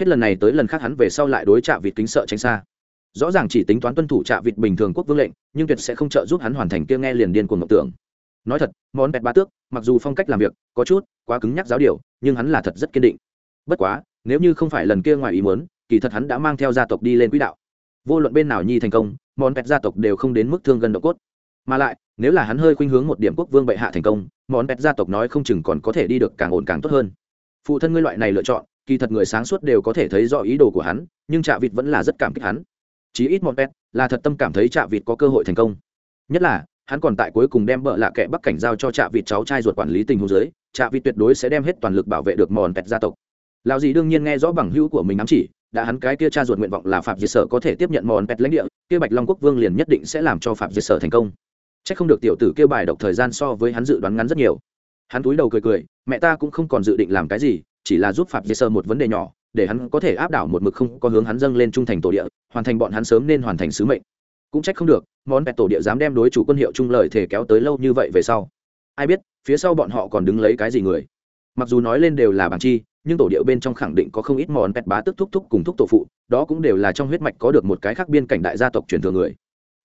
Hết lần này tới lần khác hắn về sau lại đối trả vịt kính sợ tránh xa. Rõ ràng chỉ tính toán tuân thủ trả vịt bình thường quốc vương lệnh, nhưng tuyệt sẽ không trợ giúp hắn hoàn thành kia nghe liền điên của mộng tưởng. Nói thật, món pet ba tước, mặc dù phong cách làm việc có chút quá cứng nhắc giáo điều, nhưng hắn là thật rất kiên định. Bất quá, nếu như không phải lần kia ngoài ý muốn kỳ thật hắn đã mang theo gia tộc đi lên quỹ đạo. Vô luận bên nào nhi thành công, món pet gia tộc đều không đến mức thương gần độ cốt. Mà lại, nếu là hắn hơi khuynh hướng một điểm quốc vương bệ hạ thành công, món pet gia tộc nói không chừng còn có thể đi được càng ổn càng tốt hơn. Phụ thân ngươi loại này lựa chọn, kỳ thật người sáng suốt đều có thể thấy rõ ý đồ của hắn, nhưng trạ vịt vẫn là rất cảm kích hắn. Chí ít món pet là thật tâm cảm thấy trạ vịt có cơ hội thành công. Nhất là, hắn còn tại cuối cùng đem bợ lạ kệ bắc cảnh giao cho trạ vịt cháu trai ruột quản lý tình huống giới trạ vịt tuyệt đối sẽ đem hết toàn lực bảo vệ được mòn pet gia tộc. Lão dì đương nhiên nghe rõ bằng hữu của mình ám chỉ đã hắn cái kia cha ruột nguyện vọng là phạm diệt sở có thể tiếp nhận mòn pẹt lãnh địa, kia bạch long quốc vương liền nhất định sẽ làm cho phạm diệt sở thành công. C h ắ c không được tiểu tử kêu bài độc thời gian so với hắn dự đoán ngắn rất nhiều. Hắn túi đầu cười cười, mẹ ta cũng không còn dự định làm cái gì, chỉ là giúp phạm diệt sở một vấn đề nhỏ, để hắn có thể áp đảo một mực không có hướng hắn dâng lên trung thành tổ địa, hoàn thành bọn hắn sớm nên hoàn thành sứ mệnh. Cũng trách không được, món pet tổ địa dám đem đối chủ quân hiệu trung lợi thể kéo tới lâu như vậy về sau. Ai biết, phía sau bọn họ còn đứng lấy cái gì người mặc dù nói lên đều là bằng chi, nhưng tổ điệu bên trong khẳng định có không ít món pet bá tức thúc thúc cùng thúc tổ phụ, đó cũng đều là trong huyết mạch có được một cái khác biên cảnh đại gia tộc truyền thừa người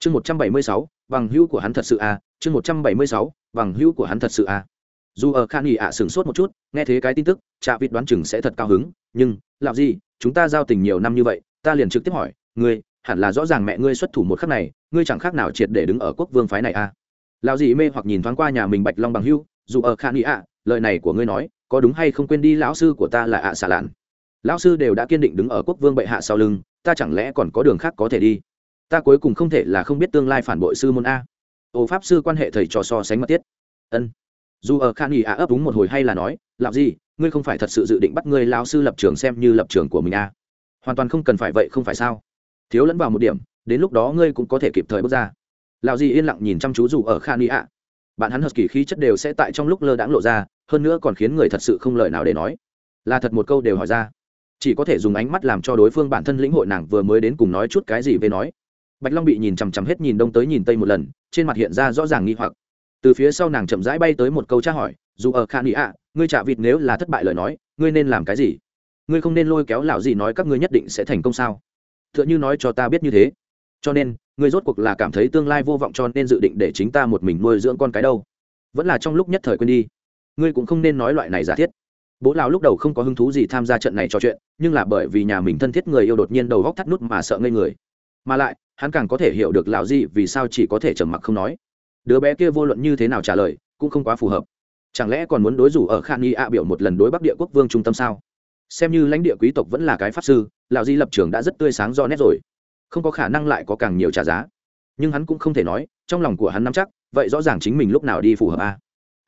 chương một trăm bảy mươi sáu, bằng hữu của hắn thật sự a à. chương một trăm bảy mươi sáu, bằng hữu của hắn thật sự a à. dù ở khan nghỉ ạ sửng sốt một chút, nghe thế cái tin tức chạ vịt đoán chừng sẽ thật cao hứng, nhưng làm gì, chúng ta giao tình nhiều năm như vậy, ta liền trực tiếp hỏi, ngươi, hẳn là rõ ràng mẹ ngươi xuất thủ một khắc này, ngươi chẳng khác nào triệt để đứng ở quốc vương phái này a à. lão dì mê hoặc nhìn thoáng qua nhà mình bạch long bằng hưu dù ở khan nghỉ ạ, lời này của ngươi nói có đúng hay không quên đi lão sư của ta là ạ xà lạn. Lão sư đều đã kiên định đứng ở quốc vương bệ hạ sau lưng, ta chẳng lẽ còn có đường khác có thể đi? Ta cuối cùng không thể là không biết tương lai phản bội sư môn a. Ô pháp sư quan hệ thầy trò so sánh mật tiết ân. Dù ở khan nghỉ ạ ấp đúng một hồi hay là nói làm gì, ngươi không phải thật sự dự định bắt ngươi lão sư lập trường xem như lập trường của mình a. Hoàn toàn không cần phải vậy không phải sao? Thiếu lẫn vào một điểm, đến lúc đó ngươi cũng có thể kịp thời bước ra. Lão gì yên lặng nhìn chăm chú dù ở khan nghỉ ạ. Bạn hắn hợp kỳ khí chất đều sẽ tại trong lúc lơ đãng lộ ra hơn nữa còn khiến người thật sự không lời nào để nói. Là thật một câu đều hỏi ra. Chỉ có thể dùng ánh mắt làm cho đối phương bản thân lĩnh hội nàng vừa mới đến cùng nói chút cái gì về nói. Bạch long bị nhìn chằm chằm hết nhìn đông tới nhìn tây một lần, trên mặt hiện ra rõ ràng nghi hoặc. Từ phía sau nàng chậm rãi bay tới một câu tra hỏi, dù ở khan ý ạ, ngươi trả vịt nếu là thất bại lời nói, ngươi nên làm cái gì? Ngươi không nên lôi kéo lão gì nói các ngươi nhất định sẽ thành công sao? T h ư ợ n h ư nói cho ta biết như thế. Cho nên, ngươi rốt cuộc là cảm thấy tương lai vô vọng cho nên dự định để chính ta một mình nuôi dưỡng con cái đâu? Vẫn là trong lúc nhất thời quên đi ngươi cũng không nên nói loại này giả thiết. Bố lão lúc đầu không có hứng thú gì tham gia trận này trò chuyện, nhưng là bởi vì nhà mình thân thiết người yêu đột nhiên đầu góc thắt nút mà sợ ngây người. Mà lại, hắn càng có thể hiểu được lão gì vì sao chỉ có thể trầm mặc không nói. Đứa bé kia vô luận như thế nào trả lời, cũng không quá phù hợp. Chẳng lẽ còn muốn đối rủ ở khan nghi ạ biểu một lần đối bắc địa quốc vương trung tâm sao? Xem như lãnh địa quý tộc vẫn là cái pháp sư, lão di lập trường đã rất tươi sáng do nét rồi. Không có khả năng lại có càng nhiều trả giá. Nhưng hắn cũng không thể nói, trong lòng của hắn nắm chắc, vậy rõ ràng chính mình lúc nào đi phù hợp a. à?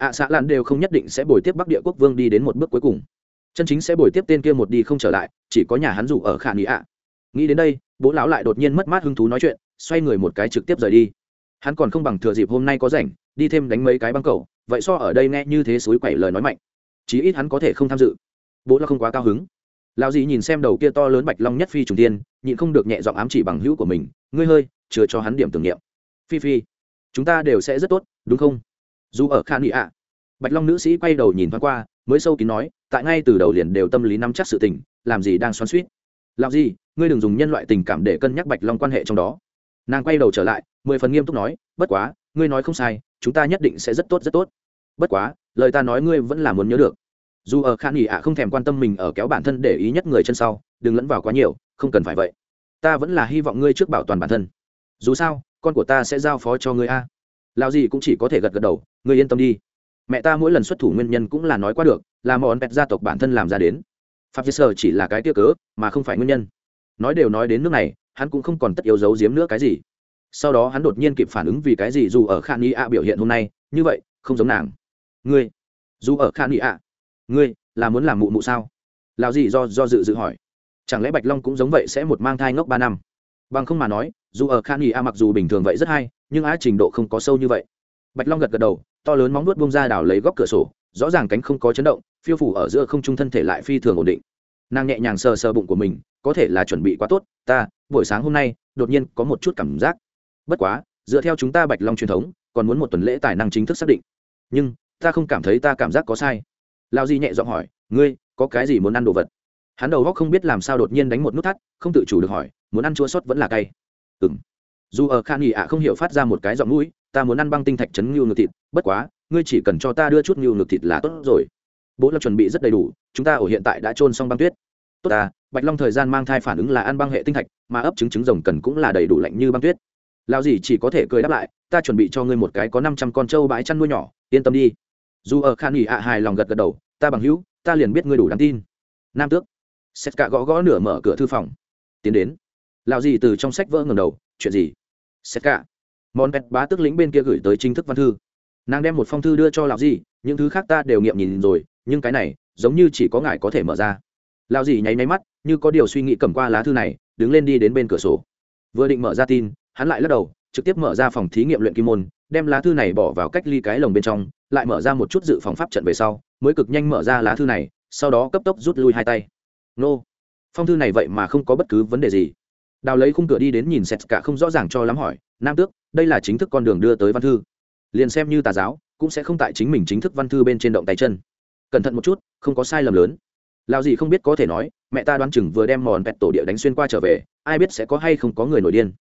Ạ xã lan đều không nhất định sẽ bồi tiếp bắc địa quốc vương đi đến một bước cuối cùng. Chân chính sẽ bồi tiếp tên kia một đi không trở lại, chỉ có nhà hắn rủ ở khả nghĩ ạ. Nghĩ đến đây, bố lão lại đột nhiên mất mát hứng thú nói chuyện, xoay người một cái trực tiếp rời đi. Hắn còn không bằng thừa dịp hôm nay có rảnh, đi thêm đánh mấy cái băng cầu, vậy so ở đây nghe như thế suối quẩy lời nói mạnh. Chí ít hắn có thể không tham dự. Bố là không quá cao hứng. Lão dì nhìn xem đầu kia to lớn bạch long nhất phi trùng tiên, nhịn không được nhẹ giọng ám chỉ bằng hữu của mình, ngươi hơi chưa cho hắn điểm tưởng niệm. Phi phi, chúng ta đều sẽ rất tốt, đúng không? Dù ở khan nghị ạ. Bạch long nữ sĩ quay đầu nhìn thoáng qua, mới sâu kín nói, tại ngay từ đầu liền đều tâm lý nắm chắc sự tình, làm gì đang xoắn suýt làm gì ngươi đừng dùng nhân loại tình cảm để cân nhắc bạch long quan hệ trong đó. Nàng quay đầu trở lại, mười phần nghiêm túc nói, bất quá, ngươi nói không sai, chúng ta nhất định sẽ rất tốt rất tốt. Bất quá, lời ta nói ngươi vẫn là muốn nhớ được. Dù ở khan nghỉ ạ không thèm quan tâm mình ở kéo bản thân để ý nhất người chân sau, đừng lẫn vào quá nhiều, không cần phải vậy. Ta vẫn là hy vọng ngươi trước bảo toàn bản thân. Dù sao, con của ta sẽ giao phó cho ngươi a lao gì cũng chỉ có thể gật gật đầu, ngươi yên tâm đi. Mẹ ta mỗi lần xuất thủ nguyên nhân cũng là nói qua được, là món pet gia tộc bản thân làm ra đến. Pháp sơ chỉ là cái tiêu cớ, mà không phải nguyên nhân. Nói đều nói đến nước này, hắn cũng không còn tất yếu giấu giếm nữa cái gì. Sau đó hắn đột nhiên kịp phản ứng vì cái gì dù ở khan ni a biểu hiện hôm nay, như vậy, không giống nàng. Ngươi, dù ở khan ni a, ngươi là muốn làm mụ mụ sao? Lào gì do do dự dự hỏi. Chẳng lẽ bạch long cũng giống vậy sẽ một mang thai ngốc ba năm? Bằng không mà nói, dù ở khan ni a mặc dù bình thường vậy rất hay nhưng á trình độ không có sâu như vậy. Bạch long gật gật đầu, to lớn móng nuốt bông ra đảo lấy góc cửa sổ, rõ ràng cánh không có chấn động, phiêu phủ ở giữa không trung thân thể lại phi thường ổn định. Nàng nhẹ nhàng sờ sờ bụng của mình, có thể là chuẩn bị quá tốt, ta, buổi sáng hôm nay, đột nhiên có một chút cảm giác. Bất quá, dựa theo chúng ta bạch long truyền thống, còn muốn một tuần lễ tài năng chính thức xác định. Nhưng, ta không cảm thấy ta cảm giác có sai. Lao di nhẹ giọng hỏi, ngươi, có cái gì muốn ăn đồ vật? Hắn đầu góc không biết làm sao đột nhiên đánh một nút thắt, không tự chủ được hỏi, muốn ăn chua sót vẫn là cay. Ừng dù ở khan nghỉ ạ không hiểu phát ra một cái giọng mũi, ta muốn ăn băng tinh thạch chấn ngưu ngược thịt, bất quá, ngươi chỉ cần cho ta đưa chút ngưu ngược thịt là tốt rồi. Bố lập chuẩn bị rất đầy đủ, chúng ta ở hiện tại đã trôn xong băng tuyết. Tốt ta, bạch long thời gian mang thai phản ứng là ăn băng hệ tinh thạch, mà ấp trứng trứng rồng cần cũng là đầy đủ lạnh như băng tuyết. Lao gì chỉ có thể cười đáp lại, ta chuẩn bị cho ngươi một cái có năm trăm con trâu bãi chăn nuôi nhỏ, yên tâm đi. Dù ở khan nghỉ ạ hài lòng gật gật đầu, ta bằng hữu, ta liền biết ngươi đủ đáng tin. Nam tước. Xét cả gõ gõ nửa mở cửa thư phòng. Tiến đến. Lao gì từ trong sách vỡ ngầm đầu, chuyện gì? Xét cả. Món pet bá tức lĩnh bên kia gửi tới chính thức văn thư. Nàng đem một phong thư đưa cho lão dì, những thứ khác ta đều nghiệm nhìn rồi, nhưng cái này, giống như chỉ có ngài có thể mở ra. Lão dì nháy máy mắt, như có điều suy nghĩ cầm qua lá thư này, đứng lên đi đến bên cửa sổ. Vừa định mở ra tin, hắn lại lắc đầu, trực tiếp mở ra phòng thí nghiệm luyện kim môn, đem lá thư này bỏ vào cách ly cái lồng bên trong, lại mở ra một chút dự phòng pháp trận về sau, mới cực nhanh mở ra lá thư này, sau đó cấp tốc rút lui hai tay. Nô. Phong thư này vậy mà không có bất cứ vấn đề gì đào lấy khung cửa đi đến nhìn xét cả không rõ ràng cho lắm hỏi, nam tước, đây là chính thức con đường đưa tới văn thư. Liền xem như tà giáo, cũng sẽ không tại chính mình chính thức văn thư bên trên động tay chân. Cẩn thận một chút, không có sai lầm lớn. Lao gì không biết có thể nói, mẹ ta đoán chừng vừa đem mòn pẹt tổ địa đánh xuyên qua trở về, ai biết sẽ có hay không có người nổi điên.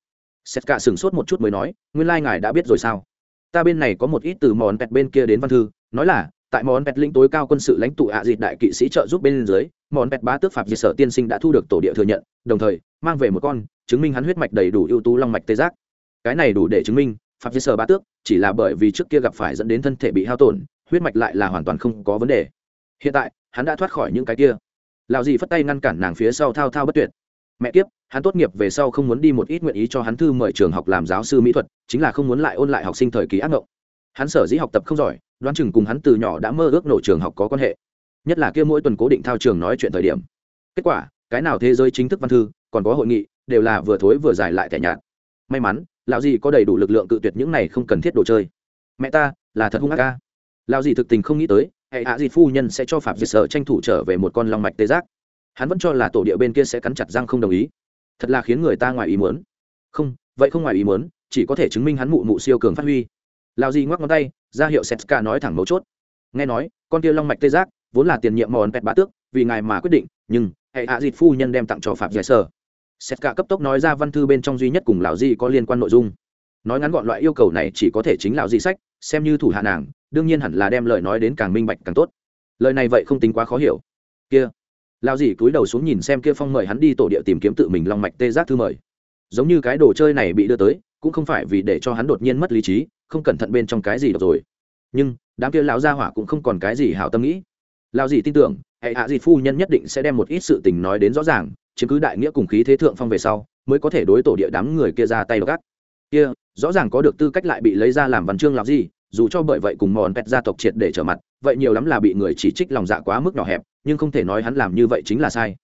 Xét cả sửng sốt một chút mới nói, nguyên lai、like、ngài đã biết rồi sao? Ta bên này có một ít từ mòn pẹt bên kia đến văn thư, nói là, tại món pẹt lĩnh tối cao quân sự lãnh tụ hạ à dịt đại kỵ sĩ trợ giúp bên dưới món pẹt bá tước phạm diệt sở tiên sinh đã thu được tổ địa thừa nhận, đồng thời, mang về một con chứng minh hắn huyết mạch đầy đủ ưu tú long mạch tê giác. Cái này đủ để chứng minh phạm giấy sở ba tước, chỉ là bởi vì trước kia gặp phải dẫn đến thân thể bị hao tổn, huyết mạch lại là hoàn toàn không có vấn đề. Hiện tại, hắn đã thoát khỏi những cái kia. Lào gì phất tay ngăn cản nàng phía sau thao thao bất tuyệt. Mẹ kiếp, hắn tốt nghiệp về sau không muốn đi một ít nguyện ý cho hắn thư mời trường học làm giáo sư mỹ thuật, chính là không muốn lại ôn lại học sinh thời kỳ ác mộng hắn sở dĩ học tập không giỏi, đoán chừng cùng hắn từ nhỏ đã mơ ước nổ trường học có quan hệ. Nhất là kia mỗi tuần cố định thao trường nói chuyện thời điểm. Kết quả, cái nào thế giới chính thức văn thư, còn có hội nghị đều là vừa thối vừa dài lại tẻ nhạt. May mắn, lão gì có đầy đủ lực lượng cự tuyệt những này không cần thiết đồ chơi. Mẹ ta, là thật hung ác ca. Lão gì thực tình không nghĩ tới, hệ hạ gì phu nhân sẽ cho phạm diệt sợ tranh thủ trở về một con long mạch tê giác. Hắn vẫn cho là tổ địa bên kia sẽ cắn chặt răng không đồng ý. Thật là khiến người ta ngoài ý muốn. Không, vậy không ngoài ý muốn, chỉ có thể chứng minh hắn mụ mụ siêu cường phát huy. Lão gì ngoắc ngón tay, ra hiệu setska nói thẳng mấu chốt. Nghe nói, con kia long mạch tê giác vốn là tiền nhiệm mòn pẹt bá tước, vì ngài mà quyết định, nhưng hệ hạ dịt phu nhân đem tặng cho phạm giải sở setska cấp tốc nói ra văn thư bên trong duy nhất cùng lão di có liên quan nội dung. Nói ngắn gọn loại yêu cầu này chỉ có thể chính lão di sách, xem như thủ hạ nàng, đương nhiên hẳn là đem lời nói đến càng minh bạch càng tốt. Lời này vậy không tính quá khó hiểu. Kia. Lão dì cúi đầu xuống nhìn xem kia phong mời hắn đi tổ địa tìm kiếm tự mình long mạch tê giác thư mời. Giống như cái đồ chơi này bị đưa tới, cũng không phải vì để cho hắn đột nhiên mất lý trí, không cẩn thận bên trong cái gì được rồi. Nhưng, đám kia lão gia hỏa cũng không còn cái gì hảo tâm nghĩ. Lão dì tin tưởng, hệ hạ gì phu nhân nhất định sẽ đem một ít sự tình nói đến rõ ràng chứng cứ đại nghĩa cùng khí thế thượng phong về sau, mới có thể đối tổ địa đám người kia ra tay gắt kia, rõ ràng có được tư cách lại bị lấy ra làm văn chương làm gì, dù cho bởi vậy cùng mòn pet gia tộc triệt để trở mặt, vậy nhiều lắm là bị người chỉ trích lòng dạ quá mức nhỏ hẹp, nhưng không thể nói hắn làm như vậy chính là sai.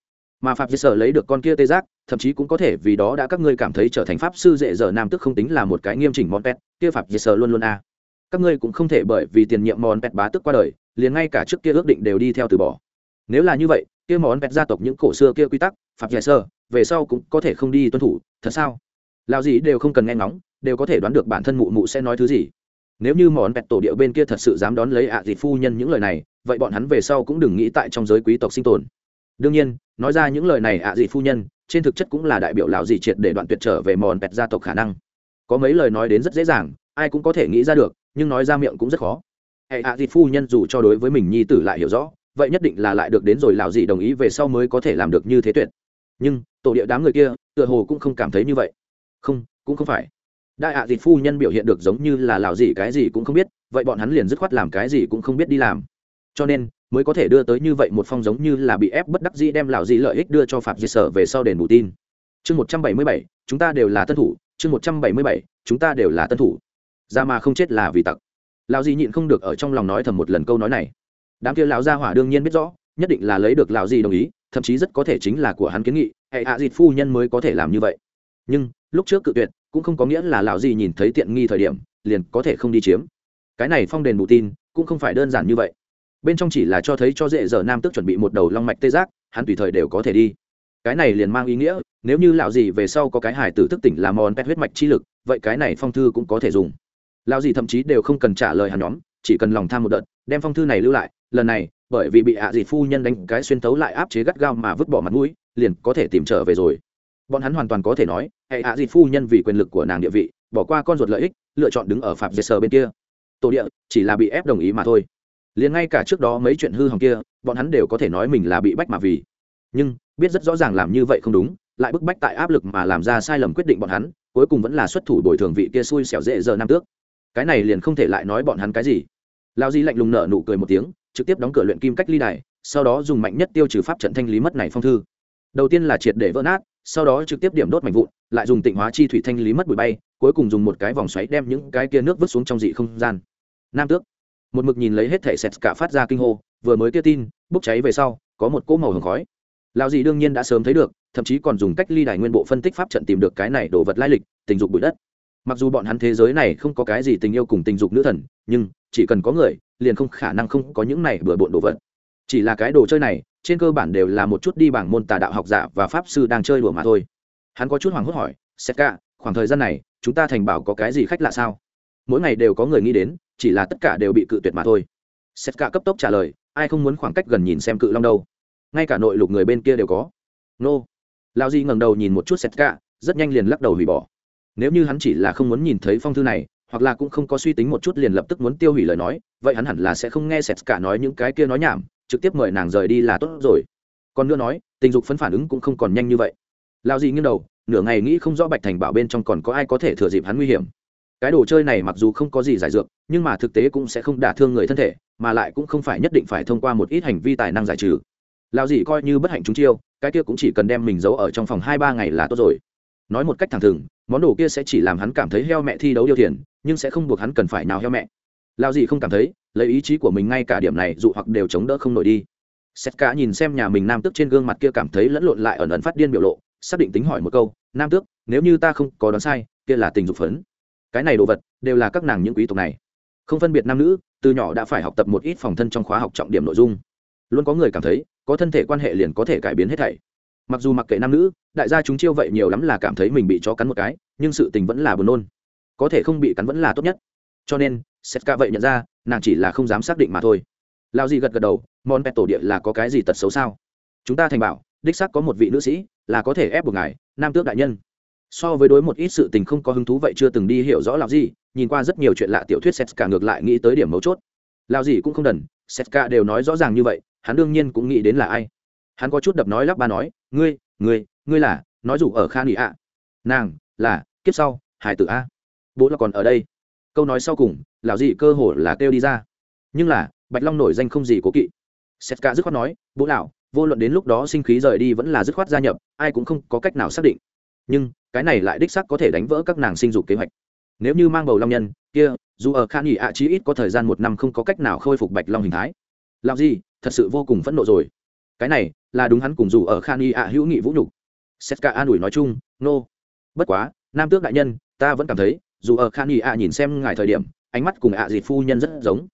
Mà phạm diệt sở lấy được con kia tê giác, thậm chí cũng có thể vì đó đã các ngươi cảm thấy trở thành pháp sư dễ dở nam tức không tính là một cái nghiêm chỉnh mòn pet kia phạm diệt sở luôn luôn a. Các ngươi cũng không thể bởi vì tiền nhiệm mòn pet bá tức qua đời, liền ngay cả trước kia ước định đều đi theo từ bỏ. Nếu là như vậy kia món vẹt gia tộc những cổ xưa kia quy tắc, phạm giải sơ, về sau cũng có thể không đi tuân thủ, thật sao? Lao gì đều không cần nghe ngóng, đều có thể đoán được bản thân mụ mụ sẽ nói thứ gì. Nếu như món vẹt tổ địa bên kia thật sự dám đón lấy ạ à phu nhân những lời này, vậy bọn hắn về sau cũng đừng nghĩ tại trong giới quý tộc sinh tồn. Đương nhiên, nói ra những lời này ạ à phu nhân, trên thực chất cũng là đại biểu lão gì triệt để đoạn tuyệt trở về mòn vẹt gia tộc khả năng. Có mấy lời nói đến rất dễ dàng, ai cũng có thể nghĩ ra được, nhưng nói ra miệng cũng rất khó. Hệ ạ à phu nhân dù cho đối với mình nhi tử lại hiểu rõ vậy nhất định là lại được đến rồi, lão gì đồng ý về sau mới có thể làm được như thế tuyệt. Nhưng, tổ địa đám người kia, tựa hồ cũng không cảm thấy như vậy. Không, cũng không phải. Đại ạ à phu nhân biểu hiện được giống như là lão gì cái gì cũng không biết, vậy bọn hắn liền dứt khoát làm cái gì cũng không biết đi làm. Cho nên, mới có thể đưa tới như vậy một phong giống như là bị ép bất đắc dĩ đem lão gì lợi ích đưa cho phạm diệt sở về sau đền bù tin. Chương một trăm bảy mươi bảy, chúng ta đều là tân thủ. Chương một trăm bảy mươi bảy, chúng ta đều là tân thủ. Ra mà không chết là vì tặc. Lão gì nhịn không được ở trong lòng nói thầm một lần câu nói này đám kia lão gia hỏa đương nhiên biết rõ, nhất định là lấy được lão gì đồng ý, thậm chí rất có thể chính là của hắn kiến nghị hệ hạ dịt phu nhân mới có thể làm như vậy. Nhưng, lúc trước cự tuyệt, cũng không có nghĩa là lão gì nhìn thấy tiện nghi thời điểm, liền có thể không đi chiếm. Cái này phong đền bù tin, cũng không phải đơn giản như vậy. Bên trong chỉ là cho thấy cho dễ dở nam tức chuẩn bị một đầu long mạch tê giác, hắn tùy thời đều có thể đi. Cái này liền mang ý nghĩa, nếu như lão gì về sau có cái hải tử thức tỉnh làm mòn pet huyết mạch chi lực, vậy cái này phong thư cũng có thể dùng. Lão gì thậm chí đều không cần trả lời hắn nhóm chỉ cần lòng tham một đợt, đem phong thư này lưu lại, lần này, bởi vì bị ạ à phu nhân đánh cái xuyên tấu lại áp chế gắt gao mà vứt bỏ mặt mũi, liền có thể tìm trở về rồi. Bọn hắn hoàn toàn có thể nói hệ ạ dịt phu nhân vì quyền lực của nàng địa vị, bỏ qua con ruột lợi ích, lựa chọn đứng ở phạm dệt sờ bên kia. Tổ địa, chỉ là bị ép đồng ý mà thôi. Liền ngay cả trước đó mấy chuyện hư hỏng kia, bọn hắn đều có thể nói mình là bị bách mà vì. Nhưng, biết rất rõ ràng làm như vậy không đúng, lại bức bách tại áp lực mà làm ra sai lầm quyết định bọn hắn, cuối cùng vẫn là xuất thủ bồi thường vị kia xui xẻo dễ giờ năm tước. Cái này liền không thể lại nói bọn hắn cái gì lao di lạnh lùng nở nụ cười một tiếng, trực tiếp đóng cửa luyện kim cách ly đài, sau đó dùng mạnh nhất tiêu trừ pháp trận thanh lý mất này phong thư. Đầu tiên là triệt để vỡ nát, sau đó trực tiếp điểm đốt mạnh vụn, lại dùng tịnh hóa chi thủy thanh lý mất bụi bay, cuối cùng dùng một cái vòng xoáy đem những cái kia nước vứt xuống trong dị không gian. Nam tước. Một mực nhìn lấy hết thể sệt cả phát ra kinh hô, vừa mới kia tin, bốc cháy về sau, có một cỗ màu hồng khói. Lão dị đương nhiên đã sớm thấy được, thậm chí còn dùng cách ly đài nguyên bộ phân tích pháp trận tìm được cái này đồ vật lai lịch, tình dục bụi đất. Mặc dù bọn hắn thế giới này không có cái gì tình yêu cùng tình dục nữ thần, nhưng chỉ cần có người, liền không khả năng không có những này bừa bộn đồ vật. Chỉ là cái đồ chơi này, trên cơ bản đều là một chút đi bảng môn tà đạo học giả và pháp sư đang chơi đùa mà thôi. Hắn có chút hoảng hốt hỏi xét cả khoảng thời gian này, chúng ta thành bảo có cái gì khách lạ sao? Mỗi ngày đều có người nghĩ đến, chỉ là tất cả đều bị cự tuyệt mà thôi. Xét cả cấp tốc trả lời, ai không muốn khoảng cách gần nhìn xem cự long đâu? Ngay cả nội lục người bên kia đều có. Nô. Lao di ngẩng đầu nhìn một chút xét cả rất nhanh liền lắc đầu hủy bỏ. Nếu như hắn chỉ là không muốn nhìn thấy phong thư này hoặc là cũng không có suy tính một chút liền lập tức muốn tiêu hủy lời nói, vậy hắn hẳn là sẽ không nghe sệt cả nói những cái kia nói nhảm, trực tiếp mời nàng rời đi là tốt rồi. Còn nữa nói, tình dục phấn phản ứng cũng không còn nhanh như vậy. Lao gì nghiêng đầu, nửa ngày nghĩ không rõ bạch thành bảo bên trong còn có ai có thể thừa dịp hắn nguy hiểm. Cái đồ chơi này mặc dù không có gì giải dược, nhưng mà thực tế cũng sẽ không đả thương người thân thể, mà lại cũng không phải nhất định phải thông qua một ít hành vi tài năng giải trừ. Lao gì coi như bất hạnh chúng chiêu, cái kia cũng chỉ cần đem mình giấu ở trong phòng hai ba ngày là tốt rồi. Nói một cách thẳng thừng, món đồ kia sẽ chỉ làm hắn cảm thấy heo mẹ thi đấu điều thiền nhưng sẽ không buộc hắn cần phải nào heo mẹ. Lao gì không cảm thấy, lấy ý chí của mình ngay cả điểm này dụ hoặc đều chống đỡ không nổi đi. Xét cả nhìn xem nhà mình nam tước trên gương mặt kia cảm thấy lẫn lộn lại ẩn ẩn phát điên biểu lộ, xác định tính hỏi một câu, nam tước, nếu như ta không có đoán sai, kia là tình dục phấn. Cái này đồ vật đều là các nàng những quý tộc này. Không phân biệt nam nữ, từ nhỏ đã phải học tập một ít phòng thân trong khóa học trọng điểm nội dung. Luôn có người cảm thấy, có thân thể quan hệ liền có thể cải biến hết thảy. Mặc dù mặc kệ nam nữ, đại gia chúng chiêu vậy nhiều lắm là cảm thấy mình bị chó cắn một cái, nhưng sự tình vẫn là buồn nôn có thể không bị cắn vẫn là tốt nhất. Cho nên setka vậy nhận ra, nàng chỉ là không dám xác định mà thôi. Lao gì gật gật đầu món pet tổ địa là có cái gì tật xấu sao? Chúng ta thành bảo, đích xác có một vị nữ sĩ, là có thể ép buộc ngài, nam tước đại nhân. So với đối một ít sự tình không có hứng thú vậy chưa từng đi hiểu rõ làm gì nhìn qua rất nhiều chuyện lạ tiểu thuyết setka ngược lại nghĩ tới điểm mấu chốt. Lao gì cũng không đần setka đều nói rõ ràng như vậy, hắn đương nhiên cũng nghĩ đến là ai. Hắn có chút đập nói lắp ba nói, ngươi ngươi ngươi là, nói dù ở khan nghị ạ. Nàng, là, kiếp sau, hải tử a bố là còn ở đây. Câu nói sau cùng, lão dị cơ hồ là kêu đi ra. Nhưng là, bạch long nổi danh không gì cố kỵ. Setka dứt khoát nói, bố lão, vô luận đến lúc đó sinh khí rời đi vẫn là dứt khoát gia nhập, ai cũng không có cách nào xác định. Nhưng, cái này lại đích sắc có thể đánh vỡ các nàng sinh dục kế hoạch. Nếu như mang bầu long nhân, kia, dù ở khan nghỉ ạ chí ít có thời gian một năm không có cách nào khôi phục bạch long hình thái. Làm gì thật sự vô cùng phẫn nộ rồi. Cái này, là đúng hắn cùng dù ở khan nghỉ ạ hữu nghị vũ nhục. Setka an ủi nói chung, nô、no. bất quá, nam tước đại nhân, ta vẫn cảm thấy dù ở khan nghị ạ nhìn xem ngài thời điểm, ánh mắt cùng ạ à dịt phu nhân rất giống.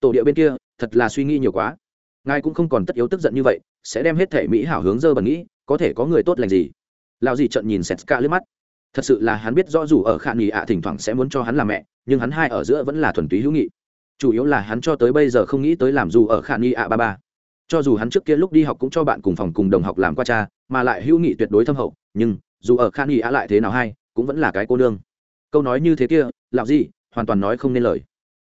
Tổ địa bên kia, thật là suy nghĩ nhiều quá. Ngài cũng không còn tất yếu tức giận như vậy, sẽ đem hết thể mỹ hảo hướng dơ bẩn nghĩ, có thể có người tốt lành gì? Lao gì trận nhìn setka lướt mắt. Thật sự là hắn biết rõ dù ở khả nghị ạ thỉnh thoảng sẽ muốn cho hắn làm mẹ, nhưng hắn hai ở giữa vẫn là thuần túy hữu nghị. Chủ yếu là hắn cho tới bây giờ không nghĩ tới làm dù ở khả nghị ạ ba ba. Cho dù hắn trước kia lúc đi học cũng cho bạn cùng phòng cùng đồng học làm qua cha, mà lại hữu nghị tuyệt đối thâm hậu, nhưng dù ở khả nghị ạ lại thế nào hay, cũng vẫn là cái cô nương câu nói như thế kia làm gì hoàn toàn nói không nên lời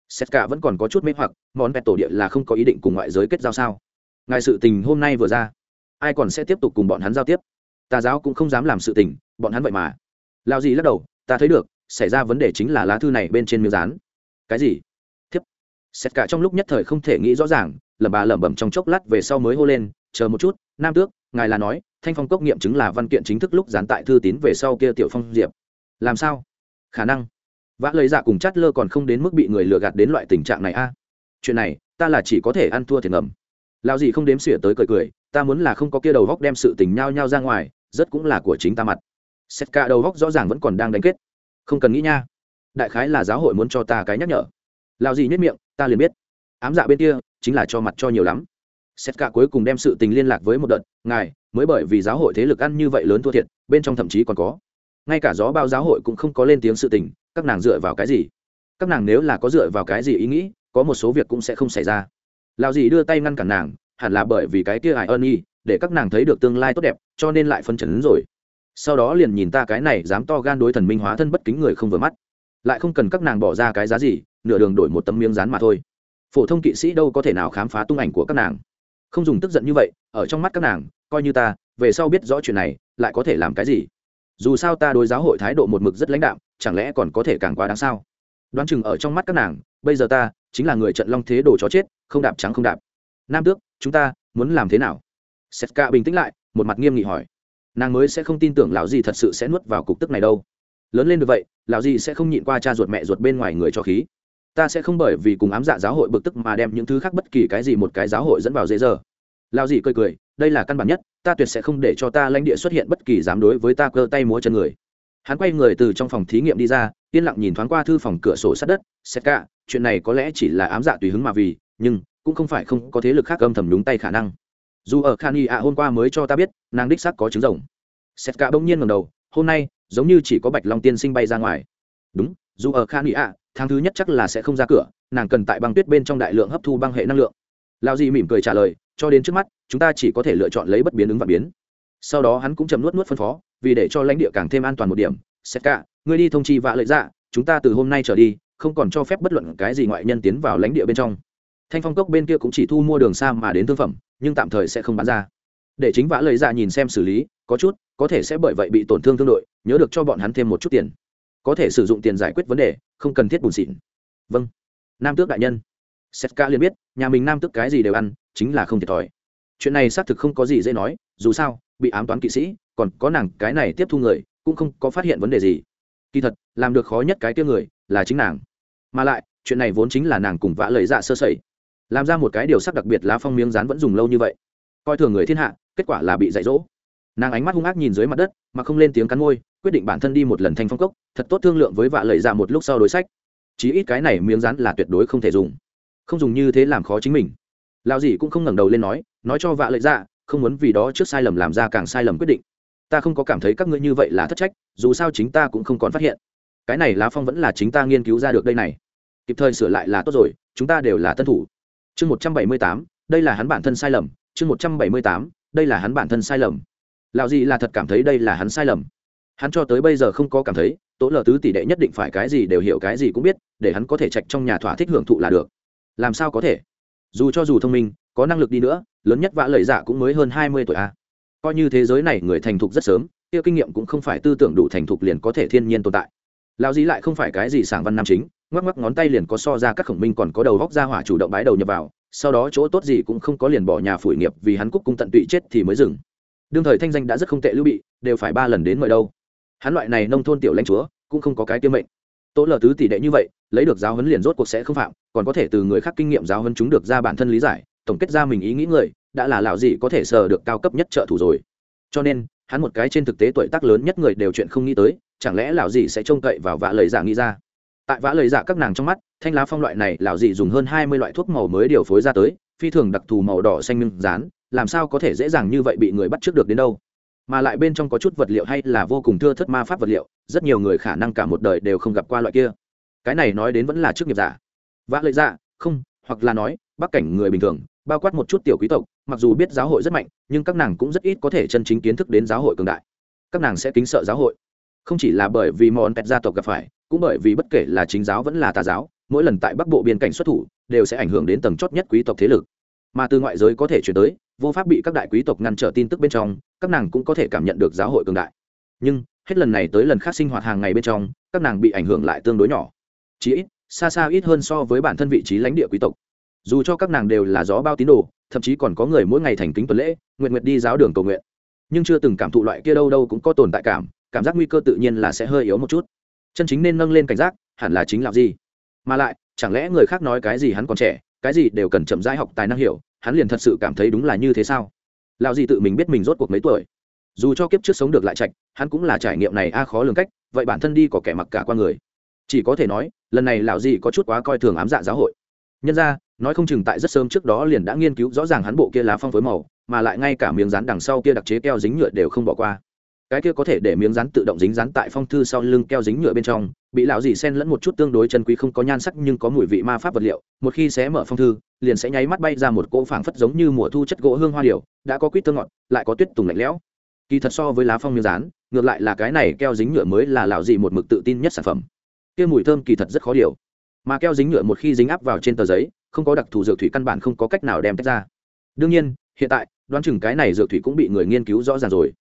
Setka vẫn còn có chút mê hoặc, món pet tổ địa là không có ý định cùng ngoại giới kết giao sao? Ngài sự tình hôm nay vừa ra, ai còn sẽ tiếp tục cùng bọn hắn giao tiếp? Tà giáo cũng không dám làm sự tình, bọn hắn vậy mà. Lao gì lắc đầu, ta thấy được, xảy ra vấn đề chính là lá thư này bên trên miếng dán. Cái gì? Thiếp. cả trong lúc nhất thời không thể nghĩ rõ ràng, lẩm bà lẩm bẩm trong chốc lát về sau mới hô lên, chờ một chút, Nam Tước, ngài là nói, Thanh Phong cốc nghiệm chứng là văn kiện chính thức lúc dán tại thư tín về sau kia tiểu phong diệp. Làm sao? Khả năng. Vã lấy dạ cùng chát lơ còn không đến mức bị người lừa gạt đến loại tình trạng này a. Chuyện này, ta là chỉ có thể ăn thua thiệt ngầm. Lao gì không đếm xỉa tới cười cười, ta muốn là không có kia đầu góc đem sự tình nhao nhao ra ngoài, rất cũng là của chính ta mặt. Xét cả đầu góc rõ ràng vẫn còn đang đánh kết. Không cần nghĩ nha. Đại khái là giáo hội muốn cho ta cái nhắc nhở. Lao gì nhất miệng, ta liền biết. Ám dạ bên kia, chính là cho mặt cho nhiều lắm. Xét cả cuối cùng đem sự tình liên lạc với một đợt, ngài, mới bởi vì giáo hội thế lực ăn như vậy lớn thua thiệt, bên trong thậm chí còn có ngay cả gió bao giáo hội cũng không có lên tiếng sự tình, các nàng dựa vào cái gì? Các nàng nếu là có dựa vào cái gì ý nghĩ, có một số việc cũng sẽ không xảy ra. Lao gì đưa tay ngăn cản nàng, hẳn là bởi vì cái kia hài ơn y, để các nàng thấy được tương lai tốt đẹp, cho nên lại phân chấn rồi. Sau đó liền nhìn ta cái này dám to gan đối thần minh hóa thân bất kính người không vừa mắt. Lại không cần các nàng bỏ ra cái giá gì, nửa đường đổi một tấm miếng rán mà thôi. Phổ thông kỵ sĩ đâu có thể nào khám phá tung ảnh của các nàng. Không dùng tức giận như vậy, ở trong mắt các nàng, coi như ta, về sau biết rõ chuyện này, lại có thể làm cái gì? Dù sao ta đối giáo hội thái độ một mực rất lãnh đạm, chẳng lẽ còn có thể càng quá đáng sao? Đoán chừng ở trong mắt các nàng, bây giờ ta chính là người trận long thế đồ chó chết, không đạp trắng không đạp. Nam tước, chúng ta muốn làm thế nào? Setka bình tĩnh lại, một mặt nghiêm nghị hỏi. Nàng mới sẽ không tin tưởng lão gì thật sự sẽ nuốt vào cục tức này đâu. Lớn lên được vậy, lão gì sẽ không nhịn qua cha ruột mẹ ruột bên ngoài người cho khí. Ta sẽ không bởi vì cùng ám dạ giáo hội bực tức mà đem những thứ khác bất kỳ cái gì một cái giáo hội dẫn vào dễ giờ lão gì cười cười, đây là căn bản nhất ta tuyệt sẽ không để cho ta lãnh địa xuất hiện bất kỳ dám đối với ta cơ tay múa chân người. Hắn quay người từ trong phòng thí nghiệm đi ra, yên lặng nhìn thoáng qua thư phòng cửa sổ sát đất xét cả chuyện này có lẽ chỉ là ám dạ tùy hứng mà vì, nhưng cũng không phải không có thế lực khác âm thầm đúng tay khả năng. Dù ở khani ạ hôm qua mới cho ta biết, nàng đích xác có trứng rồng. Xét cả bỗng nhiên ngầm đầu, hôm nay, giống như chỉ có bạch long tiên sinh bay ra ngoài. Đúng, dù ở khani ạ, tháng thứ nhất chắc là sẽ không ra cửa, nàng cần tại băng tuyết bên trong đại lượng hấp thu băng hệ năng lượng. Lao di mỉm cười trả lời, cho đến trước mắt chúng ta chỉ có thể lựa chọn lấy bất biến ứng và biến. Sau đó hắn cũng chầm nuốt nuốt phân phó, vì để cho lãnh địa càng thêm an toàn một điểm. Xét cả ngươi đi thông chi vạ lợi dạ chúng ta từ hôm nay trở đi, không còn cho phép bất luận cái gì ngoại nhân tiến vào lãnh địa bên trong. Thanh phong cốc bên kia cũng chỉ thu mua đường xa mà đến thương phẩm, nhưng tạm thời sẽ không bán ra. Để chính vã lợi dạ nhìn xem xử lý, có chút, có thể sẽ bởi vậy bị tổn thương thương đội, nhớ được cho bọn hắn thêm một chút tiền. Có thể sử dụng tiền giải quyết vấn đề, không cần thiết bùn xịn. Vâng. Nam tước đại nhân. Setka liền biết, nhà mình nam tước cái gì đều ăn, chính là không thiệt thòi chuyện này xác thực không có gì dễ nói, dù sao, bị ám toán kỵ sĩ, còn có nàng cái này tiếp thu người, cũng không có phát hiện vấn đề gì. Kỳ thật, làm được khó nhất cái tiêu người, là chính nàng. Mà lại, chuyện này vốn chính là nàng cùng vã lời dạ sơ sẩy. Làm ra một cái điều sắc đặc biệt lá phong miếng rán vẫn dùng lâu như vậy. Coi thường người thiên hạ, kết quả là bị dạy dỗ. Nàng ánh mắt hung ác nhìn dưới mặt đất, mà không lên tiếng cắn môi, quyết định bản thân đi một lần thanh phong cốc, thật tốt thương lượng với vạ lời dạ một lúc sau đối sách. Chí ít cái này miếng rán là tuyệt đối không thể dùng. Không dùng như thế làm khó chính mình. Lao gì cũng không ngẩng đầu lên nói nói cho vạ lợi dạ không muốn vì đó trước sai lầm làm ra càng sai lầm quyết định. Ta không có cảm thấy các ngươi như vậy là thất trách, dù sao chính ta cũng không còn phát hiện. Cái này lá phong vẫn là chính ta nghiên cứu ra được đây này. Kịp thời sửa lại là tốt rồi, chúng ta đều là tân thủ. Chương một trăm bảy mươi tám, đây là hắn bản thân sai lầm. Chương một trăm bảy mươi tám, đây là hắn bản thân sai lầm. Lạo gì là thật cảm thấy đây là hắn sai lầm. Hắn cho tới bây giờ không có cảm thấy, tố lờ tứ tỷ đệ nhất định phải cái gì đều hiểu cái gì cũng biết, để hắn có thể trạch trong nhà thỏa thích hưởng thụ là được. Làm sao có thể? Dù cho dù thông minh có năng lực đi nữa, lớn nhất vã lời dạ cũng mới hơn hai mươi tuổi a. Coi như thế giới này người thành thục rất sớm, kia kinh nghiệm cũng không phải tư tưởng đủ thành thục liền có thể thiên nhiên tồn tại. Lao dí lại không phải cái gì sảng văn nam chính, ngoắc ngoắc ngón tay liền có so ra các khổng minh còn có đầu góc ra hỏa chủ động bái đầu nhập vào, sau đó chỗ tốt gì cũng không có liền bỏ nhà phủi nghiệp vì hắn cúc cung tận tụy chết thì mới dừng. Đương thời thanh danh đã rất không tệ lưu bị, đều phải ba lần đến mời đâu. Hắn loại này nông thôn tiểu lãnh chúa, cũng không có cái tiêu mệnh. Tố lờ tứ tỷ đệ như vậy, lấy được giáo huấn liền rốt cuộc sẽ không phạm, còn có thể từ người khác kinh nghiệm giáo huấn chúng được ra bản thân lý giải tổng kết ra mình ý nghĩ người, đã là lão gì có thể sờ được cao cấp nhất trợ thủ rồi. Cho nên, hắn một cái trên thực tế tuổi tác lớn nhất người đều chuyện không nghĩ tới, chẳng lẽ lão gì sẽ trông cậy vào vạ lời giả nghĩ ra? Tại vã lời giả các nàng trong mắt, thanh lá phong loại này, lão gì dùng hơn hai mươi loại thuốc màu mới điều phối ra tới, phi thường đặc thù màu đỏ xanh miếng rán làm sao có thể dễ dàng như vậy bị người bắt trước được đến đâu? Mà lại bên trong có chút vật liệu hay là vô cùng thưa thất ma pháp vật liệu, rất nhiều người khả năng cả một đời đều không gặp qua loại kia. Cái này nói đến vẫn là chức nghiệp giả. Vã lợi giả, không, hoặc là nói bắc cảnh người bình thường bao quát một chút tiểu quý tộc, mặc dù biết giáo hội rất mạnh, nhưng các nàng cũng rất ít có thể chân chính kiến thức đến giáo hội cường đại. Các nàng sẽ kính sợ giáo hội. Không chỉ là bởi vì món pet gia tộc gặp phải, cũng bởi vì bất kể là chính giáo vẫn là tà giáo, mỗi lần tại bắc bộ biên cảnh xuất thủ, đều sẽ ảnh hưởng đến tầng chót nhất quý tộc thế lực. Mà từ ngoại giới có thể chuyển tới, vô pháp bị các đại quý tộc ngăn trở tin tức bên trong, các nàng cũng có thể cảm nhận được giáo hội cường đại. Nhưng, hết lần này tới lần khác sinh hoạt hàng ngày bên trong, các nàng bị ảnh hưởng lại tương đối nhỏ. Chí ít, xa xa ít hơn so với bản thân vị trí lãnh địa quý tộc dù cho các nàng đều là gió bao tín đồ, thậm chí còn có người mỗi ngày thành kính tuần lễ, nguyện nguyện đi giáo đường cầu nguyện. Nhưng chưa từng cảm thụ loại kia đâu đâu cũng có tồn tại cảm cảm giác nguy cơ tự nhiên là sẽ hơi yếu một chút. Chân chính nên nâng lên cảnh giác, hẳn là chính là gì? Mà lại, chẳng lẽ người khác nói cái gì hắn còn trẻ, cái gì đều cần chậm rãi học tài năng hiểu, hắn liền thật sự cảm thấy đúng là như thế sao? Lão gì tự mình biết mình rốt cuộc mấy tuổi. Dù cho kiếp trước sống được lại trạch, hắn cũng là trải nghiệm này a khó lường cách, vậy bản thân đi có kẻ mặc cả qua người. Chỉ có thể nói, lần này lão gì có chút quá coi thường ám dạ giáo hội. Nhân ra nói không chừng tại rất sớm trước đó liền đã nghiên cứu rõ ràng hắn bộ kia lá phong phối màu, mà lại ngay cả miếng rán đằng sau kia đặc chế keo dính nhựa đều không bỏ qua. Cái kia có thể để miếng rán tự động dính rán tại phong thư sau lưng keo dính nhựa bên trong, bị lão dì sen lẫn một chút tương đối chân quý không có nhan sắc nhưng có mùi vị ma pháp vật liệu, một khi xé mở phong thư, liền sẽ nháy mắt bay ra một cỗ phảng phất giống như mùa thu chất gỗ hương hoa điều đã có quýt tương ngọt, lại có tuyết tùng lạnh lẽo. Kỳ thật so với lá phong miếng rán ngược lại là cái này keo dính nhựa mới là lão dì một mực tự tin nhất sản phẩm. Kia mùi thơm kỳ thật rất khó điều. Mà keo dính nhựa một khi dính áp vào trên tờ giấy không có đặc thù dược thủy căn bản không có cách nào đem tách ra. Đương nhiên, hiện tại, đoán chừng cái này dược thủy cũng bị người nghiên cứu rõ ràng rồi.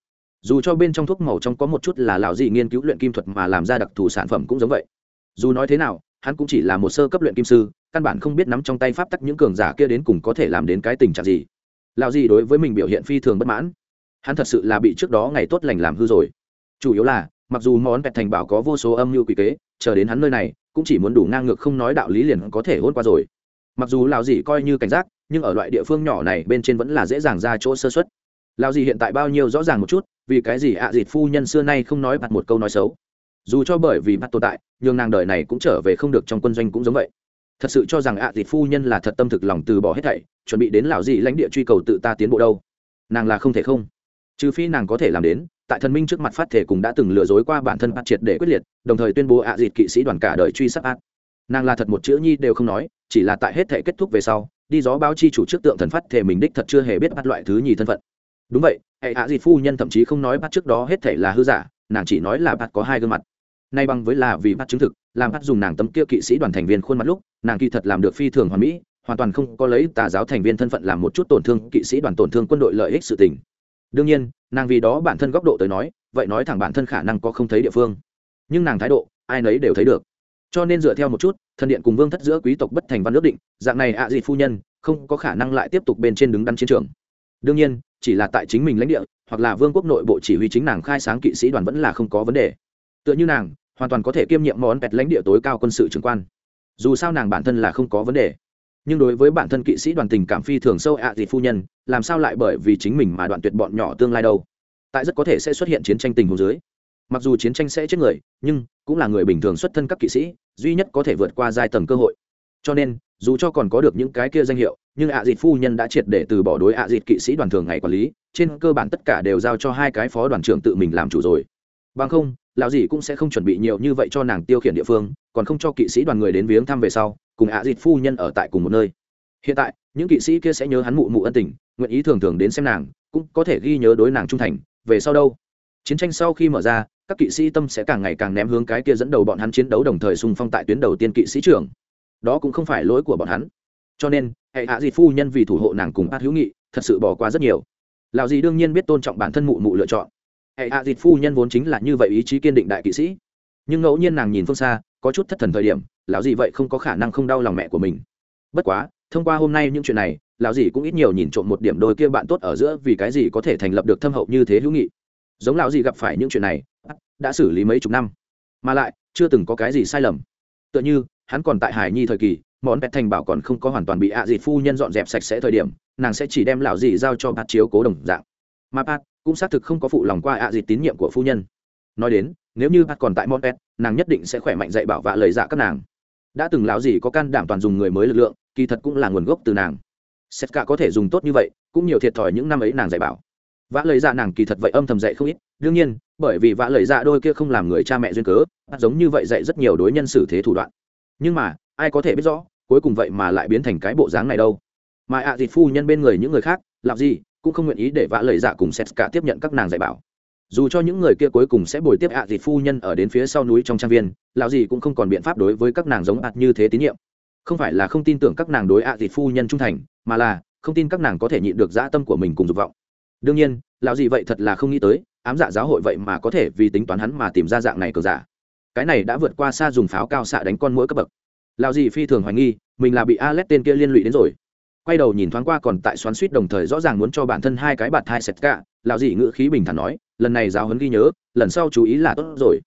Dù cho bên trong thuốc màu trong có một chút là lão dị nghiên cứu luyện kim thuật mà làm ra đặc thù sản phẩm cũng giống vậy. Dù nói thế nào, hắn cũng chỉ là một sơ cấp luyện kim sư, căn bản không biết nắm trong tay pháp tắc những cường giả kia đến cùng có thể làm đến cái tình trạng gì. Lão dị đối với mình biểu hiện phi thường bất mãn. Hắn thật sự là bị trước đó ngày tốt lành làm hư rồi. Chủ yếu là, mặc dù món vẹt thành bảo có vô số âm mưu quỷ kế, chờ đến hắn nơi này, cũng chỉ muốn đủ ngang ngược không nói đạo lý liền có thể hôn qua rồi mặc dù lão dì coi như cảnh giác, nhưng ở loại địa phương nhỏ này bên trên vẫn là dễ dàng ra chỗ sơ xuất lão dì hiện tại bao nhiêu rõ ràng một chút, vì cái gì ạ à dịt phu nhân xưa nay không nói bặt một câu nói xấu. Dù cho bởi vì bắt tồn tại, nhưng nàng đời này cũng trở về không được trong quân doanh cũng giống vậy. Thật sự cho rằng ạ à dịt phu nhân là thật tâm thực lòng từ bỏ hết thảy, chuẩn bị đến lão dì lãnh địa truy cầu tự ta tiến bộ đâu. Nàng là không thể không. Trừ phi nàng có thể làm đến, tại thần minh trước mặt phát thể cũng đã từng lừa dối qua bản thân bắt triệt để quyết liệt, đồng thời tuyên bố ạ à dịt kỵ sĩ đoàn cả đời truy sát ác nàng là thật một chữ nhi đều không nói chỉ là tại hết thể kết thúc về sau, đi gió báo chi chủ trước tượng thần phát thể mình đích thật chưa hề biết bắt loại thứ nhì thân phận. Đúng vậy, hệ hạ dịt phu nhân thậm chí không nói bắt trước đó hết thể là hư giả, nàng chỉ nói là bắt có hai gương mặt. Nay bằng với là vì bắt chứng thực, làm bắt dùng nàng tấm kia kỵ sĩ đoàn thành viên khuôn mặt lúc, nàng kỳ thật làm được phi thường hoàn mỹ, hoàn toàn không có lấy tà giáo thành viên thân phận làm một chút tổn thương kỵ sĩ đoàn tổn thương quân đội lợi ích sự tình. Đương nhiên, nàng vì đó bản thân góc độ tới nói, vậy nói thẳng bản thân khả năng có không thấy địa phương. Nhưng nàng thái độ, ai nấy đều thấy được cho nên dựa theo một chút, thần điện cùng vương thất giữa quý tộc bất thành văn ước định, dạng này ạ à phu nhân không có khả năng lại tiếp tục bên trên đứng đắn chiến trường. Đương nhiên, chỉ là tại chính mình lãnh địa, hoặc là vương quốc nội bộ chỉ huy chính nàng khai sáng kỵ sĩ đoàn vẫn là không có vấn đề. Tựa như nàng, hoàn toàn có thể kiêm nhiệm món pẹt lãnh địa tối cao quân sự trưởng quan. Dù sao nàng bản thân là không có vấn đề. Nhưng đối với bản thân kỵ sĩ đoàn tình cảm phi thường sâu ạ à phu nhân, làm sao lại bởi vì chính mình mà đoạn tuyệt bọn nhỏ tương lai đâu? Tại rất có thể sẽ xuất hiện chiến tranh tình hồ dưới mặc dù chiến tranh sẽ chết người, nhưng cũng là người bình thường xuất thân các kỵ sĩ, duy nhất có thể vượt qua giai tầng cơ hội. Cho nên, dù cho còn có được những cái kia danh hiệu, nhưng ạ à dịt phu nhân đã triệt để từ bỏ đối ạ à dịt kỵ sĩ đoàn thường ngày quản lý, trên cơ bản tất cả đều giao cho hai cái phó đoàn trưởng tự mình làm chủ rồi. Bằng không, lão dì cũng sẽ không chuẩn bị nhiều như vậy cho nàng tiêu khiển địa phương, còn không cho kỵ sĩ đoàn người đến viếng thăm về sau, cùng ạ à dịt phu nhân ở tại cùng một nơi. Hiện tại, những kỵ sĩ kia sẽ nhớ hắn mụ mụ ân tình, nguyện ý thường thường đến xem nàng, cũng có thể ghi nhớ đối nàng trung thành. Về sau đâu? Chiến tranh sau khi mở ra các kỵ sĩ tâm sẽ càng ngày càng ném hướng cái kia dẫn đầu bọn hắn chiến đấu đồng thời xung phong tại tuyến đầu tiên kỵ sĩ trưởng. Đó cũng không phải lỗi của bọn hắn. Cho nên, hệ hạ gì phu nhân vì thủ hộ nàng cùng át hữu nghị, thật sự bỏ qua rất nhiều. Lào gì đương nhiên biết tôn trọng bản thân mụ mụ lựa chọn. Hệ hạ dị phu nhân vốn chính là như vậy ý chí kiên định đại kỵ sĩ. Nhưng ngẫu nhiên nàng nhìn phương xa, có chút thất thần thời điểm, lão gì vậy không có khả năng không đau lòng mẹ của mình. Bất quá, thông qua hôm nay những chuyện này, lão gì cũng ít nhiều nhìn trộm một điểm đôi kia bạn tốt ở giữa vì cái gì có thể thành lập được thâm hậu như thế hữu nghị giống lão gì gặp phải những chuyện này, đã xử lý mấy chục năm, mà lại chưa từng có cái gì sai lầm. Tựa như, hắn còn tại hải nhi thời kỳ, món pet thành bảo còn không có hoàn toàn bị ạ à dịt phu nhân dọn dẹp sạch sẽ thời điểm, nàng sẽ chỉ đem lão gì giao cho bát chiếu cố đồng dạng. Mà bát cũng xác thực không có phụ lòng qua ạ à dịt tín nhiệm của phu nhân. Nói đến, nếu như bát còn tại món pet nàng nhất định sẽ khỏe mạnh dạy bảo vạ lời dạ các nàng. Đã từng lão gì có can đảm toàn dùng người mới lực lượng, kỳ thật cũng là nguồn gốc từ nàng. Xét cả có thể dùng tốt như vậy, cũng nhiều thiệt thòi những năm ấy nàng dạy bảo vã lời dạ nàng kỳ thật vậy âm thầm dạy không ít. Đương nhiên, bởi vì vã lời dạ đôi kia không làm người cha mẹ duyên cớ giống như vậy dạy rất nhiều đối nhân xử thế thủ đoạn. Nhưng mà, ai có thể biết rõ, cuối cùng vậy mà lại biến thành cái bộ dáng này đâu. Mà ạ à dịt phu nhân bên người những người khác làm gì, cũng không nguyện ý để vã lời dạ cùng Sét cả tiếp nhận các nàng dạy bảo. Dù cho những người kia cuối cùng sẽ bồi tiếp ạ à dịt phu nhân ở đến phía sau núi trong trang viên lão gì cũng không còn biện pháp đối với các nàng giống ạt như thế tín nhiệm. Không phải là không tin tưởng các nàng đối ạ à dịt phu nhân trung thành, mà là không tin các nàng có thể nhịn được dã tâm của mình cùng dục vọng đương nhiên, lão gì vậy thật là không nghĩ tới, ám dạ giáo hội vậy mà có thể vì tính toán hắn mà tìm ra dạng này cờ giả. Cái này đã vượt qua xa dùng pháo cao xạ đánh con mũi cấp bậc. Lão gì phi thường hoài nghi, mình là bị Alex tên kia liên lụy đến rồi. Quay đầu nhìn thoáng qua còn tại xoắn suýt đồng thời rõ ràng muốn cho bản thân hai cái bạt thai sệt cả lão gì ngữ khí bình thản nói, lần này giáo huấn ghi nhớ, lần sau chú ý là tốt rồi.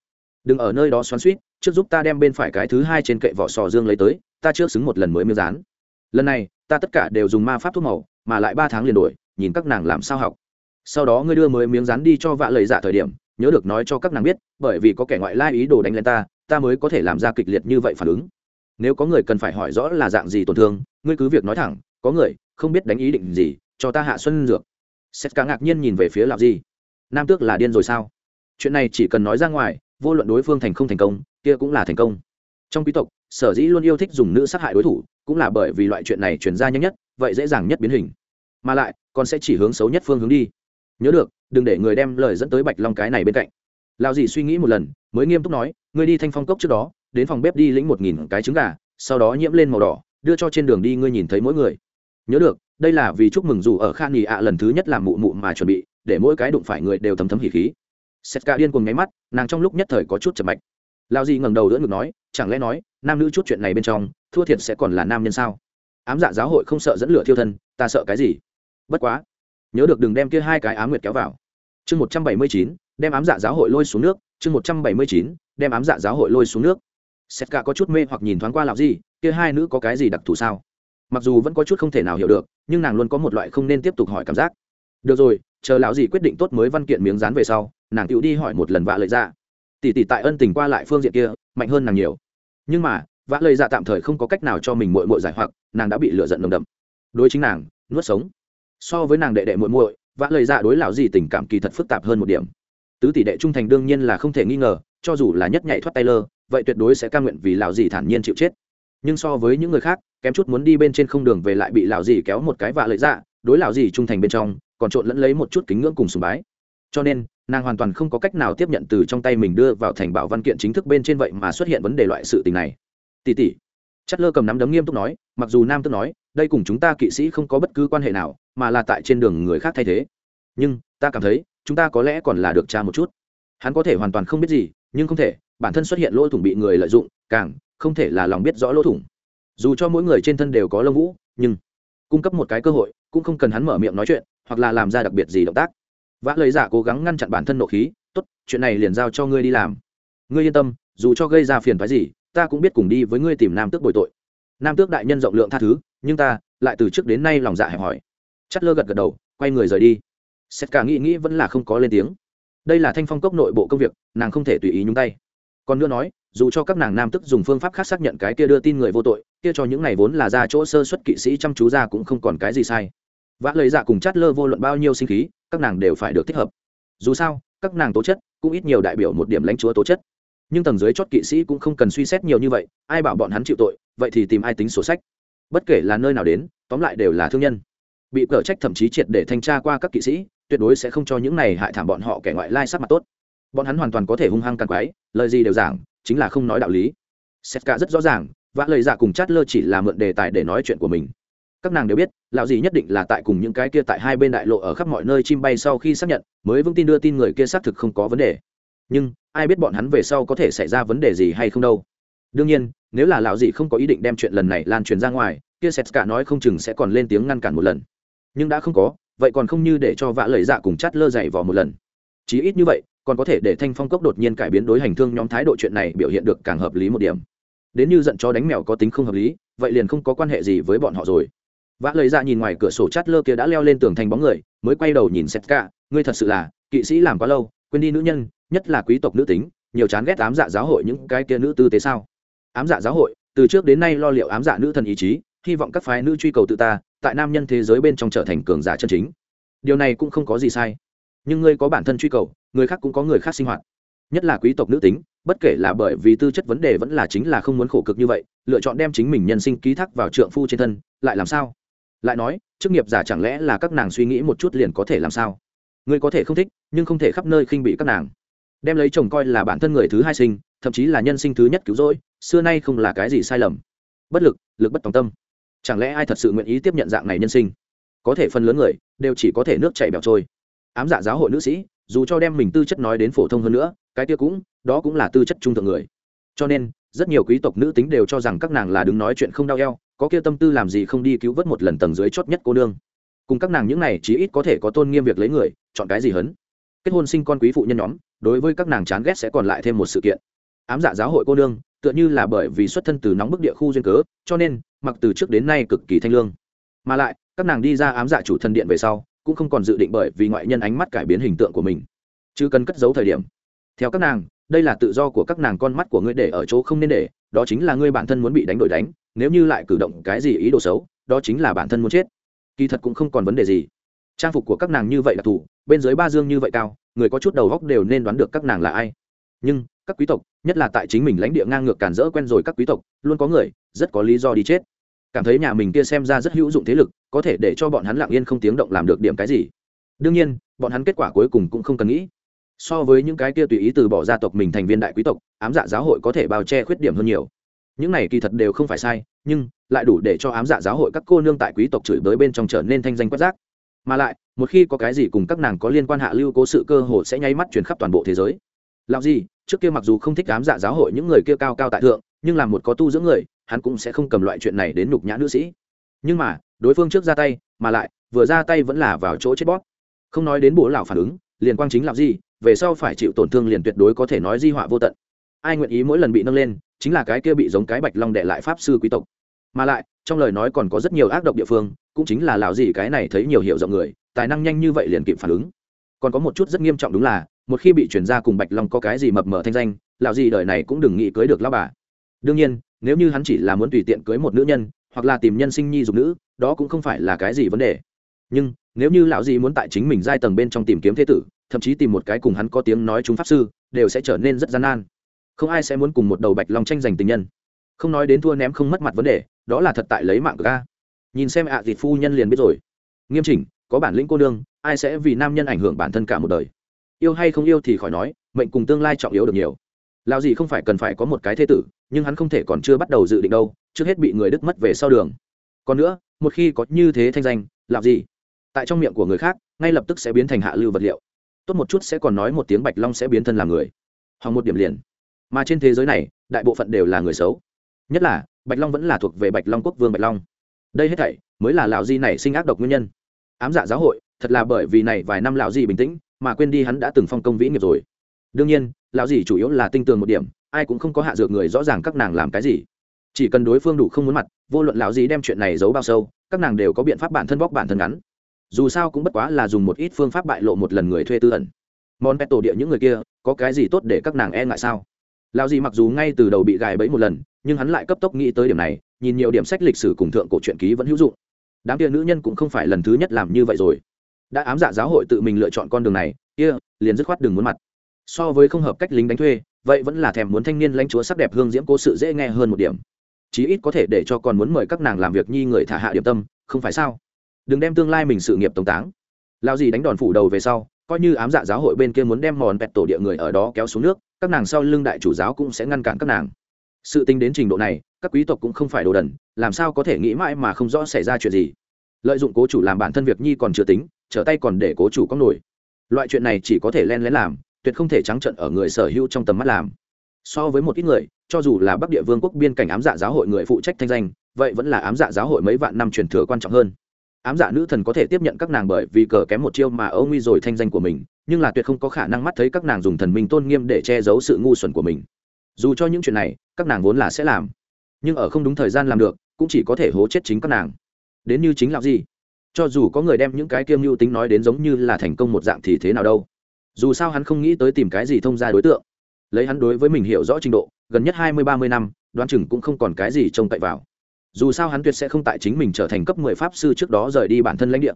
Đừng ở nơi đó xoắn suýt, trước giúp ta đem bên phải cái thứ hai trên kệ vỏ sò dương lấy tới, ta trước xứng một lần mới miếng dán. Lần này, ta tất cả đều dùng ma pháp thuốc màu, mà lại ba tháng liền đổi, nhìn các nàng làm sao học sau đó ngươi đưa mới miếng rán đi cho vạ lời dạ thời điểm, nhớ được nói cho các nàng biết, bởi vì có kẻ ngoại lai ý đồ đánh lên ta ta mới có thể làm ra kịch liệt như vậy phản ứng. Nếu có người cần phải hỏi rõ là dạng gì tổn thương, ngươi cứ việc nói thẳng, có người không biết đánh ý định gì, cho ta hạ xuân dược. Sét cá ngạc nhiên nhìn về phía lạp gì nam tước là điên rồi sao? Chuyện này chỉ cần nói ra ngoài, vô luận đối phương thành không thành công, kia cũng là thành công. Trong quý tộc, sở dĩ luôn yêu thích dùng nữ sát hại đối thủ, cũng là bởi vì loại chuyện này chuyển ra nhanh nhất, vậy dễ dàng nhất biến hình. Mà lại, còn sẽ chỉ hướng xấu nhất phương hướng đi nhớ được, đừng để người đem lời dẫn tới bạch long cái này bên cạnh. Lao dì suy nghĩ một lần, mới nghiêm túc nói, ngươi đi thanh phong cốc trước đó, đến phòng bếp đi lĩnh một nghìn cái trứng gà, sau đó nhiễm lên màu đỏ, đưa cho trên đường đi ngươi nhìn thấy mỗi người. Nhớ được, đây là vì chúc mừng dù ở khan nghỉ ạ lần thứ nhất làm mụ mụ mà chuẩn bị, để mỗi cái đụng phải người đều thấm thấm hỉ khí. Sét ca điên cùng nháy mắt, nàng trong lúc nhất thời có chút chậm mạch. Lao dì ngẩng đầu đỡ ngực nói, chẳng lẽ nói, nam nữ chút chuyện này bên trong, thua thiệt sẽ còn là nam nhân sao? Ám dạ giáo hội không sợ dẫn lửa thiêu thân, ta sợ cái gì? Bất quá nhớ được đừng đem kia hai cái ám nguyệt kéo vào. Chương một trăm bảy mươi chín, đem ám dạ giáo hội lôi xuống nước. Chương một trăm bảy mươi chín, đem ám dạ giáo hội lôi xuống nước. Sét cả có chút mê hoặc nhìn thoáng qua lão gì kia hai nữ có cái gì đặc thù sao? Mặc dù vẫn có chút không thể nào hiểu được, nhưng nàng luôn có một loại không nên tiếp tục hỏi cảm giác. Được rồi, chờ lão gì quyết định tốt mới văn kiện miếng dán về sau, nàng tự đi hỏi một lần vạ lời ra dạ. tỷ tỷ tại ân tình qua lại phương diện kia, mạnh hơn nàng nhiều. Nhưng mà, vạ lời dạ tạm thời không có cách nào cho mình muội muội giải hoặc, nàng đã bị lựa giận nồng đậm. Đối chính nàng, nuốt sống so với nàng đệ đệ muội muội, vã lời dạ đối lão gì tình cảm kỳ thật phức tạp hơn một điểm. Tứ tỷ đệ trung thành đương nhiên là không thể nghi ngờ, cho dù là nhất nhảy thoát tay lơ, vậy tuyệt đối sẽ ca nguyện vì lão gì thản nhiên chịu chết. Nhưng so với những người khác, kém chút muốn đi bên trên không đường về lại bị lão gì kéo một cái vạ lợi dạ đối lão gì trung thành bên trong, còn trộn lẫn lấy một chút kính ngưỡng cùng sùng bái. Cho nên, nàng hoàn toàn không có cách nào tiếp nhận từ trong tay mình đưa vào thành bảo văn kiện chính thức bên trên vậy mà xuất hiện vấn đề loại sự tình này. Tỷ tỷ. Chất lơ cầm nắm đấm nghiêm túc nói, mặc dù nam tức nói, đây cùng chúng ta kỵ sĩ không có bất cứ quan hệ nào mà là tại trên đường người khác thay thế. Nhưng, ta cảm thấy, chúng ta có lẽ còn là được cha một chút. Hắn có thể hoàn toàn không biết gì, nhưng không thể, bản thân xuất hiện lỗ thủng bị người lợi dụng, càng không thể là lòng biết rõ lỗ thủng. Dù cho mỗi người trên thân đều có lông vũ, nhưng cung cấp một cái cơ hội, cũng không cần hắn mở miệng nói chuyện, hoặc là làm ra đặc biệt gì động tác. Vã lời giả cố gắng ngăn chặn bản thân nộ khí, tốt, chuyện này liền giao cho ngươi đi làm. Ngươi yên tâm, dù cho gây ra phiền phái gì, ta cũng biết cùng đi với ngươi tìm nam tước bồi tội. Nam tước đại nhân rộng lượng tha thứ, nhưng ta lại từ trước đến nay lòng dạ hẹp hỏi chất lơ gật gật đầu, quay người rời đi. Xét cả nghĩ nghĩ vẫn là không có lên tiếng. Đây là thanh phong cốc nội bộ công việc, nàng không thể tùy ý nhúng tay. Còn nữa nói, dù cho các nàng nam tức dùng phương pháp khác xác nhận cái kia đưa tin người vô tội, kia cho những ngày vốn là ra chỗ sơ xuất kỵ sĩ chăm chú ra cũng không còn cái gì sai. Vã lời dạ cùng chát lơ vô luận bao nhiêu sinh khí, các nàng đều phải được thích hợp. Dù sao, các nàng tố chất, cũng ít nhiều đại biểu một điểm lãnh chúa tố chất. Nhưng tầng dưới chót kỵ sĩ cũng không cần suy xét nhiều như vậy, ai bảo bọn hắn chịu tội, vậy thì tìm ai tính sổ sách. Bất kể là nơi nào đến, tóm lại đều là thương nhân bị cở trách thậm chí triệt để thanh tra qua các kỵ sĩ, tuyệt đối sẽ không cho những này hại thảm bọn họ kẻ ngoại lai sắc mặt tốt. Bọn hắn hoàn toàn có thể hung hăng càng quái lời gì đều giảng, chính là không nói đạo lý. Xét cả rất rõ ràng, vã lời giả dạ cùng chát lơ chỉ là mượn đề tài để nói chuyện của mình. Các nàng đều biết, lão gì nhất định là tại cùng những cái kia tại hai bên đại lộ ở khắp mọi nơi chim bay sau khi xác nhận, mới vững tin đưa tin người kia xác thực không có vấn đề. Nhưng, ai biết bọn hắn về sau có thể xảy ra vấn đề gì hay không đâu. Đương nhiên, nếu là lão gì không có ý định đem chuyện lần này lan truyền ra ngoài, kia sét cả nói không chừng sẽ còn lên tiếng ngăn cản một lần nhưng đã không có, vậy còn không như để cho vã lời dạ cùng chát lơ dày vò một lần. Chí ít như vậy, còn có thể để thanh phong cốc đột nhiên cải biến đối hành thương nhóm thái độ chuyện này biểu hiện được càng hợp lý một điểm. Đến như giận cho đánh mèo có tính không hợp lý, vậy liền không có quan hệ gì với bọn họ rồi. Vã lời ra nhìn ngoài cửa sổ chát lơ kia đã leo lên tường thành bóng người, mới quay đầu nhìn xét cả ngươi thật sự là kỵ sĩ làm quá lâu, quên đi nữ nhân, nhất là quý tộc nữ tính, nhiều chán ghét ám dạ giáo hội những cái kia nữ tư tế sao? Ám dạ giáo hội, từ trước đến nay lo liệu ám dạ nữ thần ý chí, hy vọng các phái nữ truy cầu tự ta tại nam nhân thế giới bên trong trở thành cường giả chân chính. Điều này cũng không có gì sai. Nhưng ngươi có bản thân truy cầu, người khác cũng có người khác sinh hoạt. Nhất là quý tộc nữ tính, bất kể là bởi vì tư chất vấn đề vẫn là chính là không muốn khổ cực như vậy, lựa chọn đem chính mình nhân sinh ký thác vào trượng phu trên thân, lại làm sao? Lại nói, chức nghiệp giả chẳng lẽ là các nàng suy nghĩ một chút liền có thể làm sao? Ngươi có thể không thích, nhưng không thể khắp nơi khinh bị các nàng. Đem lấy chồng coi là bản thân người thứ hai sinh, thậm chí là nhân sinh thứ nhất cứu rỗi, xưa nay không là cái gì sai lầm. Bất lực lực bất tòng tâm chẳng lẽ ai thật sự nguyện ý tiếp nhận dạng này nhân sinh? Có thể phần lớn người đều chỉ có thể nước chảy bẹo trôi. Ám dạ giáo hội nữ sĩ, dù cho đem mình tư chất nói đến phổ thông hơn nữa, cái kia cũng, đó cũng là tư chất trung thượng người. Cho nên, rất nhiều quý tộc nữ tính đều cho rằng các nàng là đứng nói chuyện không đau eo, có kia tâm tư làm gì không đi cứu vớt một lần tầng dưới chót nhất cô nương. Cùng các nàng những này chí ít có thể có tôn nghiêm việc lấy người, chọn cái gì hấn? Kết hôn sinh con quý phụ nhân nhóm, đối với các nàng chán ghét sẽ còn lại thêm một sự kiện. Ám dạ giáo hội cô nương tựa như là bởi vì xuất thân từ nóng bức địa khu duyên cớ, cho nên, mặc từ trước đến nay cực kỳ thanh lương. Mà lại, các nàng đi ra ám dạ chủ thần điện về sau, cũng không còn dự định bởi vì ngoại nhân ánh mắt cải biến hình tượng của mình. Chứ cần cất giấu thời điểm. Theo các nàng, đây là tự do của các nàng con mắt của ngươi để ở chỗ không nên để, đó chính là ngươi bản thân muốn bị đánh đổi đánh, nếu như lại cử động cái gì ý đồ xấu, đó chính là bản thân muốn chết. Kỳ thật cũng không còn vấn đề gì. Trang phục của các nàng như vậy là thủ, bên dưới ba dương như vậy cao, người có chút đầu góc đều nên đoán được các nàng là ai. Nhưng, các quý tộc nhất là tại chính mình lãnh địa ngang ngược cản rỡ quen rồi các quý tộc, luôn có người, rất có lý do đi chết. Cảm thấy nhà mình kia xem ra rất hữu dụng thế lực, có thể để cho bọn hắn lặng yên không tiếng động làm được điểm cái gì. Đương nhiên, bọn hắn kết quả cuối cùng cũng không cần nghĩ. So với những cái kia tùy ý từ bỏ gia tộc mình thành viên đại quý tộc, ám dạ giáo hội có thể bao che khuyết điểm hơn nhiều. Những này kỳ thật đều không phải sai, nhưng lại đủ để cho ám dạ giáo hội các cô nương tại quý tộc chửi bới bên trong trở nên thanh danh quét rác. Mà lại, một khi có cái gì cùng các nàng có liên quan hạ lưu cố sự cơ hội sẽ nháy mắt truyền khắp toàn bộ thế giới lão gì trước kia mặc dù không thích ám dạ giáo hội những người kia cao cao tại thượng, nhưng là một có tu dưỡng người, hắn cũng sẽ không cầm loại chuyện này đến nhục nhã nữ sĩ. Nhưng mà, đối phương trước ra tay, mà lại, vừa ra tay vẫn là vào chỗ chết bóp. Không nói đến bố lão phản ứng, liền quang chính làm gì về sau phải chịu tổn thương liền tuyệt đối có thể nói di họa vô tận. Ai nguyện ý mỗi lần bị nâng lên, chính là cái kia bị giống cái bạch long đệ lại pháp sư quý tộc. Mà lại, trong lời nói còn có rất nhiều ác độc địa phương, cũng chính là lão gì cái này thấy nhiều hiệu rộng người, tài năng nhanh như vậy liền kịp phản ứng. Còn có một chút rất nghiêm trọng đúng là một khi bị chuyển ra cùng bạch long có cái gì mập mờ thanh danh, lão gì đời này cũng đừng nghĩ cưới được lão bà. Đương nhiên, nếu như hắn chỉ là muốn tùy tiện cưới một nữ nhân, hoặc là tìm nhân sinh nhi dục nữ, đó cũng không phải là cái gì vấn đề. Nhưng, nếu như lão gì muốn tại chính mình giai tầng bên trong tìm kiếm thế tử, thậm chí tìm một cái cùng hắn có tiếng nói chúng pháp sư, đều sẽ trở nên rất gian nan. Không ai sẽ muốn cùng một đầu bạch long tranh giành tình nhân. Không nói đến thua ném không mất mặt vấn đề, đó là thật tại lấy mạng ga nhìn xem ạ à thịt phu nhân liền biết rồi. Nghiêm chỉnh, có bản lĩnh cô nương, ai sẽ vì nam nhân ảnh hưởng bản thân cả một đời? Yêu hay không yêu thì khỏi nói, mệnh cùng tương lai trọng yếu được nhiều. Lao gì không phải cần phải có một cái thế tử, nhưng hắn không thể còn chưa bắt đầu dự định đâu, trước hết bị người đứt mất về sau đường. Còn nữa, một khi có như thế thanh danh làm gì? Tại trong miệng của người khác, ngay lập tức sẽ biến thành hạ lưu vật liệu. Tốt một chút sẽ còn nói một tiếng bạch long sẽ biến thân làm người. Hoặc một điểm liền. Mà trên thế giới này, đại bộ phận đều là người xấu. Nhất là, bạch long vẫn là thuộc về bạch long quốc vương bạch long. Đây hết thảy mới là lão di này sinh ác độc nguyên nhân. Ám dạ giáo hội, thật là bởi vì này vài năm lão di bình tĩnh mà quên đi hắn đã từng phong công vĩ nghiệp rồi. Đương nhiên, lão dì chủ yếu là tinh tường một điểm, ai cũng không có hạ dược người rõ ràng các nàng làm cái gì. Chỉ cần đối phương đủ không muốn mặt, vô luận lão dì đem chuyện này giấu bao sâu, các nàng đều có biện pháp bản thân bóc bản thân ngắn. Dù sao cũng bất quá là dùng một ít phương pháp bại lộ một lần người thuê tư ẩn. Món pet tổ địa những người kia, có cái gì tốt để các nàng e ngại sao? Lão dì mặc dù ngay từ đầu bị gài bẫy một lần, nhưng hắn lại cấp tốc nghĩ tới điểm này, nhìn nhiều điểm sách lịch sử cùng thượng cổ truyện ký vẫn hữu dụng. Đám kia nữ nhân cũng không phải lần thứ nhất làm như vậy rồi đã ám dạ giáo hội tự mình lựa chọn con đường này kia、yeah, liền dứt khoát đừng muốn mặt. So với không hợp cách lính đánh thuê vậy vẫn là thèm muốn thanh niên lãnh chúa sắc đẹp hương diễm cố sự dễ nghe hơn một điểm. Chí ít có thể để cho còn muốn mời các nàng làm việc nhi người thả hạ điểm tâm không phải sao? Đừng đem tương lai mình sự nghiệp tống táng. Lao gì đánh đòn phủ đầu về sau coi như ám dạ giáo hội bên kia muốn đem mòn pẹt tổ địa người ở đó kéo xuống nước các nàng sau lưng đại chủ giáo cũng sẽ ngăn cản các nàng. Sự tính đến trình độ này các quý tộc cũng không phải đồ đần làm sao có thể nghĩ mãi mà không rõ xảy ra chuyện gì. Lợi dụng cố chủ làm bản thân việc nhi còn chưa tính trở tay còn để cố chủ có nổi. Loại chuyện này chỉ có thể len lén làm, tuyệt không thể trắng trận ở người sở hữu trong tầm mắt làm. So với một ít người, cho dù là bắc địa vương quốc biên cảnh ám dạ giáo hội người phụ trách thanh danh, vậy vẫn là ám dạ giáo hội mấy vạn năm truyền thừa quan trọng hơn. Ám dạ nữ thần có thể tiếp nhận các nàng bởi vì cờ kém một chiêu mà âu nguy rồi thanh danh của mình, nhưng là tuyệt không có khả năng mắt thấy các nàng dùng thần minh tôn nghiêm để che giấu sự ngu xuẩn của mình. Dù cho những chuyện này, các nàng vốn là sẽ làm, nhưng ở không đúng thời gian làm được, cũng chỉ có thể hố chết chính các nàng. Đến như chính là gì? Cho dù có người đem những cái kiêm mưu tính nói đến giống như là thành công một dạng thì thế nào đâu. Dù sao hắn không nghĩ tới tìm cái gì thông ra đối tượng. Lấy hắn đối với mình hiểu rõ trình độ, gần nhất hai mươi, ba mươi năm, đoán chừng cũng không còn cái gì trông cậy vào. Dù sao hắn tuyệt sẽ không tại chính mình trở thành cấp mười pháp sư trước đó rời đi bản thân lãnh địa.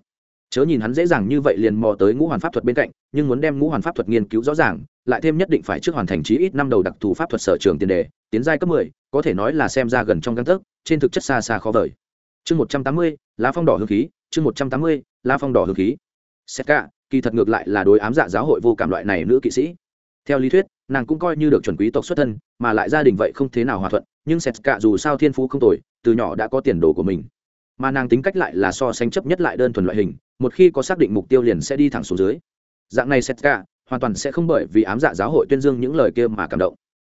Chớ nhìn hắn dễ dàng như vậy liền mò tới ngũ hoàn pháp thuật bên cạnh, nhưng muốn đem ngũ hoàn pháp thuật nghiên cứu rõ ràng, lại thêm nhất định phải trước hoàn thành chí ít năm đầu đặc thù pháp thuật sở trường tiền đề, tiến giai cấp mười, có thể nói là xem ra gần trong găng tấc, trên thực chất xa xa khó vời. Chương một trăm tám mươi, lá phong đỏ hương khí chương một trăm tám mươi phong đỏ hương khí. Xét cả, kỳ thật ngược lại là đối ám dạ giáo hội vô cảm loại này nữ kỵ sĩ. Theo lý thuyết, nàng cũng coi như được chuẩn quý tộc xuất thân, mà lại gia đình vậy không thế nào hòa thuận, nhưng xét cả dù sao thiên phú không tồi, từ nhỏ đã có tiền đồ của mình. Mà nàng tính cách lại là so sánh chấp nhất lại đơn thuần loại hình, một khi có xác định mục tiêu liền sẽ đi thẳng xuống dưới. Dạng này xét cả, hoàn toàn sẽ không bởi vì ám dạ giáo hội tuyên dương những lời kia mà cảm động.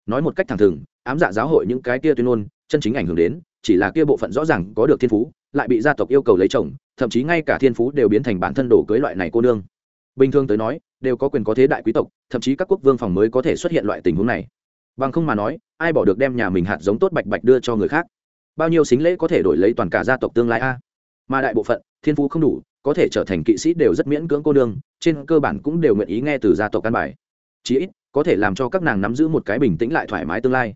Nói một cách thẳng thừng, ám dạ giáo hội những cái kia tuyên ngôn, chân chính ảnh hưởng đến chỉ là kia bộ phận rõ ràng có được thiên phú, lại bị gia tộc yêu cầu lấy chồng, thậm chí ngay cả thiên phú đều biến thành bản thân đổ cưới loại này cô nương. Bình thường tới nói, đều có quyền có thế đại quý tộc, thậm chí các quốc vương phòng mới có thể xuất hiện loại tình huống này. Bằng không mà nói, ai bỏ được đem nhà mình hạt giống tốt bạch bạch đưa cho người khác? Bao nhiêu xính lễ có thể đổi lấy toàn cả gia tộc tương lai a? Mà đại bộ phận, thiên phú không đủ, có thể trở thành kỵ sĩ đều rất miễn cưỡng cô nương, trên cơ bản cũng đều nguyện ý nghe từ gia tộc căn bài. Chí ít, có thể làm cho các nàng nắm giữ một cái bình tĩnh lại thoải mái tương lai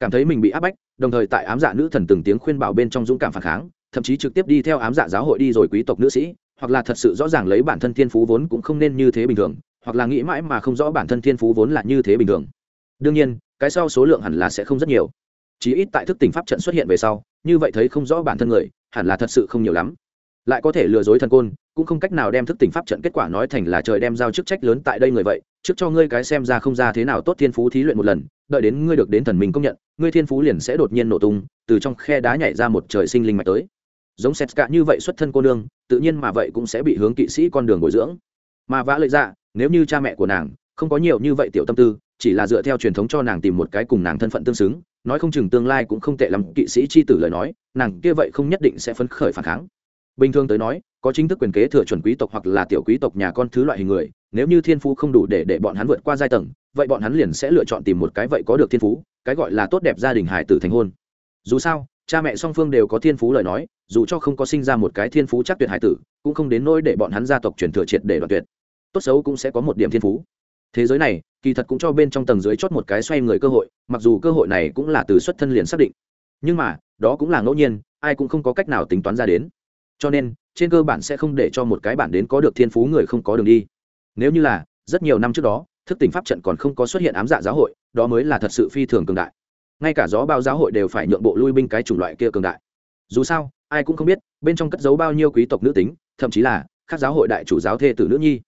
cảm thấy mình bị áp bách, đồng thời tại ám dạ nữ thần từng tiếng khuyên bảo bên trong dũng cảm phản kháng, thậm chí trực tiếp đi theo ám dạ giáo hội đi rồi quý tộc nữ sĩ, hoặc là thật sự rõ ràng lấy bản thân thiên phú vốn cũng không nên như thế bình thường, hoặc là nghĩ mãi mà không rõ bản thân thiên phú vốn là như thế bình thường. Đương nhiên, cái sau số lượng hẳn là sẽ không rất nhiều. Chí ít tại thức tỉnh pháp trận xuất hiện về sau, như vậy thấy không rõ bản thân người, hẳn là thật sự không nhiều lắm. Lại có thể lừa dối thần côn, cũng không cách nào đem thức tỉnh pháp trận kết quả nói thành là trời đem giao chức trách lớn tại đây người vậy, trước cho ngươi cái xem ra không ra thế nào tốt thiên phú thí luyện một lần đợi đến ngươi được đến thần mình công nhận, ngươi thiên phú liền sẽ đột nhiên nổ tung, từ trong khe đá nhảy ra một trời sinh linh mạch tới. Giống sét cả như vậy xuất thân cô nương, tự nhiên mà vậy cũng sẽ bị hướng kỵ sĩ con đường bồi dưỡng. Mà vã lợi ra dạ, nếu như cha mẹ của nàng không có nhiều như vậy tiểu tâm tư, chỉ là dựa theo truyền thống cho nàng tìm một cái cùng nàng thân phận tương xứng, nói không chừng tương lai cũng không tệ lắm, kỵ sĩ chi tử lời nói, nàng kia vậy không nhất định sẽ phấn khởi phản kháng. Bình thường tới nói, có chính thức quyền kế thừa chuẩn quý tộc hoặc là tiểu quý tộc nhà con thứ loại hình người, nếu như thiên phú không đủ để để bọn hắn vượt qua giai tầng vậy bọn hắn liền sẽ lựa chọn tìm một cái vậy có được thiên phú, cái gọi là tốt đẹp gia đình hải tử thành hôn. Dù sao, cha mẹ song phương đều có thiên phú lời nói, dù cho không có sinh ra một cái thiên phú chắc tuyệt hải tử, cũng không đến nỗi để bọn hắn gia tộc truyền thừa triệt để đoạt tuyệt. Tốt xấu cũng sẽ có một điểm thiên phú. Thế giới này, kỳ thật cũng cho bên trong tầng dưới chót một cái xoay người cơ hội, mặc dù cơ hội này cũng là từ xuất thân liền xác định. Nhưng mà, đó cũng là ngẫu nhiên, ai cũng không có cách nào tính toán ra đến. Cho nên, trên cơ bản sẽ không để cho một cái bản đến có được thiên phú người không có đường đi. Nếu như là, rất nhiều năm trước đó thức tỉnh pháp trận còn không có xuất hiện ám dạ giáo hội, đó mới là thật sự phi thường cường đại. Ngay cả gió bao giáo hội đều phải nhượng bộ lui binh cái chủng loại kia cường đại. Dù sao, ai cũng không biết, bên trong cất giấu bao nhiêu quý tộc nữ tính, thậm chí là các giáo hội đại chủ giáo thê tử nữ nhi.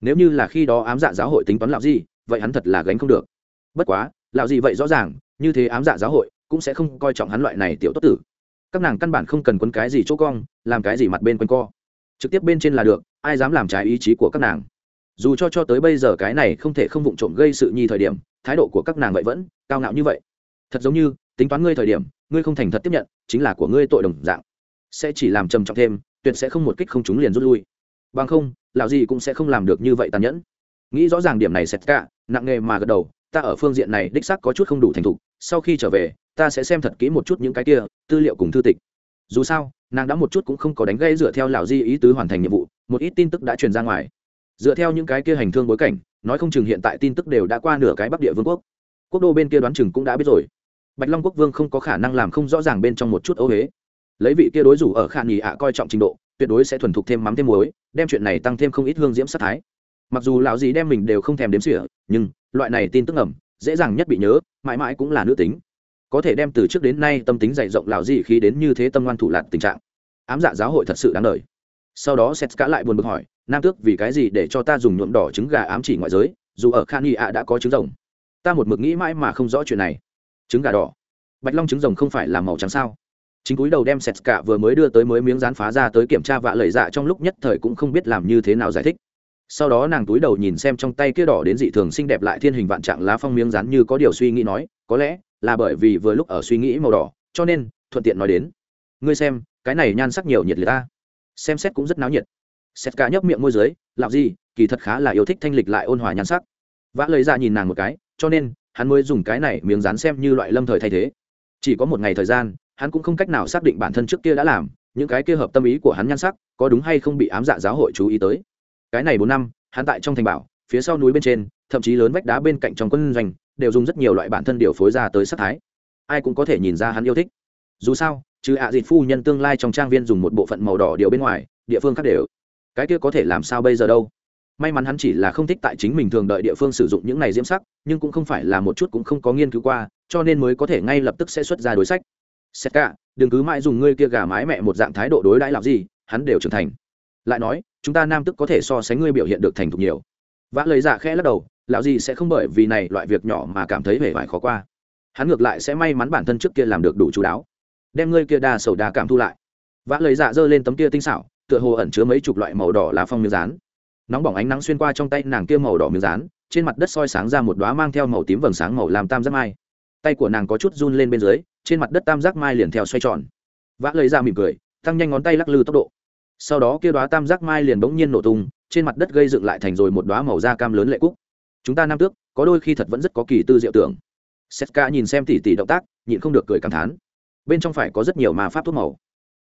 Nếu như là khi đó ám dạ giáo hội tính toán lão gì vậy hắn thật là gánh không được. Bất quá, lão gì vậy rõ ràng, như thế ám dạ giáo hội cũng sẽ không coi trọng hắn loại này tiểu tốt tử. Các nàng căn bản không cần quấn cái gì chỗ cong, làm cái gì mặt bên quanh co. Trực tiếp bên trên là được, ai dám làm trái ý chí của các nàng dù cho cho tới bây giờ cái này không thể không vụng trộm gây sự nhi thời điểm, thái độ của các nàng vậy vẫn cao ngạo như vậy. Thật giống như, tính toán ngươi thời điểm, ngươi không thành thật tiếp nhận, chính là của ngươi tội đồng dạng. Sẽ chỉ làm trầm trọng thêm, tuyệt sẽ không một kích không chúng liền rút lui. Bằng không, lão gì cũng sẽ không làm được như vậy tàn nhẫn. Nghĩ rõ ràng điểm này xét cả, nặng nghề mà gật đầu, ta ở phương diện này đích xác có chút không đủ thành thục, sau khi trở về, ta sẽ xem thật kỹ một chút những cái kia, tư liệu cùng thư tịch. Dù sao, nàng đã một chút cũng không có đánh gây dựa theo lão di ý tứ hoàn thành nhiệm vụ, một ít tin tức đã truyền ra ngoài dựa theo những cái kia hành thương bối cảnh, nói không chừng hiện tại tin tức đều đã qua nửa cái bắc địa vương quốc. Quốc đô bên kia đoán chừng cũng đã biết rồi. Bạch long quốc vương không có khả năng làm không rõ ràng bên trong một chút ô huế lấy vị kia đối rủ ở khả nghỉ ạ coi trọng trình độ, tuyệt đối sẽ thuần thục thêm mắm thêm muối, đem chuyện này tăng thêm không ít hương diễm sát thái. Mặc dù lão gì đem mình đều không thèm đếm xỉa, nhưng loại này tin tức ẩm dễ dàng nhất bị nhớ, mãi mãi cũng là nữ tính. Có thể đem từ trước đến nay tâm tính dày rộng lão gì khi đến như thế tâm ngoan thủ lạt tình trạng. Ám dạ giáo hội thật sự đáng đời. Sau đó sét cả lại buồn bực hỏi nam tước vì cái gì để cho ta dùng nhuộm đỏ trứng gà ám chỉ ngoại giới, dù ở khan y ạ đã có trứng rồng. Ta một mực nghĩ mãi mà không rõ chuyện này. Trứng gà đỏ. Bạch long trứng rồng không phải là màu trắng sao? Chính cúi đầu đem sẹt cả vừa mới đưa tới mới miếng rán phá ra tới kiểm tra vạ lời dạ trong lúc nhất thời cũng không biết làm như thế nào giải thích. Sau đó nàng túi đầu nhìn xem trong tay kia đỏ đến dị thường xinh đẹp lại thiên hình vạn trạng lá phong miếng rán như có điều suy nghĩ nói, có lẽ là bởi vì vừa lúc ở suy nghĩ màu đỏ, cho nên thuận tiện nói đến. Ngươi xem, cái này nhan sắc nhiều nhiệt liệt ta. Xem xét cũng rất náo nhiệt sét cả nhấp miệng môi dưới làm gì kỳ thật khá là yêu thích thanh lịch lại ôn hòa nhan sắc. Vã lấy ra dạ nhìn nàng một cái, cho nên, hắn mới dùng cái này miếng rán xem như loại lâm thời thay thế. Chỉ có một ngày thời gian, hắn cũng không cách nào xác định bản thân trước kia đã làm, những cái kia hợp tâm ý của hắn nhan sắc, có đúng hay không bị ám dạ giáo hội chú ý tới. Cái này bốn năm, hắn tại trong thành bảo, phía sau núi bên trên, thậm chí lớn vách đá bên cạnh trong quân doanh, đều dùng rất nhiều loại bản thân điều phối ra tới sắc thái. Ai cũng có thể nhìn ra hắn yêu thích. Dù sao chứ ạ à dịt phu nhân tương lai trong trang viên dùng một bộ phận màu đỏ điều bên ngoài, địa phương khác đều cái kia có thể làm sao bây giờ đâu? May mắn hắn chỉ là không thích tại chính mình thường đợi địa phương sử dụng những này diễm sắc, nhưng cũng không phải là một chút cũng không có nghiên cứu qua, cho nên mới có thể ngay lập tức sẽ xuất ra đối sách. Xét cả, đừng cứ mãi dùng ngươi kia gà mái mẹ một dạng thái độ đối đãi làm gì, hắn đều trưởng thành. Lại nói, chúng ta nam tức có thể so sánh ngươi biểu hiện được thành thục nhiều. Vã lời giả khẽ lắc đầu, lão gì sẽ không bởi vì này loại việc nhỏ mà cảm thấy vẻ vải khó qua. Hắn ngược lại sẽ may mắn bản thân trước kia làm được đủ chú đáo, đem ngươi kia đa sầu đa cảm thu lại. Vã lời dạ giơ lên tấm kia tinh xảo tựa hồ ẩn chứa mấy chục loại màu đỏ lá phong miếng rán. Nóng bỏng ánh nắng xuyên qua trong tay nàng kia màu đỏ miếng rán, trên mặt đất soi sáng ra một đoá mang theo màu tím vầng sáng màu làm tam giác mai. Tay của nàng có chút run lên bên dưới, trên mặt đất tam giác mai liền theo xoay tròn. Vã lời ra mỉm cười, tăng nhanh ngón tay lắc lư tốc độ. Sau đó kia đoá tam giác mai liền bỗng nhiên nổ tung, trên mặt đất gây dựng lại thành rồi một đoá màu da cam lớn lệ cúc. Chúng ta nam tước, có đôi khi thật vẫn rất có kỳ tư diệu tưởng. Setka nhìn xem tỉ tỉ động tác, nhịn không được cười cảm thán. Bên trong phải có rất nhiều mà pháp thuốc màu.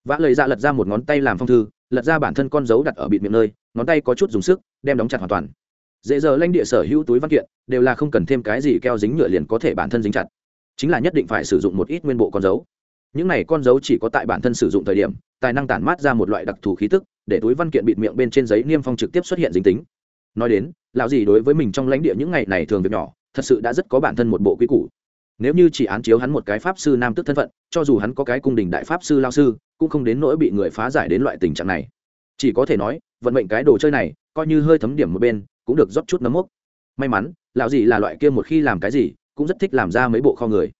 Vã lời ra lật ra một ngón tay làm phong thư lật ra bản thân con dấu đặt ở bịt miệng nơi, ngón tay có chút dùng sức, đem đóng chặt hoàn toàn. Dễ giờ lanh địa sở hữu túi văn kiện, đều là không cần thêm cái gì keo dính nhựa liền có thể bản thân dính chặt. Chính là nhất định phải sử dụng một ít nguyên bộ con dấu. Những này con dấu chỉ có tại bản thân sử dụng thời điểm, tài năng tản mát ra một loại đặc thù khí tức, để túi văn kiện bịt miệng bên trên giấy niêm phong trực tiếp xuất hiện dính tính. Nói đến, lão gì đối với mình trong lãnh địa những ngày này thường việc nhỏ, thật sự đã rất có bản thân một bộ quy củ nếu như chỉ án chiếu hắn một cái pháp sư nam tức thân phận, cho dù hắn có cái cung đình đại pháp sư lao sư, cũng không đến nỗi bị người phá giải đến loại tình trạng này. Chỉ có thể nói, vận mệnh cái đồ chơi này, coi như hơi thấm điểm một bên, cũng được rót chút nấm mốc. May mắn, lão gì là loại kia một khi làm cái gì, cũng rất thích làm ra mấy bộ kho người.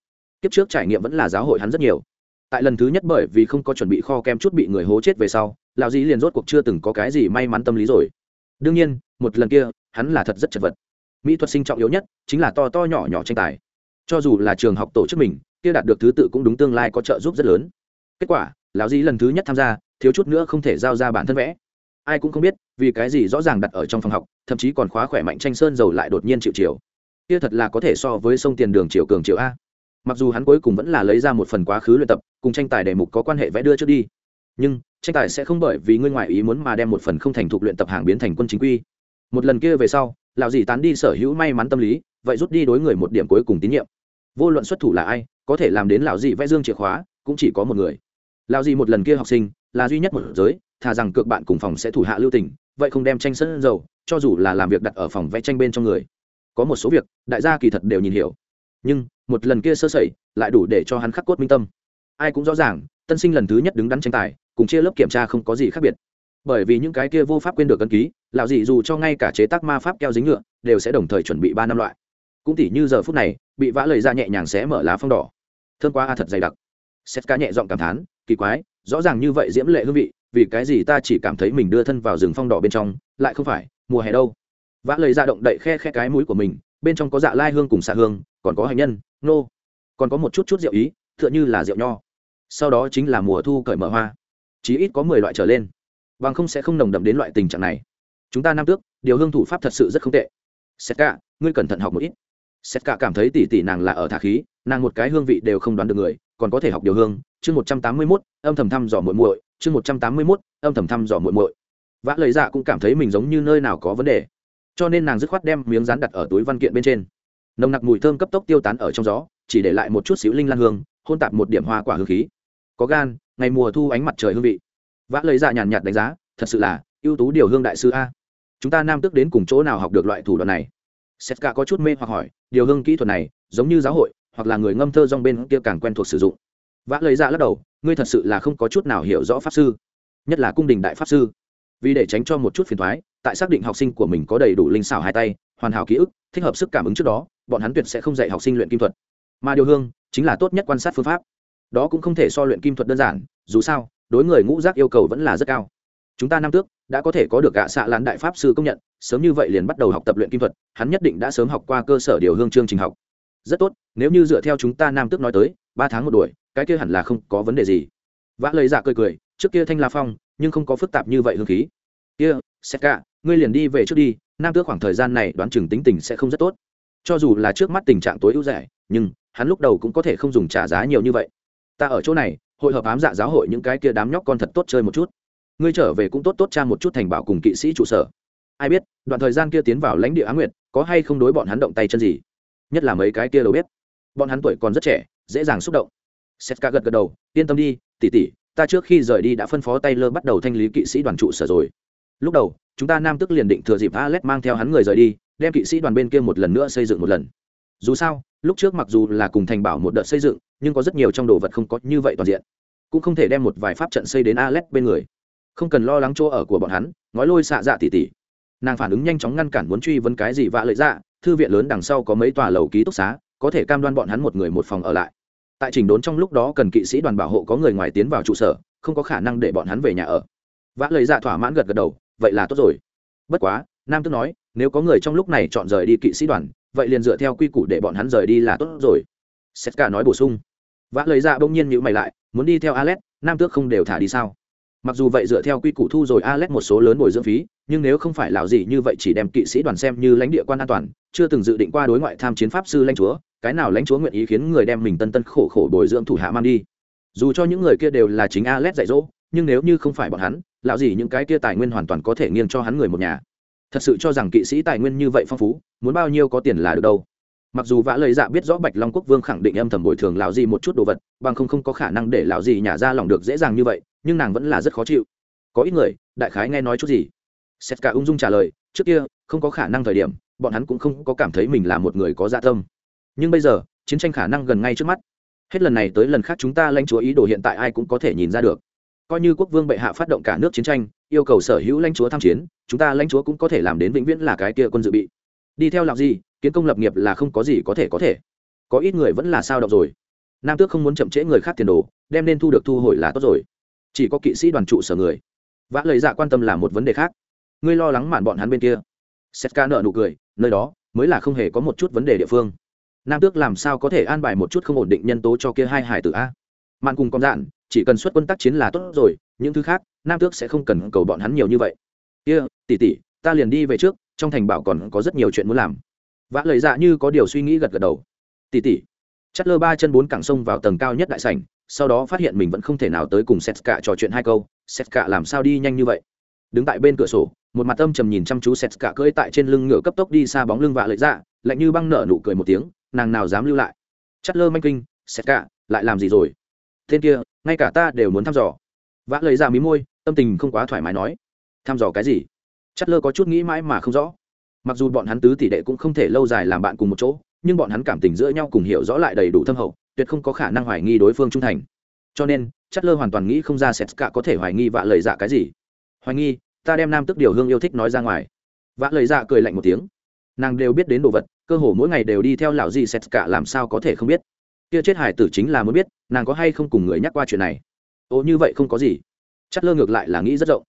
Kiếp trước trải nghiệm vẫn là giáo hội hắn rất nhiều. Tại lần thứ nhất bởi vì không có chuẩn bị kho kem chút bị người hố chết về sau, lão dĩ liền rốt cuộc chưa từng có cái gì may mắn tâm lý rồi. Đương nhiên, một lần kia, hắn là thật rất chật vật. Mỹ thuật sinh trọng yếu nhất, chính là to to nhỏ nhỏ tranh tài cho dù là trường học tổ chức mình, kia đạt được thứ tự cũng đúng tương lai có trợ giúp rất lớn. Kết quả, lão dĩ lần thứ nhất tham gia, thiếu chút nữa không thể giao ra bản thân vẽ. Ai cũng không biết, vì cái gì rõ ràng đặt ở trong phòng học, thậm chí còn khóa khỏe mạnh tranh sơn dầu lại đột nhiên chịu chiều. Kia thật là có thể so với sông tiền đường chiều cường chiều a. Mặc dù hắn cuối cùng vẫn là lấy ra một phần quá khứ luyện tập, cùng tranh tài đề mục có quan hệ vẽ đưa trước đi. Nhưng, tranh tài sẽ không bởi vì ngươi ngoại ý muốn mà đem một phần không thành thục luyện tập hàng biến thành quân chính quy. Một lần kia về sau, lão dì tán đi sở hữu may mắn tâm lý, vậy rút đi đối người một điểm cuối cùng tín nhiệm vô luận xuất thủ là ai, có thể làm đến lão dị vẽ dương chìa khóa, cũng chỉ có một người. Lão dị một lần kia học sinh, là duy nhất một giới, thà rằng cược bạn cùng phòng sẽ thủ hạ lưu tình, vậy không đem tranh sân dầu, cho dù là làm việc đặt ở phòng vẽ tranh bên trong người. Có một số việc, đại gia kỳ thật đều nhìn hiểu. Nhưng, một lần kia sơ sẩy, lại đủ để cho hắn khắc cốt minh tâm. Ai cũng rõ ràng, tân sinh lần thứ nhất đứng đắn tranh tài, cùng chia lớp kiểm tra không có gì khác biệt. Bởi vì những cái kia vô pháp quên được cân ký, lão dị dù cho ngay cả chế tác ma pháp keo dính nhựa đều sẽ đồng thời chuẩn bị ba năm loại. Cũng tỉ như giờ phút này bị vã lời ra nhẹ nhàng xé mở lá phong đỏ. Thương quá, a, thật dày đặc. Xét cá nhẹ giọng cảm thán, kỳ quái, rõ ràng như vậy diễm lệ hương vị, vì cái gì ta chỉ cảm thấy mình đưa thân vào rừng phong đỏ bên trong, lại không phải, mùa hè đâu. Vã lời ra động đậy khe khe cái mũi của mình, bên trong có dạ lai hương cùng xạ hương, còn có hành nhân, nô. Còn có một chút chút rượu ý t h ư ợ n h ư là rượu nho. Sau đó chính là mùa thu cởi mở hoa. Chí ít có mười loại trở lên. Bằng không sẽ không nồng đậm đến loại tình trạng này. Chúng ta nam tước, điều hương thủ pháp thật sự rất không tệ. Xét cả ngươi cẩn thận học một ít xét cả cảm thấy tỷ tỷ nàng là ở thả khí, nàng một cái hương vị đều không đoán được người, còn có thể học điều hương. Chương một trăm tám mươi mốt, âm thầm thăm dò muội muội. Chương một trăm tám mươi mốt, âm thầm thăm dò muội muội. Vã lời dạ cũng cảm thấy mình giống như nơi nào có vấn đề, cho nên nàng dứt khoát đem miếng rán đặt ở túi văn kiện bên trên. Nồng nặc mùi thơm cấp tốc tiêu tán ở trong gió, chỉ để lại một chút xíu linh lan hương, hôn tạp một điểm hoa quả hương khí. Có gan, ngày mùa thu ánh mặt trời hương vị. Vã lời dạ nhàn nhạt đánh giá, thật sự là, ưu tú điều hương đại sư a. Chúng ta nam tức đến cùng chỗ nào học được loại thủ đoạn này? Setka có chút mê hoặc hỏi điều hương kỹ thuật này giống như giáo hội hoặc là người ngâm thơ dong bên kia càng quen thuộc sử dụng. Vã lời ra dạ lắc đầu, ngươi thật sự là không có chút nào hiểu rõ pháp sư, nhất là cung đình đại pháp sư. Vì để tránh cho một chút phiền thoái tại xác định học sinh của mình có đầy đủ linh xảo hai tay, hoàn hảo ký ức, thích hợp sức cảm ứng trước đó, bọn hắn tuyệt sẽ không dạy học sinh luyện kim thuật. Mà điều hương chính là tốt nhất quan sát phương pháp. Đó cũng không thể so luyện kim thuật đơn giản, dù sao, đối người ngũ giác yêu cầu vẫn là rất cao. Chúng ta năm tước đã có thể có được gạ xạ lán đại pháp sư công nhận sớm như vậy liền bắt đầu học tập luyện kim thuật, hắn nhất định đã sớm học qua cơ sở điều hương chương trình học. Rất tốt, nếu như dựa theo chúng ta nam tước nói tới, ba tháng một đuổi, cái kia hẳn là không có vấn đề gì. Vã lời dạ cười cười, trước kia thanh la phong, nhưng không có phức tạp như vậy hương khí. Kia xét cả ngươi liền đi về trước đi, nam tước khoảng thời gian này đoán chừng tính tình sẽ không rất tốt. Cho dù là trước mắt tình trạng tối ưu rẻ, nhưng hắn lúc đầu cũng có thể không dùng trả giá nhiều như vậy. Ta ở chỗ này, hội hợp ám dạ giáo hội những cái kia đám nhóc con thật tốt chơi một chút. Ngươi trở về cũng tốt tốt cha một chút thành bảo cùng kỵ sĩ trụ sở ai biết, đoạn thời gian kia tiến vào lãnh địa á nguyệt, có hay không đối bọn hắn động tay chân gì? Nhất là mấy cái kia đâu biết bọn hắn tuổi còn rất trẻ, dễ dàng xúc động. Setka gật gật đầu, yên tâm đi tỉ tỉ ta trước khi rời đi đã phân phó tay lơ bắt đầu thanh lý kỵ sĩ đoàn trụ sở rồi. Lúc đầu, chúng ta nam tức liền định thừa dịp alex mang theo hắn người rời đi, đem kỵ sĩ đoàn bên kia một lần nữa xây dựng một lần. Dù sao, lúc trước mặc dù là cùng thành bảo một đợt xây dựng, nhưng có rất nhiều trong đồ vật không có như vậy toàn diện. Cũng không thể đem một vài pháp trận xây đến alex bên người. Không cần lo lắng chỗ ở của bọn hắn, ngói lôi xạ dạ tỉ tỉ nàng phản ứng nhanh chóng ngăn cản muốn truy vấn cái gì vạ lợi dạ thư viện lớn đằng sau có mấy tòa lầu ký túc xá, có thể cam đoan bọn hắn một người một phòng ở lại. Tại trình đốn trong lúc đó cần kỵ sĩ đoàn bảo hộ có người ngoài tiến vào trụ sở, không có khả năng để bọn hắn về nhà ở. Vã lời dạ thỏa mãn gật gật đầu, vậy là tốt rồi. Bất quá, nam tức nói, nếu có người trong lúc này chọn rời đi kỵ sĩ đoàn, vậy liền dựa theo quy củ để bọn hắn rời đi là tốt rồi. Setka nói bổ sung. Vã lời dạ bỗng nhiên nhữ mày lại, muốn đi theo alex, nam tước không đều thả đi sao? Mặc dù vậy dựa theo quy củ thu rồi alex một số lớn bồi dưỡng phí, nhưng nếu không phải lào gì như vậy chỉ đem kỵ sĩ đoàn xem như lãnh địa quan an toàn, chưa từng dự định qua đối ngoại tham chiến pháp sư lãnh chúa, cái nào lãnh chúa nguyện ý khiến người đem mình tân tân khổ khổ bồi dưỡng thủ hạ mang đi. Dù cho những người kia đều là chính alex dạy dỗ, nhưng nếu như không phải bọn hắn, lão gì những cái kia tài nguyên hoàn toàn có thể nghiêng cho hắn người một nhà. Thật sự cho rằng kỵ sĩ tài nguyên như vậy phong phú, muốn bao nhiêu có tiền là được đâu. Mặc dù vã lời dạ biết rõ bạch long quốc vương khẳng định âm thầm bồi thường lão gì một chút đồ vật, bằng không không có khả năng để lão gì nhả ra lòng được dễ dàng như vậy nhưng nàng vẫn là rất khó chịu. Có ít người, đại khái nghe nói chút gì. Sét cả ung dung trả lời, trước kia, không có khả năng thời điểm, bọn hắn cũng không có cảm thấy mình là một người có dạ tâm. Nhưng bây giờ, chiến tranh khả năng gần ngay trước mắt. Hết lần này tới lần khác chúng ta lãnh chúa ý đồ hiện tại ai cũng có thể nhìn ra được. Coi như quốc vương bệ hạ phát động cả nước chiến tranh, yêu cầu sở hữu lãnh chúa tham chiến, chúng ta lãnh chúa cũng có thể làm đến vĩnh viễn là cái kia quân dự bị. Đi theo làm gì, kiến công lập nghiệp là không có gì có thể có thể. Có ít người vẫn là sao động rồi. Nam tước không muốn chậm trễ người khác tiền đồ, đem nên thu được thu hồi là tốt rồi chỉ có kỵ sĩ đoàn trụ sở người. Vã lời dạ quan tâm là một vấn đề khác. Ngươi lo lắng mạn bọn hắn bên kia. Setka nợ nụ cười, nơi đó mới là không hề có một chút vấn đề địa phương. Nam tước làm sao có thể an bài một chút không ổn định nhân tố cho kia hai hải tử a? Mạn cùng con dạn, chỉ cần xuất quân tác chiến là tốt rồi, những thứ khác, nam tước sẽ không cần cầu bọn hắn nhiều như vậy. Kia tỉ tỉ ta liền đi về trước, trong thành bảo còn có rất nhiều chuyện muốn làm. Vã lời dạ như có điều suy nghĩ gật gật đầu. Tỉ tỉ chất lơ ba chân bốn cẳng sông vào tầng cao nhất đại sảnh sau đó phát hiện mình vẫn không thể nào tới cùng Setska trò chuyện hai câu, Setska làm sao đi nhanh như vậy? Đứng tại bên cửa sổ, một mặt âm trầm nhìn chăm chú Setska cưỡi tại trên lưng ngựa cấp tốc đi xa bóng lưng vạ lợi dạ, lạnh như băng nở nụ cười một tiếng, nàng nào dám lưu lại. Chất lơ manh kinh, Setska, lại làm gì rồi? Tên kia, ngay cả ta đều muốn thăm dò. Vạ lợi dạ mí môi, tâm tình không quá thoải mái nói. Thăm dò cái gì? Chất lơ có chút nghĩ mãi mà không rõ. Mặc dù bọn hắn tứ tỷ đệ cũng không thể lâu dài làm bạn cùng một chỗ, nhưng bọn hắn cảm tình giữa nhau cùng hiểu rõ lại đầy đủ thâm hậu, tuyệt không có khả năng hoài nghi đối phương trung thành. Cho nên chất lơ hoàn toàn nghĩ không ra sét cả có thể hoài nghi vạ lời dạ cái gì. Hoài nghi, ta đem nam tức điều hương yêu thích nói ra ngoài. Vạ lời dạ cười lạnh một tiếng. Nàng đều biết đến đồ vật, cơ hồ mỗi ngày đều đi theo lão gì sét cả làm sao có thể không biết. Kia chết hải tử chính là muốn biết, nàng có hay không cùng người nhắc qua chuyện này. Ô như vậy không có gì. Chất lơ ngược lại là nghĩ rất rộng.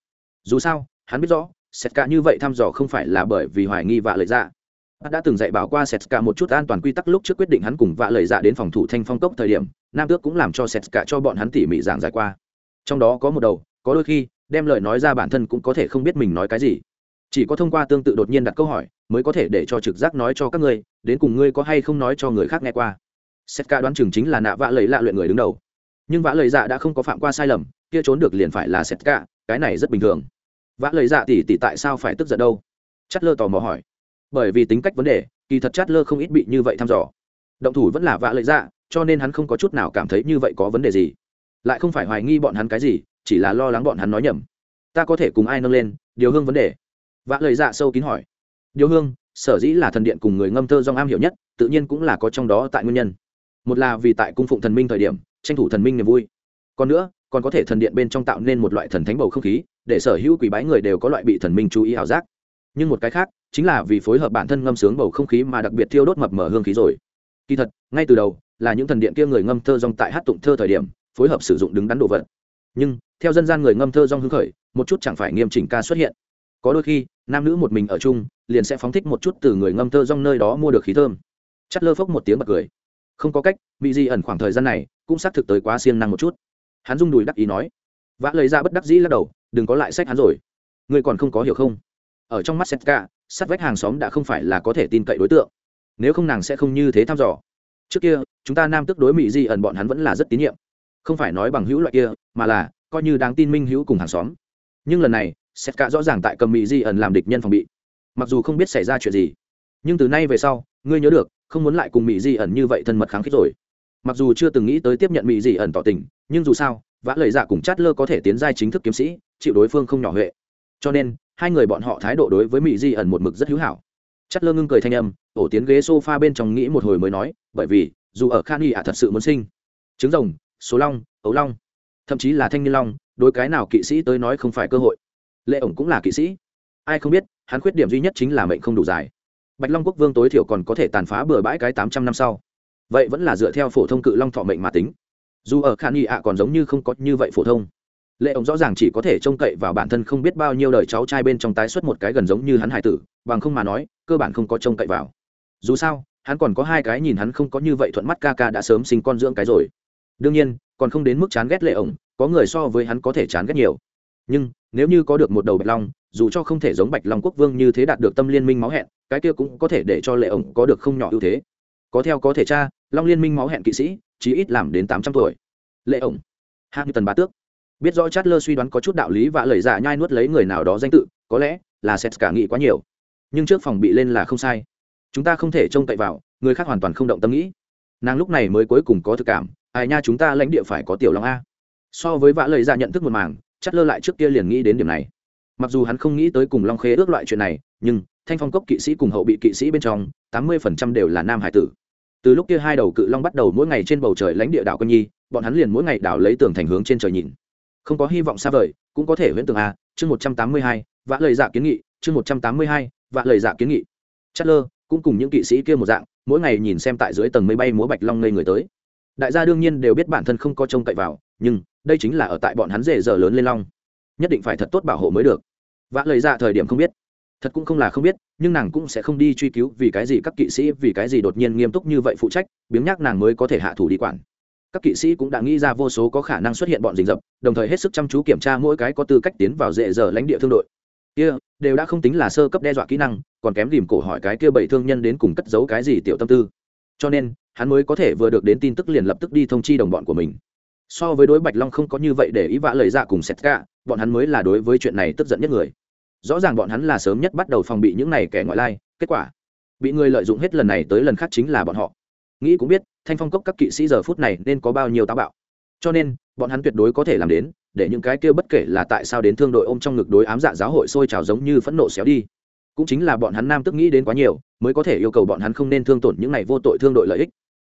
Dù sao, hắn biết rõ sét cả như vậy thăm dò không phải là bởi vì hoài nghi vạ lời dạ đã từng dạy bảo qua Setska một chút an toàn quy tắc lúc trước quyết định hắn cùng vạ lời dạ đến phòng thủ thanh phong cốc thời điểm, Nam Tước cũng làm cho Setska cho bọn hắn tỉ mỉ giảng giải qua. Trong đó có một đầu, có đôi khi, đem lời nói ra bản thân cũng có thể không biết mình nói cái gì. Chỉ có thông qua tương tự đột nhiên đặt câu hỏi, mới có thể để cho trực giác nói cho các ngươi, đến cùng ngươi có hay không nói cho người khác nghe qua. Setska đoán chừng chính là nạ vạ lời lạ luyện người đứng đầu. Nhưng vạ lời dạ đã không có phạm qua sai lầm, kia trốn được liền phải là Setska, cái này rất bình thường. Vạ lời dạ tỷ tỷ tại sao phải tức giận đâu? Chất lơ tò mò hỏi bởi vì tính cách vấn đề, kỳ thật chát lơ không ít bị như vậy thăm dò. Động thủ vẫn là vạ lợi dạ cho nên hắn không có chút nào cảm thấy như vậy có vấn đề gì. Lại không phải hoài nghi bọn hắn cái gì, chỉ là lo lắng bọn hắn nói nhầm. Ta có thể cùng ai nâng lên? Điều hương vấn đề. Vạ lời dạ sâu kín hỏi. Điều hương, sở dĩ là thần điện cùng người ngâm thơ do am hiểu nhất, tự nhiên cũng là có trong đó tại nguyên nhân. Một là vì tại cung phụng thần minh thời điểm, tranh thủ thần minh niềm vui. Còn nữa, còn có thể thần điện bên trong tạo nên một loại thần thánh bầu không khí, để sở hữu quỷ bái người đều có loại bị thần minh chú ý ảo giác nhưng một cái khác chính là vì phối hợp bản thân ngâm sướng bầu không khí mà đặc biệt thiêu đốt mập mở hương khí rồi. Kỳ thật, ngay từ đầu, là những thần điện kia người ngâm thơ rong tại hát tụng thơ thời điểm, phối hợp sử dụng đứng đắn đồ vật. Nhưng, theo dân gian người ngâm thơ rong hưng khởi, một chút chẳng phải nghiêm chỉnh ca xuất hiện. Có đôi khi, nam nữ một mình ở chung, liền sẽ phóng thích một chút từ người ngâm thơ rong nơi đó mua được khí thơm. Chắt lơ phốc một tiếng bật cười. Không có cách bị di ẩn khoảng thời gian này, cũng xác thực tới quá siêng năng một chút. Hắn rung đùi đắc ý nói. Vã lấy ra bất đắc dĩ lắc đầu, đừng có lại sách hắn rồi. Ngươi còn không có hiểu không? Ở trong mắt setka, sát vách hàng xóm đã không phải là có thể tin cậy đối tượng. Nếu không nàng sẽ không như thế thăm dò. Trước kia, chúng ta nam tức đối mỹ di ẩn bọn hắn vẫn là rất tín nhiệm. Không phải nói bằng hữu loại kia, mà là coi như đáng tin minh hữu cùng hàng xóm. Nhưng lần này, setka rõ ràng tại cầm mỹ di ẩn làm địch nhân phòng bị. Mặc dù không biết xảy ra chuyện gì, nhưng từ nay về sau, ngươi nhớ được, không muốn lại cùng mỹ di ẩn như vậy thân mật kháng khích rồi. Mặc dù chưa từng nghĩ tới tiếp nhận mỹ di ẩn tỏ tình, nhưng dù sao, vã lời dạ cùng chát lơ có thể tiến giai chính thức kiếm sĩ, chịu đối phương không nhỏ huệ. Cho nên hai người bọn họ thái độ đối với mỹ di ẩn một mực rất hữu hảo. Chất lơ ngưng cười thanh âm, ổ tiến ghế s o f a bên trong nghĩ một hồi mới nói, bởi vì, dù ở khan y ạ thật sự muốn sinh. Trứng rồng, số long, ấu long. Thậm chí là thanh niên long, đối cái nào kỵ sĩ tới nói không phải cơ hội. Lệ ổng cũng là kỵ sĩ. Ai không biết, hắn khuyết điểm duy nhất chính là mệnh không đủ dài. Bạch long quốc vương tối thiểu còn có thể tàn phá bừa bãi cái tám trăm năm sau. Vậy vẫn là dựa theo phổ thông cự long thọ mệnh mà tính. Dù ở khan y ạ còn giống như không có như vậy phổ thông lệ ổng rõ ràng chỉ có thể trông cậy vào bản thân không biết bao nhiêu đời cháu trai bên trong tái xuất một cái gần giống như hắn hải tử, bằng không mà nói, cơ bản không có trông cậy vào. Dù sao, hắn còn có hai cái nhìn hắn không có như vậy thuận mắt ca ca đã sớm sinh con dưỡng cái rồi. Đương nhiên, còn không đến mức chán ghét lệ ổng có người so với hắn có thể chán ghét nhiều. Nhưng, nếu như có được một đầu bạch long, dù cho không thể giống bạch long quốc vương như thế đạt được tâm liên minh máu hẹn, cái kia cũng có thể để cho lệ ổng có được không nhỏ ưu thế. Có theo có thể cha long liên minh máu hẹn kỵ sĩ, chí ít làm đến tám trăm tuổi. Lệ ổng hạng như tần bá tước biết rõ chát lơ suy đoán có chút đạo lý và lời giả nhai nuốt lấy người nào đó danh tự, có lẽ là xét cả nghĩ quá nhiều. Nhưng trước phòng bị lên là không sai. Chúng ta không thể trông cậy vào, người khác hoàn toàn không động tâm nghĩ. Nàng lúc này mới cuối cùng có thực cảm, ai nha, chúng ta lãnh địa phải có tiểu long a. So với vã lời ra nhận thức một màng chát lơ lại trước kia liền nghĩ đến điểm này. Mặc dù hắn không nghĩ tới cùng long khế ước loại chuyện này, nhưng thanh phong cốc kỵ sĩ cùng hậu bị kỵ sĩ bên trong, tám mươi phần trăm đều là nam hải tử. Từ lúc kia hai đầu cự long bắt đầu mỗi ngày trên bầu trời lãnh địa đảo quân nhi, bọn hắn liền mỗi ngày đảo lấy tường thành hướng trên trời nhìn không có hy vọng xa vời, cũng có thể huyễn tưởng a chương một trăm tám mươi hai vã lời dạ kiến nghị, chương một trăm tám mươi hai vã lời dạ kiến nghị. Chất lơ cũng cùng những kỵ sĩ kia một dạng, mỗi ngày nhìn xem tại dưới tầng mây bay múa bạch long ngây người tới. Đại gia đương nhiên đều biết bản thân không có trông cậy vào, nhưng đây chính là ở tại bọn hắn rể giờ lớn lên long. Nhất định phải thật tốt bảo hộ mới được. Vã lời dạ thời điểm không biết. Thật cũng không là không biết, nhưng nàng cũng sẽ không đi truy cứu vì cái gì các kỵ sĩ, vì cái gì đột nhiên nghiêm túc như vậy phụ trách, biếng nhác nàng mới có thể hạ thủ đi quản các kỵ sĩ cũng đã nghĩ ra vô số có khả năng xuất hiện bọn rình rập đồng thời hết sức chăm chú kiểm tra mỗi cái có tư cách tiến vào dễ dở lãnh địa thương đội. Kia、yeah, đều đã không tính là sơ cấp đe dọa kỹ năng còn kém tìm cổ hỏi cái kia bảy thương nhân đến cùng cất giấu cái gì tiểu tâm tư. Cho nên hắn mới có thể vừa được đến tin tức liền lập tức đi thông chi đồng bọn của mình. So với đối bạch long không có như vậy để ý vã lời ra cùng xét cả bọn hắn mới là đối với chuyện này tức giận nhất người. Rõ ràng bọn hắn là sớm nhất bắt đầu phòng bị những này kẻ ngoại lai kết quả bị người lợi dụng hết lần này tới lần khác chính là bọn họ nghĩ cũng biết, thanh phong cốc các kỵ sĩ giờ phút này nên có bao nhiêu táo bạo. Cho nên, bọn hắn tuyệt đối có thể làm đến, để những cái kia bất kể là tại sao đến thương đội ôm trong ngực đối ám dạ giáo hội sôi trào giống như phẫn nộ xéo đi. Cũng chính là bọn hắn nam tức nghĩ đến quá nhiều, mới có thể yêu cầu bọn hắn không nên thương tổn những này vô tội thương đội lợi ích.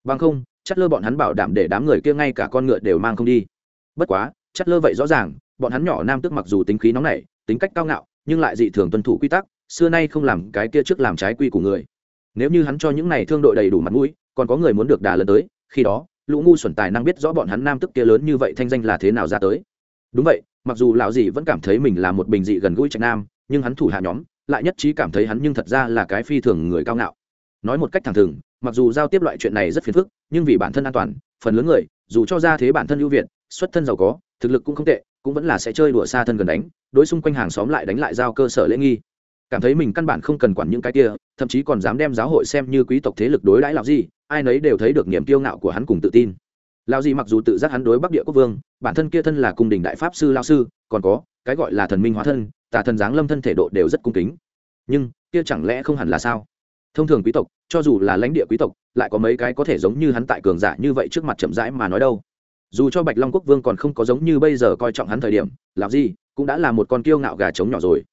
Bằng không, chắt lơ bọn hắn bảo đảm để đám người kia ngay cả con ngựa đều mang không đi. Bất quá, chắt lơ vậy rõ ràng, bọn hắn nhỏ nam tức mặc dù tính khí nóng nảy, tính cách cao ngạo, nhưng lại dị thường tuân thủ quy tắc, xưa nay không làm cái kia trước làm trái quy của người. Nếu như hắn cho những này thương đội đầy đủ mặt mũi còn có người muốn được đà lớn tới, khi đó, lũ ngu xuẩn tài năng biết rõ bọn hắn nam tức kia lớn như vậy thanh danh là thế nào ra tới. Đúng vậy, mặc dù lão dì vẫn cảm thấy mình là một bình dị gần gũi trạch nam, nhưng hắn thủ hạ nhóm, lại nhất trí cảm thấy hắn nhưng thật ra là cái phi thường người cao ngạo. Nói một cách thẳng thừng, mặc dù giao tiếp loại chuyện này rất phiền phức, nhưng vì bản thân an toàn, phần lớn người, dù cho ra thế bản thân ưu việt, xuất thân giàu có, thực lực cũng không tệ, cũng vẫn là sẽ chơi đùa xa thân gần đánh, đối xung quanh hàng xóm lại đánh lại giao cơ sở lễ nghi cảm thấy mình căn bản không cần quản những cái kia, thậm chí còn dám đem giáo hội xem như quý tộc thế lực đối đãi lão gì ai nấy đều thấy được niềm kiêu ngạo của hắn cùng tự tin. Lão gì mặc dù tự giác hắn đối bắc địa quốc vương, bản thân kia thân là cung đình đại pháp sư lao sư, còn có, cái gọi là thần minh hóa thân, tà thần giáng lâm thân thể độ đều rất cung kính. Nhưng, kia chẳng lẽ không hẳn là sao? Thông thường quý tộc, cho dù là lãnh địa quý tộc, lại có mấy cái có thể giống như hắn tại cường giả như vậy trước mặt chậm rãi mà nói đâu. Dù cho bạch long quốc vương còn không có giống như bây giờ coi trọng hắn thời điểm làm gì cũng đã là một con kiêu ngạo gà trống nhỏ rồi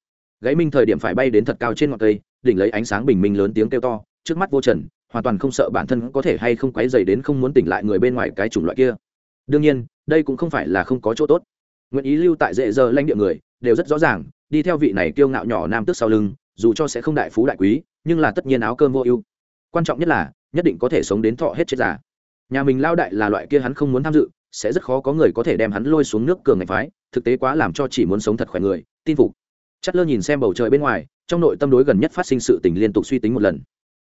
gáy minh thời điểm phải bay đến thật cao trên ngọn cây, đỉnh lấy ánh sáng bình minh lớn tiếng kêu to, trước mắt vô trần, hoàn toàn không sợ bản thân có thể hay không quấy dày đến không muốn tỉnh lại người bên ngoài cái chủng loại kia. Đương nhiên, đây cũng không phải là không có chỗ tốt. Nguyện ý lưu tại dễ giờ lãnh địa người, đều rất rõ ràng, đi theo vị này kiêu ngạo nhỏ nam tức sau lưng, dù cho sẽ không đại phú đại quý, nhưng là tất nhiên áo cơm vô ưu. Quan trọng nhất là, nhất định có thể sống đến thọ hết chết già. Nhà mình lao đại là loại kia hắn không muốn tham dự, sẽ rất khó có người có thể đem hắn lôi xuống nước cường ngạch phái, thực tế quá làm cho chỉ muốn sống thật khỏe người, tin phục chất lơ nhìn xem bầu trời bên ngoài, trong nội tâm đối gần nhất phát sinh sự tình liên tục suy tính một lần.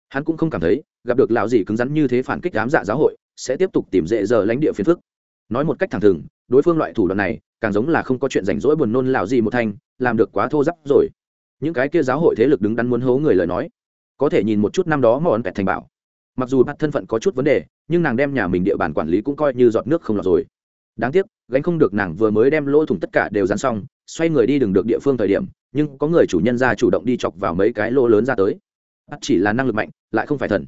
Hắn cũng không cảm thấy, gặp được lão gì cứng rắn như thế phản kích đám dạ giáo hội, sẽ tiếp tục tìm dễ giờ lãnh địa phiền phức. Nói một cách thẳng thừng, đối phương loại thủ đoạn này, càng giống là không có chuyện rảnh rỗi buồn nôn lão gì một thanh, làm được quá thô giáp rồi. Những cái kia giáo hội thế lực đứng đắn muốn hố người lời nói, có thể nhìn một chút năm đó mòn vẹt thành bảo. Mặc dù bắt thân phận có chút vấn đề, nhưng nàng đem nhà mình địa bàn quản lý cũng coi như giọt nước không lọt rồi. Đáng tiếc, gánh không được nàng vừa mới đem lỗ thủng tất cả đều dán xong, xoay người đi đừng được địa phương thời điểm nhưng có người chủ nhân ra chủ động đi chọc vào mấy cái lỗ lớn ra tới. Ắt chỉ là năng lực mạnh, lại không phải thần.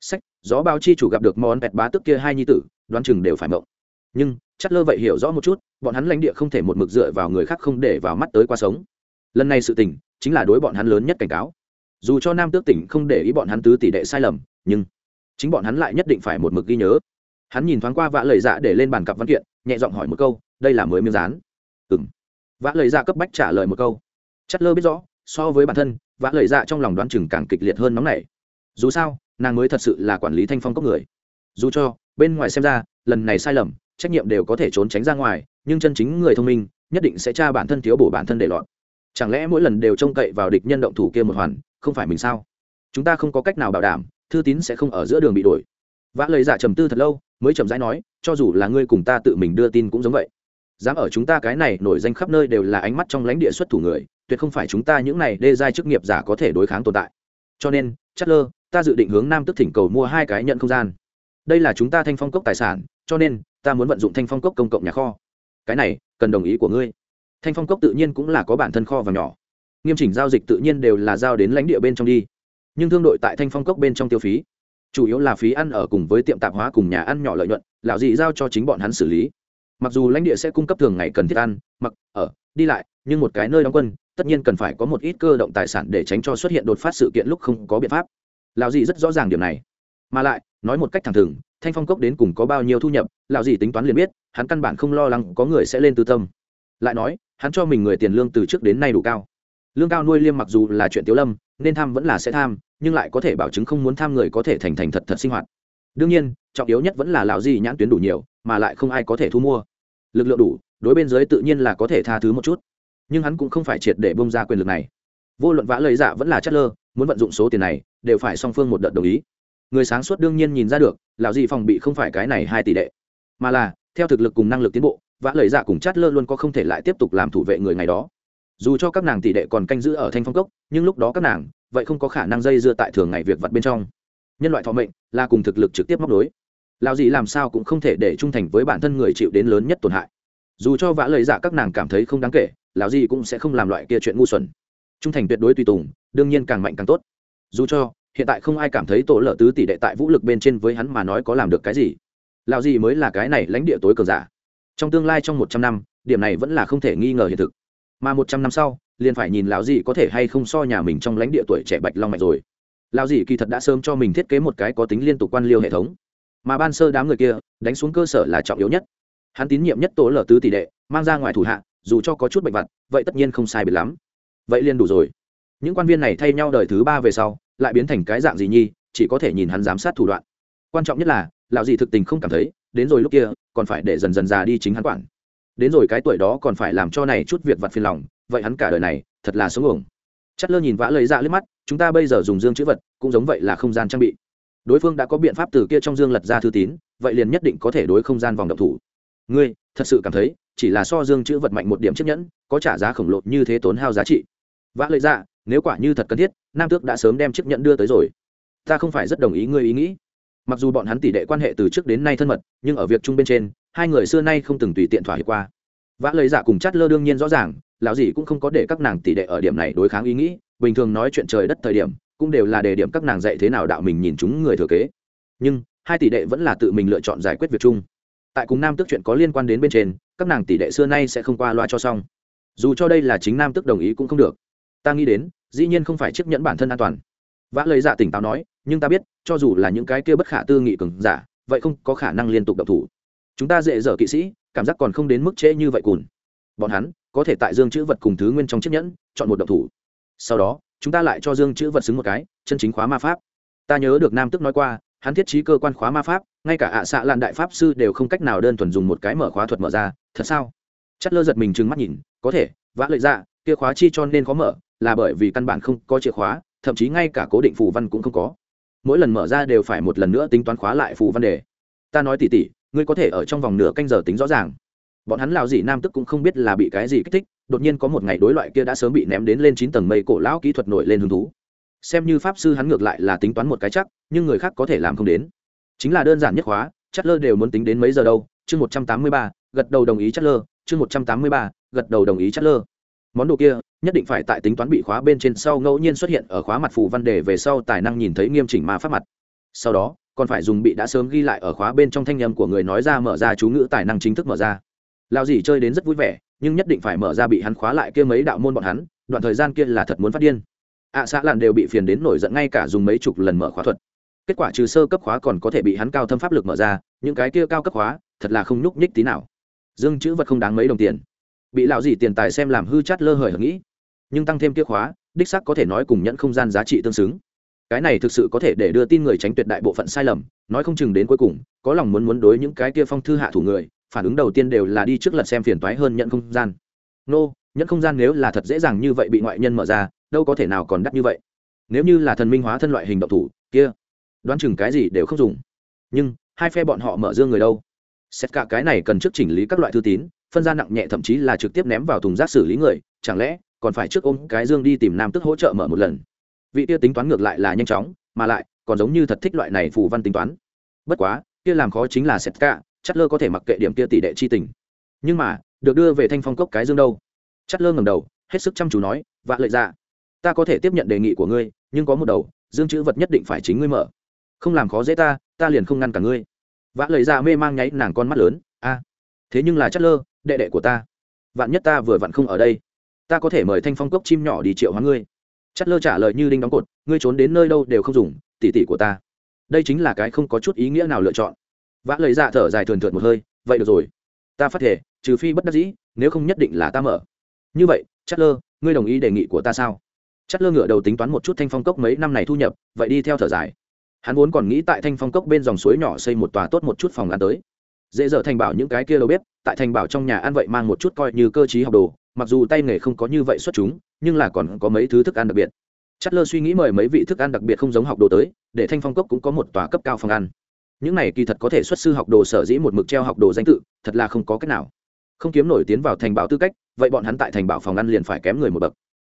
Sách, gió bao chi chủ gặp được món pẹt bá tức kia hai nhi tử, đoán chừng đều phải mộng. Nhưng, chắc lơ vậy hiểu rõ một chút, bọn hắn lãnh địa không thể một mực dựa vào người khác không để vào mắt tới qua sống. Lần này sự tình, chính là đối bọn hắn lớn nhất cảnh cáo. Dù cho nam tước tỉnh không để ý bọn hắn tứ tỷ đệ sai lầm, nhưng chính bọn hắn lại nhất định phải một mực ghi nhớ. Hắn nhìn thoáng qua vã lời dạ để lên bàn cặp văn kiện, nhẹ giọng hỏi một câu, đây là mới miếng dán? Ừ m vã lời dạ cấp bách trả lời một câu chất lơ biết rõ, so với bản thân, vã lời dạ trong lòng đoán chừng càng kịch liệt hơn nóng này dù sao, nàng mới thật sự là quản lý thanh phong cốc người. Dù cho, bên ngoài xem ra, lần này sai lầm, trách nhiệm đều có thể trốn tránh ra ngoài, nhưng chân chính người thông minh, nhất định sẽ tra bản thân thiếu bổ bản thân để lọt. Chẳng lẽ mỗi lần đều trông cậy vào địch nhân động thủ kia một hoàn, không phải mình sao? Chúng ta không có cách nào bảo đảm, thư tín sẽ không ở giữa đường bị đổi vã lời giả trầm tư thật lâu, mới chậm rãi nói, cho dù là ngươi cùng ta tự mình đưa tin cũng giống vậy. Dám ở chúng ta cái này nổi danh khắp nơi đều là ánh mắt trong lãnh địa xuất thủ người tuyệt không phải chúng ta những này đê giai chức nghiệp giả có thể đối kháng tồn tại. Cho nên chất lơ ta dự định hướng nam tức thỉnh cầu mua hai cái nhận không gian. Đây là chúng ta thanh phong cốc tài sản, cho nên, ta muốn vận dụng thanh phong cốc công cộng nhà kho. Cái này, cần đồng ý của ngươi. Thanh phong cốc tự nhiên cũng là có bản thân kho và nhỏ. Nghiêm chỉnh giao dịch tự nhiên đều là giao đến lãnh địa bên trong đi. Nhưng thương đội tại thanh phong cốc bên trong tiêu phí. Chủ yếu là phí ăn ở cùng với tiệm tạp hóa cùng nhà ăn nhỏ lợi nhuận, lão dị giao cho chính bọn hắn xử lý. Mặc dù lãnh địa sẽ cung cấp thường ngày cần thiết ăn, mặc, ở, đi lại, nhưng một cái nơi đóng quân tất nhiên cần phải có một ít cơ động tài sản để tránh cho xuất hiện đột phát sự kiện lúc không có biện pháp. Lão dị rất rõ ràng điểm này. Mà lại, nói một cách thẳng thừng, thanh phong cốc đến cùng có bao nhiêu thu nhập, lão dị tính toán liền biết, hắn căn bản không lo lắng có người sẽ lên tư tâm. Lại nói, hắn cho mình người tiền lương từ trước đến nay đủ cao. Lương cao nuôi liêm mặc dù là chuyện tiếu lâm, nên tham vẫn là sẽ tham, nhưng lại có thể bảo chứng không muốn tham người có thể thành thành thật thật sinh hoạt. Đương nhiên, trọng yếu nhất vẫn là lão dị nhãn tuyến đủ nhiều, mà lại không ai có thể thu mua. Lực lượng đủ, đối bên dưới tự nhiên là có thể tha thứ một chút nhưng hắn cũng không phải triệt để bông ra quyền lực này. Vô luận vã lời dạ vẫn là chất lơ, muốn vận dụng số tiền này, đều phải song phương một đợt đồng ý. Người sáng suốt đương nhiên nhìn ra được, lão gì phòng bị không phải cái này hai tỷ đệ. Mà là, theo thực lực cùng năng lực tiến bộ, vã lời dạ cùng chất lơ luôn có không thể lại tiếp tục làm thủ vệ người ngày đó. Dù cho các nàng tỷ đệ còn canh giữ ở thanh phong cốc, nhưng lúc đó các nàng, vậy không có khả năng dây dưa tại thường ngày việc vặt bên trong. Nhân loại thọ mệnh là cùng thực lực trực tiếp móc đối lào gì làm sao cũng không thể để trung thành với bản thân người chịu đến lớn nhất tổn hại. Dù cho vã lời dạ các nàng cảm thấy không đáng kể lão gì cũng sẽ không làm loại kia chuyện ngu xuẩn. Trung thành tuyệt đối tùy tùng, đương nhiên càng mạnh càng tốt. Dù cho, hiện tại không ai cảm thấy tổ lợ tứ tỷ đệ tại vũ lực bên trên với hắn mà nói có làm được cái gì. Lão gì mới là cái này lãnh địa tối cờ giả. Trong tương lai trong một trăm năm, điểm này vẫn là không thể nghi ngờ hiện thực. Mà một trăm năm sau, liền phải nhìn lão gì có thể hay không so nhà mình trong lãnh địa tuổi trẻ bạch long mạnh rồi. Lão gì kỳ thật đã sớm cho mình thiết kế một cái có tính liên tục quan liêu hệ thống. Mà ban sơ đám người kia, đánh xuống cơ sở là trọng yếu nhất. Hắn tín nhiệm nhất tổ lở tứ tỷ đệ, mang ra ngoài thủ hạ dù cho có chút bệnh vặt, vậy tất nhiên không sai biệt lắm. Vậy liền đủ rồi. Những quan viên này thay nhau đời thứ ba về sau, lại biến thành cái dạng gì nhi, chỉ có thể nhìn hắn giám sát thủ đoạn. Quan trọng nhất là, lão gì thực tình không cảm thấy, đến rồi lúc kia, còn phải để dần dần già đi chính hắn quản. Đến rồi cái tuổi đó còn phải làm cho này chút việc vặt phiền lòng, vậy hắn cả đời này, thật là sống uổng. Chất lơ nhìn vã lời dạ liếc mắt, chúng ta bây giờ dùng dương chữ vật, cũng giống vậy là không gian trang bị. Đối phương đã có biện pháp từ kia trong dương lật ra thư tín, vậy liền nhất định có thể đối không gian vòng độc thủ ngươi, thật sự cảm thấy, chỉ là so dương chữ vật mạnh một điểm chiếc nhẫn, có trả giá khổng lồ như thế tốn hao giá trị. Vã lợi dạ nếu quả như thật cần thiết, nam tước đã sớm đem chiếc nhẫn đưa tới rồi. Ta không phải rất đồng ý ngươi ý nghĩ. Mặc dù bọn hắn tỷ đệ quan hệ từ trước đến nay thân mật, nhưng ở việc chung bên trên, hai người xưa nay không từng tùy tiện thỏa hiệp qua. Vã lời dạ cùng chát lơ đương nhiên rõ ràng, lão gì cũng không có để các nàng tỷ đệ ở điểm này đối kháng ý nghĩ, bình thường nói chuyện trời đất thời điểm, cũng đều là đề điểm các nàng dạy thế nào đạo mình nhìn chúng người thừa kế. Nhưng, hai tỷ đệ vẫn là tự mình lựa chọn giải quyết việc chung tại cùng nam tước chuyện có liên quan đến bên trên, các nàng tỷ đệ xưa nay sẽ không qua loa cho xong. Dù cho đây là chính nam tước đồng ý cũng không được. Ta nghĩ đến, dĩ nhiên không phải chiếc nhẫn bản thân an toàn. Vã lời dạ tỉnh táo nói, nhưng ta biết, cho dù là những cái kia bất khả tư nghị cường giả, vậy không có khả năng liên tục độc thủ. Chúng ta dễ dở kỵ sĩ, cảm giác còn không đến mức trễ như vậy cùn. Bọn hắn, có thể tại dương chữ vật cùng thứ nguyên trong chiếc nhẫn, chọn một độc thủ. Sau đó, chúng ta lại cho dương chữ vật xứng một cái, chân chính khóa ma pháp. Ta nhớ được nam tức nói qua, hắn thiết trí cơ quan khóa ma pháp ngay cả ạ xạ lan đại pháp sư đều không cách nào đơn thuần dùng một cái mở khóa thuật mở ra. Thật sao? Chất lơ giật mình trừng mắt nhìn. Có thể, vã lợi ra kia khóa chi cho nên khó mở, là bởi vì căn bản không có chìa khóa, thậm chí ngay cả cố định phù văn cũng không có. Mỗi lần mở ra đều phải một lần nữa tính toán khóa lại phù văn đề. Ta nói tỉ tỉ, ngươi có thể ở trong vòng nửa canh giờ tính rõ ràng. Bọn hắn lào dị nam tức cũng không biết là bị cái gì kích thích, đột nhiên có một ngày đối loại kia đã sớm bị ném đến lên chín tầng mây cổ lão kỹ thuật nổi lên hứng thú. Xem như pháp sư hắn ngược lại là tính toán một cái chắc, nhưng người khác có thể làm không đến chính là đơn giản nhất khóa chất lơ đều muốn tính đến mấy giờ đâu? Chương một trăm tám mươi ba gật đầu đồng ý chất lơ chương một trăm tám mươi ba gật đầu đồng ý chất lơ món đồ kia nhất định phải tại tính toán bị khóa bên trên sau ngẫu nhiên xuất hiện ở khóa mặt phù văn đề về sau tài năng nhìn thấy nghiêm chỉnh mà pháp mặt. Sau đó còn phải dùng bị đã sớm ghi lại ở khóa bên trong thanh nhầm của người nói ra mở ra chú ngữ tài năng chính thức mở ra. Lao dì chơi đến rất vui vẻ nhưng nhất định phải mở ra bị hắn khóa lại kia mấy đạo môn bọn hắn đoạn thời gian kia là thật muốn phát điên. Ạ à, xã làn đều bị phiền đến nổi giận ngay cả dùng mấy chục lần mở khóa thuật kết quả trừ sơ cấp khóa còn có thể bị hắn cao thâm pháp lực mở ra, những cái kia cao cấp khóa, thật là không nhúc nhích tí nào. Dương chữ vật không đáng mấy đồng tiền. Bị lão gì tiền tài xem làm hư chát lơ hời hở nghĩ. Nhưng tăng thêm kia khóa, đích sắc có thể nói cùng nhận không gian giá trị tương xứng. Cái này thực sự có thể để đưa tin người tránh tuyệt đại bộ phận sai lầm, nói không chừng đến cuối cùng, có lòng muốn muốn đối những cái kia phong thư hạ thủ người, phản ứng đầu tiên đều là đi trước lật xem phiền toái hơn nhận không gian. Nô nhận không gian nếu là thật dễ dàng như vậy bị ngoại nhân mở ra, đâu có thể nào còn đắt như vậy. Nếu như là thần minh hóa thân loại hình động thủ, kia đoán chừng cái gì đều không dùng. Nhưng hai phe bọn họ mở dương người đâu? Xét cả cái này cần trước chỉnh lý các loại thư tín phân ra nặng nhẹ thậm chí là trực tiếp ném vào thùng rác xử lý người chẳng lẽ còn phải trước ôm cái dương đi tìm nam tức hỗ trợ mở một lần? Vị kia tính toán ngược lại là nhanh chóng mà lại còn giống như thật thích loại này phù văn tính toán. Bất quá kia làm khó chính là xét cả chất lơ có thể mặc kệ điểm kia tỷ đệ chi tình. Nhưng mà được đưa về thanh phong cốc cái dương đâu? Chất lơ ngầm đầu hết sức chăm chú nói vạ lợi ra dạ, ta có thể tiếp nhận đề nghị của ngươi nhưng có một đầu dương chữ vật nhất định phải chính ngươi mở không làm khó dễ ta ta liền không ngăn cả ngươi. Vã lời ra dạ mê mang nháy nàng con mắt lớn, a, thế nhưng là chất lơ, đệ đệ của ta, vạn nhất ta vừa vặn không ở đây, ta có thể mời thanh phong cốc chim nhỏ đi triệu hóa ngươi. Chất lơ trả lời như đinh đóng cột, ngươi trốn đến nơi đâu đều không dùng tỉ tỉ của ta. Đây chính là cái không có chút ý nghĩa nào lựa chọn. Vã lời ra dạ thở dài thườn thượt một hơi, vậy được rồi. Ta phát thể trừ phi bất đắc dĩ, nếu không nhất định là ta mở. Như vậy chất lơ, ngươi đồng ý đề nghị của ta sao? Chất lơ ngựa đầu tính toán một chút thanh phong cốc mấy năm này thu nhập, vậy đi theo thở dài hắn vốn còn nghĩ tại thanh phong cốc bên dòng suối nhỏ xây một tòa tốt một chút phòng ăn tới. Dễ dở thành bảo những cái kia đâu biết tại thành bảo trong nhà ăn vậy mang một chút coi như cơ t học đồ, mặc dù tay nghề không có như vậy xuất chúng, nhưng là còn có mấy thứ thức ăn đặc biệt. Chất lơ suy nghĩ mời mấy vị thức ăn đặc biệt không giống học đồ tới, để thanh phong cốc cũng có một tòa cấp cao phòng ăn. Những này kỳ thật có thể xuất sư học đồ sở dĩ một mực treo học đồ danh tự, thật là không có cách nào. Không kiếm nổi tiến vào thành bảo tư cách, vậy bọn hắn tại thành bảo phòng ăn liền phải kém người một bậc.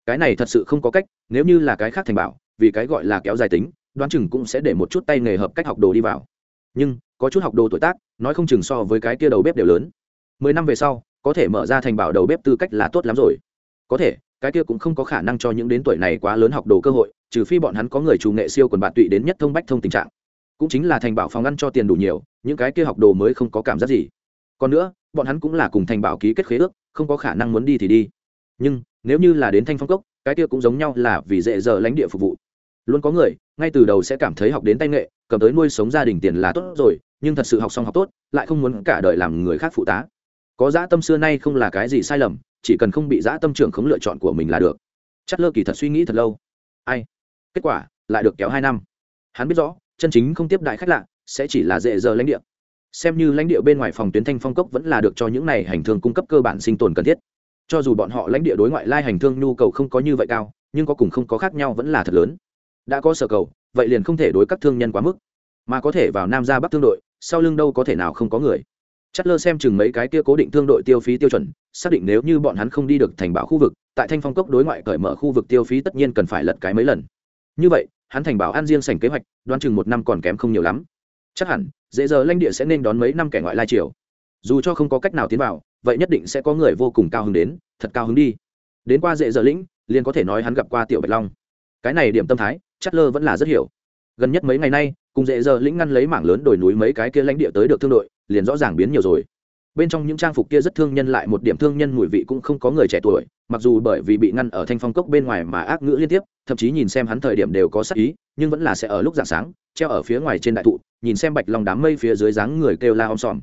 Cái này thật sự không có cách, nếu như là cái khác thành bảo, vì cái gọi là kéo dài tính đoán chừng cũng sẽ để một chút tay nghề hợp cách học đồ đi vào. Nhưng, có chút học đồ tuổi tác, nói không chừng so với cái kia đầu bếp đều lớn. Mười năm về sau, có thể mở ra thành bảo đầu bếp tư cách là tốt lắm rồi. Có thể, cái kia cũng không có khả năng cho những đến tuổi này quá lớn học đồ cơ hội, trừ phi bọn hắn có người chủ nghệ siêu quần bạn tụy đến nhất thông bách thông tình trạng. Cũng chính là thành bảo phòng ăn cho tiền đủ nhiều, những cái kia học đồ mới không có cảm giác gì. Còn nữa, bọn hắn cũng là cùng thành bảo ký kết khế ước, không có khả năng muốn đi thì đi. Nhưng, nếu như là đến thanh phong cốc, cái kia cũng giống nhau là vì dễ giờ lãnh địa phục vụ luôn có người, ngay từ đầu sẽ cảm thấy học đến tay nghệ, cầm tới nuôi sống gia đình tiền là tốt rồi, nhưng thật sự học xong học tốt, lại không muốn cả đời làm người khác phụ tá. Có dã tâm xưa nay không là cái gì sai lầm, chỉ cần không bị dã tâm trưởng khống lựa chọn của mình là được. Chất lơ kỳ thật suy nghĩ thật lâu. Ai? Kết quả, lại được kéo hai năm. Hắn biết rõ, chân chính không tiếp đại khách lạ, sẽ chỉ là dễ giờ lãnh địa. Xem như lãnh địa bên ngoài phòng tuyến thanh phong cốc vẫn là được cho những này hành thương cung cấp cơ bản sinh tồn cần thiết. Cho dù bọn họ lãnh địa đối ngoại lai hành thương nhu cầu không có như vậy cao, nhưng có cùng không có khác nhau vẫn là thật lớn đã có sở cầu, vậy liền không thể đối các thương nhân quá mức. Mà có thể vào nam ra bắc thương đội, sau lưng đâu có thể nào không có người. Chất lơ xem chừng mấy cái kia cố định thương đội tiêu phí tiêu chuẩn, xác định nếu như bọn hắn không đi được thành bảo khu vực, tại thanh phong cốc đối ngoại cởi mở khu vực tiêu phí tất nhiên cần phải lật cái mấy lần. Như vậy, hắn thành bảo an riêng sành kế hoạch, đoán chừng một năm còn kém không nhiều lắm. Chắc hẳn, dễ giờ lãnh địa sẽ nên đón mấy năm kẻ ngoại lai triều. Dù cho không có cách nào tiến vào, vậy nhất định sẽ có người vô cùng cao hứng đến, thật cao hứng đi. Đến qua dễ giờ lĩnh, liền có thể nói hắn gặp qua tiểu bạch long. Cái này điểm tâm thái chất lơ vẫn là rất hiểu. Gần nhất mấy ngày nay, cùng dễ giờ lĩnh ngăn lấy mảng lớn đồi núi mấy cái kia lãnh địa tới được thương đội, liền rõ ràng biến nhiều rồi. Bên trong những trang phục kia rất thương nhân lại một điểm thương nhân mùi vị cũng không có người trẻ tuổi, mặc dù bởi vì bị ngăn ở thanh phong cốc bên ngoài mà ác ngữ liên tiếp, thậm chí nhìn xem hắn thời điểm đều có sắc ý, nhưng vẫn là sẽ ở lúc dạng sáng, treo ở phía ngoài trên đại thụ, nhìn xem bạch long đám mây phía dưới dáng người kêu la om sòm.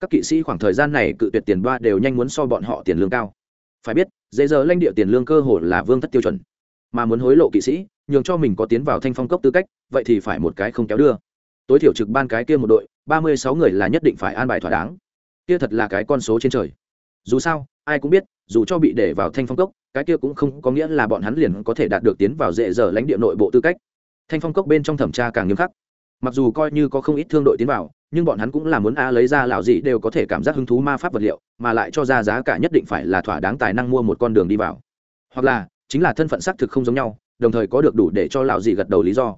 Các kỵ sĩ khoảng thời gian này cự tuyệt tiền đoa đều nhanh muốn so bọn họ tiền lương cao. Phải biết, dễ giờ lãnh địa tiền lương cơ hồ là vương thất tiêu chuẩn. Mà muốn hối lộ kỵ sĩ nhường cho mình có tiến vào thanh phong cốc tư cách, vậy thì phải một cái không kéo đưa. Tối thiểu trực ban cái kia một đội, ba mươi sáu người là nhất định phải an bài thỏa đáng. Kia thật là cái con số trên trời. Dù sao, ai cũng biết, dù cho bị để vào thanh phong cốc, cái kia cũng không có nghĩa là bọn hắn liền có thể đạt được tiến vào dễ dở lãnh địa nội bộ tư cách. Thanh phong cốc bên trong thẩm tra càng nghiêm khắc. Mặc dù coi như có không ít thương đội tiến vào, nhưng bọn hắn cũng là muốn a lấy ra lão gì đều có thể cảm giác hứng thú ma pháp vật liệu, mà lại cho ra giá cả nhất định phải là thỏa đáng tài năng mua một con đường đi vào. Hoặc là, chính là thân phận xác thực không giống nhau đồng thời có được đủ để cho lão dì gật đầu lý do.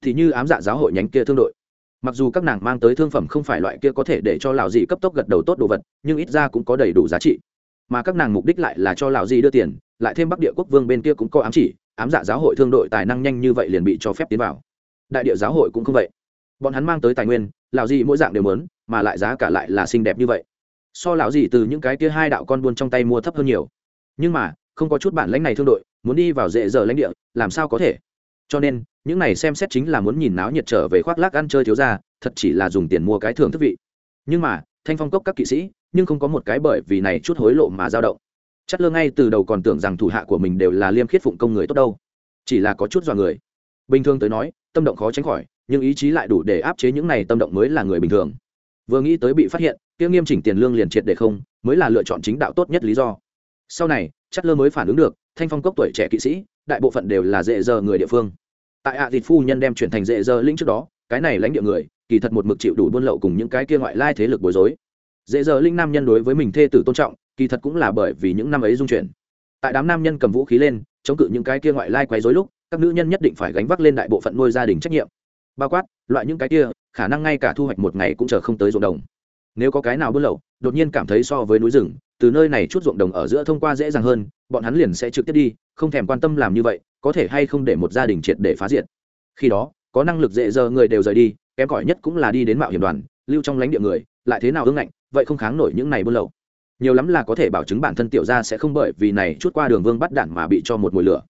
Thì như ám dạ giáo hội nhánh kia thương đội. Mặc dù các nàng mang tới thương phẩm không phải loại kia có thể để cho lão dị cấp tốc gật đầu tốt đồ vật, nhưng ít ra cũng có đầy đủ giá trị. Mà các nàng mục đích lại là cho lão dị đưa tiền, lại thêm bắc địa quốc vương bên kia cũng có ám chỉ, ám dạ giáo hội thương đội tài năng nhanh như vậy liền bị cho phép tiến vào. Đại địa giáo hội cũng không vậy. Bọn hắn mang tới tài nguyên, lão dị mỗi dạng đều lớn mà lại giá cả lại là xinh đẹp như vậy. So lão dị từ những cái kia hai đạo con buôn trong tay mua thấp hơn nhiều. Nhưng mà, không có chút bản lãnh này thương đội muốn đi vào dễ dở lãnh địa, làm sao có thể? Cho nên, những này xem xét chính là muốn nhìn náo nhiệt trở về khoác lác ăn chơi thiếu ra thật chỉ là dùng tiền mua cái thường thức vị. Nhưng mà, thanh phong cốc các kỵ sĩ, nhưng không có một cái bởi vì này chút hối lộ mà dao động. Chất lơ ngay từ đầu còn tưởng rằng thủ hạ của mình đều là liêm khiết phụng công người tốt đâu. Chỉ là có chút dọa người. Bình thường tới nói, tâm động khó tránh khỏi, nhưng ý chí lại đủ để áp chế những này tâm động mới là người bình thường. Vừa nghĩ tới bị phát hiện, kia nghiêm chỉnh tiền lương liền triệt để không, mới là lựa chọn chính đạo tốt nhất lý do. Sau này chất lơ mới phản ứng được thanh phong cốc tuổi trẻ kỵ sĩ, đại bộ phận đều là dễ dơ người địa phương. Tại ạ à thịt phu nhân đem chuyển thành dễ dơ linh trước đó, cái này lãnh địa người, kỳ thật một mực chịu đủ buôn lậu cùng những cái kia ngoại lai thế lực bối rối. Dễ dơ linh nam nhân đối với mình thê tử tôn trọng, kỳ thật cũng là bởi vì những năm ấy dung chuyển. Tại đám nam nhân cầm vũ khí lên, chống cự những cái kia ngoại lai quấy rối lúc, các nữ nhân nhất định phải gánh vác lên đại bộ phận nuôi gia đình trách nhiệm. Bao quát, loại những cái kia, khả năng ngay cả thu hoạch một ngày cũng chờ không tới ruộng đồng. Nếu có cái nào buôn lậu, đột nhiên cảm thấy so với núi rừng từ nơi này chút ruộng đồng ở giữa thông qua dễ dàng hơn, bọn hắn liền sẽ trực tiếp đi, không thèm quan tâm làm như vậy, có thể hay không để một gia đình triệt để phá diệt. Khi đó, có năng lực dễ dơ người đều rời đi, kém cỏi nhất cũng là đi đến mạo hiểm đoàn, lưu trong lãnh địa người, lại thế nào ương ngạnh, vậy không kháng nổi những này buôn lậu. Nhiều lắm là có thể bảo chứng bản thân tiểu gia sẽ không bởi vì này chút qua đường vương bắt đạn mà bị cho một mùi lửa.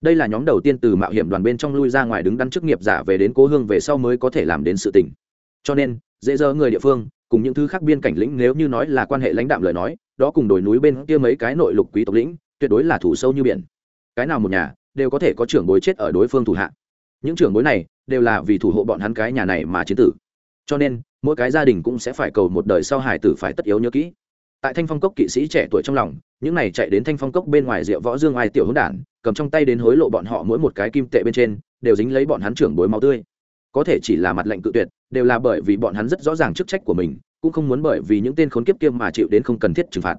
Đây là nhóm đầu tiên từ mạo hiểm đoàn bên trong lui ra ngoài đứng đắn chức nghiệp giả về đến cố hương về sau mới có thể làm đến sự tình. Cho nên, dễ dơ người địa phương, cùng những thứ khác biên cảnh lĩnh nếu như nói là quan hệ lãnh đạm lời nói đó cùng đồi núi bên kia mấy cái nội lục quý tộc lĩnh, tuyệt đối là thủ sâu như biển. Cái nào một nhà, đều có thể có trưởng bối chết ở đối phương thủ hạ. Những trưởng bối này, đều là vì thủ hộ bọn hắn cái nhà này mà chiến tử. Cho nên, mỗi cái gia đình cũng sẽ phải cầu một đời sau hải tử phải tất yếu nhớ kỹ. Tại thanh phong cốc kỵ sĩ trẻ tuổi trong lòng, những này chạy đến thanh phong cốc bên ngoài rượu võ dương ai tiểu hỗn đản, cầm trong tay đến hối lộ bọn họ mỗi một cái kim tệ bên trên, đều dính lấy bọn hắn trưởng bối máu tươi. Có thể chỉ là mặt lệnh tự tuyệt đều là bởi vì bọn hắn rất rõ ràng chức trách của mình, cũng không muốn bởi vì những tên khốn kiếp kia mà chịu đến không cần thiết trừng phạt.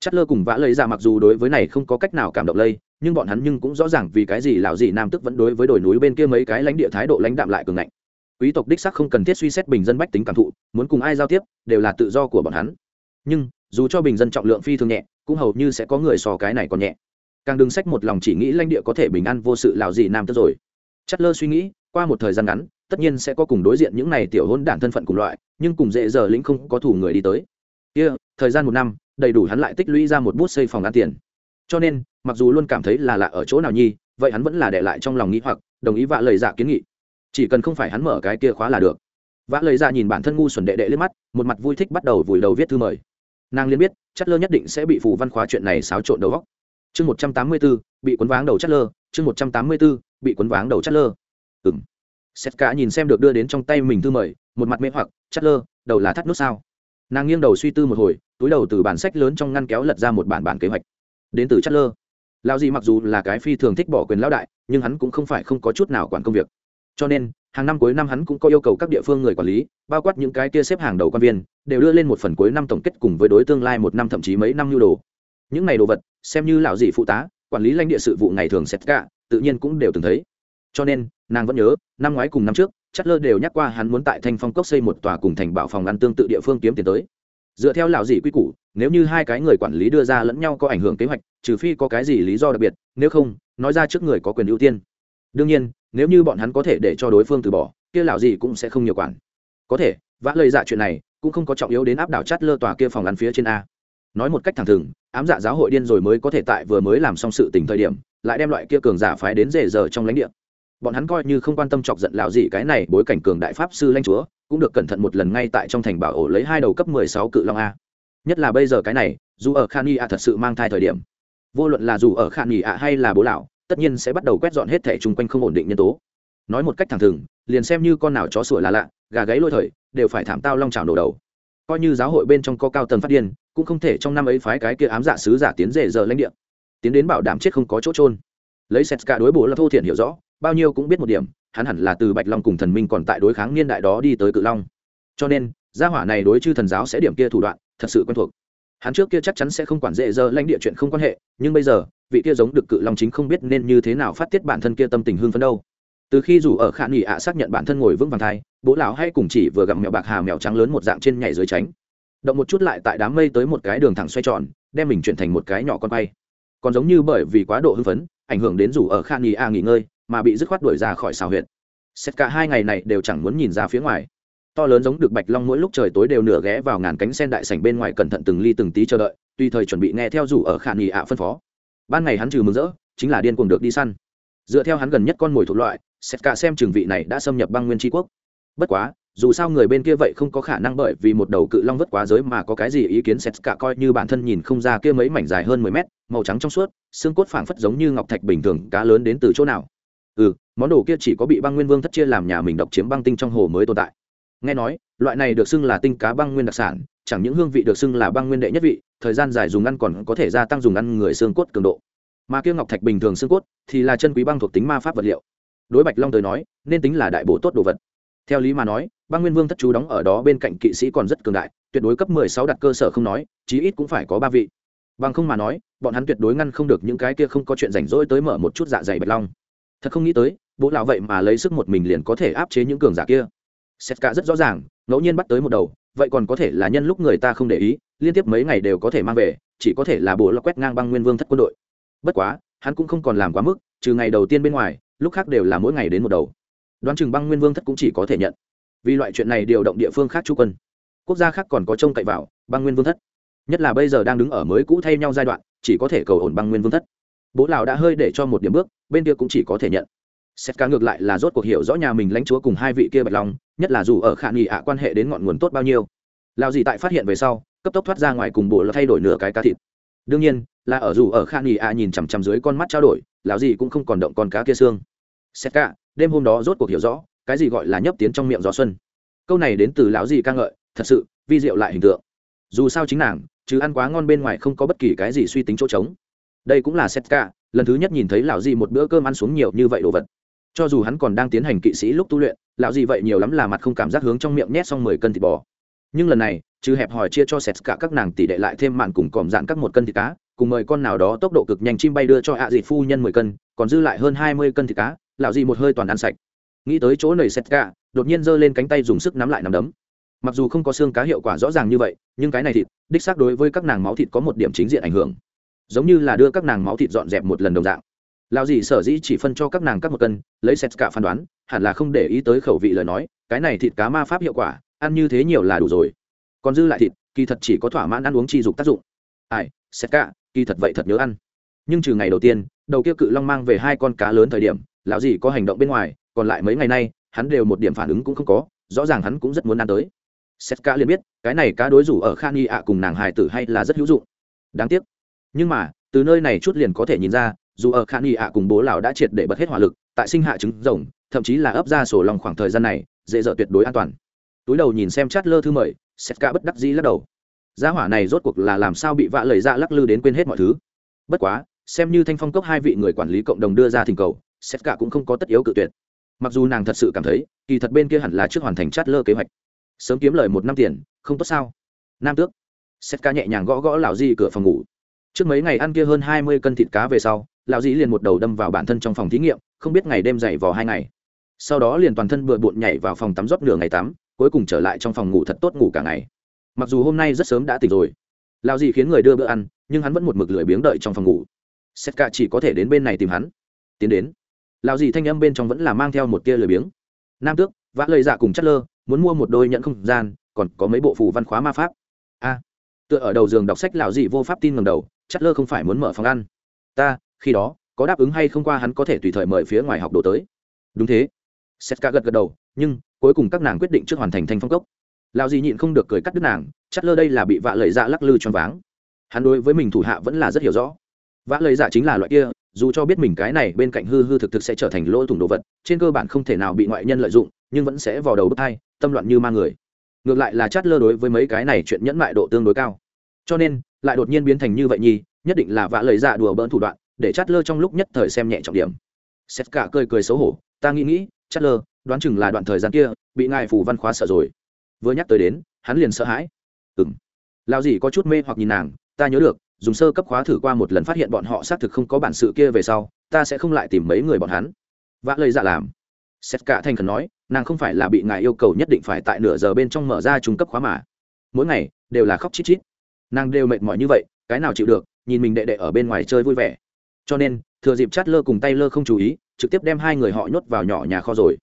Chất lơ cùng vã lấy ra mặc dù đối với này không có cách nào cảm động lây, nhưng bọn hắn nhưng cũng rõ ràng vì cái gì lão gì nam tức vẫn đối với đồi núi bên kia mấy cái lãnh địa thái độ lãnh đạm lại cường ngạnh. Quý tộc đích sắc không cần thiết suy xét bình dân bách tính cảm thụ, muốn cùng ai giao tiếp, đều là tự do của bọn hắn. Nhưng, dù cho bình dân trọng lượng phi thường nhẹ, cũng hầu như sẽ có người so cái này còn nhẹ. Càng đừng sách một lòng chỉ nghĩ lãnh địa có thể bình an vô sự lào gì nam tức rồi. Chất lơ suy nghĩ, qua một thời gian ngắn tất nhiên sẽ có cùng đối diện những này tiểu hôn đản thân phận cùng loại nhưng cùng dễ giờ lĩnh không có thủ người đi tới. Kia、yeah, thời gian một năm đầy đủ hắn lại tích lũy ra một bút xây phòng ăn tiền. Cho nên mặc dù luôn cảm thấy là lạ ở chỗ nào nhi vậy hắn vẫn là để lại trong lòng nghĩ hoặc đồng ý vạ lời dạ kiến nghị. Chỉ cần không phải hắn mở cái kia khóa là được. Vạ lời dạ nhìn bản thân ngu xuẩn đệ đệ lên mắt một mặt vui thích bắt đầu vùi đầu viết thư mời. Nàng liên biết chất lơ nhất định sẽ bị phù văn khóa chuyện này xáo trộn đầu góc chương một trăm tám mươi b ố bị cuốn váng đầu chất lơ chương một trăm tám mươi b ố bị cuốn váng đầu chất lơ. Ừng sét cả nhìn xem được đưa đến trong tay mình thư mời, một mặt mê hoặc, chất lơ, đầu là thắt nút sao? Nàng nghiêng đầu suy tư một hồi, túi đầu từ bản sách lớn trong ngăn kéo lật ra một bản bản kế hoạch. Đến từ chất lơ. Lao gì mặc dù là cái phi thường thích bỏ quyền lão đại, nhưng hắn cũng không phải không có chút nào quản công việc. Cho nên, hàng năm cuối năm hắn cũng có yêu cầu các địa phương người quản lý, bao quát những cái kia xếp hàng đầu quan viên, đều đưa lên một phần cuối năm tổng kết cùng với đối tương lai một năm thậm chí mấy năm nhu đồ. Những này đồ vật, xem như lão dị phụ tá, quản lý lãnh địa sự vụ ngày thường xét cả, tự nhiên cũng đều từng thấy cho nên, nàng vẫn nhớ, năm ngoái cùng năm trước chất lơ đều nhắc qua hắn muốn tại thanh phong cốc xây một tòa cùng thành bảo phòng ăn tương tự địa phương kiếm tiền tới. Dựa theo lão dị quy củ, nếu như hai cái người quản lý đưa ra lẫn nhau có ảnh hưởng kế hoạch, trừ phi có cái gì lý do đặc biệt, nếu không, nói ra trước người có quyền ưu tiên. Đương nhiên, nếu như bọn hắn có thể để cho đối phương từ bỏ, kia lão dị cũng sẽ không nhiều quản. Có thể, vã lời dạ chuyện này cũng không có trọng yếu đến áp đảo chát lơ tòa kia phòng ăn phía trên a. Nói một cách thẳng thừng, ám dạ giáo hội điên rồi mới có thể tại vừa mới làm xong sự tình thời điểm, lại đem loại kia cường giả phái đến rể giờ trong lãnh địa bọn hắn coi như không quan tâm chọc giận lão gì cái này bối cảnh cường đại pháp sư lãnh chúa, cũng được cẩn thận một lần ngay tại trong thành bảo ổ lấy hai đầu cấp mười sáu cự long a. Nhất là bây giờ cái này, dù ở khan y a thật sự mang thai thời điểm, vô luận là dù ở khan y a hay là bố lão, tất nhiên sẽ bắt đầu quét dọn hết thẻ chung quanh không ổn định nhân tố. Nói một cách thẳng thừng, liền xem như con nào chó sủa là lạ, gà gáy lôi thời, đều phải thảm tao long trào nổ đầu. Coi như giáo hội bên trong có cao tầng phát điên, cũng không thể trong năm ấy phái cái kia ám dạ sứ giả tiến rể giờ lãnh địa. Tiến đến bảo đảm chết không có chỗ trôn lấy xét cả đối bộ là thô thiện hiểu rõ bao nhiêu cũng biết một điểm, hắn hẳn là từ bạch long cùng thần minh còn tại đối kháng niên đại đó đi tới cự long. Cho nên, gia hỏa này đối chư thần giáo sẽ điểm kia thủ đoạn, thật sự quen thuộc. Hắn trước kia chắc chắn sẽ không quản dễ dơ lãnh địa chuyện không quan hệ, nhưng bây giờ, vị kia giống được cự long chính không biết nên như thế nào phát tiết bản thân kia tâm tình hương phấn đâu. Từ khi dù ở khả nghỉ ạ xác nhận bản thân ngồi vững vàng thai, bố lão hay cùng chỉ vừa gặp mèo bạc hà mèo trắng lớn một dạng trên nhảy dưới tránh. Động một chút lại tại đám mây tới một cái đường thẳng xoay tròn, đem mình chuyển thành một cái nhỏ con bay còn giống như bởi vì quá độ hưng phấn, ảnh hưởng đến dù ở khan nghỉ a nghỉ ngơi mà bị dứt khoát đuổi ra khỏi xào huyện xét cả hai ngày này đều chẳng muốn nhìn ra phía ngoài. To lớn giống được bạch long mỗi lúc trời tối đều nửa ghé vào ngàn cánh sen đại sảnh bên ngoài cẩn thận từng ly từng tí chờ đợi, tùy thời chuẩn bị nghe theo rủ ở khả nghỉ ạ phân phó. Ban ngày hắn trừ mừng rỡ, chính là điên cuồng được đi săn. Dựa theo hắn gần nhất con mồi thuộc loại xét cả xem trường vị này đã xâm nhập băng nguyên tri quốc. Bất quá, dù sao người bên kia vậy không có khả năng bởi vì một đầu cự long vất quá giới mà có cái gì ý kiến xét cả coi như bản thân nhìn không ra kia mấy mảnh dài hơn mười mét, màu trắng trong suốt, xương cốt phảng phất giống như ngọc thạch bình thường, cá lớn đến từ chỗ nào ừ món đồ kia chỉ có bị băng nguyên vương thất chia làm nhà mình độc chiếm băng tinh trong hồ mới tồn tại. Nghe nói, loại này được xưng là tinh cá băng nguyên đặc sản, chẳng những hương vị được xưng là băng nguyên đệ nhất vị, thời gian dài dùng ăn còn có thể gia tăng dùng ăn người xương cốt cường độ. Mà kia ngọc thạch bình thường xương cốt thì là chân quý băng thuộc tính ma pháp vật liệu. Đối bạch long tới nói, nên tính là đại bổ tốt đồ vật. Theo lý mà nói, băng nguyên vương thất chú đóng ở đó bên cạnh kỵ sĩ còn rất cường đại, tuyệt đối cấp mười sáu đặt cơ sở không nói, chí ít cũng phải có ba vị. Bằng không mà nói, bọn hắn tuyệt đối ngăn không được những cái kia không có chuyện rảnh rỗi tới mở một chút dạ dày bạch long thật không nghĩ tới, bố lão vậy mà lấy sức một mình liền có thể áp chế những cường giả kia. Xét cả rất rõ ràng, ngẫu nhiên bắt tới một đầu, vậy còn có thể là nhân lúc người ta không để ý, liên tiếp mấy ngày đều có thể mang về, chỉ có thể là bố lão quét ngang băng nguyên vương thất quân đội. Bất quá, hắn cũng không còn làm quá mức, trừ ngày đầu tiên bên ngoài, lúc khác đều là mỗi ngày đến một đầu. Đoán chừng băng nguyên vương thất cũng chỉ có thể nhận. Vì loại chuyện này điều động địa phương khác chú quân. Quốc gia khác còn có trông cậy vào băng nguyên vương thất. Nhất là bây giờ đang đứng ở mới cũ thay nhau giai đoạn, chỉ có thể cầu ổn băng nguyên vương thất bố lào đã hơi để cho một điểm bước, bên kia cũng chỉ có thể nhận. Xét cá ngược lại là rốt cuộc hiểu rõ nhà mình lãnh chúa cùng hai vị kia bạch long, nhất là dù ở khả nghị ạ quan hệ đến ngọn nguồn tốt bao nhiêu. Lào gì tại phát hiện về sau, cấp tốc thoát ra ngoài cùng bộ là thay đổi nửa cái cá thịt. Đương nhiên, là ở dù ở khả nghị ạ nhìn chằm chằm dưới con mắt trao đổi, lào gì cũng không còn động con cá kia xương. Xét cả đêm hôm đó rốt cuộc hiểu rõ, cái gì gọi là nhấp tiến trong miệng gió xuân. Câu này đến từ lão gì ca ngợi, thật sự, vi diệu lại hình tượng. Dù sao chính nàng, chứ ăn quá ngon bên ngoài không có bất kỳ cái gì suy tính chỗ trống đây cũng là setka, lần thứ nhất nhìn thấy lão gì một bữa cơm ăn xuống nhiều như vậy đồ vật. Cho dù hắn còn đang tiến hành kỵ sĩ lúc tu luyện, lão gì vậy nhiều lắm là mặt không cảm giác hướng trong miệng nhét xong mười cân thịt bò. Nhưng lần này chứ hẹp hỏi chia cho sét cả các nàng tỷ đệ lại thêm mạn cùng còm dạn các một cân thịt cá, cùng mời con nào đó tốc độ cực nhanh chim bay đưa cho ạ à dịt phu nhân mười cân, còn dư lại hơn hai mươi cân thịt cá, lão gì một hơi toàn ăn sạch. Nghĩ tới chỗ nầy sét cả đột nhiên giơ lên cánh tay dùng sức nắm lại nắm đấm. Mặc dù không có xương cá hiệu quả rõ ràng như vậy, nhưng cái này thịt, đích xác đối với các nàng máu thịt có một điểm chính diện ảnh hưởng giống như là đưa các nàng máu thịt dọn dẹp một lần đồng dạng. Lao gì sở dĩ chỉ phân cho các nàng các một cân, lấy xét cả phán đoán, hẳn là không để ý tới khẩu vị lời nói, cái này thịt cá ma pháp hiệu quả, ăn như thế nhiều là đủ rồi. Còn dư lại thịt, kỳ thật chỉ có thỏa mãn ăn uống chi dục tác dụng. Ai, xét cả, kỳ thật vậy thật nhớ ăn. Nhưng trừ ngày đầu tiên, đầu kia cự long mang về hai con cá lớn thời điểm, lão gì có hành động bên ngoài, còn lại mấy ngày nay, hắn đều một điểm phản ứng cũng không có, rõ ràng hắn cũng rất muốn ăn tới. Xét cả liền biết, cái này cá đối rủ ở khan y ạ cùng nàng hài tử hay là rất hữu dụng. Đáng tiếc nhưng mà, từ nơi này chút liền có thể nhìn ra, dù ở khan y ạ cùng bố lão đã triệt để bật hết hỏa lực, tại sinh hạ trứng rồng, thậm chí là ấp ra sổ lòng khoảng thời gian này, dễ dở tuyệt đối an toàn. Túi đầu nhìn xem chát lơ thư mời, Sét cả bất đắc dĩ lắc đầu. Gia hỏa này rốt cuộc là làm sao bị vạ lời ra lắc lư đến quên hết mọi thứ? Bất quá, xem như thanh phong cốc hai vị người quản lý cộng đồng đưa ra thỉnh cầu, Sét cả cũng không có tất yếu cự tuyệt. Mặc dù nàng thật sự cảm thấy, kỳ thật bên kia hẳn là trước hoàn thành chát lơ kế hoạch. Sớm kiếm lời một năm tiền, không tốt sao? Nam tước. Sét ca nhẹ nhàng gõ gõ lão di cửa phòng ngủ trước mấy ngày ăn kia hơn hai mươi cân thịt cá về sau, lão Dĩ liền một đầu đâm vào bản thân trong phòng thí nghiệm, không biết ngày đêm dậy vào hai ngày. Sau đó liền toàn thân bừa bộn nhảy vào phòng tắm rót nửa ngày tắm, cuối cùng trở lại trong phòng ngủ thật tốt ngủ cả ngày. Mặc dù hôm nay rất sớm đã tỉnh rồi, lão Dĩ khiến người đưa bữa ăn, nhưng hắn vẫn một mực lười biếng đợi trong phòng ngủ. Sét Cả chỉ có thể đến bên này tìm hắn. Tiến đến, lão Dĩ thanh âm bên trong vẫn là mang theo một tia lười biếng. Nam tước, vã lời dạ cùng chất lơ, muốn mua một đôi nhận không gian, còn có mấy bộ phù văn khóa ma pháp. A, tựa ở đầu giường đọc sách lão Dĩ vô pháp tin ngầm đầu chất lơ không phải muốn mở phòng ăn. Ta, khi đó, có đáp ứng hay không qua hắn có thể tùy thời mời phía ngoài học đồ tới. Đúng thế. Setka gật gật đầu, nhưng, cuối cùng các nàng quyết định trước hoàn thành thanh phong cốc. Lão dị nhịn không được cười cắt đứt nàng chất lơ đây là bị vạ lời dạ lắc lư choáng váng. Hắn đối với mình thủ hạ vẫn là rất hiểu rõ. Vã lời dạ chính là loại kia, dù cho biết mình cái này bên cạnh hư hư thực thực sẽ trở thành lỗ thủng đồ vật, trên cơ bản không thể nào bị ngoại nhân lợi dụng, nhưng vẫn sẽ vào đầu bước thai, tâm loạn như ma người. Ngược lại là chát lơ đối với mấy cái này chuyện nhẫn mại độ tương đối cao. Cho nên lại đột nhiên biến thành như vậy nhi, nhất định là vạ lời dạ đùa bỡn thủ đoạn, để chát lơ trong lúc nhất thời xem nhẹ trọng điểm. Xét cả cười cười xấu hổ, ta nghĩ nghĩ chát lơ đoán chừng là đoạn thời gian kia, bị ngài phủ văn khóa sợ rồi. Vừa nhắc tới đến, hắn liền sợ hãi. Ừ m lao gì có chút mê hoặc nhìn nàng, ta nhớ được, dùng sơ cấp khóa thử qua một lần phát hiện bọn họ xác thực không có bản sự kia về sau, ta sẽ không lại tìm mấy người bọn hắn. Vã lời dạ làm. Xét cả thành khẩn nói, nàng không phải là bị ngài yêu cầu nhất định phải tại nửa giờ bên trong mở ra trung cấp khóa mà. Mỗi ngày đều là khóc chít chít nàng đều mệt mỏi như vậy, cái nào chịu được, nhìn mình đệ đệ ở bên ngoài chơi vui vẻ. Cho nên, thừa dịp chát lơ cùng tay lơ không chú ý, trực tiếp đem hai người họ nhốt vào nhỏ nhà kho rồi.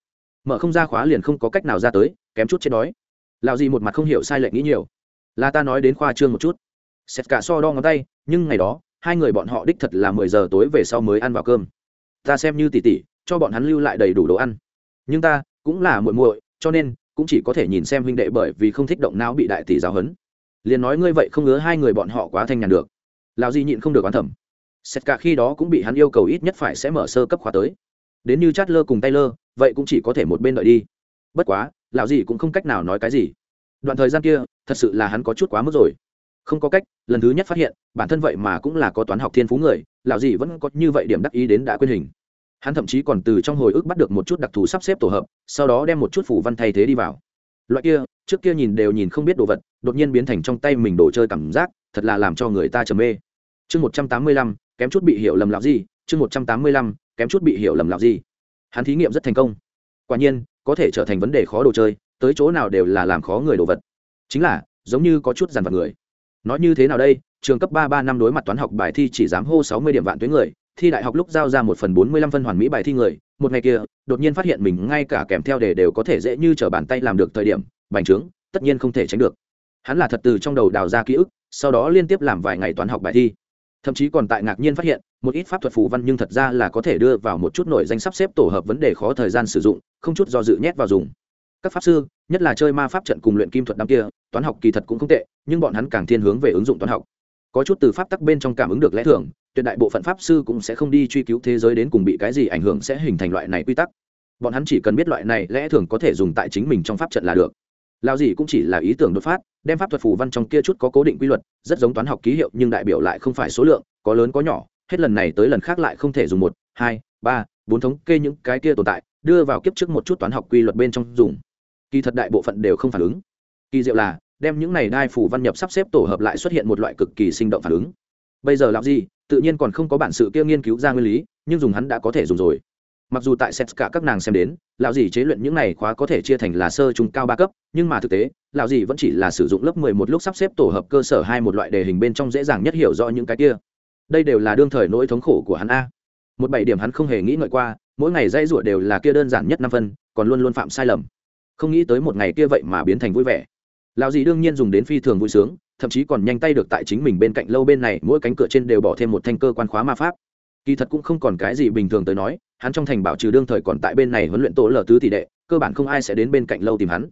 Mở không ra khóa liền không có cách nào ra tới, kém chút chết đói. Lạo gì một mặt không hiểu sai lệch nghĩ nhiều. Là ta nói đến khoa trương một chút. Xét cả so đo ngón tay, nhưng ngày đó, hai người bọn họ đích thật là mười giờ tối về sau mới ăn vào cơm. Ta xem như tỉ tỉ, cho bọn hắn lưu lại đầy đủ đồ ăn. Nhưng ta cũng là muội muội, cho nên cũng chỉ có thể nhìn xem huynh đệ bởi vì không thích động não bị đại tỷ giáo hấn liền nói ngươi vậy không ngứa hai người bọn họ quá thanh nhàn được. Lão di nhịn không được oán thẩm xét cả khi đó cũng bị hắn yêu cầu ít nhất phải sẽ mở sơ cấp khóa tới. Đến như chát lơ cùng tay lơ vậy cũng chỉ có thể một bên đợi đi. Bất quá, lão di cũng không cách nào nói cái gì. Đoạn thời gian kia, thật sự là hắn có chút quá mức rồi. Không có cách, lần thứ nhất phát hiện, bản thân vậy mà cũng là có toán học thiên phú người, lão Di vẫn có như vậy điểm đắc ý đến đã quên hình. Hắn thậm chí còn từ trong hồi ức bắt được một chút đặc thù sắp xếp tổ hợp, sau đó đem một chút phủ văn thay thế đi vào loại kia, trước kia nhìn đều nhìn không biết đồ vật, đột nhiên biến thành trong tay mình đồ chơi cảm giác, thật là làm cho người ta trầm mê. Chương một trăm tám mươi lăm, kém chút bị hiểu lầm lạo gì, chương một trăm tám mươi lăm, kém chút bị hiểu lầm lạo gì. Hắn thí nghiệm rất thành công. Quả nhiên, có thể trở thành vấn đề khó đồ chơi, tới chỗ nào đều là làm khó người đồ vật. Chính là, giống như có chút dằn vặt người. Nói như thế nào đây, trường cấp ba ba năm đối mặt toán học bài thi chỉ dám hô sáu mươi điểm vạn tuyến người, thi đại học lúc giao ra một phần bốn mươi lăm phân hoàn mỹ bài thi người một ngày kia, đột nhiên phát hiện mình ngay cả kèm theo đề đều có thể dễ như t r ở bàn tay làm được thời điểm, bành trướng, tất nhiên không thể tránh được. Hắn là thật từ trong đầu đào ra ký ức, sau đó liên tiếp làm vài ngày toán học bài thi. Thậm chí còn tại ngạc nhiên phát hiện, một ít pháp thuật phù văn nhưng thật ra là có thể đưa vào một chút nội danh sắp xếp tổ hợp vấn đề khó thời gian sử dụng, không chút do dự nhét vào dùng. Các pháp sư, nhất là chơi ma pháp trận cùng luyện kim thuật đám kia, toán học kỳ thật cũng không tệ, nhưng bọn hắn càng thiên hướng về ứng dụng toán học. Có chút từ pháp tắc bên trong cảm ứng được lẽ thường tuyệt đại bộ phận pháp sư cũng sẽ không đi truy cứu thế giới đến cùng bị cái gì ảnh hưởng sẽ hình thành loại này quy tắc. Bọn hắn chỉ cần biết loại này lẽ thường có thể dùng tại chính mình trong pháp trận là được. Lao gì cũng chỉ là ý tưởng đột phát, đem pháp thuật phù văn trong kia chút có cố định quy luật, rất giống toán học ký hiệu nhưng đại biểu lại không phải số lượng, có lớn có nhỏ, hết lần này tới lần khác lại không thể dùng một, hai, ba, bốn thống kê những cái kia tồn tại, đưa vào kiếp trước một chút toán học quy luật bên trong dùng. Kỳ thật đại bộ phận đều không phản ứng. Kỳ diệu là, đem những này đai phù văn nhập sắp xếp tổ hợp lại xuất hiện một loại cực kỳ sinh động phản ứng bây giờ làm gì tự nhiên còn không có bản sự kia nghiên cứu ra nguyên lý, nhưng dùng hắn đã có thể dùng rồi. Mặc dù tại set cả các nàng xem đến, lão gì chế luyện những này khóa có thể chia thành là sơ, trung, cao ba cấp, nhưng mà thực tế, lão gì vẫn chỉ là sử dụng lớp mười một lúc sắp xếp tổ hợp cơ sở hai một loại đề hình bên trong dễ dàng nhất hiểu rõ những cái kia. Đây đều là đương thời nỗi thống khổ của hắn a. Một bảy điểm hắn không hề nghĩ ngợi qua, mỗi ngày dây rủa đều là kia đơn giản nhất năm phân, còn luôn luôn phạm sai lầm. Không nghĩ tới một ngày kia vậy mà biến thành vui vẻ. Lão dì đương nhiên dùng đến phi thường vui sướng thậm chí còn nhanh tay được tại chính mình bên cạnh lâu bên này, mỗi cánh cửa trên đều bỏ thêm một thanh cơ quan khóa ma pháp. Kỳ thật cũng không còn cái gì bình thường tới nói, hắn trong thành bảo trừ đương thời còn tại bên này huấn luyện tổ lờ tứ tỷ đệ, cơ bản không ai sẽ đến bên cạnh lâu tìm hắn.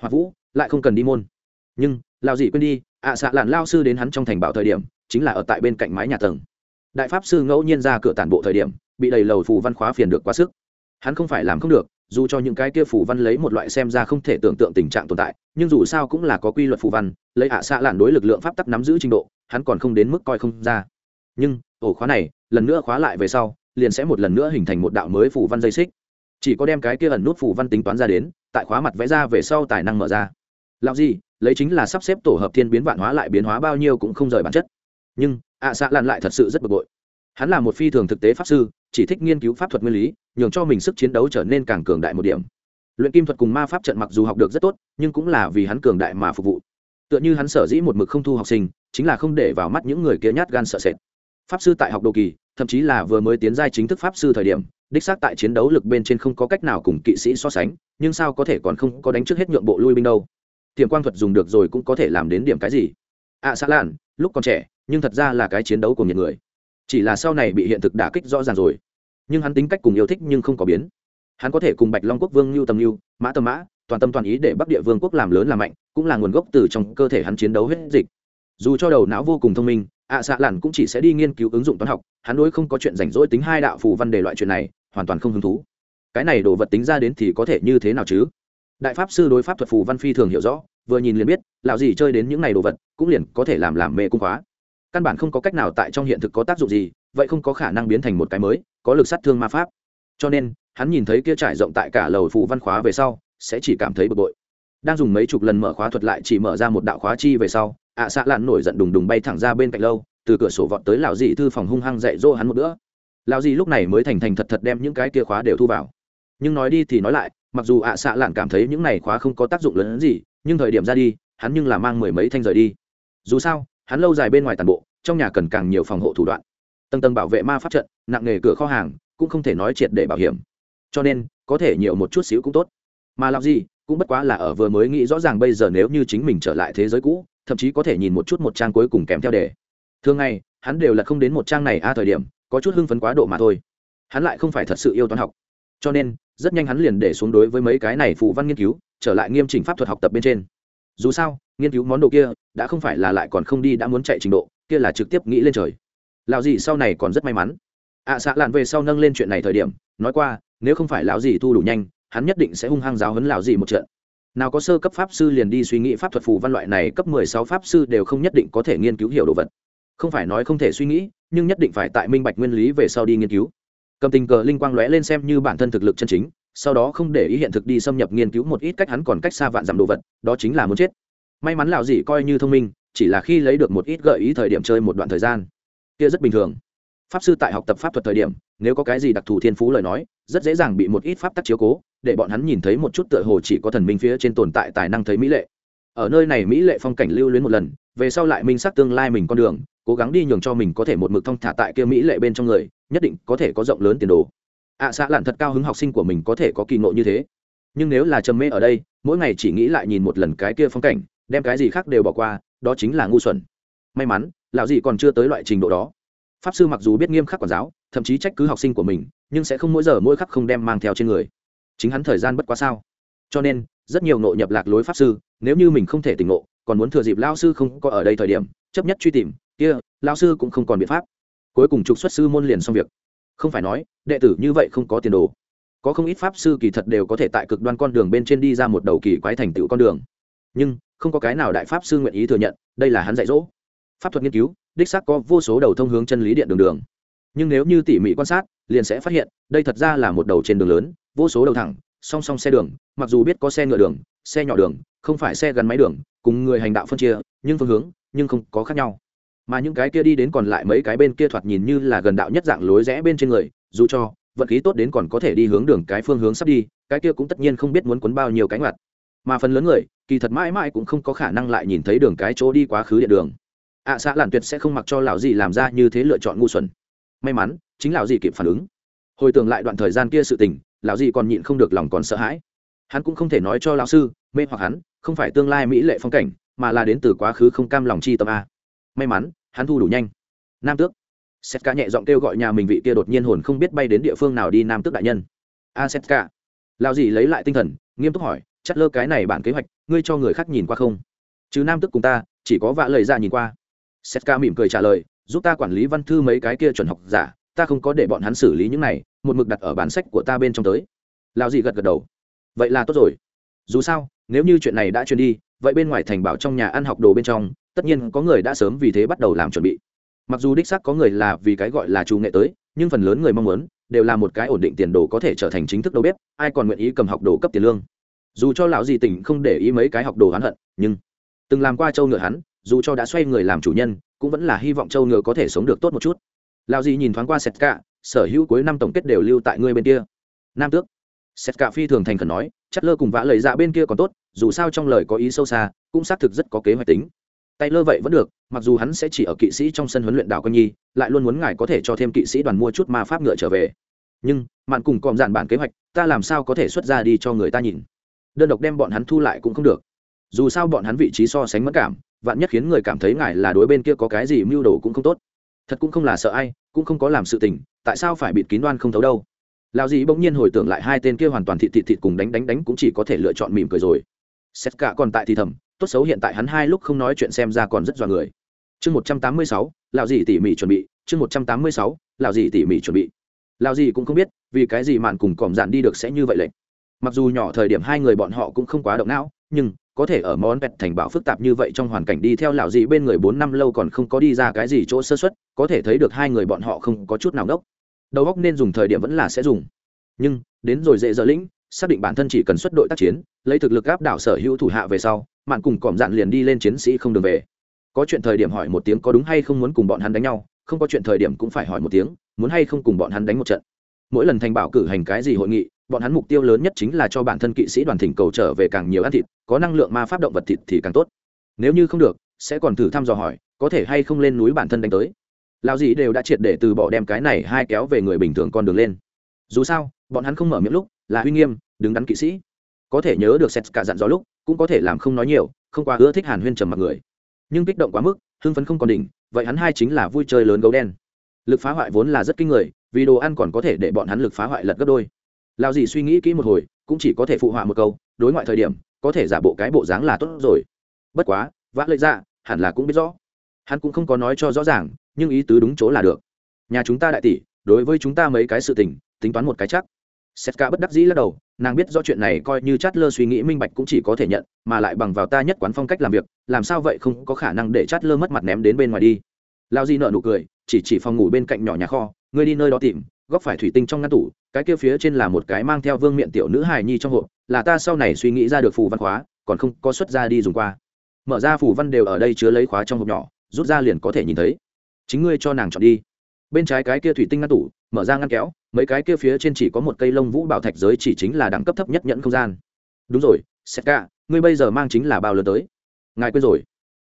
Hoặc vũ, lại không cần đi môn. Nhưng lao gì quên đi, ạ à xạ làn lao sư đến hắn trong thành bảo thời điểm, chính là ở tại bên cạnh mái nhà tầng. Đại pháp sư ngẫu nhiên ra cửa tản bộ thời điểm, bị đầy lầu phù văn khóa phiền được quá sức. Hắn không phải làm không được, dù cho những cái kia phù văn lấy một loại xem ra không thể tưởng tượng tình trạng tồn tại nhưng dù sao cũng là có quy luật phù văn, lấy ạ xạ lạn đối lực lượng pháp tắc nắm giữ trình độ, hắn còn không đến mức coi không ra. Nhưng, ổ khóa này, lần nữa khóa lại về sau, liền sẽ một lần nữa hình thành một đạo mới phủ văn dây xích. Chỉ có đem cái kia ẩn nút phủ văn tính toán ra đến, tại khóa mặt vẽ ra về sau tài năng mở ra. Lão gì lấy chính là sắp xếp tổ hợp thiên biến vạn hóa lại biến hóa bao nhiêu cũng không rời bản chất. Nhưng, ạ xạ lạn lại thật sự rất bực bội. Hắn là một phi thường thực tế pháp sư, chỉ thích nghiên cứu pháp thuật nguyên lý, nhường cho mình sức chiến đấu trở nên càng cường đại một điểm luyện kim thuật cùng ma pháp trận mặc dù học được rất tốt nhưng cũng là vì hắn cường đại mà phục vụ. Tựa như hắn sở dĩ một mực không thu học sinh chính là không để vào mắt những người kia nhát gan sợ sệt. Pháp sư tại học đồ kỳ thậm chí là vừa mới tiến giai chính thức pháp sư thời điểm đích xác tại chiến đấu lực bên trên không có cách nào cùng kỵ sĩ so sánh nhưng sao có thể còn không có đánh trước hết nhượng bộ lui binh đâu. Tiềm quang thuật dùng được rồi cũng có thể làm đến điểm cái gì? Ạ à, xã lạn lúc còn trẻ nhưng thật ra là cái chiến đấu của nhiều người. Chỉ là sau này bị hiện thực đả kích rõ ràng rồi. Nhưng hắn tính cách cùng yêu thích nhưng không có biến hắn có thể cùng bạch long quốc vương lưu tầm lưu mã tầm mã, toàn tâm toàn ý để bắc địa vương quốc làm lớn làm mạnh, cũng là nguồn gốc từ trong cơ thể hắn chiến đấu hết dịch. Dù cho đầu não vô cùng thông minh, ạ à xạ lản cũng chỉ sẽ đi nghiên cứu ứng dụng toán học, hắn đối không có chuyện rảnh rỗi tính hai đạo phù văn đề loại chuyện này, hoàn toàn không hứng thú. Cái này đồ vật tính ra đến thì có thể như thế nào chứ? Đại pháp sư đối pháp thuật phù văn phi thường hiểu rõ, vừa nhìn liền biết, lão gì chơi đến những này đồ vật, cũng liền có thể làm làm mê cung khóa. Căn bản không có cách nào tại trong hiện thực có tác dụng gì, vậy không có khả năng biến thành một cái mới, có lực sát thương ma pháp. Cho nên hắn nhìn thấy kia trải rộng tại cả lầu phù văn khóa về sau, sẽ chỉ cảm thấy bực bội. Đang dùng mấy chục lần mở khóa thuật lại chỉ mở ra một đạo khóa chi về sau, ạ à xạ lạn nổi giận đùng đùng bay thẳng ra bên cạnh lâu, từ cửa sổ vọt tới lão dị thư phòng hung hăng dạy dỗ hắn một bữa. Lão dị lúc này mới thành thành thật thật đem những cái kia khóa đều thu vào. Nhưng nói đi thì nói lại, mặc dù ạ à xạ lạn cảm thấy những này khóa không có tác dụng lớn hơn gì, nhưng thời điểm ra đi, hắn nhưng là mang mười mấy thanh rời đi. Dù sao, hắn lâu dài bên ngoài toàn bộ, trong nhà cần càng nhiều phòng hộ thủ đoạn. Tầng tầng bảo vệ ma pháp trận, nặng nghề cửa kho hàng, cũng không thể nói triệt để bảo hiểm cho nên có thể nhiều một chút xíu cũng tốt. Mà làm gì cũng bất quá là ở vừa mới nghĩ rõ ràng bây giờ nếu như chính mình trở lại thế giới cũ thậm chí có thể nhìn một chút một trang cuối cùng kèm theo đề. Thường ngày hắn đều là không đến một trang này a thời điểm có chút hưng phấn quá độ mà thôi. Hắn lại không phải thật sự yêu toán học. Cho nên rất nhanh hắn liền để xuống đối với mấy cái này phụ văn nghiên cứu trở lại nghiêm chỉnh pháp thuật học tập bên trên. Dù sao nghiên cứu món đồ kia đã không phải là lại còn không đi đã muốn chạy trình độ kia là trực tiếp nghĩ lên trời. Lão gì sau này còn rất may mắn. Ạ à, xạ lạn về sau nâng lên chuyện này thời điểm nói qua nếu không phải lão gì thu đủ nhanh, hắn nhất định sẽ hung hăng giáo hấn lão gì một trận. Nào có sơ cấp pháp sư liền đi suy nghĩ pháp thuật phù văn loại này, cấp mười sáu pháp sư đều không nhất định có thể nghiên cứu hiểu đồ vật. Không phải nói không thể suy nghĩ, nhưng nhất định phải tại minh bạch nguyên lý về sau đi nghiên cứu. Cầm tình cờ linh quang lóe lên xem như bản thân thực lực chân chính, sau đó không để ý hiện thực đi xâm nhập nghiên cứu một ít cách hắn còn cách xa vạn dặm đồ vật, đó chính là muốn chết. May mắn lão gì coi như thông minh, chỉ là khi lấy được một ít gợi ý thời điểm chơi một đoạn thời gian. Kia rất bình thường. Pháp sư tại học tập pháp thuật thời điểm, nếu có cái gì đặc thù thiên phú lời nói rất dễ dàng bị một ít pháp tắc chiếu cố để bọn hắn nhìn thấy một chút tựa hồ chỉ có thần minh phía trên tồn tại tài năng thấy mỹ lệ. Ở nơi này mỹ lệ phong cảnh lưu luyến một lần về sau lại minh xác tương lai mình con đường cố gắng đi nhường cho mình có thể một mực thông thả tại kia mỹ lệ bên trong người nhất định có thể có rộng lớn tiền đồ. Ạ à, xã lạn thật cao hứng học sinh của mình có thể có kỳ ngộ như thế. Nhưng nếu là trầm mê ở đây mỗi ngày chỉ nghĩ lại nhìn một lần cái kia phong cảnh đem cái gì khác đều bỏ qua đó chính là ngu xuẩn. May mắn lão gì còn chưa tới loại trình độ đó. Pháp sư mặc dù biết nghiêm khắc quản giáo thậm chí trách cứ học sinh của mình nhưng sẽ không mỗi giờ mỗi khắc không đem mang theo trên người. Chính hắn thời gian bất quá sao? Cho nên, rất nhiều nội nhập lạc lối pháp sư, nếu như mình không thể tỉnh ngộ, còn muốn thừa dịp lao sư không có ở đây thời điểm, chấp nhất truy tìm, kia, lao sư cũng không còn biện pháp. Cuối cùng trục xuất sư môn liền xong việc. Không phải nói, đệ tử như vậy không có tiền đồ. Có không ít pháp sư kỳ thật đều có thể tại cực đoan con đường bên trên đi ra một đầu kỳ quái thành tựu con đường. Nhưng, không có cái nào đại pháp sư nguyện ý thừa nhận, đây là hắn dạy dỗ. Pháp thuật nghiên cứu, đích xác có vô số đầu thông hướng chân lý điện đường đường nhưng nếu như tỉ mỉ quan sát liền sẽ phát hiện đây thật ra là một đầu trên đường lớn vô số đầu thẳng song song xe đường mặc dù biết có xe ngựa đường xe nhỏ đường không phải xe gắn máy đường cùng người hành đạo phân chia nhưng phương hướng nhưng không có khác nhau. Mà những cái kia đi đến còn lại mấy cái bên kia thoạt nhìn như là gần đạo nhất dạng lối rẽ bên trên người dù cho vận khí tốt đến còn có thể đi hướng đường cái phương hướng sắp đi cái kia cũng tất nhiên không biết muốn cuốn bao nhiêu cánh mặt. Mà phần lớn người kỳ thật mãi mãi cũng không có khả năng lại nhìn thấy đường cái chỗ đi quá khứ điện đường. Ạ à, xã làn tuyệt sẽ không mặc cho lão gì làm ra như thế lựa chọn ngu xuẩn may mắn, chính lão dì kịp phản ứng. Hồi tưởng lại đoạn thời gian kia sự tình, lão dì còn nhịn không được lòng còn sợ hãi. Hắn cũng không thể nói cho lão sư, mê hoặc hắn, không phải tương lai mỹ lệ phong cảnh, mà là đến từ quá khứ không cam lòng chi tâm a. May mắn, hắn thu đủ nhanh. Nam tước. Setka nhẹ giọng kêu gọi nhà mình vị kia đột nhiên hồn không biết bay đến địa phương nào đi nam tước đại nhân. A, setka. Lão dì lấy lại tinh thần, nghiêm túc hỏi chắt lơ cái này bản kế hoạch, ngươi cho người khác nhìn qua không? Chứ nam tước cùng ta, chỉ có vạ lời ra nhìn qua. Setka mỉm cười trả lời giúp ta quản lý văn thư mấy cái kia chuẩn học giả, ta không có để bọn hắn xử lý những này, một mực đặt ở bản sách của ta bên trong tới. Lao dì gật gật đầu. Vậy là tốt rồi. Dù sao, nếu như chuyện này đã truyền đi, vậy bên ngoài thành bảo trong nhà ăn học đồ bên trong, tất nhiên có người đã sớm vì thế bắt đầu làm chuẩn bị. Mặc dù đích xác có người là vì cái gọi là chủ nghệ tới, nhưng phần lớn người mong muốn, đều là một cái ổn định tiền đồ có thể trở thành chính thức đầu bếp, ai còn nguyện ý cầm học đồ cấp tiền lương. Dù cho lão gì tỉnh không để ý mấy cái học đồ hắn hận, nhưng từng làm qua châu ngựa hắn, dù cho đã xoay người làm chủ nhân cũng vẫn là hy vọng châu ngựa có thể sống được tốt một chút. Lão gì nhìn thoáng qua sét cả sở hữu cuối năm tổng kết đều lưu tại ngươi bên kia. Nam tước. Sét cả phi thường thành khẩn nói chất lơ cùng vã lời dạ bên kia còn tốt, dù sao trong lời có ý sâu xa, cũng xác thực rất có kế hoạch tính. Tay lơ vậy vẫn được, mặc dù hắn sẽ chỉ ở kỵ sĩ trong sân huấn luyện đảo con nhi, lại luôn muốn ngài có thể cho thêm kỵ sĩ đoàn mua chút ma pháp ngựa trở về. Nhưng, mạn cùng còm dạn bản kế hoạch, ta làm sao có thể xuất ra đi cho người ta nhìn? Đơn độc đem bọn hắn thu lại cũng không được. Dù sao bọn hắn vị trí so sánh mất cảm vạn nhất khiến người cảm thấy ngài là đối bên kia có cái gì mưu đồ cũng không tốt. Thật cũng không là sợ ai, cũng không có làm sự tình, tại sao phải bịt kín đoan không thấu đâu? Lao gì bỗng nhiên hồi tưởng lại hai tên kia hoàn toàn thị thịt thịt cùng đánh đánh đánh cũng chỉ có thể lựa chọn mỉm cười rồi. Xét cả còn tại thì thầm, tốt xấu hiện tại hắn hai lúc không nói chuyện xem ra còn rất dọa người. Chương một trăm tám mươi sáu lạo gì tỉ mỉ chuẩn bị, chương một trăm tám mươi sáu lạo gì tỉ mỉ chuẩn bị. Lạo gì cũng không biết, vì cái gì mạn cùng còm dạn đi được sẽ như vậy lệnh. Mặc dù nhỏ thời điểm hai người bọn họ cũng không quá động não, nhưng có thể ở món pẹt thành bảo phức tạp như vậy trong hoàn cảnh đi theo lão gì bên người bốn năm lâu còn không có đi ra cái gì chỗ sơ xuất có thể thấy được hai người bọn họ không có chút nào ngốc đầu óc nên dùng thời điểm vẫn là sẽ dùng. Nhưng, đến rồi dễ dở lĩnh, xác định bản thân chỉ cần xuất đội tác chiến, lấy thực lực áp đảo sở hữu thủ hạ về sau, mạn cùng cọm dạn liền đi lên chiến sĩ không đường về. Có chuyện thời điểm hỏi một tiếng có đúng hay không muốn cùng bọn hắn đánh nhau, không có chuyện thời điểm cũng phải hỏi một tiếng, muốn hay không cùng bọn hắn đánh một trận. Mỗi lần thành bảo cử hành cái gì hội nghị bọn hắn mục tiêu lớn nhất chính là cho bản thân kỵ sĩ đoàn thỉnh cầu trở về càng nhiều ăn thịt, có năng lượng ma pháp động vật thịt thì càng tốt. Nếu như không được, sẽ còn thử thăm dò hỏi, có thể hay không lên núi bản thân đánh tới. Lao gì đều đã triệt để từ bỏ đem cái này hai kéo về người bình thường con đường lên. Dù sao, bọn hắn không mở miệng lúc, là uy nghiêm, đứng đắn kỵ sĩ. Có thể nhớ được xét cả dặn dò lúc, cũng có thể làm không nói nhiều, không quá ưa thích hàn huyên trầm mặc người. Nhưng kích động quá mức, hưng phấn không còn đỉnh, vậy hắn hai chính là vui chơi lớn gấu đen. Lực phá hoại vốn là rất kinh người, vì đồ ăn còn có thể để bọn hắn lực phá hoại lật gấp đôi lao gì suy nghĩ kỹ một hồi cũng chỉ có thể phụ họa một câu đối ngoại thời điểm có thể giả bộ cái bộ dáng là tốt rồi. Bất quá vã lợi ra dạ, hẳn là cũng biết rõ. Hắn cũng không có nói cho rõ ràng nhưng ý tứ đúng chỗ là được. Nhà chúng ta đại tỷ đối với chúng ta mấy cái sự tình tính toán một cái chắc. Setka bất đắc dĩ lắc đầu, nàng biết rõ chuyện này coi như chát lơ suy nghĩ minh bạch cũng chỉ có thể nhận, mà lại bằng vào ta nhất quán phong cách làm việc, làm sao vậy không có khả năng để chát lơ mất mặt ném đến bên ngoài đi. Lão Di nở nụ cười, chỉ chỉ phòng ngủ bên cạnh nhỏ nhà kho, ngươi đi nơi đó tìm, góc phải thủy tinh trong ngăn tủ, cái kia phía trên là một cái mang theo vương miện tiểu nữ hài nhi trong hộp, là ta sau này suy nghĩ ra được phù văn khóa, còn không có xuất ra đi dùng qua. Mở ra phù văn đều ở đây chứa lấy khóa trong hộp nhỏ, rút ra liền có thể nhìn thấy. Chính ngươi cho nàng chọn đi. Bên trái cái kia thủy tinh ngăn tủ, mở ra ngăn kéo, mấy cái kia phía trên chỉ có một cây lông vũ bảo thạch giới chỉ chính là đẳng cấp thấp nhất nhận không gian đúng rồi setka ngươi bây giờ mang chính là bao lớn tới ngài quên rồi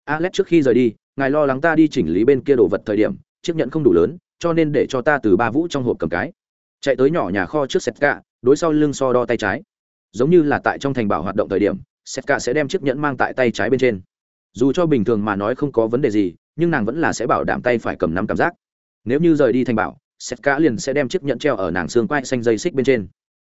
alex trước khi rời đi ngài lo lắng ta đi chỉnh lý bên kia đồ vật thời điểm chiếc nhẫn không đủ lớn cho nên để cho ta từ ba vũ trong hộp cầm cái chạy tới nhỏ nhà kho trước setka, đối sau lưng so đo tay trái. Giống như là tại trong thành bảo hoạt động thời điểm, setka sẽ đem chiếc nhẫn mang tại tay trái bên trên. Dù cho bình thường mà nói không có vấn đề gì, nhưng nàng vẫn là sẽ bảo đảm tay phải cầm nắm cảm giác. Nếu như rời đi thành bảo sét cá liền sẽ đem chiếc nhẫn treo ở nàng xương quai xanh dây xích bên trên.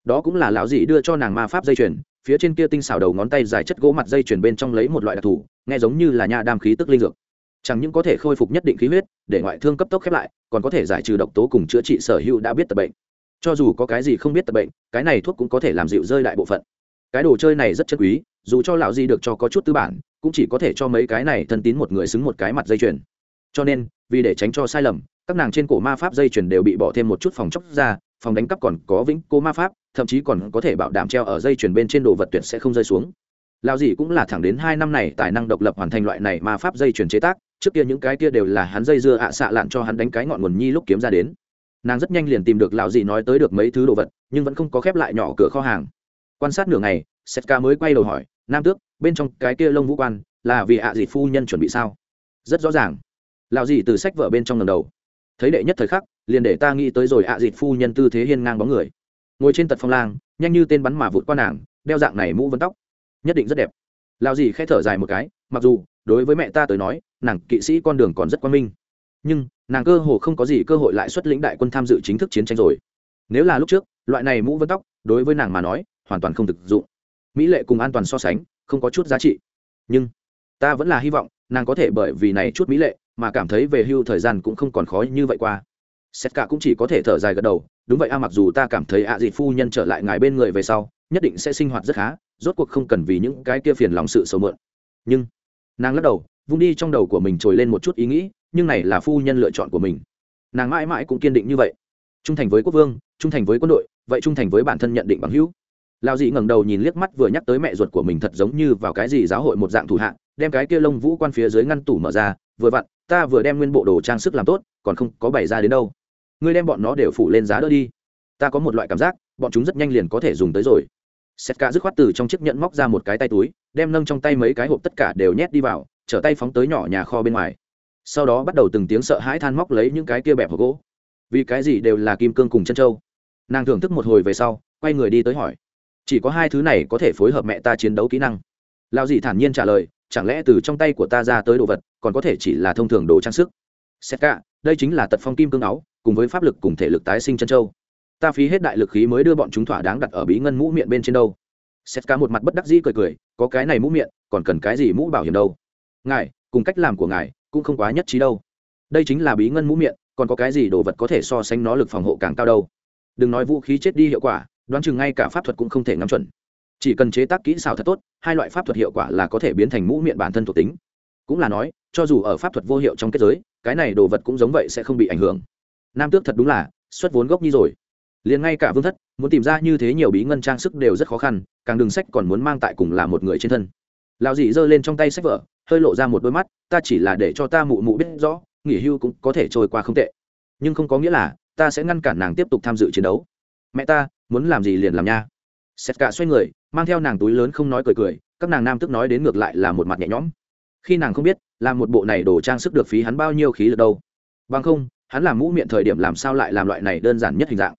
Đó cũng là lão dị đưa cho nàng ma pháp dây chuyền, phía trên kia tinh xảo đầu ngón tay dài chất gỗ mặt dây chuyền bên trong lấy một loại đặc thù, nghe giống như là nha đam khí tức linh dược. Chẳng những có thể khôi phục nhất định khí huyết, để ngoại thương cấp tốc khép lại, còn có thể giải trừ độc tố cùng chữa trị sở hữu đã biết tật bệnh cho dù có cái gì không biết tật bệnh, cái này thuốc cũng có thể làm dịu rơi đại bộ phận. Cái đồ chơi này rất chân quý, dù cho lão di được cho có chút tư bản, cũng chỉ có thể cho mấy cái này thân tín một người xứng một cái mặt dây chuyền. Cho nên, vì để tránh cho sai lầm, các nàng trên cổ ma pháp dây chuyền đều bị bỏ thêm một chút phòng chóc ra, phòng đánh cắp còn có vĩnh cô ma pháp, thậm chí còn có thể bảo đảm treo ở dây chuyền bên trên đồ vật tuyệt sẽ không rơi xuống. Lao gì cũng là thẳng đến hai năm này tài năng độc lập hoàn thành loại này ma pháp dây chuyền chế tác, trước kia những cái kia đều là hắn dây dưa ạ xạ lạn cho hắn đánh cái ngọn nguồn nhi lúc kiếm ra đến nàng rất nhanh liền tìm được lão dì nói tới được mấy thứ đồ vật, nhưng vẫn không có khép lại nhỏ cửa kho hàng. Quan sát nửa ngày, setka mới quay đầu hỏi, nam tước, bên trong cái kia lông vũ quan là vì ạ à phu nhân chuẩn bị sao? Rất rõ ràng. Lão dì từ sách vở bên trong lần đầu. Thấy đệ nhất thời khắc, liền để ta nghĩ tới rồi ạ à dịt phu nhân tư thế hiên ngang bóng người. Ngồi trên tật phong lang, nhanh như tên bắn mà vụt qua nàng, đeo dạng này mũ vấn tóc. Nhất định rất đẹp. Lao dì khẽ thở dài một cái, mặc dù đối với mẹ ta tới nói, nàng kỵ sĩ con đường còn rất quan minh nhưng nàng cơ hồ không có gì cơ hội lại xuất lĩnh đại quân tham dự chính thức chiến tranh rồi. Nếu là lúc trước, loại này mũ vân tóc, đối với nàng mà nói, hoàn toàn không thực dụng. Mỹ lệ cùng an toàn so sánh, không có chút giá trị. Nhưng, ta vẫn là hy vọng, nàng có thể bởi vì này chút mỹ lệ, mà cảm thấy về hưu thời gian cũng không còn khó như vậy qua. Xét cả cũng chỉ có thể thở dài gật đầu, đúng vậy a, mặc dù ta cảm thấy ạ à dị phu nhân trở lại ngài bên người về sau, nhất định sẽ sinh hoạt rất khá, rốt cuộc không cần vì những cái kia phiền lòng sự sầu mượn. Nhưng, nàng lắc đầu, vung đi trong đầu của mình trồi lên một chút ý nghĩ nhưng này là phu nhân lựa chọn của mình. Nàng mãi mãi cũng kiên định như vậy. Trung thành với quốc vương, trung thành với quân đội, vậy trung thành với bản thân nhận định bằng hữu. Lao dị ngẩng đầu nhìn liếc mắt vừa nhắc tới mẹ ruột của mình thật giống như vào cái gì giáo hội một dạng thủ hạ, đem cái kia lông vũ quan phía dưới ngăn tủ mở ra, vừa vặn, ta vừa đem nguyên bộ đồ trang sức làm tốt, còn không có bày ra đến đâu. Ngươi đem bọn nó đều phủ lên giá đỡ đi. Ta có một loại cảm giác, bọn chúng rất nhanh liền có thể dùng tới rồi. Sét cả dứt khoát từ trong chiếc nhẫn móc ra một cái tay túi, đem nâng trong tay mấy cái hộp tất cả đều nhét đi vào, trở tay phóng tới nhỏ nhà kho bên ngoài sau đó bắt đầu từng tiếng sợ hãi than móc lấy những cái kia bẹp hộp gỗ. Vì cái gì đều là kim cương cùng chân trâu nàng thưởng thức một hồi về sau, quay người đi tới hỏi. Chỉ có hai thứ này có thể phối hợp mẹ ta chiến đấu kỹ năng. Lao dì thản nhiên trả lời, chẳng lẽ từ trong tay của ta ra tới đồ vật, còn có thể chỉ là thông thường đồ trang sức? Xét cả đây chính là tật phong kim cương áo, cùng với pháp lực cùng thể lực tái sinh chân châu. Ta phí hết đại lực khí mới đưa bọn chúng thỏa đáng đặt ở bí ngân mũ miệng bên trên đâu. Xét cả một mặt bất đắc dĩ cười cười, có cái này mũ miệng, còn cần cái gì mũ bảo hiểm đâu? Ngài, cùng cách làm của ngài cũng không quá nhất trí đâu. Đây chính là bí ngân mũ miệng, còn có cái gì đồ vật có thể so sánh nó lực phòng hộ càng cao đâu? Đừng nói vũ khí chết đi hiệu quả, đoán chừng ngay cả pháp thuật cũng không thể ngắm chuẩn. Chỉ cần chế tác kỹ xảo thật tốt, hai loại pháp thuật hiệu quả là có thể biến thành mũ miệng bản thân thuộc tính. Cũng là nói, cho dù ở pháp thuật vô hiệu trong kết giới, cái này đồ vật cũng giống vậy sẽ không bị ảnh hưởng. Nam tước thật đúng là, xuất vốn gốc nhi rồi. Liền ngay cả vương thất, muốn tìm ra như thế nhiều bí ngân trang sức đều rất khó khăn, càng đường sách còn muốn mang tại cùng là một người trên thân. Lão dị giơ lên trong tay sách vở hơi lộ ra một đôi mắt, ta chỉ là để cho ta mụ mụ biết rõ, nghỉ hưu cũng có thể trôi qua không tệ. Nhưng không có nghĩa là ta sẽ ngăn cản nàng tiếp tục tham dự chiến đấu. Mẹ ta, muốn làm gì liền làm nha. Sét cả xoay người, mang theo nàng túi lớn không nói cười cười, các nàng nam tức nói đến ngược lại là một mặt nhẹ nhõm. Khi nàng không biết làm một bộ này đồ trang sức được phí hắn bao nhiêu khí lực đâu. Bằng không, hắn làm mũ miệng thời điểm làm sao lại làm loại này đơn giản nhất hình dạng.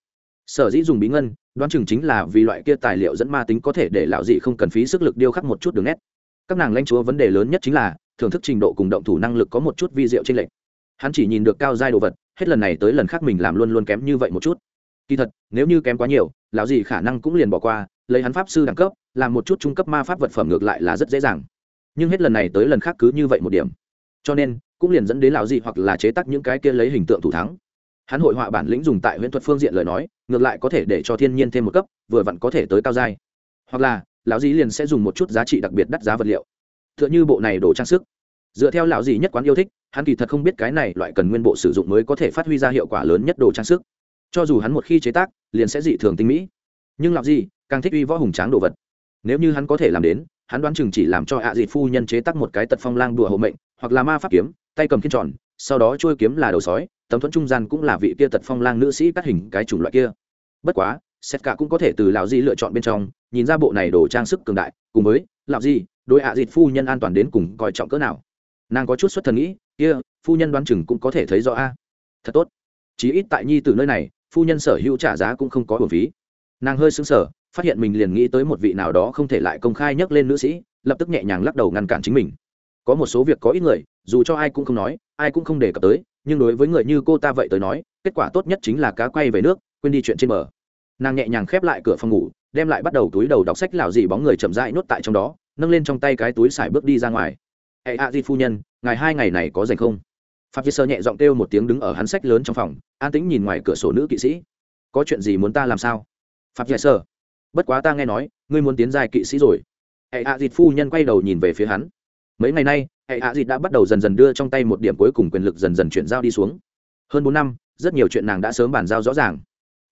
Sở dĩ dùng bí ngân, đoán chừng chính là vì loại kia tài liệu dẫn ma tính có thể để lão dị không cần phí sức lực điêu khắc một chút đường nét các nàng lãnh chúa vấn đề lớn nhất chính là, thưởng thức trình độ cùng động thủ năng lực có một chút vi diệu trên lệnh hắn chỉ nhìn được cao giai đồ vật, hết lần này tới lần khác mình làm luôn luôn kém như vậy một chút. Kỳ thật, nếu như kém quá nhiều, lão gì khả năng cũng liền bỏ qua, lấy hắn pháp sư đẳng cấp, làm một chút trung cấp ma pháp vật phẩm ngược lại là rất dễ dàng. Nhưng hết lần này tới lần khác cứ như vậy một điểm. Cho nên, cũng liền dẫn đến lão gì hoặc là chế tác những cái kia lấy hình tượng thủ thắng. Hắn hội họa bản lĩnh dùng tại huyễn thuật phương diện lời nói, ngược lại có thể để cho thiên nhiên thêm một cấp, vừa vặn có thể tới cao giai. Hoặc là lão dì liền sẽ dùng một chút giá trị đặc biệt đắt giá vật liệu. T h ư ợ n h ư bộ này đồ trang sức. Dựa theo lão dì nhất quán yêu thích, hắn kỳ thật không biết cái này loại cần nguyên bộ sử dụng mới có thể phát huy ra hiệu quả lớn nhất đồ trang sức. Cho dù hắn một khi chế tác, liền sẽ dị thường tinh mỹ. Nhưng lão dì càng thích uy võ hùng tráng đồ vật. Nếu như hắn có thể làm đến, hắn đoán chừng chỉ làm cho ạ à dịt phu nhân chế tác một cái tật phong lang đùa hộ mệnh, hoặc là ma pháp kiếm, tay cầm kiên tròn, sau đó trôi kiếm là đầu sói, tấm thuẫn trung gian cũng là vị kia tật phong lang nữ sĩ cắt hình cái chủng loại kia. Bất quá xét cả cũng có thể từ lão di lựa chọn bên trong nhìn ra bộ này đồ trang sức cường đại cùng với làm gì, đôi ạ à dịt phu nhân an toàn đến cùng coi trọng cỡ nào. Nàng có chút xuất thần nghĩ kia phu nhân đoán chừng cũng có thể thấy rõ a. Thật tốt. Chí ít tại nhi từ nơi này phu nhân sở hữu trả giá cũng không có hồn phí. Nàng hơi xứng sở phát hiện mình liền nghĩ tới một vị nào đó không thể lại công khai nhắc lên nữ sĩ lập tức nhẹ nhàng lắc đầu ngăn cản chính mình. Có một số việc có ít người dù cho ai cũng không nói ai cũng không đề cập tới nhưng đối với người như cô ta vậy tới nói kết quả tốt nhất chính là cá quay về nước quên đi chuyện trên bờ. Nàng nhẹ nhàng khép lại cửa phòng ngủ đem lại bắt đầu túi đầu đọc sách lào dị bóng người chậm rãi nuốt tại trong đó, nâng lên trong tay cái túi xài bước đi ra ngoài. Hệ a di phu nhân ngày hai ngày này có dành không? Phạm vi sơ nhẹ giọng kêu một tiếng đứng ở hắn sách lớn trong phòng, an tĩnh nhìn ngoài cửa sổ nữ kỵ sĩ. Có chuyện gì muốn ta làm sao? Phạm vi sơ. Bất quá ta nghe nói, ngươi muốn tiến dài kỵ sĩ rồi. Hệ a di phu nhân quay đầu nhìn về phía hắn. Mấy ngày nay hệ a di đã bắt đầu dần dần đưa trong tay một điểm cuối cùng quyền lực dần dần chuyển giao đi xuống. Hơn bốn năm, rất nhiều chuyện nàng đã sớm bàn giao rõ ràng.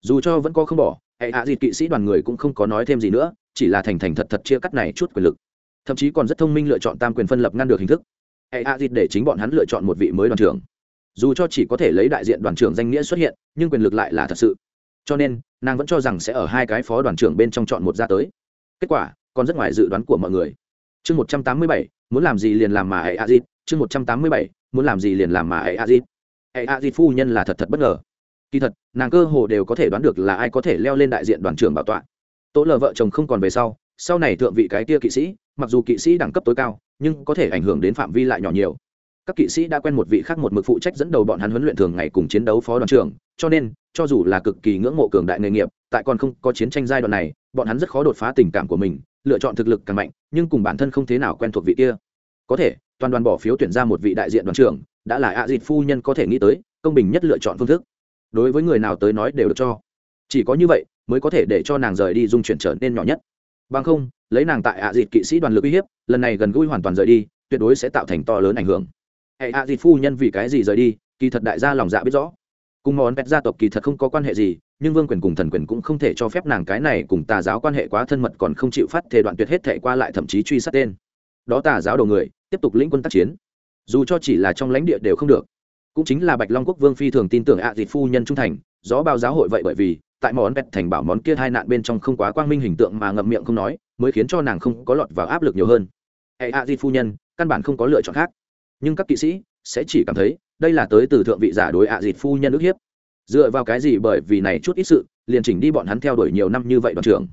Dù cho vẫn có không bỏ hệ hạ dịt kỵ sĩ đoàn người cũng không có nói thêm gì nữa, chỉ là thành thành thật thật chia cắt này chút quyền lực. Thậm chí còn rất thông minh lựa chọn tam quyền phân lập ngăn được hình thức. Hệ hạ dịt để chính bọn hắn lựa chọn một vị mới đoàn trưởng. Dù cho chỉ có thể lấy đại diện đoàn trưởng danh nghĩa xuất hiện, nhưng quyền lực lại là thật sự. Cho nên, nàng vẫn cho rằng sẽ ở hai cái phó đoàn trưởng bên trong chọn một ra tới. Kết quả, còn rất ngoài dự đoán của mọi người. Chương một trăm tám mươi bảy, muốn làm gì liền làm mà hệ a dịt. Chương một trăm tám mươi bảy, muốn làm gì liền làm mà hệ a dịt. Hệ a dịt phu nhân là thật thật bất ngờ kỳ thật, nàng cơ hồ đều có thể đoán được là ai có thể leo lên đại diện đoàn trưởng bảo tọa. Tố lờ vợ chồng không còn về sau sau này thượng vị cái kia kỵ sĩ, mặc dù kỵ sĩ đẳng cấp tối cao, nhưng có thể ảnh hưởng đến phạm vi lại nhỏ nhiều. Các kỵ sĩ đã quen một vị khác một mực phụ trách dẫn đầu bọn hắn huấn luyện thường ngày cùng chiến đấu phó đoàn trưởng, cho nên, cho dù là cực kỳ ngưỡng mộ cường đại nghề nghiệp, tại còn không có chiến tranh giai đoạn này, bọn hắn rất khó đột phá tình cảm của mình, lựa chọn thực lực càng mạnh, nhưng cùng bản thân không thế nào quen thuộc vị kia. Có thể, toàn đoàn bỏ phiếu tuyển ra một vị đại diện đoàn trưởng, đã là ạ dịt phu nhân có thể nghĩ tới, công bình nhất lựa chọn phương thức đối với người nào tới nói đều được cho. Chỉ có như vậy mới có thể để cho nàng rời đi dung chuyển trở nên nhỏ nhất. Bằng không, lấy nàng tại ạ dịt kỵ sĩ đoàn lực uy hiếp, lần này gần gũi hoàn toàn rời đi, tuyệt đối sẽ tạo thành to lớn ảnh hưởng. Hệ ạ dịt phu nhân vì cái gì rời đi, kỳ thật đại gia lòng dạ biết rõ. Cùng món pet gia tộc kỳ thật không có quan hệ gì, nhưng vương quyền cùng thần quyền cũng không thể cho phép nàng cái này cùng tà giáo quan hệ quá thân mật còn không chịu phát thể đoạn tuyệt hết thể qua lại thậm chí truy sát tên. Đó tà giáo đầu người, tiếp tục lĩnh quân tác chiến. Dù cho chỉ là trong lãnh địa đều không được cũng chính là bạch long quốc vương phi thường tin tưởng ạ à dịt phu nhân trung thành, gió bao giáo hội vậy bởi vì, tại món pet thành bảo món kia hai nạn bên trong không quá quang minh hình tượng mà ngậm miệng không nói, mới khiến cho nàng không có lọt vào áp lực nhiều hơn. Hệ ạ dịt phu nhân, căn bản không có lựa chọn khác. Nhưng các kỵ sĩ sẽ chỉ cảm thấy, đây là tới từ thượng vị giả đối ạ dịt phu nhân ức hiếp. Dựa vào cái gì bởi vì này chút ít sự, liền chỉnh đi bọn hắn theo đuổi nhiều năm như vậy đoàn trưởng.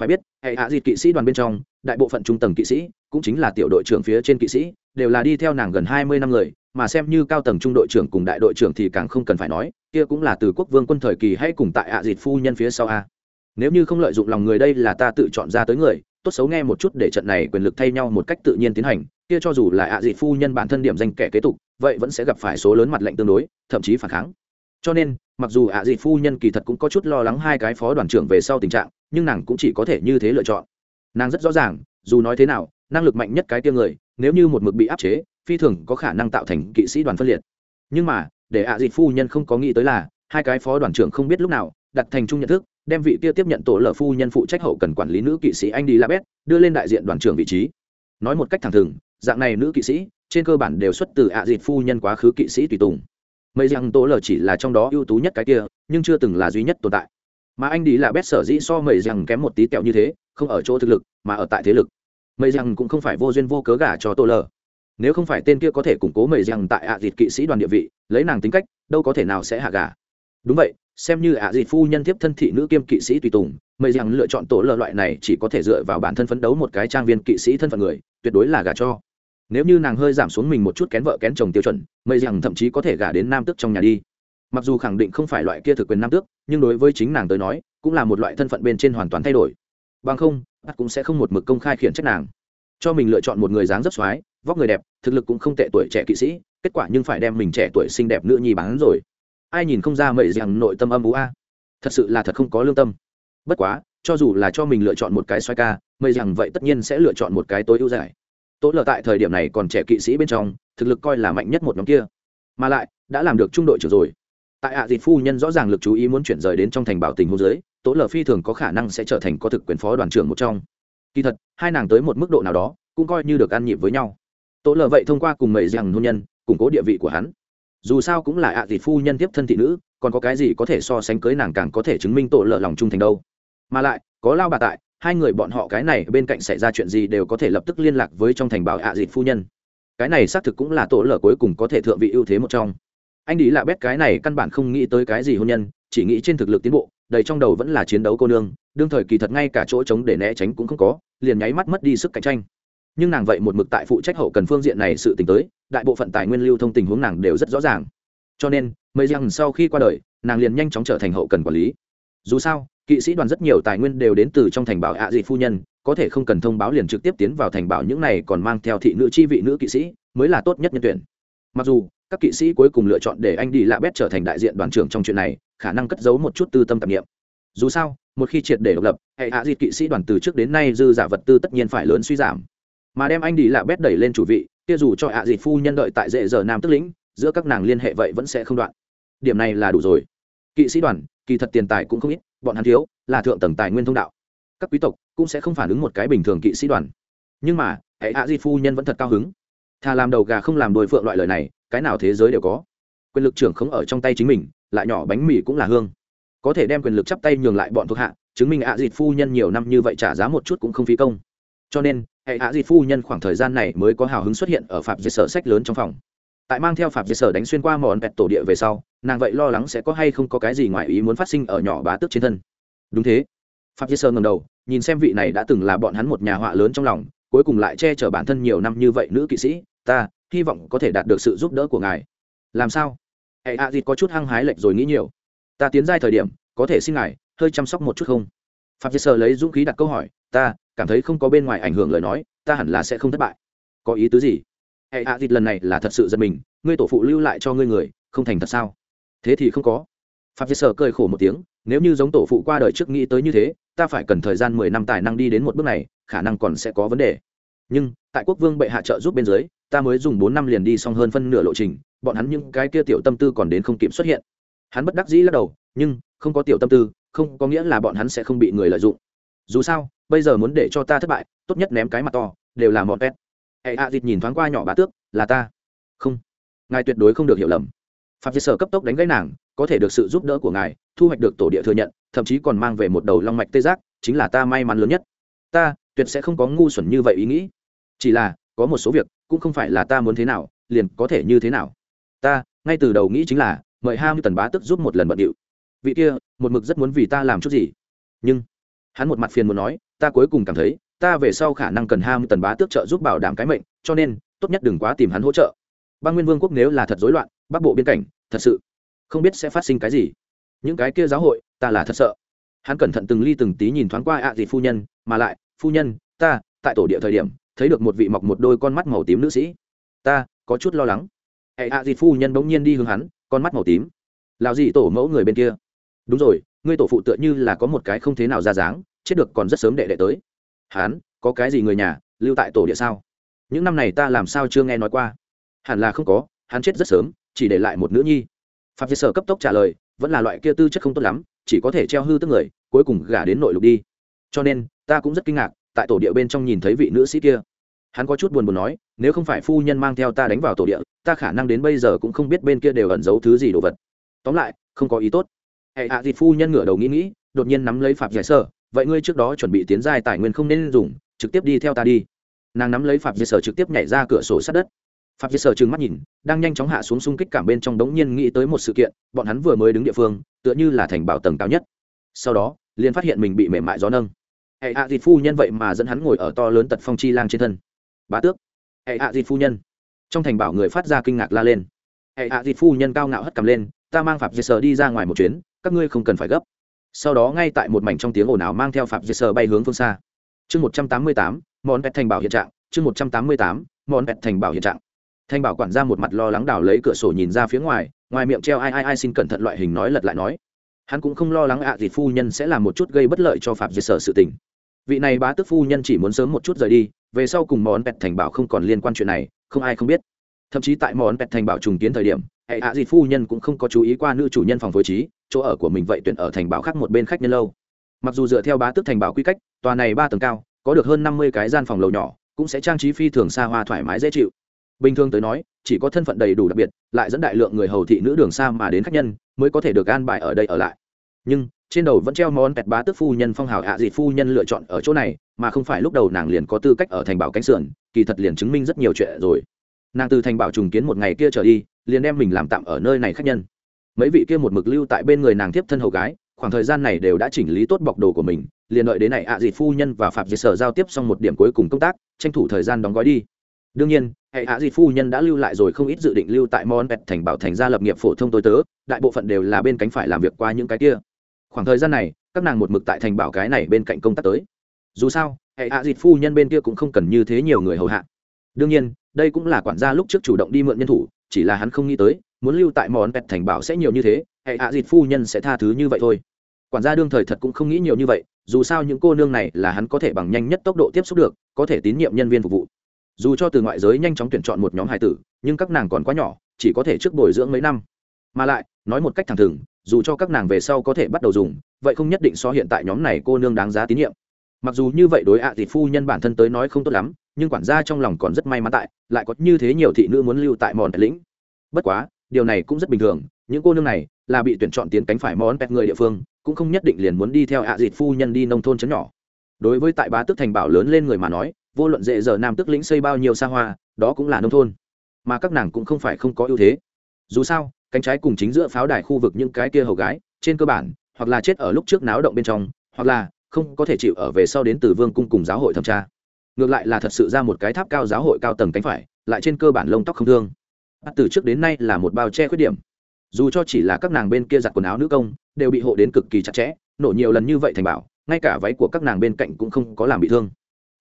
Phải biết hệ hạ dịt kỵ sĩ đoàn bên trong, đại bộ phận trung tầng kỵ sĩ, cũng chính là tiểu đội trưởng phía trên kỵ sĩ, đều là đi theo nàng gần hai mươi năm người mà xem như cao tầng trung đội trưởng cùng đại đội trưởng thì càng không cần phải nói, kia cũng là từ quốc vương quân thời kỳ hay cùng tại ạ dịt phu nhân phía sau a. Nếu như không lợi dụng lòng người đây là ta tự chọn ra tới người, tốt xấu nghe một chút để trận này quyền lực thay nhau một cách tự nhiên tiến hành, kia cho dù là ạ dịt phu nhân bản thân điểm danh kẻ kế tục, vậy vẫn sẽ gặp phải số lớn mặt lệnh tương đối, thậm chí phản kháng. Cho nên, mặc dù ạ dịt phu nhân kỳ thật cũng có chút lo lắng hai cái phó đoàn trưởng về sau tình trạng, nhưng nàng cũng chỉ có thể như thế lựa chọn. Nàng rất rõ ràng, dù nói thế nào, năng lực mạnh nhất cái tiêu người, nếu như một mực bị áp chế phi thường có khả năng tạo thành kỵ sĩ đoàn phân liệt. Nhưng mà, để ạ à dịt phu nhân không có nghĩ tới là, hai cái phó đoàn trưởng không biết lúc nào, đặt thành chung nhận thức, đem vị kia tiếp nhận tổ lở phu nhân phụ trách hậu cần quản lý nữ kỵ sĩ anh đi labet đưa lên đại diện đoàn trưởng vị trí. Nói một cách thẳng thừng, dạng này nữ kỵ sĩ, trên cơ bản đều xuất từ ạ à dịt phu nhân quá khứ kỵ sĩ tùy tùng. Mấy rằng tổ lở chỉ là trong đó ưu tú nhất cái kia, nhưng chưa từng là duy nhất tồn tại. Mà anh đi La bét sở dĩ so mấy rằng kém một tí tẹo như thế, không ở chỗ thực lực, mà ở tại thế lực. Mấy rằng cũng không phải vô duyên vô cớ gả cho tổ lở nếu không phải tên kia có thể củng cố mầy rằng tại ạ à dịt kỵ sĩ đoàn địa vị, lấy nàng tính cách, đâu có thể nào sẽ hạ gả đúng vậy, xem như ạ à dịt phu nhân tiếp thân thị nữ kiêm kỵ sĩ tùy tùng mầy rằng lựa chọn tổ lợ loại này chỉ có thể dựa vào bản thân phấn đấu một cái trang viên kỵ sĩ thân phận người, tuyệt đối là gả cho. Nếu như nàng hơi giảm xuống mình một chút kén vợ kén chồng tiêu chuẩn, mây rằng thậm chí có thể gả đến nam tước trong nhà đi. Mặc dù khẳng định không phải loại kia thực quyền nam tước, nhưng đối với chính nàng tới nói, cũng là một loại thân phận bên trên hoàn toàn thay đổi. Bằng không, bắt cũng sẽ không một mực công khai khiển trách nàng. Cho mình lựa chọn một người dáng dấp x vóc người đẹp, thực lực cũng không tệ tuổi trẻ kỵ sĩ, kết quả nhưng phải đem mình trẻ tuổi xinh đẹp nữ nhi bán rồi. Ai nhìn không ra mậy rằng nội tâm âm ú a. Thật sự là thật không có lương tâm. Bất quá, cho dù là cho mình lựa chọn một cái xoay ca mây rằng vậy tất nhiên sẽ lựa chọn một cái tối ưu giải. Tốt lờ tại thời điểm này còn trẻ kỵ sĩ bên trong, thực lực coi là mạnh nhất một nhóm kia. Mà lại, đã làm được trung đội trưởng rồi. Tại hạ à dịt phu nhân rõ ràng lực chú ý muốn chuyển rời đến trong thành bảo tình hô giới, tố lờ phi thường có khả năng sẽ trở thành có thực quyền phó đoàn trưởng một trong. Kỳ thật, hai nàng tới một mức độ nào đó, cũng coi như được ăn nhịp với nhau tố lờ vậy thông qua cùng mầy rằng hôn nhân, củng cố địa vị của hắn. Dù sao cũng là ạ à phu nhân tiếp thân thị nữ, còn có cái gì có thể so sánh cưới nàng càng có thể chứng minh tổ lờ lòng trung thành đâu. Mà lại, có lao bà tại, hai người bọn họ cái này bên cạnh xảy ra chuyện gì đều có thể lập tức liên lạc với trong thành bảo ạ à dịt phu nhân. Cái này xác thực cũng là tổ lờ cuối cùng có thể thượng vị ưu thế một trong. Anh đi là bét cái này căn bản không nghĩ tới cái gì hôn nhân, chỉ nghĩ trên thực lực tiến bộ, đầy trong đầu vẫn là chiến đấu cô nương, đương thời kỳ thật ngay cả chỗ trống để né tránh cũng không có, liền nháy mắt mất đi sức cạnh tranh nhưng nàng vậy một mực tại phụ trách hậu cần phương diện này sự t tới, đại bộ phận tài nguyên lưu thông tình huống nàng đều rất rõ ràng. Cho nên, mấy rằng sau khi qua đời, nàng liền nhanh chóng trở thành hậu cần quản lý. Dù sao, kỵ sĩ đoàn rất nhiều tài nguyên đều đến từ trong thành bảo ạ à dị phu nhân, có thể không cần thông báo liền trực tiếp tiến vào thành bảo những này còn mang theo thị nữ chi vị nữ kỵ sĩ, mới là tốt nhất nhân tuyển. Mặc dù, các kỵ sĩ cuối cùng lựa chọn để anh đi lạ bét trở thành đại diện đoàn trưởng trong chuyện này, khả năng cất giấu một chút tư tâm tạp nghiệm dù sao, một khi triệt để độc lập, hệ hạ à kỵ sĩ đoàn từ trước đến nay dư giả vật tư tất nhiên phải lớn suy giảm mà đem anh đi lạ bét đẩy lên chủ vị, kia dù cho hạ à dịt phu nhân đợi tại dễ giờ nam tức lĩnh, giữa các nàng liên hệ vậy vẫn sẽ không đoạn. Điểm này là đủ rồi. Kỵ sĩ đoàn, kỳ thật tiền tài cũng không ít, bọn hắn thiếu là thượng tầng tài nguyên thông đạo. Các quý tộc cũng sẽ không phản ứng một cái bình thường kỵ sĩ đoàn. Nhưng mà, hệ hạ di phu nhân vẫn thật cao hứng. Thà làm đầu gà không làm đôi phượng loại lời này, cái nào thế giới đều có. Quyền lực trưởng không ở trong tay chính mình, lại nhỏ bánh mì cũng là hương. Có thể đem quyền lực chắp tay nhường lại bọn thuộc hạ, chứng minh ạ à dịt phu nhân nhiều năm như vậy trả giá một chút cũng không phí công cho nên, hệ hạ dịt phu nhân khoảng thời gian này mới có hào hứng xuất hiện ở phạm dây sở sách lớn trong phòng. Tại mang theo phạm dây sở đánh xuyên qua mòn pẹt tổ địa về sau, nàng vậy lo lắng sẽ có hay không có cái gì ngoài ý muốn phát sinh ở nhỏ bá tước trên thân. Đúng thế. Phạm dây sở ngầm đầu, nhìn xem vị này đã từng là bọn hắn một nhà họa lớn trong lòng, cuối cùng lại che chở bản thân nhiều năm như vậy nữ kỵ sĩ, ta, hy vọng có thể đạt được sự giúp đỡ của ngài. Làm sao? Hệ hạ dịt có chút hăng hái lệch rồi nghĩ nhiều. Ta tiến giai thời điểm, có thể xin ngài, hơi chăm sóc một chút không? Phạm dây sở lấy dũng khí đặt câu hỏi, ta cảm thấy không có bên ngoài ảnh hưởng lời nói, ta hẳn là sẽ không thất bại. Có ý tứ gì? À, Hệ hạ dịt lần này là thật sự giật mình, ngươi tổ phụ lưu lại cho ngươi người, không thành thật sao? Thế thì không có. Phạm diệt sở cười khổ một tiếng, nếu như giống tổ phụ qua đời trước nghĩ tới như thế, ta phải cần thời gian mười năm tài năng đi đến một bước này, khả năng còn sẽ có vấn đề. Nhưng, tại quốc vương bệ hạ trợ giúp bên dưới, ta mới dùng bốn năm liền đi xong hơn phân nửa lộ trình, bọn hắn những cái kia tiểu tâm tư còn đến không kịp xuất hiện. Hắn bất đắc dĩ lắc đầu, nhưng, không có tiểu tâm tư, không có nghĩa là bọn hắn sẽ không bị người lợi dụng. Dù sao bây giờ muốn để cho ta thất bại, tốt nhất ném cái mặt to, đều là mọn pet hệ hạ dịt nhìn thoáng qua nhỏ bá tước, là ta. Không. Ngài tuyệt đối không được hiểu lầm. Phạm vi sở cấp tốc đánh gãy nàng, có thể được sự giúp đỡ của ngài, thu hoạch được tổ địa thừa nhận, thậm chí còn mang về một đầu long mạch tê giác, chính là ta may mắn lớn nhất. Ta, tuyệt sẽ không có ngu xuẩn như vậy ý nghĩ. Chỉ là, có một số việc, cũng không phải là ta muốn thế nào, liền có thể như thế nào. Ta, ngay từ đầu nghĩ chính là, mời hai mươi tần bá tức giúp một lần bận điệu. Vị kia, một mực rất muốn vì ta làm chút gì. Nhưng, hắn một mặt phiền muốn nói ta cuối cùng cảm thấy, ta về sau khả năng cần ham tần bá tước trợ giúp bảo đảm cái mệnh, cho nên, tốt nhất đừng quá tìm hắn hỗ trợ. Băng nguyên vương quốc nếu là thật rối loạn, bắc bộ biên cảnh, thật sự không biết sẽ phát sinh cái gì. Những cái kia giáo hội, ta là thật sợ. Hắn cẩn thận từng ly từng tí nhìn thoáng qua ạ à gì phu nhân, mà lại, phu nhân, ta, tại tổ địa thời điểm, thấy được một vị mọc một đôi con mắt màu tím nữ sĩ. Ta, có chút lo lắng. Hệ ạ gì phu nhân bỗng nhiên đi hướng hắn, con mắt màu tím. Lào gì tổ mẫu người bên kia. Đúng rồi, ngươi tổ phụ tựa như là có một cái không thế nào ra dáng chết được còn rất sớm đệ đệ tới. Hắn có cái gì người nhà, lưu tại tổ địa sao? Những năm này ta làm sao chưa nghe nói qua? Hẳn là không có, hắn chết rất sớm, chỉ để lại một nữ nhi. Phạm việt sở cấp tốc trả lời, vẫn là loại kia tư chất không tốt lắm, chỉ có thể treo hư tức người, cuối cùng gả đến nội lục đi. Cho nên, ta cũng rất kinh ngạc, tại tổ địa bên trong nhìn thấy vị nữ sĩ kia. Hắn có chút buồn buồn nói, nếu không phải phu nhân mang theo ta đánh vào tổ địa, ta khả năng đến bây giờ cũng không biết bên kia đều ẩn giấu thứ gì đồ vật. Tóm lại, không có ý tốt. Hệ hạ à phu nhân ngửa đầu nghĩ nghĩ, đột nhiên nắm lấy phạm giải sơ vậy ngươi trước đó chuẩn bị tiến giai tài nguyên không nên dùng, trực tiếp đi theo ta đi. Nàng nắm lấy phạm di sở trực tiếp nhảy ra cửa sổ sát đất. Phạm di sở trừng mắt nhìn, đang nhanh chóng hạ xuống xung kích cảm bên trong đống nhiên nghĩ tới một sự kiện, bọn hắn vừa mới đứng địa phương, tựa như là thành bảo tầng cao nhất. Sau đó, liền phát hiện mình bị mềm mại gió nâng. Hệ hạ à phu nhân vậy mà dẫn hắn ngồi ở to lớn tật phong chi lang trên thân. Bá tước. Hệ hạ à phu nhân. Trong thành bảo người phát ra kinh ngạc la lên. Hệ hạ thịt phu nhân cao ngạo hất cầm lên, ta mang phạm di sở đi ra ngoài một chuyến, các ngươi không cần phải gấp sau đó ngay tại một mảnh trong tiếng ồn ào mang theo phạm diệt sờ bay hướng phương xa. Chương một trăm tám mươi tám, món vẹt thành bảo hiện trạng. Chương một trăm tám mươi tám, món vẹt thành bảo hiện trạng. Thanh bảo quản ra một mặt lo lắng đảo lấy cửa sổ nhìn ra phía ngoài ngoài miệng treo ai ai ai, xin cẩn thận loại hình nói lật lại nói. Hắn cũng không lo lắng ạ à dịt phu nhân sẽ làm một chút gây bất lợi cho phạm diệt sở sự tình. Vị này bá tức phu nhân chỉ muốn sớm một chút rời đi, về sau cùng món vẹt thành bảo không còn liên quan chuyện này, không ai không biết thậm chí tại món pẹt thành bảo trùng kiến thời điểm, hệ ạ dịt phu nhân cũng không có chú ý qua nữ chủ nhân phòng phối trí, chỗ ở của mình vậy tuyển ở thành bảo khác một bên khách nhân lâu. Mặc dù dựa theo bá tước thành bảo quy cách, tòa này ba tầng cao, có được hơn năm mươi cái gian phòng lầu nhỏ, cũng sẽ trang trí phi thường xa hoa thoải mái dễ chịu. Bình thường tới nói, chỉ có thân phận đầy đủ đặc biệt, lại dẫn đại lượng người hầu thị nữ đường xa mà đến khách nhân, mới có thể được an bài ở đây ở lại. Nhưng, trên đầu vẫn treo món pẹt bá tước phu nhân phong hào hạ dịt phu nhân lựa chọn ở chỗ này, mà không phải lúc đầu nàng liền có tư cách ở thành bảo cánh sườn, kỳ thật liền chứng minh rất nhiều chuyện rồi nàng từ thành bảo trùng kiến một ngày kia trở đi, liền đem mình làm tạm ở nơi này khách nhân. Mấy vị kia một mực lưu tại bên người nàng tiếp thân hầu gái, khoảng thời gian này đều đã chỉnh lý tốt bọc đồ của mình, liền đợi đến này ạ à dịt phu nhân và phạm dịt sở giao tiếp xong một điểm cuối cùng công tác, tranh thủ thời gian đóng gói đi. Đương nhiên, hệ ạ dịt phu nhân đã lưu lại rồi không ít dự định lưu tại món pet thành bảo thành gia lập nghiệp phổ thông tối tớ, đại bộ phận đều là bên cánh phải làm việc qua những cái kia. Khoảng thời gian này, các nàng một mực tại thành bảo cái này bên cạnh công tác tới. Dù sao, hệ ạ dịt phu nhân bên kia cũng không cần như thế nhiều người hầu hạ. Đương nhiên đây cũng là quản gia lúc trước chủ động đi mượn nhân thủ, chỉ là hắn không nghĩ tới, muốn lưu tại món pẹt thành bảo sẽ nhiều như thế, hệ hạ dịt phu nhân sẽ tha thứ như vậy thôi. Quản gia đương thời thật cũng không nghĩ nhiều như vậy, dù sao những cô nương này là hắn có thể bằng nhanh nhất tốc độ tiếp xúc được, có thể tín nhiệm nhân viên phục vụ. Dù cho từ ngoại giới nhanh chóng tuyển chọn một nhóm hài tử, nhưng các nàng còn quá nhỏ, chỉ có thể trước bồi dưỡng mấy năm. Mà lại, nói một cách thẳng thừng, dù cho các nàng về sau có thể bắt đầu dùng, vậy không nhất định so hiện tại nhóm này cô nương đáng giá tín nhiệm. Mặc dù như vậy đối ạ à phu nhân bản thân tới nói không tốt lắm nhưng quản gia trong lòng còn rất may mắn tại, lại có như thế nhiều thị nữ muốn lưu tại mòn lĩnh. Bất quá, điều này cũng rất bình thường, những cô nương này là bị tuyển chọn tiến cánh phải món pet người địa phương, cũng không nhất định liền muốn đi theo ạ à dịt phu nhân đi nông thôn chấn nhỏ. Đối với tại bá tước thành bảo lớn lên người mà nói, vô luận dễ giờ nam tước lĩnh xây bao nhiêu xa hoa, đó cũng là nông thôn. Mà các nàng cũng không phải không có ưu thế. Dù sao, cánh trái cùng chính giữa pháo đài khu vực những cái kia hầu gái, trên cơ bản, hoặc là chết ở lúc trước náo động bên trong, hoặc là không có thể chịu ở về sau đến từ vương cung cùng giáo hội thẩm tra ngược lại là thật sự ra một cái tháp cao giáo hội cao tầng cánh phải, lại trên cơ bản lông tóc không thương. Bắt từ trước đến nay là một bao che khuyết điểm. Dù cho chỉ là các nàng bên kia giặt quần áo nữ công, đều bị hộ đến cực kỳ chặt chẽ, nổ nhiều lần như vậy thành bảo, ngay cả váy của các nàng bên cạnh cũng không có làm bị thương.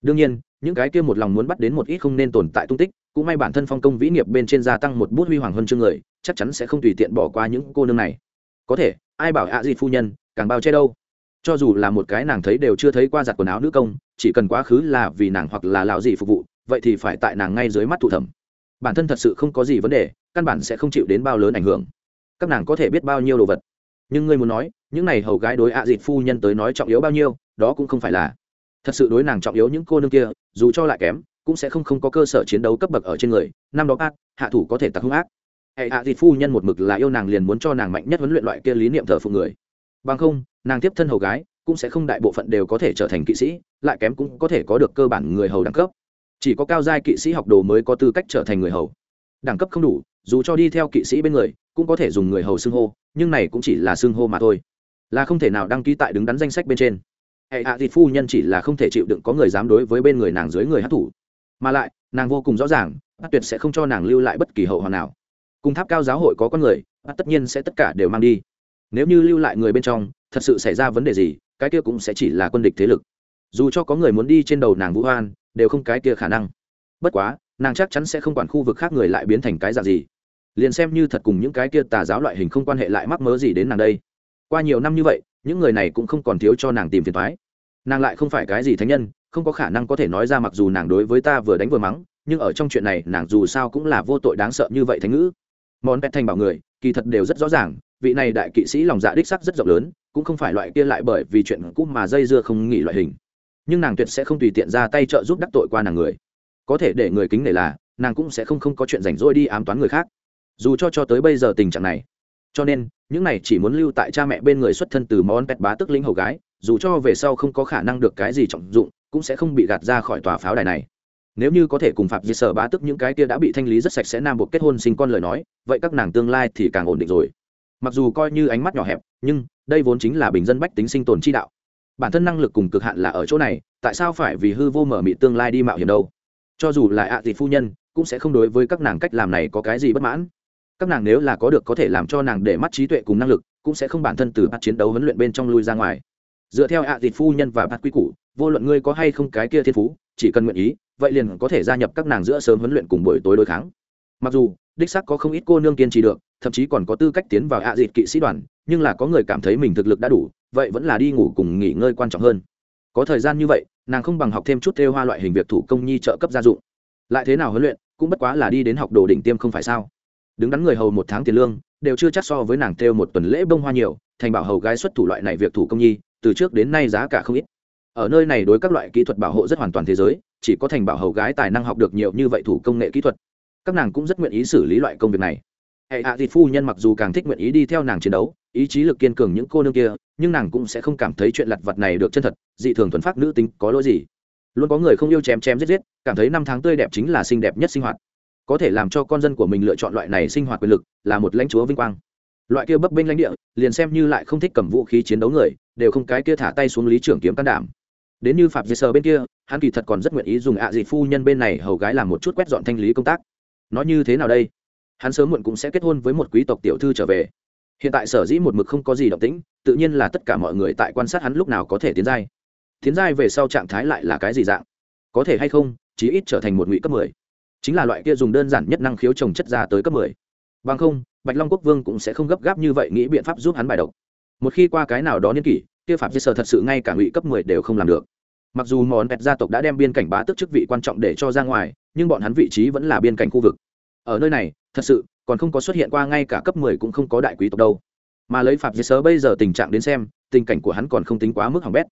Đương nhiên, những cái kia một lòng muốn bắt đến một ít không nên tồn tại tung tích, cũng may bản thân phong công vĩ nghiệp bên trên gia tăng một bút huy hoàng hơn chương người, chắc chắn sẽ không tùy tiện bỏ qua những cô nương này. Có thể, ai bảo ạ gì phu nhân, càng bao che đâu? Cho dù là một cái nàng thấy đều chưa thấy qua giặt quần áo nữ công, chỉ cần quá khứ là vì nàng hoặc là lão gì phục vụ, vậy thì phải tại nàng ngay dưới mắt thủ thẩm. Bản thân thật sự không có gì vấn đề, căn bản sẽ không chịu đến bao lớn ảnh hưởng. Các nàng có thể biết bao nhiêu đồ vật. Nhưng ngươi muốn nói, những này hầu gái đối ạ dịt phu nhân tới nói trọng yếu bao nhiêu, đó cũng không phải là. Thật sự đối nàng trọng yếu những cô nương kia, dù cho lại kém, cũng sẽ không không có cơ sở chiến đấu cấp bậc ở trên người, năm đó ác, hạ thủ có thể tặc hung ác. Hệ ạ dịt phu nhân một mực là yêu nàng liền muốn cho nàng mạnh nhất huấn luyện loại kia lý niệm thờ phụ người. Bằng không nàng tiếp thân hầu gái, cũng sẽ không đại bộ phận đều có thể trở thành kỵ sĩ, lại kém cũng có thể có được cơ bản người hầu đẳng cấp. Chỉ có cao giai kỵ sĩ học đồ mới có tư cách trở thành người hầu. Đẳng cấp không đủ, dù cho đi theo kỵ sĩ bên người, cũng có thể dùng người hầu xưng hô, nhưng này cũng chỉ là xưng hô mà thôi. Là không thể nào đăng ký tại đứng đắn danh sách bên trên. Hệ hạ thịt phu nhân chỉ là không thể chịu đựng có người dám đối với bên người nàng dưới người hát thủ. Mà lại, nàng vô cùng rõ ràng bắt tuyệt sẽ không cho nàng lưu lại bất kỳ hậu hoàn nào. Cùng tháp cao giáo hội có con người bắt tất nhiên sẽ tất cả đều mang đi nếu như lưu lại người bên trong, thật sự xảy ra vấn đề gì, cái kia cũng sẽ chỉ là quân địch thế lực. Dù cho có người muốn đi trên đầu nàng vũ hoan, đều không cái kia khả năng. Bất quá, nàng chắc chắn sẽ không quản khu vực khác người lại biến thành cái dạng gì. Liền xem như thật cùng những cái kia tà giáo loại hình không quan hệ lại mắc mớ gì đến nàng đây. Qua nhiều năm như vậy, những người này cũng không còn thiếu cho nàng tìm phiền thoái nàng lại không phải cái gì thánh nhân, không có khả năng có thể nói ra mặc dù nàng đối với ta vừa đánh vừa mắng, nhưng ở trong chuyện này nàng dù sao cũng là vô tội đáng sợ như vậy thánh ngữ. Món pet thành bảo người, kỳ thật đều rất rõ ràng vị này đại kỵ sĩ lòng dạ đích sắc rất rộng lớn, cũng không phải loại kia lại bởi vì chuyện cũ mà dây dưa không nghỉ loại hình. Nhưng nàng tuyệt sẽ không tùy tiện ra tay trợ giúp đắc tội qua nàng người. Có thể để người kính nể là, nàng cũng sẽ không không có chuyện rảnh rỗi đi ám toán người khác. Dù cho cho tới bây giờ tình trạng này. Cho nên, những này chỉ muốn lưu tại cha mẹ bên người xuất thân từ món pet bá tức linh hầu gái, dù cho về sau không có khả năng được cái gì trọng dụng, cũng sẽ không bị gạt ra khỏi tòa pháo đài này. Nếu như có thể cùng phạm di sở bá tức những cái kia đã bị thanh lý rất sạch sẽ nam buộc kết hôn sinh con lời nói, vậy các nàng tương lai thì càng ổn định rồi mặc dù coi như ánh mắt nhỏ hẹp, nhưng đây vốn chính là bình dân bách tính sinh tồn chi đạo. Bản thân năng lực cùng cực hạn là ở chỗ này, tại sao phải vì hư vô mở mị tương lai đi mạo hiểm đâu? Cho dù là ạ à phu nhân, cũng sẽ không đối với các nàng cách làm này có cái gì bất mãn. Các nàng nếu là có được có thể làm cho nàng để mắt trí tuệ cùng năng lực, cũng sẽ không bản thân từ bắt chiến đấu huấn luyện bên trong lui ra ngoài. Dựa theo ạ à thịt phu nhân và bắt quy củ, vô luận ngươi có hay không cái kia thiên phú, chỉ cần nguyện ý, vậy liền có thể gia nhập các nàng giữa sớm huấn luyện cùng buổi tối đối kháng. Mặc dù đích sắc có không ít cô nương kiên trì được, thậm chí còn có tư cách tiến vào ạ à dịt kỵ sĩ đoàn, nhưng là có người cảm thấy mình thực lực đã đủ, vậy vẫn là đi ngủ cùng nghỉ ngơi quan trọng hơn. Có thời gian như vậy, nàng không bằng học thêm chút theo hoa loại hình việc thủ công nhi trợ cấp gia dụng. Lại thế nào huấn luyện, cũng bất quá là đi đến học đồ đỉnh tiêm không phải sao. Đứng đắn người hầu một tháng tiền lương, đều chưa chắc so với nàng theo một tuần lễ bông hoa nhiều, thành bảo hầu gái xuất thủ loại này việc thủ công nhi, từ trước đến nay giá cả không ít. Ở nơi này đối các loại kỹ thuật bảo hộ rất hoàn toàn thế giới, chỉ có thành bảo hầu gái tài năng học được nhiều như vậy thủ công nghệ kỹ thuật các nàng cũng rất nguyện ý xử lý loại công việc này. Hệ hạ thịt phu nhân mặc dù càng thích nguyện ý đi theo nàng chiến đấu, ý chí lực kiên cường những cô nương kia, nhưng nàng cũng sẽ không cảm thấy chuyện lặt vặt này được chân thật, dị thường thuần phát nữ tính, có lỗi gì. Luôn có người không yêu chém chém giết giết, cảm thấy năm tháng tươi đẹp chính là xinh đẹp nhất sinh hoạt. Có thể làm cho con dân của mình lựa chọn loại này sinh hoạt quyền lực, là một lãnh chúa vinh quang. Loại kia bấp bênh lãnh địa, liền xem như lại không thích cầm vũ khí chiến đấu người, đều không cái kia thả tay xuống lý trưởng kiếm can đảm. Đến như phạm dây sờ bên kia, hắn kỳ thật còn rất nguyện ý dùng ạ à dị phu nhân bên này hầu gái làm một chút quét dọn thanh lý công tác nói như thế nào đây? Hắn sớm muộn cũng sẽ kết hôn với một quý tộc tiểu thư trở về. Hiện tại sở dĩ một mực không có gì động tĩnh, tự nhiên là tất cả mọi người tại quan sát hắn lúc nào có thể tiến giai. Tiến giai về sau trạng thái lại là cái gì dạng? Có thể hay không, chí ít trở thành một ngụy cấp mười. Chính là loại kia dùng đơn giản nhất năng khiếu trồng chất ra tới cấp mười. Bằng không, bạch long quốc vương cũng sẽ không gấp gáp như vậy nghĩ biện pháp giúp hắn bài độc. Một khi qua cái nào đó niên kỷ, kia phạm dây sở thật sự ngay cả ngụy cấp mười đều không làm được mặc dù món pẹt gia tộc đã đem biên cảnh bá tước chức vị quan trọng để cho ra ngoài, nhưng bọn hắn vị trí vẫn là biên cảnh khu vực. Ở nơi này, thật sự, còn không có xuất hiện qua ngay cả cấp mười cũng không có đại quý tộc đâu. Mà lấy phạm dây sớ bây giờ tình trạng đến xem, tình cảnh của hắn còn không tính quá mức hỏng bét.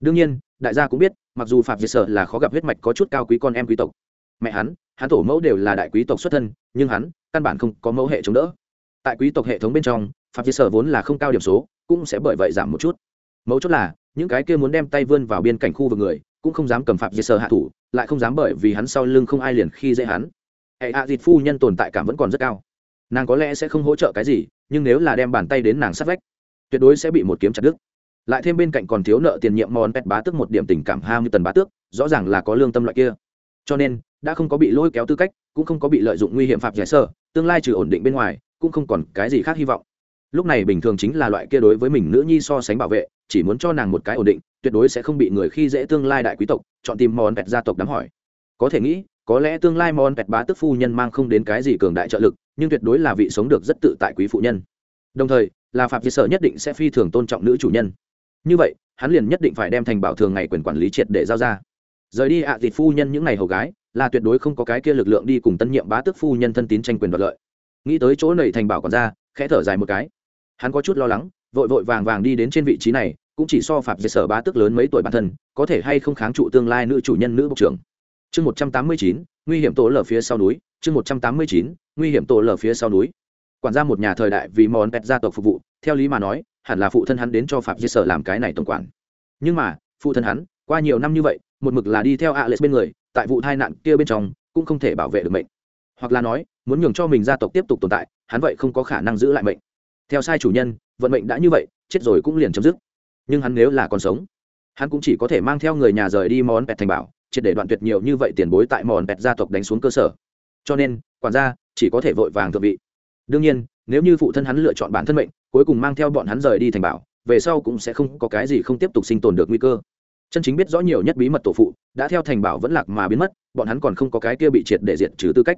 Đương nhiên, đại gia cũng biết, mặc dù phạm dây sở là khó gặp huyết mạch có chút cao quý con em quý tộc. Mẹ hắn hắn tổ mẫu đều là đại quý tộc xuất thân, nhưng hắn, căn bản không có mẫu hệ chống đỡ. Tại quý tộc hệ thống bên trong, phạm dây sở vốn là không cao điểm số, cũng sẽ bởi vậy giảm một chút. Mấu chốt là những cái kia muốn đem tay vươn vào biên cảnh khu vực người, cũng không dám cầm phạm dây sơ hạ thủ, lại không dám bởi vì hắn sau lưng không ai liền khi dễ hắn. Hệ hạ dịt phu nhân tồn tại cảm vẫn còn rất cao. Nàng có lẽ sẽ không hỗ trợ cái gì, nhưng nếu là đem bàn tay đến nàng sát vách, tuyệt đối sẽ bị một kiếm chặt đứt. Lại thêm bên cạnh còn thiếu nợ tiền nhiệm mòn pet bá tước một điểm tình cảm ham như tần bá tước, rõ ràng là có lương tâm loại kia. Cho nên, đã không có bị lôi kéo tư cách, cũng không có bị lợi dụng nguy hiểm phạm giải sơ tương lai trừ ổn định bên ngoài, cũng không còn cái gì khác hy vọng lúc này bình thường chính là loại kia đối với mình nữ nhi so sánh bảo vệ, chỉ muốn cho nàng một cái ổn định, tuyệt đối sẽ không bị người khi dễ tương lai đại quý tộc, chọn tìm mòn pẹt gia tộc đám hỏi. Có thể nghĩ, có lẽ tương lai mòn pẹt bá tức phu nhân mang không đến cái gì cường đại trợ lực, nhưng tuyệt đối là vị sống được rất tự tại quý phụ nhân. Đồng thời, là phạm vi sở nhất định sẽ phi thường tôn trọng nữ chủ nhân. Như vậy, hắn liền nhất định phải đem thành bảo thường ngày quyền quản lý triệt để giao ra. Rời đi ạ à thịt phu nhân những ngày hầu gái, là tuyệt đối không có cái kia lực lượng đi cùng tân nhiệm bá tước phu nhân thân tín tranh quyền đoạt lợi. Nghĩ tới chỗ nầy thành bảo còn ra, khẽ thở dài một cái hắn có chút lo lắng, vội vội vàng vàng đi đến trên vị trí này, cũng chỉ so phạm dệt sở bá tước lớn mấy tuổi bản thân, có thể hay không kháng trụ tương lai nữ chủ nhân nữ bộ trưởng. Chương một trăm tám mươi chín, nguy hiểm tổ lở phía sau núi, chương một trăm tám mươi chín, nguy hiểm tổ lở phía sau núi. Quản gia một nhà thời đại vì món pet gia tộc phục vụ, theo lý mà nói, hẳn là phụ thân hắn đến cho phạm dệt sở làm cái này tổng quản. Nhưng mà, phụ thân hắn, qua nhiều năm như vậy, một mực là đi theo alex bên người, tại vụ tai nạn kia bên trong, cũng không thể bảo vệ được mệnh. Hoặc là nói, muốn nhường cho mình gia tộc tiếp tục tồn tại, hắn vậy không có khả năng giữ lại mệnh theo sai chủ nhân, vận mệnh đã như vậy, chết rồi cũng liền chấm dứt. Nhưng hắn nếu là còn sống, hắn cũng chỉ có thể mang theo người nhà rời đi món pẹt thành bảo, triệt để đoạn tuyệt nhiều như vậy tiền bối tại mòn pẹt gia tộc đánh xuống cơ sở. Cho nên, quản gia chỉ có thể vội vàng thượng vị. Đương nhiên, nếu như phụ thân hắn lựa chọn bản thân mệnh, cuối cùng mang theo bọn hắn rời đi thành bảo, về sau cũng sẽ không có cái gì không tiếp tục sinh tồn được nguy cơ. Chân chính biết rõ nhiều nhất bí mật tổ phụ, đã theo thành bảo vẫn lạc mà biến mất, bọn hắn còn không có cái kia bị triệt để diệt trừ tư cách.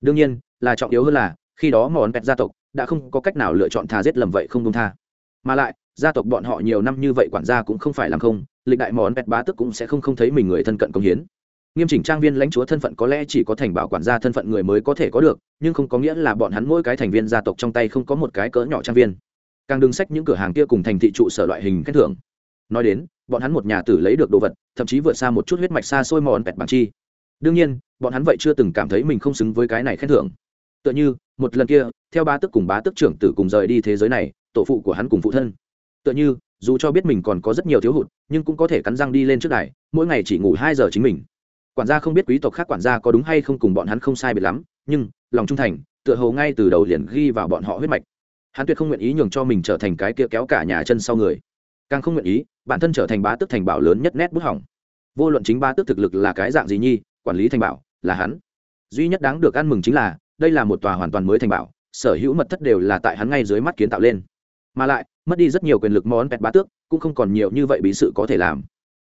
Đương nhiên, là trọng yếu hơn là, khi đó mòn pẹt gia tộc đã không có cách nào lựa chọn tha giết lầm vậy không công tha. Mà lại, gia tộc bọn họ nhiều năm như vậy quản gia cũng không phải làm không, lịch đại món bẹt bá tức cũng sẽ không không thấy mình người thân cận công hiến. Nghiêm chỉnh trang viên lãnh chúa thân phận có lẽ chỉ có thành bảo quản gia thân phận người mới có thể có được, nhưng không có nghĩa là bọn hắn mỗi cái thành viên gia tộc trong tay không có một cái cỡ nhỏ trang viên. Càng đừng sách những cửa hàng kia cùng thành thị trụ sở loại hình khen thưởng. Nói đến, bọn hắn một nhà tử lấy được đồ vật, thậm chí vượt xa một chút huyết mạch xa xôi mòn bẹt bằng chi. Đương nhiên, bọn hắn vậy chưa từng cảm thấy mình không xứng với cái này khen thưởng. Tựa như một lần kia, theo bá tức cùng bá tức trưởng tử cùng rời đi thế giới này, tổ phụ của hắn cùng phụ thân. Tựa như, dù cho biết mình còn có rất nhiều thiếu hụt, nhưng cũng có thể cắn răng đi lên trước đài, mỗi ngày chỉ ngủ hai giờ chính mình. Quản gia không biết quý tộc khác quản gia có đúng hay không cùng bọn hắn không sai biệt lắm, nhưng, lòng trung thành, tựa hồ ngay từ đầu liền ghi vào bọn họ huyết mạch. Hắn tuyệt không nguyện ý nhường cho mình trở thành cái kia kéo cả nhà chân sau người. Càng không nguyện ý, bản thân trở thành bá tước thành bảo lớn nhất nét bức hỏng. Vô luận chính bá tước thực lực là cái dạng gì nhi, quản lý thành bảo, là hắn. Duy nhất đáng được ăn mừng chính là đây là một tòa hoàn toàn mới thành bảo, sở hữu mật thất đều là tại hắn ngay dưới mắt kiến tạo lên. Mà lại, mất đi rất nhiều quyền lực món pẹt bá tước cũng không còn nhiều như vậy bí sự có thể làm.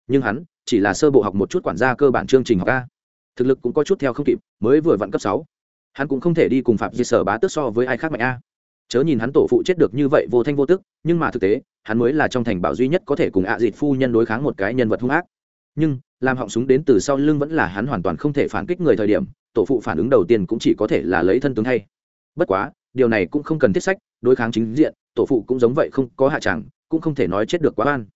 Nhưng hắn chỉ là sơ bộ học một chút quản gia cơ bản chương trình học a. Thực lực cũng có chút theo không kịp, mới vừa vặn cấp sáu. Hắn cũng không thể đi cùng phạm di sở bá tước so với ai khác mạnh a. Chớ nhìn hắn tổ phụ chết được như vậy vô thanh vô tức, nhưng mà thực tế, hắn mới là trong thành bảo duy nhất có thể cùng ạ à dịt phu nhân đối kháng một cái nhân vật hung ác. Nhưng, làm họng súng đến từ sau lưng vẫn là hắn hoàn toàn không thể phản kích người thời điểm tổ phụ phản ứng đầu tiên cũng chỉ có thể là lấy thân tướng hay bất quá, điều này cũng không cần thiết sách, đối kháng chính diện, tổ phụ cũng giống vậy không có hạ chẳng, cũng không thể nói chết được quá oan.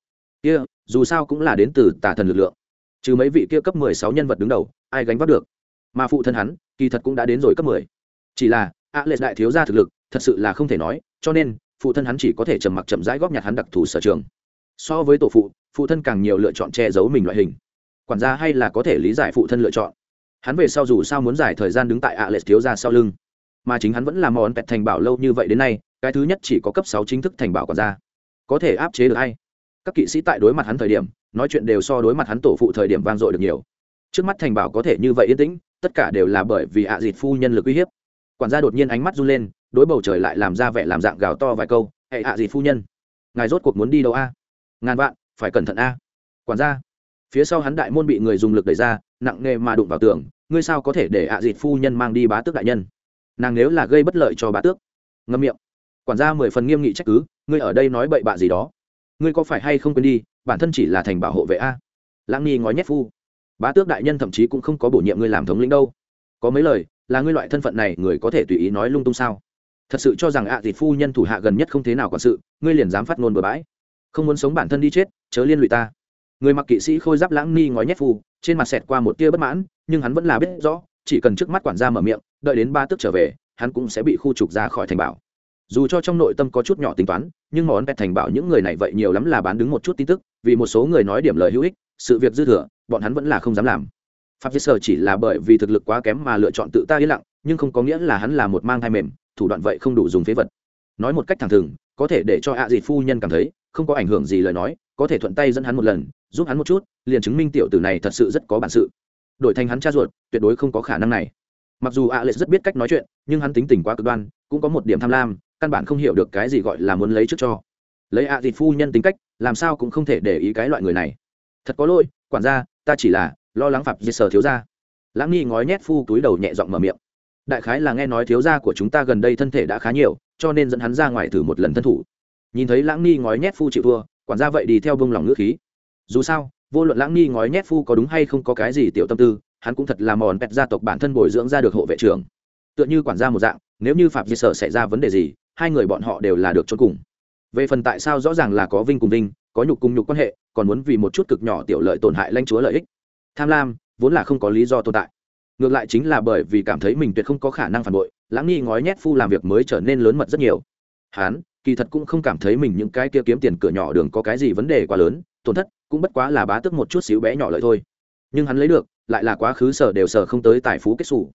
Kia, dù sao cũng là đến từ tà thần lực lượng. Trừ mấy vị kia cấp mười sáu nhân vật đứng đầu, ai gánh vác được? Mà phụ thân hắn, kỳ thật cũng đã đến rồi cấp mười. Chỉ là a lệ đại thiếu gia thực lực, thật sự là không thể nói, cho nên, phụ thân hắn chỉ có thể trầm mặc chậm rãi góp nhặt hắn đặc thù sở trường. So với tổ phụ phụ thân càng nhiều lựa chọn che giấu mình loại hình. Quản gia hay là có thể lý giải phụ thân lựa chọn hắn về sau dù sao muốn giải thời gian đứng tại ạ lệ thiếu gia sau lưng, mà chính hắn vẫn làm món pẹt thành bảo lâu như vậy đến nay, cái thứ nhất chỉ có cấp sáu chính thức thành bảo còn ra có thể áp chế được hay các kỵ sĩ tại đối mặt hắn thời điểm, nói chuyện đều so đối mặt hắn tổ phụ thời điểm vang dội được nhiều. Trước mắt thành bảo có thể như vậy yên tĩnh, tất cả đều là bởi vì ạ à dịt phu nhân lực uy hiếp. Quản gia đột nhiên ánh mắt run lên, đối bầu trời lại làm ra vẻ làm dạng gào to vài câu hệ ạ à dịt phu nhân, ngài rốt cuộc muốn đi đâu a? Ngàn vạn, phải cẩn thận a. Quản gia, phía sau hắn đại môn bị người dùng lực đẩy ra nặng nề mà đụng vào tường, ngươi sao có thể để ạ à dịt phu nhân mang đi bá tước đại nhân? Nàng nếu là gây bất lợi cho bá tước. Ngâm miệng. Quản gia mười phần nghiêm nghị trách cứ, ngươi ở đây nói bậy bạ gì đó. Ngươi có phải hay không quên đi, bản thân chỉ là thành bảo hộ vệ a? Lãng nghi ngói nhét phu. Bá tước đại nhân thậm chí cũng không có bổ nhiệm ngươi làm thống lĩnh đâu. Có mấy lời, là ngươi loại thân phận này người có thể tùy ý nói lung tung sao? Thật sự cho rằng ạ à thịt phu nhân thủ hạ gần nhất không thế nào quản sự, ngươi liền dám phát ngôn bừa bãi. Không muốn sống bản thân đi chết, chớ liên lụy ta. Người mặc kỵ sĩ khôi giáp lãng ni ngói nhét phu trên mặt xẹt qua một tia bất mãn, nhưng hắn vẫn là biết rõ, chỉ cần trước mắt quản gia mở miệng, đợi đến ba tức trở về, hắn cũng sẽ bị khu trục ra khỏi thành bảo. Dù cho trong nội tâm có chút nhỏ tính toán, nhưng món pet thành bảo những người này vậy nhiều lắm là bán đứng một chút tin tức, vì một số người nói điểm lời hữu ích, sự việc dư thừa, bọn hắn vẫn là không dám làm. Pháp giết sở chỉ là bởi vì thực lực quá kém mà lựa chọn tự ta yên lặng, nhưng không có nghĩa là hắn là một mang thai mềm, thủ đoạn vậy không đủ dùng phế vật. Nói một cách thẳng thừng, có thể để cho ạ à dịt phu nhân cảm thấy, không có ảnh hưởng gì lời nói có thể thuận tay dẫn hắn một lần, giúp hắn một chút, liền chứng minh tiểu tử này thật sự rất có bản sự. Đổi thành hắn cha ruột, tuyệt đối không có khả năng này. Mặc dù a lệ rất biết cách nói chuyện, nhưng hắn tính tình quá cực đoan, cũng có một điểm tham lam, căn bản không hiểu được cái gì gọi là muốn lấy trước cho. Lấy a thịt phu nhân tính cách, làm sao cũng không thể để ý cái loại người này. Thật có lỗi, quản gia, ta chỉ là lo lắng phạm diệt sờ thiếu gia. Lãng nghi ngói nhét phu túi đầu nhẹ giọng mở miệng. Đại khái là nghe nói thiếu gia của chúng ta gần đây thân thể đã khá nhiều, cho nên dẫn hắn ra ngoài thử một lần thân thủ. Nhìn thấy lãng nghi ngói nhét phu chịu thua quản gia vậy đi theo bông lòng ngữ khí. Dù sao, vô luận lãng nghi ngói nhét phu có đúng hay không có cái gì tiểu tâm tư, hắn cũng thật là mòn pẹt gia tộc bản thân bồi dưỡng ra được hộ vệ trưởng. Tựa như quản gia một dạng, nếu như phạm di sở xảy ra vấn đề gì, hai người bọn họ đều là được chôn cùng. Về phần tại sao rõ ràng là có vinh cùng vinh, có nhục cùng nhục quan hệ, còn muốn vì một chút cực nhỏ tiểu lợi tổn hại lãnh chúa lợi ích. Tham lam vốn là không có lý do tồn tại. Ngược lại chính là bởi vì cảm thấy mình tuyệt không có khả năng phản bội, lãng nghi ngói nhét phu làm việc mới trở nên lớn mật rất nhiều hắn kỳ thật cũng không cảm thấy mình những cái kia kiếm tiền cửa nhỏ đường có cái gì vấn đề quá lớn, tổn thất cũng bất quá là bá tức một chút xíu bé nhỏ lợi thôi. Nhưng hắn lấy được, lại là quá khứ sở đều sở không tới tài phú kết xù.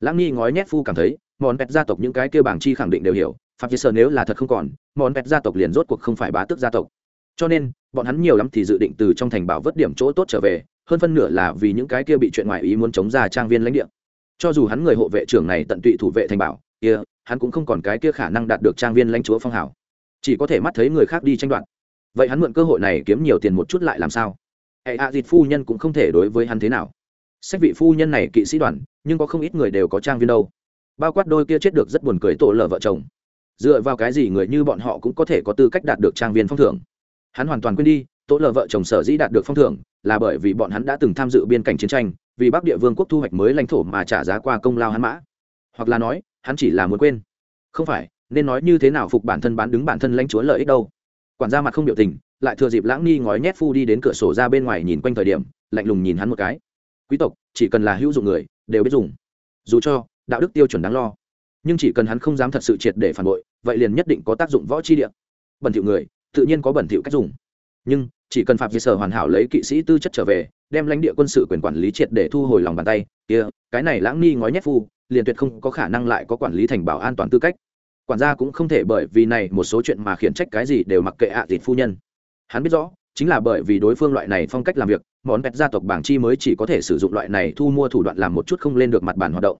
Lãng nghi ngói nhét phu cảm thấy, món pet gia tộc những cái kia bảng chi khẳng định đều hiểu phạm chỉ sở nếu là thật không còn, món pet gia tộc liền rốt cuộc không phải bá tước gia tộc. Cho nên, bọn hắn nhiều lắm thì dự định từ trong thành bảo vớt điểm chỗ tốt trở về, hơn phân nửa là vì những cái kia bị chuyện ngoại ý muốn chống ra trang viên lãnh địa. Cho dù hắn người hộ vệ trưởng này tận tụy thủ vệ thành bảo kia, hắn cũng không còn cái kia khả năng đạt được trang viên lãnh chúa phong hảo chỉ có thể mắt thấy người khác đi tranh đoạt. Vậy hắn mượn cơ hội này kiếm nhiều tiền một chút lại làm sao? À, Hệ hạ dịt phu nhân cũng không thể đối với hắn thế nào. Sách vị phu nhân này kỵ sĩ đoàn, nhưng có không ít người đều có trang viên đâu. Bao quát đôi kia chết được rất buồn cười tổ lở vợ chồng. Dựa vào cái gì người như bọn họ cũng có thể có tư cách đạt được trang viên phong thưởng? Hắn hoàn toàn quên đi, tổ lở vợ chồng sở dĩ đạt được phong thưởng là bởi vì bọn hắn đã từng tham dự biên cảnh chiến tranh, vì bắc địa vương quốc thu hoạch mới lãnh thổ mà trả giá qua công lao hắn mã. Hoặc là nói hắn chỉ là muốn quên. Không phải, nên nói như thế nào phục bản thân bán đứng bản thân lãnh chúa lợi ích đâu. Quản gia mặt không biểu tình, lại thừa dịp lãng ni ngói nhét phu đi đến cửa sổ ra bên ngoài nhìn quanh thời điểm, lạnh lùng nhìn hắn một cái. Quý tộc, chỉ cần là hữu dụng người, đều biết dùng. Dù cho, đạo đức tiêu chuẩn đáng lo, nhưng chỉ cần hắn không dám thật sự triệt để phản bội, vậy liền nhất định có tác dụng võ chi địa. Bẩn thiệu người, tự nhiên có bẩn thiệu cách dùng nhưng chỉ cần phạm vi sở hoàn hảo lấy kỵ sĩ tư chất trở về, đem lãnh địa quân sự quyền quản lý triệt để thu hồi lòng bàn tay, kia, cái này lãng ni ngói nhét phu, liền tuyệt không có khả năng lại có quản lý thành bảo an toàn tư cách. Quản gia cũng không thể bởi vì này một số chuyện mà khiển trách cái gì đều mặc kệ ạ à dịt phu nhân. Hắn biết rõ, chính là bởi vì đối phương loại này phong cách làm việc, món pet gia tộc bảng chi mới chỉ có thể sử dụng loại này thu mua thủ đoạn làm một chút không lên được mặt bàn hoạt động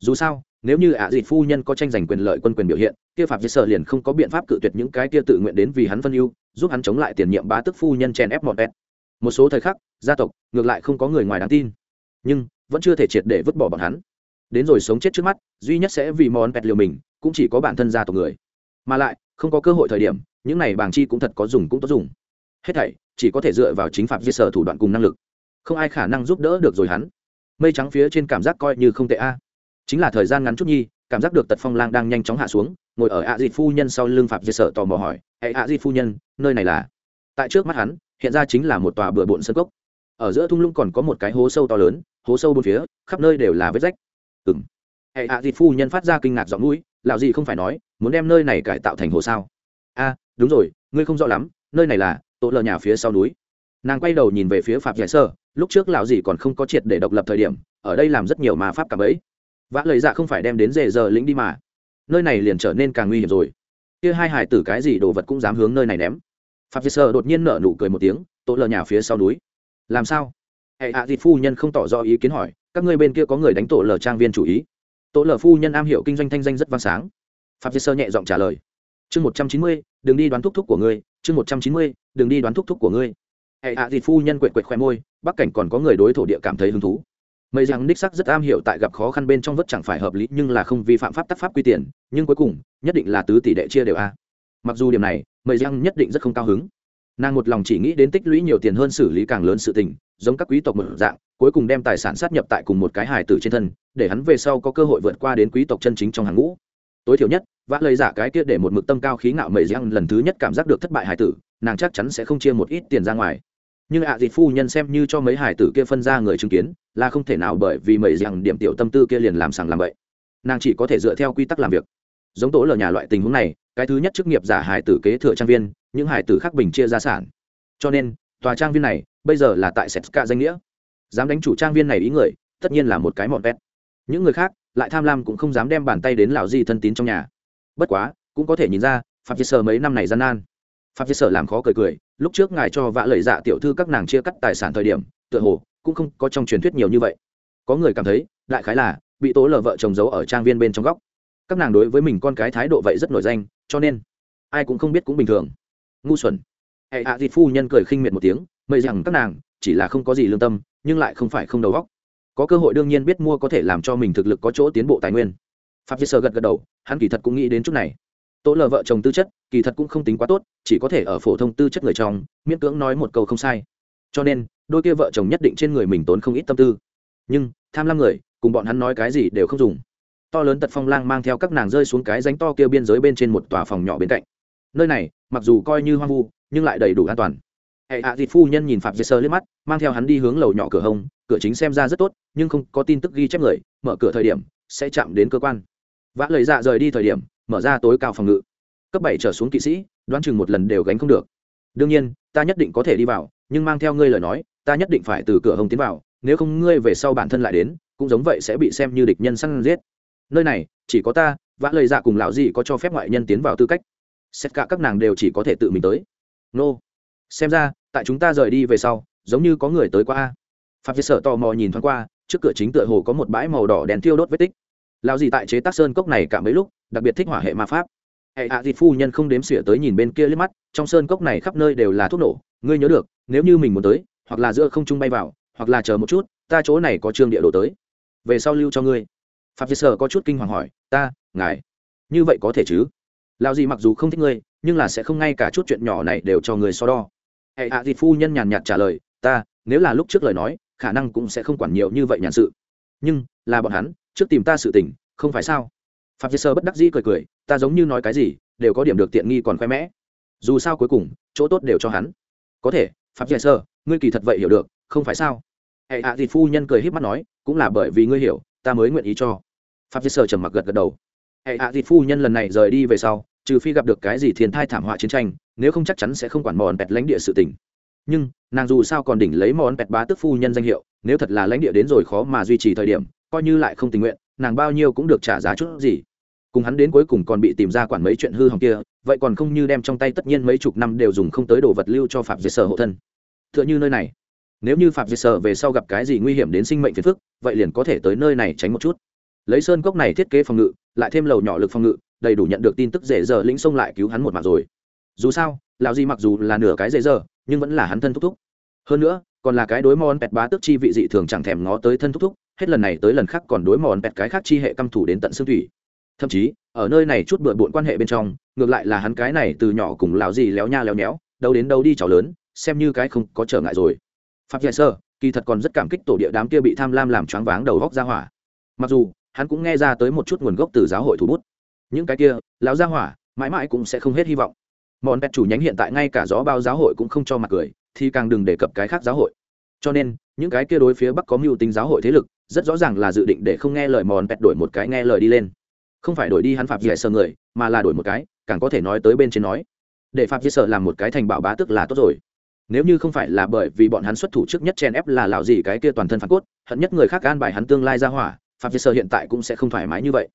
dù sao, nếu như ạ à dịt phu nhân có tranh giành quyền lợi quân quyền biểu hiện, kia phạm với sở liền không có biện pháp cự tuyệt những cái kia tự nguyện đến vì hắn phân ưu, giúp hắn chống lại tiền nhiệm bá tức phu nhân chen ép mọn pet một số thời khắc, gia tộc, ngược lại không có người ngoài đáng tin. Nhưng, vẫn chưa thể triệt để vứt bỏ bọn hắn. Đến rồi sống chết trước mắt, duy nhất sẽ vì món pet liều mình, cũng chỉ có bản thân gia tộc người. Mà lại, không có cơ hội thời điểm, những này bảng chi cũng thật có dùng cũng tốt dùng. Hết thảy, chỉ có thể dựa vào chính phạm di sở thủ đoạn cùng năng lực. Không ai khả năng giúp đỡ được rồi hắn. Mây trắng phía trên cảm giác coi như không tệ a chính là thời gian ngắn chút nhi, cảm giác được tật phong lang đang nhanh chóng hạ xuống, ngồi ở ạ à dịt phu nhân sau lưng phạm dệt sở tò mò hỏi hệ ạ dịt phu nhân, nơi này là? Tại trước mắt hắn, hiện ra chính là một tòa bừa bộn sân cốc. Ở giữa thung lũng còn có một cái hố sâu to lớn, hố sâu bốn phía, khắp nơi đều là vết rách. Ừ m hệ ạ dịt phu nhân phát ra kinh ngạc giọng mũi lạo gì không phải nói, muốn đem nơi này cải tạo thành hồ sao? A, đúng rồi, ngươi không rõ lắm, nơi này là tổ lờ nhà phía sau núi. Nàng quay đầu nhìn về phía phạm giải sơ lúc trước lão dì còn không có triệt để độc lập thời điểm, ở đây làm rất nhiều mà pháp cảm ấy vã lời dạ không phải đem đến dề giờ lĩnh đi mà. Nơi này liền trở nên càng nguy hiểm rồi. Kia hai hải tử cái gì đồ vật cũng dám hướng nơi này ném. Phạm vi sơ đột nhiên nở nụ cười một tiếng, tổ lờ nhà phía sau núi. Làm sao? Hệ hạ à phu nhân không tỏ rõ ý kiến hỏi, các ngươi bên kia có người đánh tổ lờ trang viên chủ ý. Tổ lờ phu nhân am hiểu kinh doanh thanh danh rất vang sáng. Phạm vi sơ nhẹ giọng trả lời, chương một trăm chín mươi, đừng đi đoán thúc thúc của ngươi, chương một trăm chín mươi, đừng đi đoán thúc thúc của ngươi. Hệ hạ à phu nhân quệt quệt khoe môi, bắc cảnh còn có người đối thổ địa cảm thấy hứng thú mây rằng đích sắc rất am hiểu tại gặp khó khăn bên trong vất chẳng phải hợp lý, nhưng là không vi phạm pháp tắc pháp quy tiền, nhưng cuối cùng, nhất định là tứ tỷ đệ chia đều a. Mặc dù điểm này, mây rằng nhất định rất không cao hứng. Nàng một lòng chỉ nghĩ đến tích lũy nhiều tiền hơn xử lý càng lớn sự tình, giống các quý tộc mở dạng, cuối cùng đem tài sản sát nhập tại cùng một cái hài tử trên thân, để hắn về sau có cơ hội vượt qua đến quý tộc chân chính trong hàng ngũ. Tối thiểu nhất, vã lời giả cái kia để một mực tâm cao khí ngạo mầy răng lần thứ nhất cảm giác được thất bại hài tử, nàng chắc chắn sẽ không chia một ít tiền ra ngoài nhưng ạ à dịt phu nhân xem như cho mấy hải tử kia phân ra người chứng kiến, là không thể nào bởi vì mầy rằng điểm tiểu tâm tư kia liền làm sàng làm vậy nàng chỉ có thể dựa theo quy tắc làm việc. Giống tổ lờ nhà loại tình huống này, cái thứ nhất chức nghiệp giả hải tử kế thừa trang viên, những hải tử khác bình chia gia sản. Cho nên, tòa trang viên này, bây giờ là tại setska danh nghĩa. Dám đánh chủ trang viên này ý người, tất nhiên là một cái mọn vét những người khác, lại tham lam cũng không dám đem bàn tay đến lão di thân tín trong nhà. Bất quá, cũng có thể nhìn ra phạm chế sơ mấy năm này gian nan phạm viết sở làm khó cười cười, lúc trước ngài cho vạ lời dạ tiểu thư các nàng chia cắt tài sản thời điểm, tựa hồ, cũng không có trong truyền thuyết nhiều như vậy. Có người cảm thấy, đại khái là, bị tố lờ vợ chồng giấu ở trang viên bên trong góc. Các nàng đối với mình con cái thái độ vậy rất nổi danh, cho nên, ai cũng không biết cũng bình thường. Ngu xuẩn. Hệ hạ à phu nhân cười khinh miệt một tiếng mây rằng các nàng, chỉ là không có gì lương tâm, nhưng lại không phải không đầu góc có cơ hội đương nhiên biết mua có thể làm cho mình thực lực có chỗ tiến bộ tài nguyên. Phạm viết sơ gật gật đầu, hắn kỳ thật cũng nghĩ đến chút này tố lờ vợ chồng tư chất, kỳ thật cũng không tính quá tốt, chỉ có thể ở phổ thông tư chất người trong, miễn cưỡng nói một câu không sai. Cho nên, đôi kia vợ chồng nhất định trên người mình tốn không ít tâm tư. Nhưng, tham lam người, cùng bọn hắn nói cái gì đều không dùng. To lớn tật phong lang mang theo các nàng rơi xuống cái ránh to kia biên giới bên trên một tòa phòng nhỏ bên cạnh. Nơi này, mặc dù coi như hoang vu, nhưng lại đầy đủ an toàn. Hệ hạ à phu nhân nhìn phạm dây sơ liếc mắt, mang theo hắn đi hướng lầu nhỏ cửa hông, cửa chính xem ra rất tốt, nhưng không có tin tức ghi chép người, mở cửa thời điểm, sẽ chạm đến cơ quan. Vã lời dạ rời đi thời điểm mở ra tối cao phòng ngự. Cấp bảy trở xuống kỵ sĩ, đoán chừng một lần đều gánh không được. Đương nhiên, ta nhất định có thể đi vào, nhưng mang theo ngươi lời nói, ta nhất định phải từ cửa hồng tiến vào, nếu không ngươi về sau bản thân lại đến, cũng giống vậy sẽ bị xem như địch nhân săn giết. Nơi này, chỉ có ta, vã lời dạ cùng lão gì có cho phép ngoại nhân tiến vào tư cách. Xét cả các nàng đều chỉ có thể tự mình tới. Nô. Xem ra, tại chúng ta rời đi về sau, giống như có người tới qua a. Phạm vi sợ tò mò nhìn thoáng qua, trước cửa chính tựa hồ có một bãi màu đỏ đèn thiêu đốt vết tích. Lão gì tại chế tác sơn cốc này cả mấy lúc đặc biệt thích hỏa hệ ma pháp. Hệ hạ à phu nhân không đếm xỉa tới nhìn bên kia liếc mắt, trong sơn cốc này khắp nơi đều là thuốc nổ, ngươi nhớ được, nếu như mình muốn tới, hoặc là giữa không trung bay vào, hoặc là chờ một chút, ta chỗ này có trương địa đồ tới. Về sau lưu cho ngươi. Phạm vi sợ có chút kinh hoàng hỏi, ta, ngài, như vậy có thể chứ? Lao gì mặc dù không thích ngươi, nhưng là sẽ không ngay cả chút chuyện nhỏ này đều cho người so đo. Hệ hạ à phu nhân nhàn nhạt trả lời, ta, nếu là lúc trước lời nói, khả năng cũng sẽ không quản nhiều như vậy nhàn sự. Nhưng, là bọn hắn, trước tìm ta sự tình, không phải sao? Phạm sơ bất đắc dĩ cười cười, ta giống như nói cái gì, đều có điểm được tiện nghi còn khoe mẽ. Dù sao cuối cùng, chỗ tốt đều cho hắn. Có thể, phạm sơ, ngươi kỳ thật vậy hiểu được, không phải sao? Hệ hạ à phu nhân cười híp mắt nói, cũng là bởi vì ngươi hiểu, ta mới nguyện ý cho. Phạm sơ trầm mặc gật gật đầu. Hệ hạ à phu nhân lần này rời đi về sau, trừ phi gặp được cái gì thiên thai thảm họa chiến tranh, nếu không chắc chắn sẽ không quản mòn pẹt lãnh địa sự tình. Nhưng, nàng dù sao còn đỉnh lấy món pẹt bá tức phu nhân danh hiệu, nếu thật là lãnh địa đến rồi khó mà duy trì thời điểm, coi như lại không tình nguyện, nàng bao nhiêu cũng được trả giá chút gì cùng hắn đến cuối cùng còn bị tìm ra quản mấy chuyện hư hỏng kia, vậy còn không như đem trong tay tất nhiên mấy chục năm đều dùng không tới đồ vật lưu cho phạm diệt sở hộ thân. T h ư ợ n h ư nơi này, nếu như phạm diệt sở về sau gặp cái gì nguy hiểm đến sinh mệnh phiền phức, vậy liền có thể tới nơi này tránh một chút. Lấy sơn cốc này thiết kế phòng ngự, lại thêm lầu nhỏ lực phòng ngự, đầy đủ nhận được tin tức dễ dở lĩnh xông lại cứu hắn một mặt rồi. Dù sao, lão gì mặc dù là nửa cái dễ dở, nhưng vẫn là hắn thân thúc thúc. Hơn nữa, còn là cái đối mòn pẹt bá tức chi vị dị thường chẳng thèm ngó tới thân thúc thúc, hết lần này tới lần khác còn đối mòn pẹt cái khác chi hệ căm thủ đến tận xương thủy thậm chí, ở nơi này chút bừa bộn quan hệ bên trong, ngược lại là hắn cái này từ nhỏ cùng lão gì léo nha léo nhéo, đâu đến đâu đi cháu lớn, xem như cái không có trở ngại rồi. Pháp giải sơ, kỳ thật còn rất cảm kích tổ địa đám kia bị tham lam làm choáng váng đầu góc ra hỏa. Mặc dù, hắn cũng nghe ra tới một chút nguồn gốc từ giáo hội thủ bút. Những cái kia, lão gia hỏa, mãi mãi cũng sẽ không hết hy vọng. Mòn pet chủ nhánh hiện tại ngay cả gió bao giáo hội cũng không cho mặt cười, thì càng đừng đề cập cái khác giáo hội. Cho nên, những cái kia đối phía bắc có mưu tính giáo hội thế lực, rất rõ ràng là dự định để không nghe lời mòn pet đổi một cái nghe lời đi lên không phải đổi đi hắn phạm dễ sơ người, mà là đổi một cái, càng có thể nói tới bên trên nói. Để phạm dễ sơ làm một cái thành bảo bá tức là tốt rồi. Nếu như không phải là bởi vì bọn hắn xuất thủ trước nhất chen ép là lão gì cái kia toàn thân phản cốt, hận nhất người khác an bài hắn tương lai ra hỏa, phạm dễ sơ hiện tại cũng sẽ không thoải mái như vậy.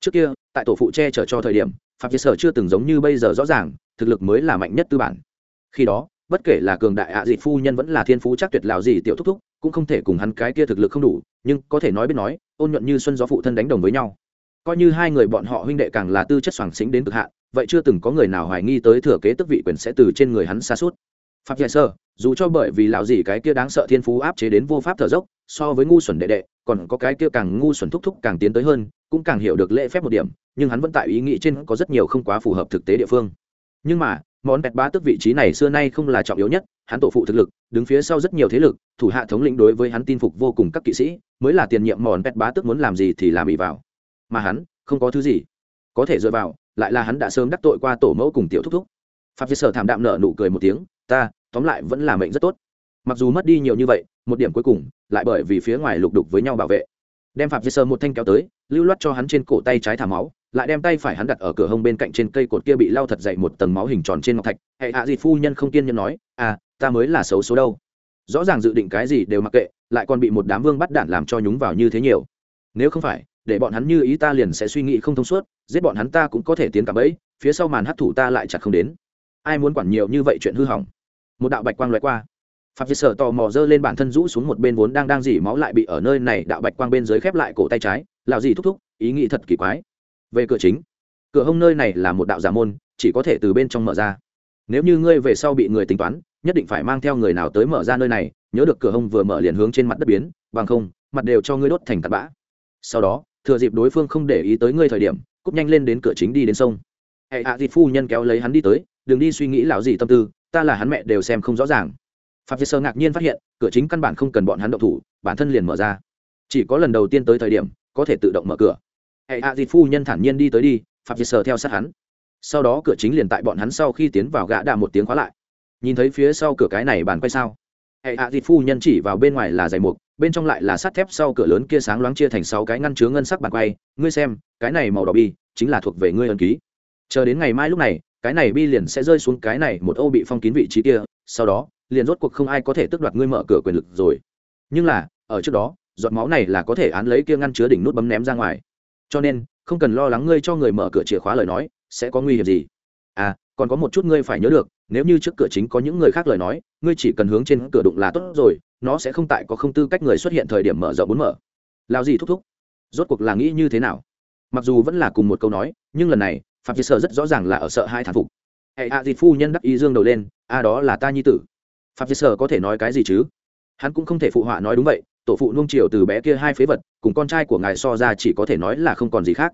Trước kia, tại tổ phụ che chở cho thời điểm, phạm dễ sơ chưa từng giống như bây giờ rõ ràng, thực lực mới là mạnh nhất tư bản. Khi đó, bất kể là cường đại ạ à dị phu nhân vẫn là thiên phú chắc tuyệt lào gì tiểu thúc thúc, cũng không thể cùng hắn cái kia thực lực không đủ, nhưng có thể nói biết nói, ôn nhuận như xuân gió phụ thân đánh đồng với nhau coi như hai người bọn họ huynh đệ càng là tư chất soàng xính đến cực hạn, vậy chưa từng có người nào hoài nghi tới thừa kế tức vị quyền sẽ từ trên người hắn xa suốt. Pháp giải sơ, dù cho bởi vì lão gì cái kia đáng sợ thiên phú áp chế đến vô pháp thở dốc, so với ngu xuẩn đệ đệ, còn có cái kia càng ngu xuẩn thúc thúc càng tiến tới hơn, cũng càng hiểu được lễ phép một điểm, nhưng hắn vẫn tại ý nghĩ trên có rất nhiều không quá phù hợp thực tế địa phương. Nhưng mà, món bẹt bá tức vị trí này xưa nay không là trọng yếu nhất, hắn tổ phụ thực lực, đứng phía sau rất nhiều thế lực, thủ hạ thống lĩnh đối với hắn tin phục vô cùng các kỵ sĩ, mới là tiền nhiệm món bẹt bá tức muốn làm gì thì làm ý vào mà hắn không có thứ gì. Có thể dựa vào, lại là hắn đã sớm đắc tội qua tổ mẫu cùng tiểu thúc thúc. Phạm vi sở thảm đạm nở nụ cười một tiếng, ta, tóm lại vẫn là mệnh rất tốt. Mặc dù mất đi nhiều như vậy, một điểm cuối cùng lại bởi vì phía ngoài lục đục với nhau bảo vệ. Đem phạm vi sơ một thanh kéo tới, lưu loát cho hắn trên cổ tay trái thả máu, lại đem tay phải hắn đặt ở cửa hông bên cạnh trên cây cột kia bị lau thật dậy một tầng máu hình tròn trên ngọc thạch. Hệ hạ à dịt phu nhân không kiên nhân nói à ta mới là xấu số đâu. Rõ ràng dự định cái gì đều mặc kệ, lại còn bị một đám vương bắt đạn làm cho nhúng vào như thế nhiều. Nếu không phải để bọn hắn như ý ta liền sẽ suy nghĩ không thông suốt, giết bọn hắn ta cũng có thể tiến cả bẫy, phía sau màn hấp thủ ta lại chặt không đến. Ai muốn quản nhiều như vậy chuyện hư hỏng? Một đạo bạch quang loại qua. Phạm vi sở tò mò dơ lên bản thân rũ xuống một bên vốn đang đang dỉ máu lại bị ở nơi này, đạo bạch quang bên dưới khép lại cổ tay trái lào gì thúc thúc, ý nghĩ thật kỳ quái. Về cửa chính, cửa hông nơi này là một đạo giả môn, chỉ có thể từ bên trong mở ra. Nếu như ngươi về sau bị người tính toán, nhất định phải mang theo người nào tới mở ra nơi này, nhớ được cửa hông vừa mở liền hướng trên mặt đất biến, bằng không, mặt đều cho ngươi đốt thành tạt bã. Sau đó thừa dịp đối phương không để ý tới ngươi thời điểm, cúp nhanh lên đến cửa chính đi đến sông. Hệ hạ à phu nhân kéo lấy hắn đi tới, đừng đi suy nghĩ lão gì tâm tư, ta là hắn mẹ đều xem không rõ ràng. Phạm việt sơ ngạc nhiên phát hiện, cửa chính căn bản không cần bọn hắn động thủ, bản thân liền mở ra. Chỉ có lần đầu tiên tới thời điểm, có thể tự động mở cửa. Hệ hạ dịp phu nhân thản nhiên đi tới đi, phạm việt sơ theo sát hắn. Sau đó cửa chính liền tại bọn hắn sau khi tiến vào gã đà một tiếng khóa lại. Nhìn thấy phía sau cửa cái này bàn quay sao? Hệ hạ thịt phu nhân chỉ vào bên ngoài là giày mục, bên trong lại là sắt thép sau cửa lớn kia sáng loáng chia thành sáu cái ngăn chứa ngân sắc bàn quay. Ngươi xem, cái này màu đỏ bi, chính là thuộc về ngươi ân ký. Chờ đến ngày mai lúc này, cái này bi liền sẽ rơi xuống cái này một ô bị phong kín vị trí kia, sau đó, liền rốt cuộc không ai có thể tước đoạt ngươi mở cửa quyền lực rồi. Nhưng là, ở trước đó, giọt máu này là có thể án lấy kia ngăn chứa đỉnh nút bấm ném ra ngoài. Cho nên, không cần lo lắng ngươi cho người mở cửa chìa khóa lời nói, sẽ có nguy hiểm gì còn có một chút ngươi phải nhớ được, nếu như trước cửa chính có những người khác lời nói, ngươi chỉ cần hướng trên cửa đụng là tốt rồi, nó sẽ không tại có không tư cách người xuất hiện thời điểm mở rộng muốn mở. Lao gì thúc thúc, rốt cuộc là nghĩ như thế nào? Mặc dù vẫn là cùng một câu nói, nhưng lần này, phạm vi sợ rất rõ ràng là ở sợ hai thản phục. Hệ a dịt phu nhân đắc ý dương đầu lên, a đó là ta nhi tử. Phạm vi sợ có thể nói cái gì chứ? Hắn cũng không thể phụ họa nói đúng vậy, tổ phụ nung triều từ bé kia hai phế vật, cùng con trai của ngài so ra chỉ có thể nói là không còn gì khác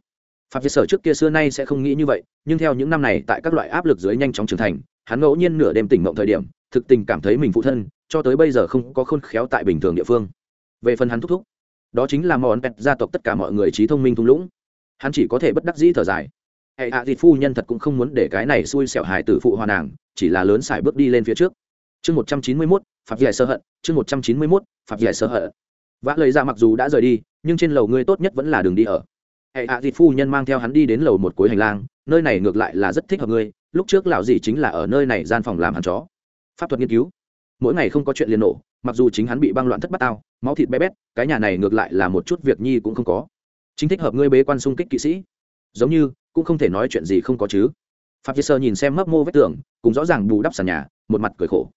phạm việt sở trước kia xưa nay sẽ không nghĩ như vậy, nhưng theo những năm này tại các loại áp lực dưới nhanh chóng trưởng thành, hắn ngẫu nhiên nửa đêm tỉnh mộng thời điểm, thực tình cảm thấy mình phụ thân, cho tới bây giờ không có khôn khéo tại bình thường địa phương. Về phần hắn thúc thúc, đó chính là món pet gia tộc tất cả mọi người trí thông minh thung lũng. Hắn chỉ có thể bất đắc dĩ thở dài. Hệ hạ à phu nhân thật cũng không muốn để cái này xui xẻo hài tử phụ hoa nàng, chỉ là lớn xài bước đi lên phía trước. Chương một trăm chín mươi mốt phạm giải sơ hận, chương một trăm chín mươi mốt phạm giải sơ hận. Vã lời ra dạ mặc dù đã rời đi, nhưng trên lầu ngươi tốt nhất vẫn là đường đi ở hệ hạ à phu nhân mang theo hắn đi đến lầu một cuối hành lang, nơi này ngược lại là rất thích hợp ngươi, lúc trước lão dì chính là ở nơi này gian phòng làm hàn chó. Pháp thuật nghiên cứu. Mỗi ngày không có chuyện liền nổ, mặc dù chính hắn bị băng loạn thất bát tao, máu thịt bé bét, cái nhà này ngược lại là một chút việc nhi cũng không có. Chính thích hợp ngươi bế quan xung kích kỵ sĩ. Giống như, cũng không thể nói chuyện gì không có chứ. Pháp chế sơ nhìn xem mấp mô vết tường, cùng rõ ràng bù đắp sàn nhà, một mặt cười khổ.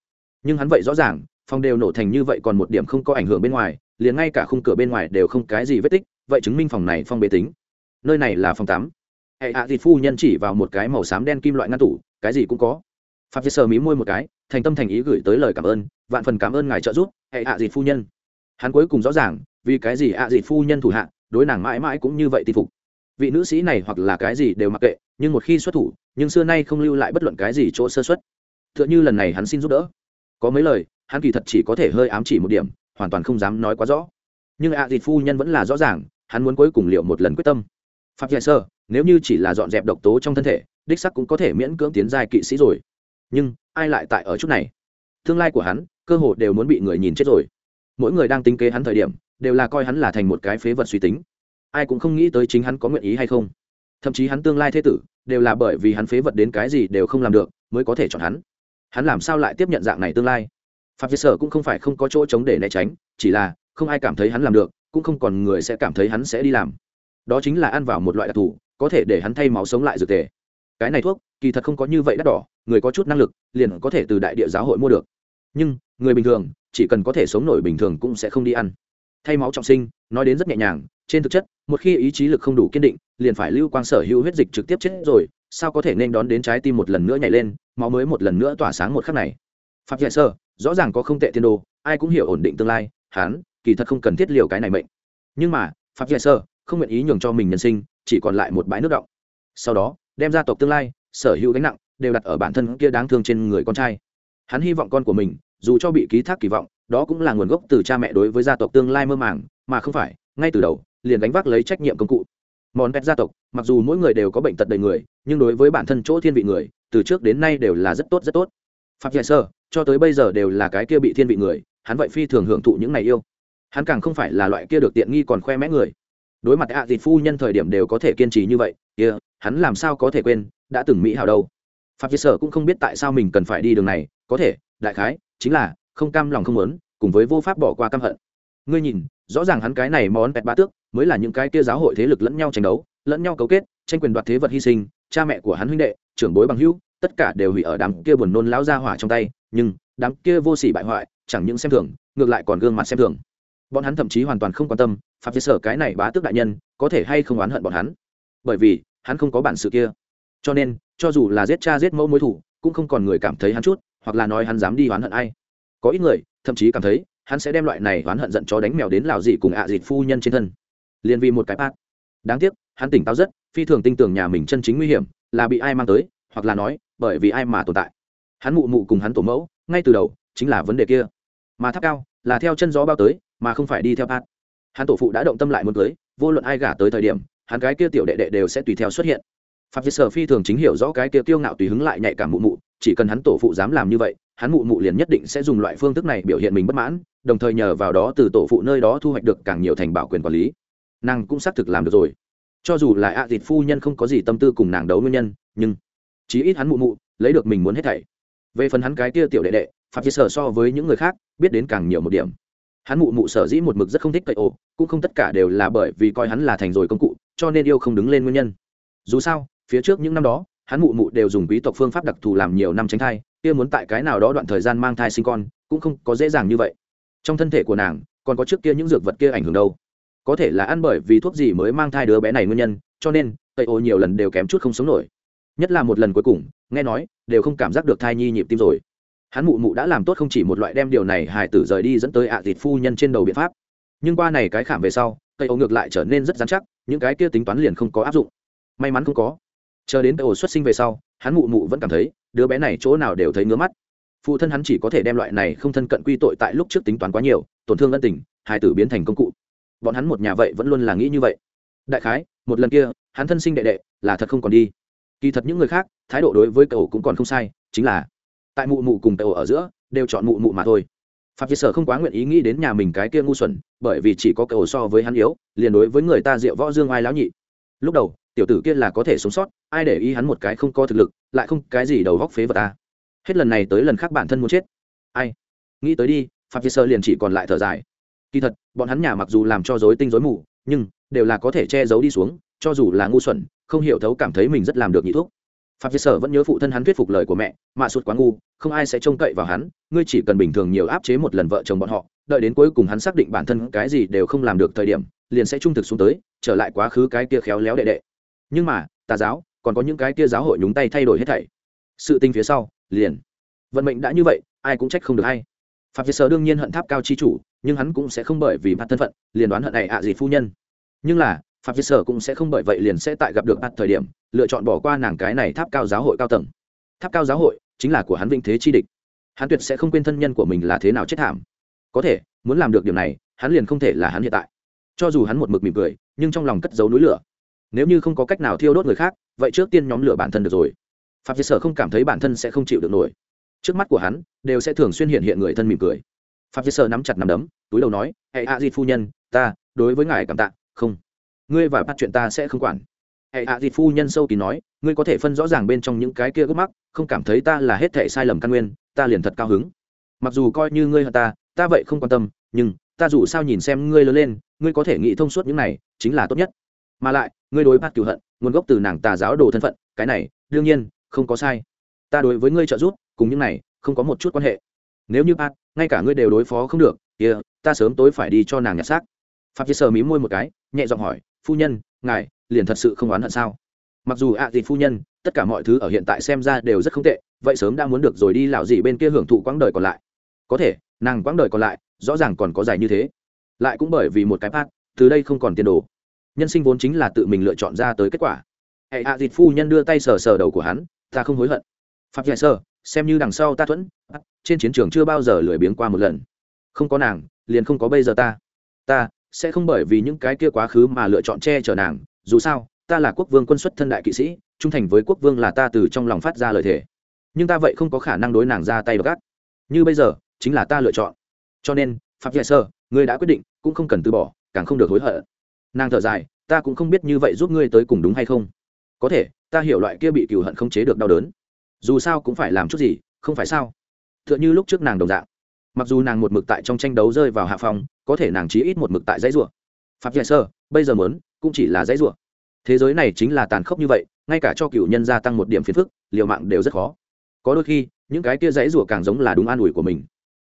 Nhưng hắn vậy rõ ràng, phòng đều nổ thành như vậy còn một điểm không có ảnh hưởng bên ngoài, liền ngay cả khung cửa bên ngoài đều không cái gì vết tích, vậy chứng minh phòng này phong bế tính nơi này là phòng tắm. Hệ hạ à phu nhân chỉ vào một cái màu xám đen kim loại ngăn tủ, cái gì cũng có. Phạm chế sờ mí môi một cái, thành tâm thành ý gửi tới lời cảm ơn, vạn phần cảm ơn ngài trợ giúp, hệ hạ à phu nhân. Hắn cuối cùng rõ ràng, vì cái gì ạ à phu nhân thủ hạ, đối nàng mãi mãi cũng như vậy tin phục. Vị nữ sĩ này hoặc là cái gì đều mặc kệ, nhưng một khi xuất thủ, nhưng xưa nay không lưu lại bất luận cái gì chỗ sơ xuất t h ư ợ n h ư lần này hắn xin giúp đỡ. Có mấy lời, hắn kỳ thật chỉ có thể hơi ám chỉ một điểm, hoàn toàn không dám nói quá rõ. Nhưng ạ à phu nhân vẫn là rõ ràng, hắn muốn cuối cùng liệu một lần quyết tâm pháp giải sơ, nếu như chỉ là dọn dẹp độc tố trong thân thể, đích sắc cũng có thể miễn cưỡng tiến giai kỵ sĩ rồi. Nhưng, ai lại tại ở chút này? Tương lai của hắn, cơ hồ đều muốn bị người nhìn chết rồi. Mỗi người đang tính kế hắn thời điểm, đều là coi hắn là thành một cái phế vật suy tính. Ai cũng không nghĩ tới chính hắn có nguyện ý hay không. Thậm chí hắn tương lai thế tử, đều là bởi vì hắn phế vật đến cái gì đều không làm được, mới có thể chọn hắn. Hắn làm sao lại tiếp nhận dạng này tương lai? Phạm việt sở cũng không phải không có chỗ chống để né tránh, chỉ là, không ai cảm thấy hắn làm được, cũng không còn người sẽ cảm thấy hắn sẽ đi làm đó chính là ăn vào một loại đặc thù, có thể để hắn thay máu sống lại dược tề. Cái này thuốc, kỳ thật không có như vậy đắt đỏ, người có chút năng lực, liền có thể từ đại địa giáo hội mua được. Nhưng, người bình thường, chỉ cần có thể sống nổi bình thường cũng sẽ không đi ăn. Thay máu trọng sinh, nói đến rất nhẹ nhàng, trên thực chất, một khi ý chí lực không đủ kiên định, liền phải lưu quang sở hữu huyết dịch trực tiếp chết rồi, sao có thể nên đón đến trái tim một lần nữa nhảy lên, máu mới một lần nữa tỏa sáng một khắc này. Phạm dạy sơ, rõ ràng có không tệ tiên đồ, ai cũng hiểu ổn định tương lai hán kỳ thật không cần thiết liều cái này mệnh. Nhưng mà phạm dạy sơ không nguyện ý nhường cho mình nhân sinh, chỉ còn lại một bãi nước động sau đó, đem gia tộc tương lai, sở hữu gánh nặng, đều đặt ở bản thân kia đáng thương trên người con trai. Hắn hy vọng con của mình, dù cho bị ký thác kỳ vọng, đó cũng là nguồn gốc từ cha mẹ đối với gia tộc tương lai mơ màng, mà không phải, ngay từ đầu, liền đánh vác lấy trách nhiệm công cụ. Món pet gia tộc, mặc dù mỗi người đều có bệnh tật đầy người, nhưng đối với bản thân chỗ thiên vị người, từ trước đến nay đều là rất tốt rất tốt. Phạm giải sơ, cho tới bây giờ đều là cái kia bị thiên vị người, hắn vậy phi thường hưởng thụ những này yêu. Hắn càng không phải là loại kia được tiện nghi còn khoe mẽ người đối mặt ạ à phu nhân thời điểm đều có thể kiên trì như vậy, kia, hắn làm sao có thể quên, đã từng mỹ hào đâu. Phạm vi sở cũng không biết tại sao mình cần phải đi đường này, có thể, đại khái, chính là, không cam lòng không muốn, cùng với vô pháp bỏ qua căm hận. Ngươi nhìn, rõ ràng hắn cái này món pẹt ba tước, mới là những cái kia giáo hội thế lực lẫn nhau tranh đấu, lẫn nhau cấu kết, tranh quyền đoạt thế vật hy sinh, cha mẹ của hắn huynh đệ, trưởng bối bằng hữu, tất cả đều hủy ở đám kia buồn nôn lão ra hỏa trong tay, nhưng, đám kia vô sỉ bại hoại, chẳng những xem thường, ngược lại còn gương mặt xem thường bọn hắn thậm chí hoàn toàn không quan tâm phạm chế sở cái này bá tước đại nhân có thể hay không oán hận bọn hắn. Bởi vì hắn không có bản sự kia. Cho nên cho dù là giết cha giết mẫu mối thủ cũng không còn người cảm thấy hắn chút hoặc là nói hắn dám đi oán hận ai. Có ít người thậm chí cảm thấy hắn sẽ đem loại này oán hận giận chó đánh mèo đến lào dị cùng ạ à dịt phu nhân trên thân. Liền vì một cái bát, đáng tiếc hắn tỉnh táo rất phi thường tin tưởng nhà mình chân chính nguy hiểm là bị ai mang tới hoặc là nói bởi vì ai mà tồn tại. Hắn mụ mụ cùng hắn tổ mẫu ngay từ đầu chính là vấn đề kia. Mà tháp cao là theo chân gió bao tới mà không phải đi theo pat. Hắn tổ phụ đã động tâm lại muốn cưới, vô luận ai gả tới thời điểm, hắn cái kia tiểu đệ đệ đều sẽ tùy theo xuất hiện. Phạm việt sở phi thường chính hiểu rõ cái kia tiêu ngạo tùy hứng lại nhạy cảm mụ mụ, chỉ cần hắn tổ phụ dám làm như vậy, hắn mụ mụ liền nhất định sẽ dùng loại phương thức này biểu hiện mình bất mãn, đồng thời nhờ vào đó từ tổ phụ nơi đó thu hoạch được càng nhiều thành bảo quyền quản lý. Nàng cũng xác thực làm được rồi. Cho dù là ạ à thịt phu nhân không có gì tâm tư cùng nàng đấu nguyên nhân, nhưng chí ít hắn mụ mụ lấy được mình muốn hết thảy. Về phần hắn cái kia tiểu đệ đệ phạm vi sở so với những người khác, biết đến càng nhiều một điểm hắn mụ mụ sở dĩ một mực rất không thích cậy ổ cũng không tất cả đều là bởi vì coi hắn là thành rồi công cụ, cho nên yêu không đứng lên nguyên nhân. Dù sao, phía trước những năm đó, hắn mụ mụ đều dùng quý tộc phương pháp đặc thù làm nhiều năm tránh thai, kia muốn tại cái nào đó đoạn thời gian mang thai sinh con, cũng không có dễ dàng như vậy. Trong thân thể của nàng, còn có trước kia những dược vật kia ảnh hưởng đâu. Có thể là ăn bởi vì thuốc gì mới mang thai đứa bé này nguyên nhân, cho nên tây ô nhiều lần đều kém chút không sống nổi. Nhất là một lần cuối cùng, nghe nói, đều không cảm giác được thai nhi nhịp tim rồi hắn mụ mụ đã làm tốt không chỉ một loại đem điều này Hải tử rời đi dẫn tới ạ à phu nhân trên đầu biện pháp, nhưng qua này cái khảm về sau, cây ấu ngược lại trở nên rất dán chắc, những cái kia tính toán liền không có áp dụng. May mắn không có. Chờ đến cây ổ xuất sinh về sau, hắn mụ mụ vẫn cảm thấy, đứa bé này chỗ nào đều thấy ngứa mắt. Phụ thân hắn chỉ có thể đem loại này không thân cận quy tội tại lúc trước tính toán quá nhiều, tổn thương ân tình Hải tử biến thành công cụ. Bọn hắn một nhà vậy vẫn luôn là nghĩ như vậy. Đại khái, một lần kia, hắn thân sinh đệ đệ là thật không còn đi. Kỳ thật những người khác, thái độ đối với cậu cũng còn không sai, chính là tại mụ mụ cùng cậu ở giữa, đều chọn mụ mụ mà thôi. Phạm vi sở không quá nguyện ý nghĩ đến nhà mình cái kia ngu xuẩn, bởi vì chỉ có cậu so với hắn yếu, liền đối với người ta diệu võ dương ai lão nhị. Lúc đầu, tiểu tử kia là có thể sống sót, ai để ý hắn một cái không có thực lực, lại không cái gì đầu góc phế vật ta. Hết lần này tới lần khác bản thân muốn chết. Ai? Nghĩ tới đi, phạm vi sơ liền chỉ còn lại thở dài. Kỳ thật, bọn hắn nhà mặc dù làm cho dối tinh dối mù, nhưng đều là có thể che giấu đi xuống, cho dù là ngu xuẩn, không hiểu thấu cảm thấy mình rất làm được nhị thuốc phạm vi sở vẫn nhớ phụ thân hắn thuyết phục lời của mẹ, mạ sụt quá ngu, không ai sẽ trông cậy vào hắn, ngươi chỉ cần bình thường nhiều áp chế một lần vợ chồng bọn họ, đợi đến cuối cùng hắn xác định bản thân cái gì đều không làm được thời điểm, liền sẽ trung thực xuống tới, trở lại quá khứ cái kia khéo léo đệ đệ. Nhưng mà, tà giáo, còn có những cái kia giáo hội nhúng tay thay đổi hết thảy. Sự tình phía sau, liền. Vận mệnh đã như vậy, ai cũng trách không được hay phạm việt sở đương nhiên hận tháp cao chi chủ, nhưng hắn cũng sẽ không bởi vì mặt thân phận, liền đoán hận này ạ gì phu nhân. Nhưng là phạm việt sở cũng sẽ không bởi vậy liền sẽ tại gặp được ạt thời điểm, lựa chọn bỏ qua nàng cái này tháp cao giáo hội cao tầng. Tháp cao giáo hội chính là của hắn vinh thế chi địch. Hắn tuyệt sẽ không quên thân nhân của mình là thế nào chết thảm. Có thể, muốn làm được điểm này, hắn liền không thể là hắn hiện tại. Cho dù hắn một mực mỉm cười, nhưng trong lòng cất giấu núi lửa. Nếu như không có cách nào thiêu đốt người khác, vậy trước tiên nhóm lửa bản thân được rồi. Phạm việt sở không cảm thấy bản thân sẽ không chịu được nổi. Trước mắt của hắn, đều sẽ thường xuyên hiện hiện người thân mỉm cười. Phạm việt sở nắm chặt nắm đấm, túi đầu nói, hệ a di phu nhân, ta, đối với ngài cảm tạ, không ngươi và bắt chuyện ta sẽ không quản. Hệ a thịt phu nhân sâu kỳ nói ngươi có thể phân rõ ràng bên trong những cái kia gốc mắc không cảm thấy ta là hết thể sai lầm căn nguyên ta liền thật cao hứng. Mặc dù coi như ngươi hận ta ta vậy không quan tâm nhưng ta dù sao nhìn xem ngươi lớn lên ngươi có thể nghĩ thông suốt những này chính là tốt nhất. Mà lại ngươi đối bắt cửu hận nguồn gốc từ nàng tà giáo đồ thân phận cái này đương nhiên không có sai. Ta đối với ngươi trợ giúp cùng những này không có một chút quan hệ. Nếu như pat ngay cả ngươi đều đối phó không được kia、yeah, ta sớm tối phải đi cho nàng nhặt xác. Phạm chế sờ mí môi một cái nhẹ giọng hỏi phu nhân, ngài liền thật sự không oán hận sao? Mặc dù ạ à gì phu nhân, tất cả mọi thứ ở hiện tại xem ra đều rất không tệ, vậy sớm đã muốn được rồi đi lạo gì bên kia hưởng thụ quãng đời còn lại. Có thể, nàng quãng đời còn lại, rõ ràng còn có dài như thế. Lại cũng bởi vì một cái phát, từ đây không còn tiền đồ. Nhân sinh vốn chính là tự mình lựa chọn ra tới kết quả. Hệ ạ à dịt phu nhân đưa tay sờ sờ đầu của hắn, ta không hối hận. Phạm giải sơ, xem như đằng sau ta thuẫn, trên chiến trường chưa bao giờ lười biếng qua một lần. Không có nàng, liền không có bây giờ ta. Ta sẽ không bởi vì những cái kia quá khứ mà lựa chọn che chở nàng, dù sao, ta là quốc vương quân xuất thân đại kỵ sĩ, trung thành với quốc vương là ta từ trong lòng phát ra lời thề. Nhưng ta vậy không có khả năng đối nàng ra tay gắt như bây giờ, chính là ta lựa chọn. Cho nên phạm giải sơ, ngươi đã quyết định, cũng không cần từ bỏ, càng không được hối hận. Nàng thở dài, ta cũng không biết như vậy giúp ngươi tới cùng đúng hay không. Có thể, ta hiểu loại kia bị cựu hận không chế được đau đớn. Dù sao cũng phải làm chút gì, không phải sao? T h ư ợ n h ư lúc trước nàng đồng dạng mặc dù nàng một mực tại trong tranh đấu rơi vào hạ phòng có thể nàng chí ít một mực tại dãy rủa. Pháp giải sơ, bây giờ mớn cũng chỉ là dãy rủa. Thế giới này chính là tàn khốc như vậy, ngay cả cho cựu nhân gia tăng một điểm phiền phức, liều mạng đều rất khó. Có đôi khi, những cái kia dãy rủa càng giống là đúng an ủi của mình.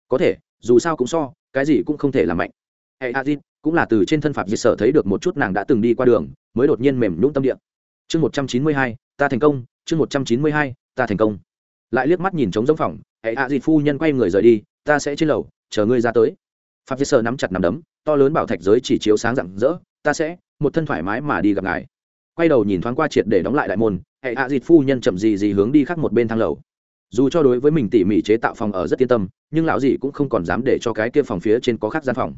Có thể, dù sao cũng so, cái gì cũng không thể làm mạnh. Hệ a di cũng là từ trên thân phạm diệt sở thấy được một chút nàng đã từng đi qua đường, mới đột nhiên mềm nhũng tâm địa. Chương một trăm chín mươi hai, ta thành công, chương một trăm chín mươi hai, ta thành công. Lại liếc mắt nhìn trống giống phòng hệ a à dịt phu nhân quay người rời đi ta sẽ trên lầu, chờ ngươi ra tới. Phạm vi sơ nắm chặt nắm đấm, to lớn bảo thạch giới chỉ chiếu sáng rạng rỡ, ta sẽ một thân thoải mái mà đi gặp ngài. Quay đầu nhìn thoáng qua triệt để đóng lại đại môn, hệ hạ à dịt phu nhân chậm gì gì hướng đi khác một bên thang lầu. Dù cho đối với mình tỉ mỉ chế tạo phòng ở rất yên tâm, nhưng lão dì cũng không còn dám để cho cái kia phòng phía trên có khác gian phòng.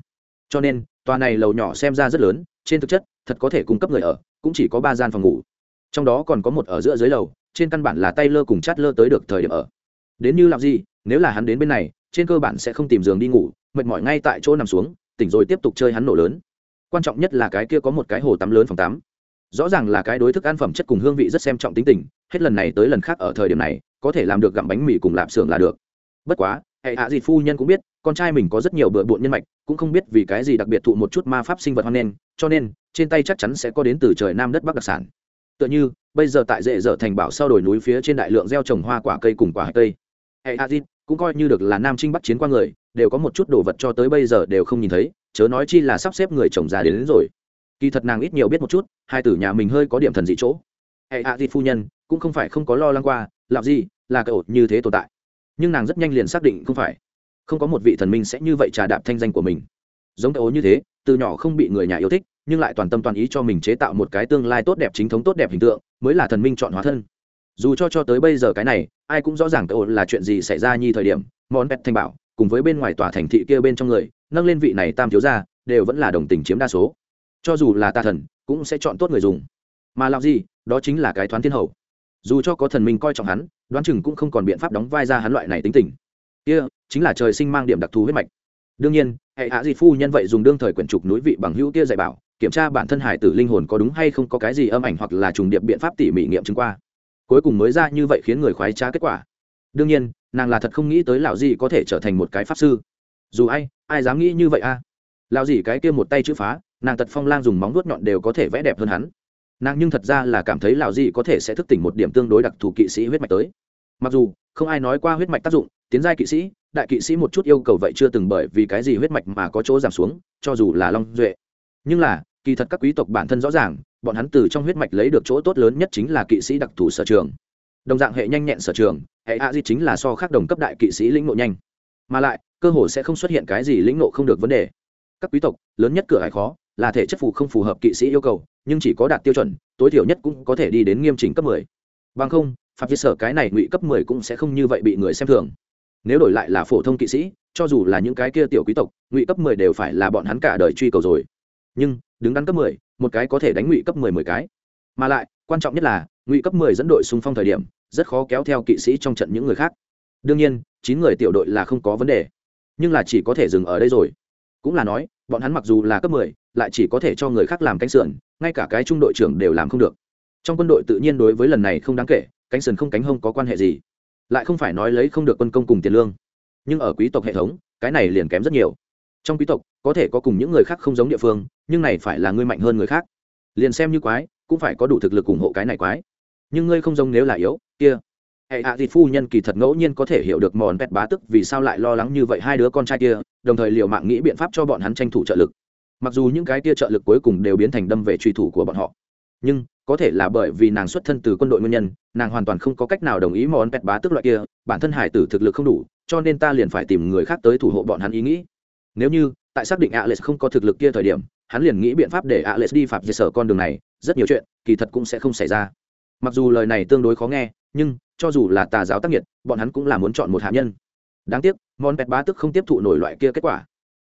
Cho nên, tòa này lầu nhỏ xem ra rất lớn, trên thực chất, thật có thể cung cấp người ở, cũng chỉ có ba gian phòng ngủ. Trong đó còn có một ở giữa dưới lầu, trên căn bản là tay lơ cùng chát lơ tới được thời điểm ở. Đến như làm gì nếu là hắn đến bên này trên cơ bản sẽ không tìm giường đi ngủ, mệt mỏi ngay tại chỗ nằm xuống, tỉnh rồi tiếp tục chơi hắn nổ lớn. Quan trọng nhất là cái kia có một cái hồ tắm lớn phòng tắm. Rõ ràng là cái đối thức ăn phẩm chất cùng hương vị rất xem trọng tính tình, hết lần này tới lần khác ở thời điểm này, có thể làm được gặm bánh mì cùng lạp xưởng là được. Bất quá, hệ hạ dịt phu nhân cũng biết, con trai mình có rất nhiều bừa bộn nhân mạch, cũng không biết vì cái gì đặc biệt thụ một chút ma pháp sinh vật hoang nên, cho nên, trên tay chắc chắn sẽ có đến từ trời nam đất bắc đặc sản. Tựa như, bây giờ tại dễ dở thành bảo sau đồi núi phía trên đại lượng gieo trồng hoa quả cây cùng quả cây hệ A dịt cũng coi như được là nam trinh bắc chiến qua người đều có một chút đồ vật cho tới bây giờ đều không nhìn thấy chớ nói chi là sắp xếp người chồng già đến, đến rồi. Kỳ thật nàng ít nhiều biết một chút hai tử nhà mình hơi có điểm thần dị chỗ. Hệ A dịt phu nhân cũng không phải không có lo lắng qua làm gì là cậu như thế tồn tại. Nhưng nàng rất nhanh liền xác định không phải. Không có một vị thần minh sẽ như vậy trà đạp thanh danh của mình. Giống cậu như thế từ nhỏ không bị người nhà yêu thích nhưng lại toàn tâm toàn ý cho mình chế tạo một cái tương lai tốt đẹp chính thống tốt đẹp hình tượng mới là thần minh chọn hóa thân dù cho cho tới bây giờ cái này ai cũng rõ ràng cậu là chuyện gì xảy ra nhi thời điểm món pet thanh bảo cùng với bên ngoài tòa thành thị kia bên trong người nâng lên vị này tam thiếu gia đều vẫn là đồng tình chiếm đa số. Cho dù là tà thần cũng sẽ chọn tốt người dùng. Mà làm gì đó chính là cái thoán thiên hậu dù cho có thần minh coi trọng hắn đoán chừng cũng không còn biện pháp đóng vai ra hắn loại này tính tình. Kia、yeah, chính là trời sinh mang điểm đặc thù huyết mạch. Đương nhiên hệ hạ di phu nhân vậy dùng đương thời quyển trục núi vị bằng hữu kia dạy bảo kiểm tra bản thân hải tử linh hồn có đúng hay không có cái gì âm ảnh hoặc là trùng điệp biện pháp tỉ mỉ nghiệm chứng qua cuối cùng mới ra như vậy khiến người khoái trá kết quả. Đương nhiên, nàng là thật không nghĩ tới lão gì có thể trở thành một cái pháp sư. Dù ai ai dám nghĩ như vậy a? À? lão gì cái kia một tay chữ phá, nàng tật phong lang dùng móng vuốt nhọn đều có thể vẽ đẹp hơn hắn. Nàng nhưng thật ra là cảm thấy lão gì có thể sẽ thức tỉnh một điểm tương đối đặc thù kỵ sĩ huyết mạch tới. Mặc dù, không ai nói qua huyết mạch tác dụng, tiến giai kỵ sĩ, đại kỵ sĩ một chút yêu cầu vậy chưa từng bởi vì cái gì huyết mạch mà có chỗ giảm xuống, cho dù là long duệ. Nhưng là kỳ thật các quý tộc bản thân rõ ràng, bọn hắn từ trong huyết mạch lấy được chỗ tốt lớn nhất chính là kỵ sĩ đặc thù sở trường. Đồng dạng hệ nhanh nhẹn sở trường, hệ a di chính là so khác đồng cấp đại kỵ sĩ lĩnh nộ nhanh. Mà lại, cơ hồ sẽ không xuất hiện cái gì lĩnh nộ không được vấn đề. Các quý tộc, lớn nhất cửa hải khó, là thể chất phù không phù hợp kỵ sĩ yêu cầu, nhưng chỉ có đạt tiêu chuẩn, tối thiểu nhất cũng có thể đi đến nghiêm chỉnh cấp 10. bằng không phạm vi sở cái này ngụy cấp 10 cũng sẽ không như vậy bị người xem thường. Nếu đổi lại là phổ thông kỵ sĩ, cho dù là những cái kia tiểu quý tộc, ngụy cấp 10 đều phải là bọn hắn cả đời truy cầu rồi. Nhưng đứng đắn cấp 10, một cái có thể đánh ngụy cấp 10 mười cái. Mà lại quan trọng nhất là ngụy cấp 10 dẫn đội xung phong thời điểm rất khó kéo theo kỵ sĩ trong trận những người khác. Đương nhiên chín người tiểu đội là không có vấn đề. Nhưng là chỉ có thể dừng ở đây rồi. Cũng là nói bọn hắn mặc dù là cấp 10, lại chỉ có thể cho người khác làm cánh sườn ngay cả cái trung đội trưởng đều làm không được. Trong quân đội tự nhiên đối với lần này không đáng kể cánh sườn không cánh hông có quan hệ gì. Lại không phải nói lấy không được quân công cùng tiền lương. Nhưng ở quý tộc hệ thống cái này liền kém rất nhiều trong quý tộc, có thể có cùng những người khác không giống địa phương, nhưng này phải là ngươi mạnh hơn người khác. Liền xem như quái, cũng phải có đủ thực lực ủng hộ cái này quái. Nhưng ngươi không giống nếu là yếu, kia. Hệ hạ thịt phu nhân kỳ thật ngẫu nhiên có thể hiểu được mòn pẹt bá tức vì sao lại lo lắng như vậy hai đứa con trai kia, đồng thời liều mạng nghĩ biện pháp cho bọn hắn tranh thủ trợ lực. Mặc dù những cái kia trợ lực cuối cùng đều biến thành đâm về truy thủ của bọn họ. Nhưng, có thể là bởi vì nàng xuất thân từ quân đội nguyên nhân, nàng hoàn toàn không có cách nào đồng ý mòn pẹt bá tức loại kia, bản thân hải tử thực lực không đủ, cho nên ta liền phải tìm người khác tới thủ hộ bọn hắn ý nghĩ nếu như, tại xác định alex không có thực lực kia thời điểm, hắn liền nghĩ biện pháp để alex đi phạm diệt sở con đường này, rất nhiều chuyện, kỳ thật cũng sẽ không xảy ra. Mặc dù lời này tương đối khó nghe, nhưng, cho dù là tà giáo tác nghiệt, bọn hắn cũng là muốn chọn một hạ nhân. Đáng tiếc món pet bá tức không tiếp thụ nổi loại kia kết quả.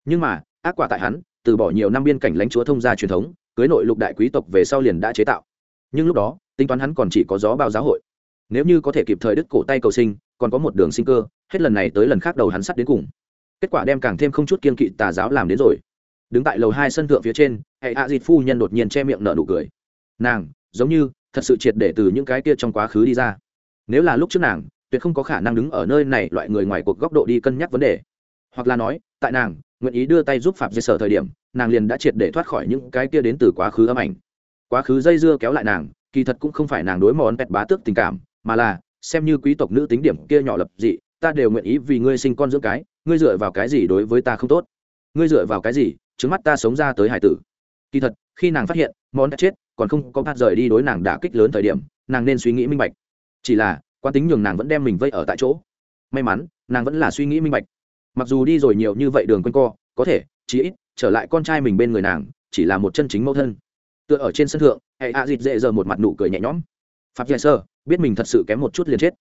Nhưng mà, ác quả tại hắn, từ bỏ nhiều năm biên cảnh lãnh chúa thông gia truyền thống, cưới nội lục đại quý tộc về sau liền đã chế tạo. Nhưng lúc đó, tính toán hắn còn chỉ có gió bao giáo hội. Nếu như có thể kịp thời đứt cổ tay cầu sinh, còn có một đường sinh cơ, hết lần này tới lần khác đầu hắn sắt đến cùng kết quả đem càng thêm không chút kiên kỵ tà giáo làm đến rồi. Đứng tại lầu hai sân thượng phía trên, hệ hạ dịt phu nhân đột nhiên che miệng nở nụ cười. Nàng, giống như, thật sự triệt để từ những cái kia trong quá khứ đi ra. Nếu là lúc trước nàng, tuyệt không có khả năng đứng ở nơi này loại người ngoài cuộc góc độ đi cân nhắc vấn đề. Hoặc là nói, tại nàng, nguyện ý đưa tay giúp phạm dây sở thời điểm, nàng liền đã triệt để thoát khỏi những cái kia đến từ quá khứ âm ảnh. Quá khứ dây dưa kéo lại nàng, kỳ thật cũng không phải nàng đối món pẹt bá tước tình cảm, mà là, xem như quý tộc nữ tính điểm kia nhỏ lập dị, ta đều nguyện ý vì ngươi sinh con dưỡng cái ngươi dựa vào cái gì đối với ta không tốt? Ngươi dựa vào cái gì? Trước mắt ta sống ra tới hải tử. Kỳ thật, khi nàng phát hiện món đã chết, còn không có bát rời đi đối nàng đã kích lớn thời điểm, nàng nên suy nghĩ minh bạch. Chỉ là quan tính nhường nàng vẫn đem mình vây ở tại chỗ. May mắn, nàng vẫn là suy nghĩ minh bạch. Mặc dù đi rồi nhiều như vậy đường quanh co, có thể, chí ít, trở lại con trai mình bên người nàng, chỉ là một chân chính mẫu thân. Tựa ở trên sân thượng, hệ a dịt dễ giờ một mặt nụ cười nhẹ nhõm. Pháp dạy sơ, biết mình thật sự kém một chút liền chết.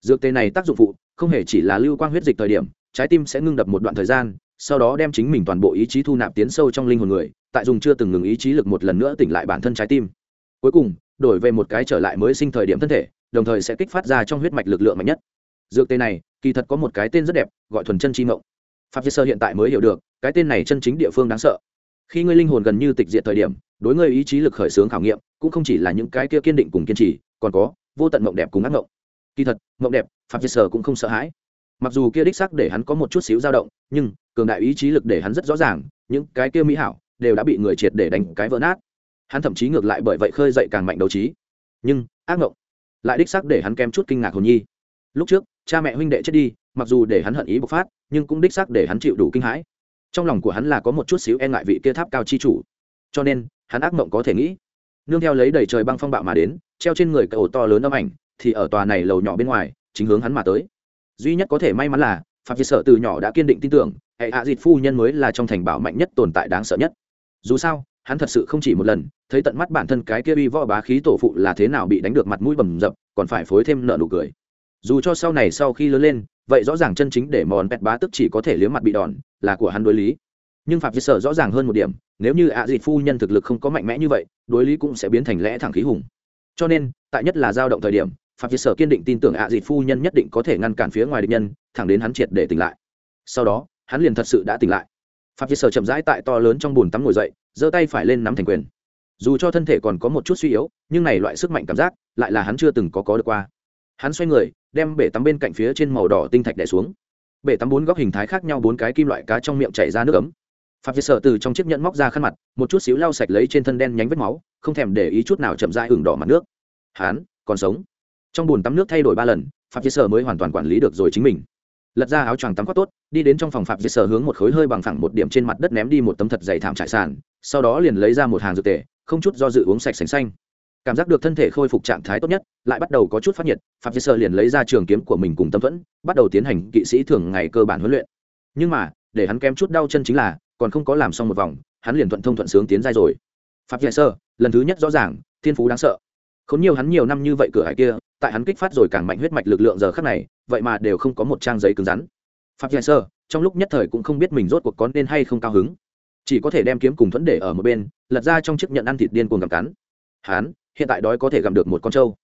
Dược tê này tác dụng phụ, không hề chỉ là lưu quang huyết dịch thời điểm trái tim sẽ ngưng đập một đoạn thời gian, sau đó đem chính mình toàn bộ ý chí thu nạp tiến sâu trong linh hồn người, tại dùng chưa từng ngừng ý chí lực một lần nữa tỉnh lại bản thân trái tim. Cuối cùng, đổi về một cái trở lại mới sinh thời điểm thân thể, đồng thời sẽ kích phát ra trong huyết mạch lực lượng mạnh nhất. Dược tê này, kỳ thật có một cái tên rất đẹp, gọi thuần chân chi mộng. Pháp sơ hiện tại mới hiểu được, cái tên này chân chính địa phương đáng sợ. Khi ngươi linh hồn gần như tịch diệt thời điểm, đối ngươi ý chí lực khởi xướng khảo nghiệm, cũng không chỉ là những cái kia kiên định cùng kiên trì, còn có vô tận mộng đẹp cùng ác mộng. Kỳ thật, mộng đẹp, pháp sơ cũng không sợ hãi mặc dù kia đích sắc để hắn có một chút xíu dao động, nhưng cường đại ý chí lực để hắn rất rõ ràng, những cái kia mỹ hảo đều đã bị người triệt để đánh cái vỡ nát. Hắn thậm chí ngược lại bởi vậy khơi dậy càng mạnh đấu trí. Nhưng ác mộng lại đích sắc để hắn kém chút kinh ngạc hồn nhi. Lúc trước, cha mẹ huynh đệ chết đi, mặc dù để hắn hận ý bộc phát, nhưng cũng đích sắc để hắn chịu đủ kinh hãi. Trong lòng của hắn là có một chút xíu e ngại vị kia tháp cao chi chủ. Cho nên, hắn ác mộng có thể nghĩ, nương theo lấy đầy trời băng phong bạo mà đến, treo trên người cậu to lớn âm ảnh, thì ở tòa này lầu nhỏ bên ngoài, chính hướng hắn mà tới duy nhất có thể may mắn là, phạm vi sợ từ nhỏ đã kiên định tin tưởng, hệ hạ dịt phu nhân mới là trong thành bảo mạnh nhất tồn tại đáng sợ nhất. Dù sao, hắn thật sự không chỉ một lần, thấy tận mắt bản thân cái kia uy võ bá khí tổ phụ là thế nào bị đánh được mặt mũi bầm dập, còn phải phối thêm nợ nụ cười. Dù cho sau này sau khi lớn lên, vậy rõ ràng chân chính để mòn pẹt bá tức chỉ có thể liếm mặt bị đòn, là của hắn đối lý. Nhưng phạm vi sợ rõ ràng hơn một điểm, nếu như ạ à dịt phu nhân thực lực không có mạnh mẽ như vậy, đối lý cũng sẽ biến thành lẽ thẳng khí hùng. Cho nên, tại nhất là dao động thời điểm phạm việt sở kiên định tin tưởng ạ à dịt phu nhân nhất định có thể ngăn cản phía ngoài địch nhân, thẳng đến hắn triệt để tỉnh lại. Sau đó, hắn liền thật sự đã tỉnh lại. Phạm việt sở chậm rãi tại to lớn trong bùn tắm ngồi dậy, giơ tay phải lên nắm thành quyền. Dù cho thân thể còn có một chút suy yếu, nhưng này loại sức mạnh cảm giác, lại là hắn chưa từng có có được qua. Hắn xoay người, đem bể tắm bên cạnh phía trên màu đỏ tinh thạch đẻ xuống. Bể tắm bốn góc hình thái khác nhau bốn cái kim loại cá trong miệng chảy ra nước ấm. Phạm việt Sở từ trong chiếc nhẫn móc ra khăn mặt, một chút xíu lau sạch lấy trên thân đen nhánh vết máu, không thèm để ý chút nào chậm dại hừng đỏ mặt nước. Hắn còn sống trong bồn tắm nước thay đổi ba lần, phạm dây sở mới hoàn toàn quản lý được rồi chính mình. Lật ra áo choàng tắm khoác tốt, đi đến trong phòng phạm dây sở hướng một khối hơi bằng phẳng một điểm trên mặt đất ném đi một tấm thật dày thảm trải sàn, sau đó liền lấy ra một hàng dược tề, không chút do dự uống sạch sành xanh. Cảm giác được thân thể khôi phục trạng thái tốt nhất, lại bắt đầu có chút phát nhiệt, phạm dây sở liền lấy ra trường kiếm của mình cùng tâm thuẫn, bắt đầu tiến hành kỵ sĩ thường ngày cơ bản huấn luyện. Nhưng mà, để hắn kém chút đau chân chính là, còn không có làm xong một vòng, hắn liền thuận thông thuận sướng tiến ra rồi. Phạm dây sơ lần thứ nhất rõ ràng, thiên phú đáng sợ. Không nhiều hắn nhiều năm như vậy cửa hải kia tại hắn kích phát rồi càng mạnh huyết mạch lực lượng giờ khắc này, vậy mà đều không có một trang giấy cứng rắn. Pháp giải sơ, trong lúc nhất thời cũng không biết mình rốt cuộc có nên hay không cao hứng. Chỉ có thể đem kiếm cùng thuẫn để ở một bên, lật ra trong chiếc nhận ăn thịt điên cuồng gặm cắn. Hắn, hiện tại đói có thể gặm được một con trâu.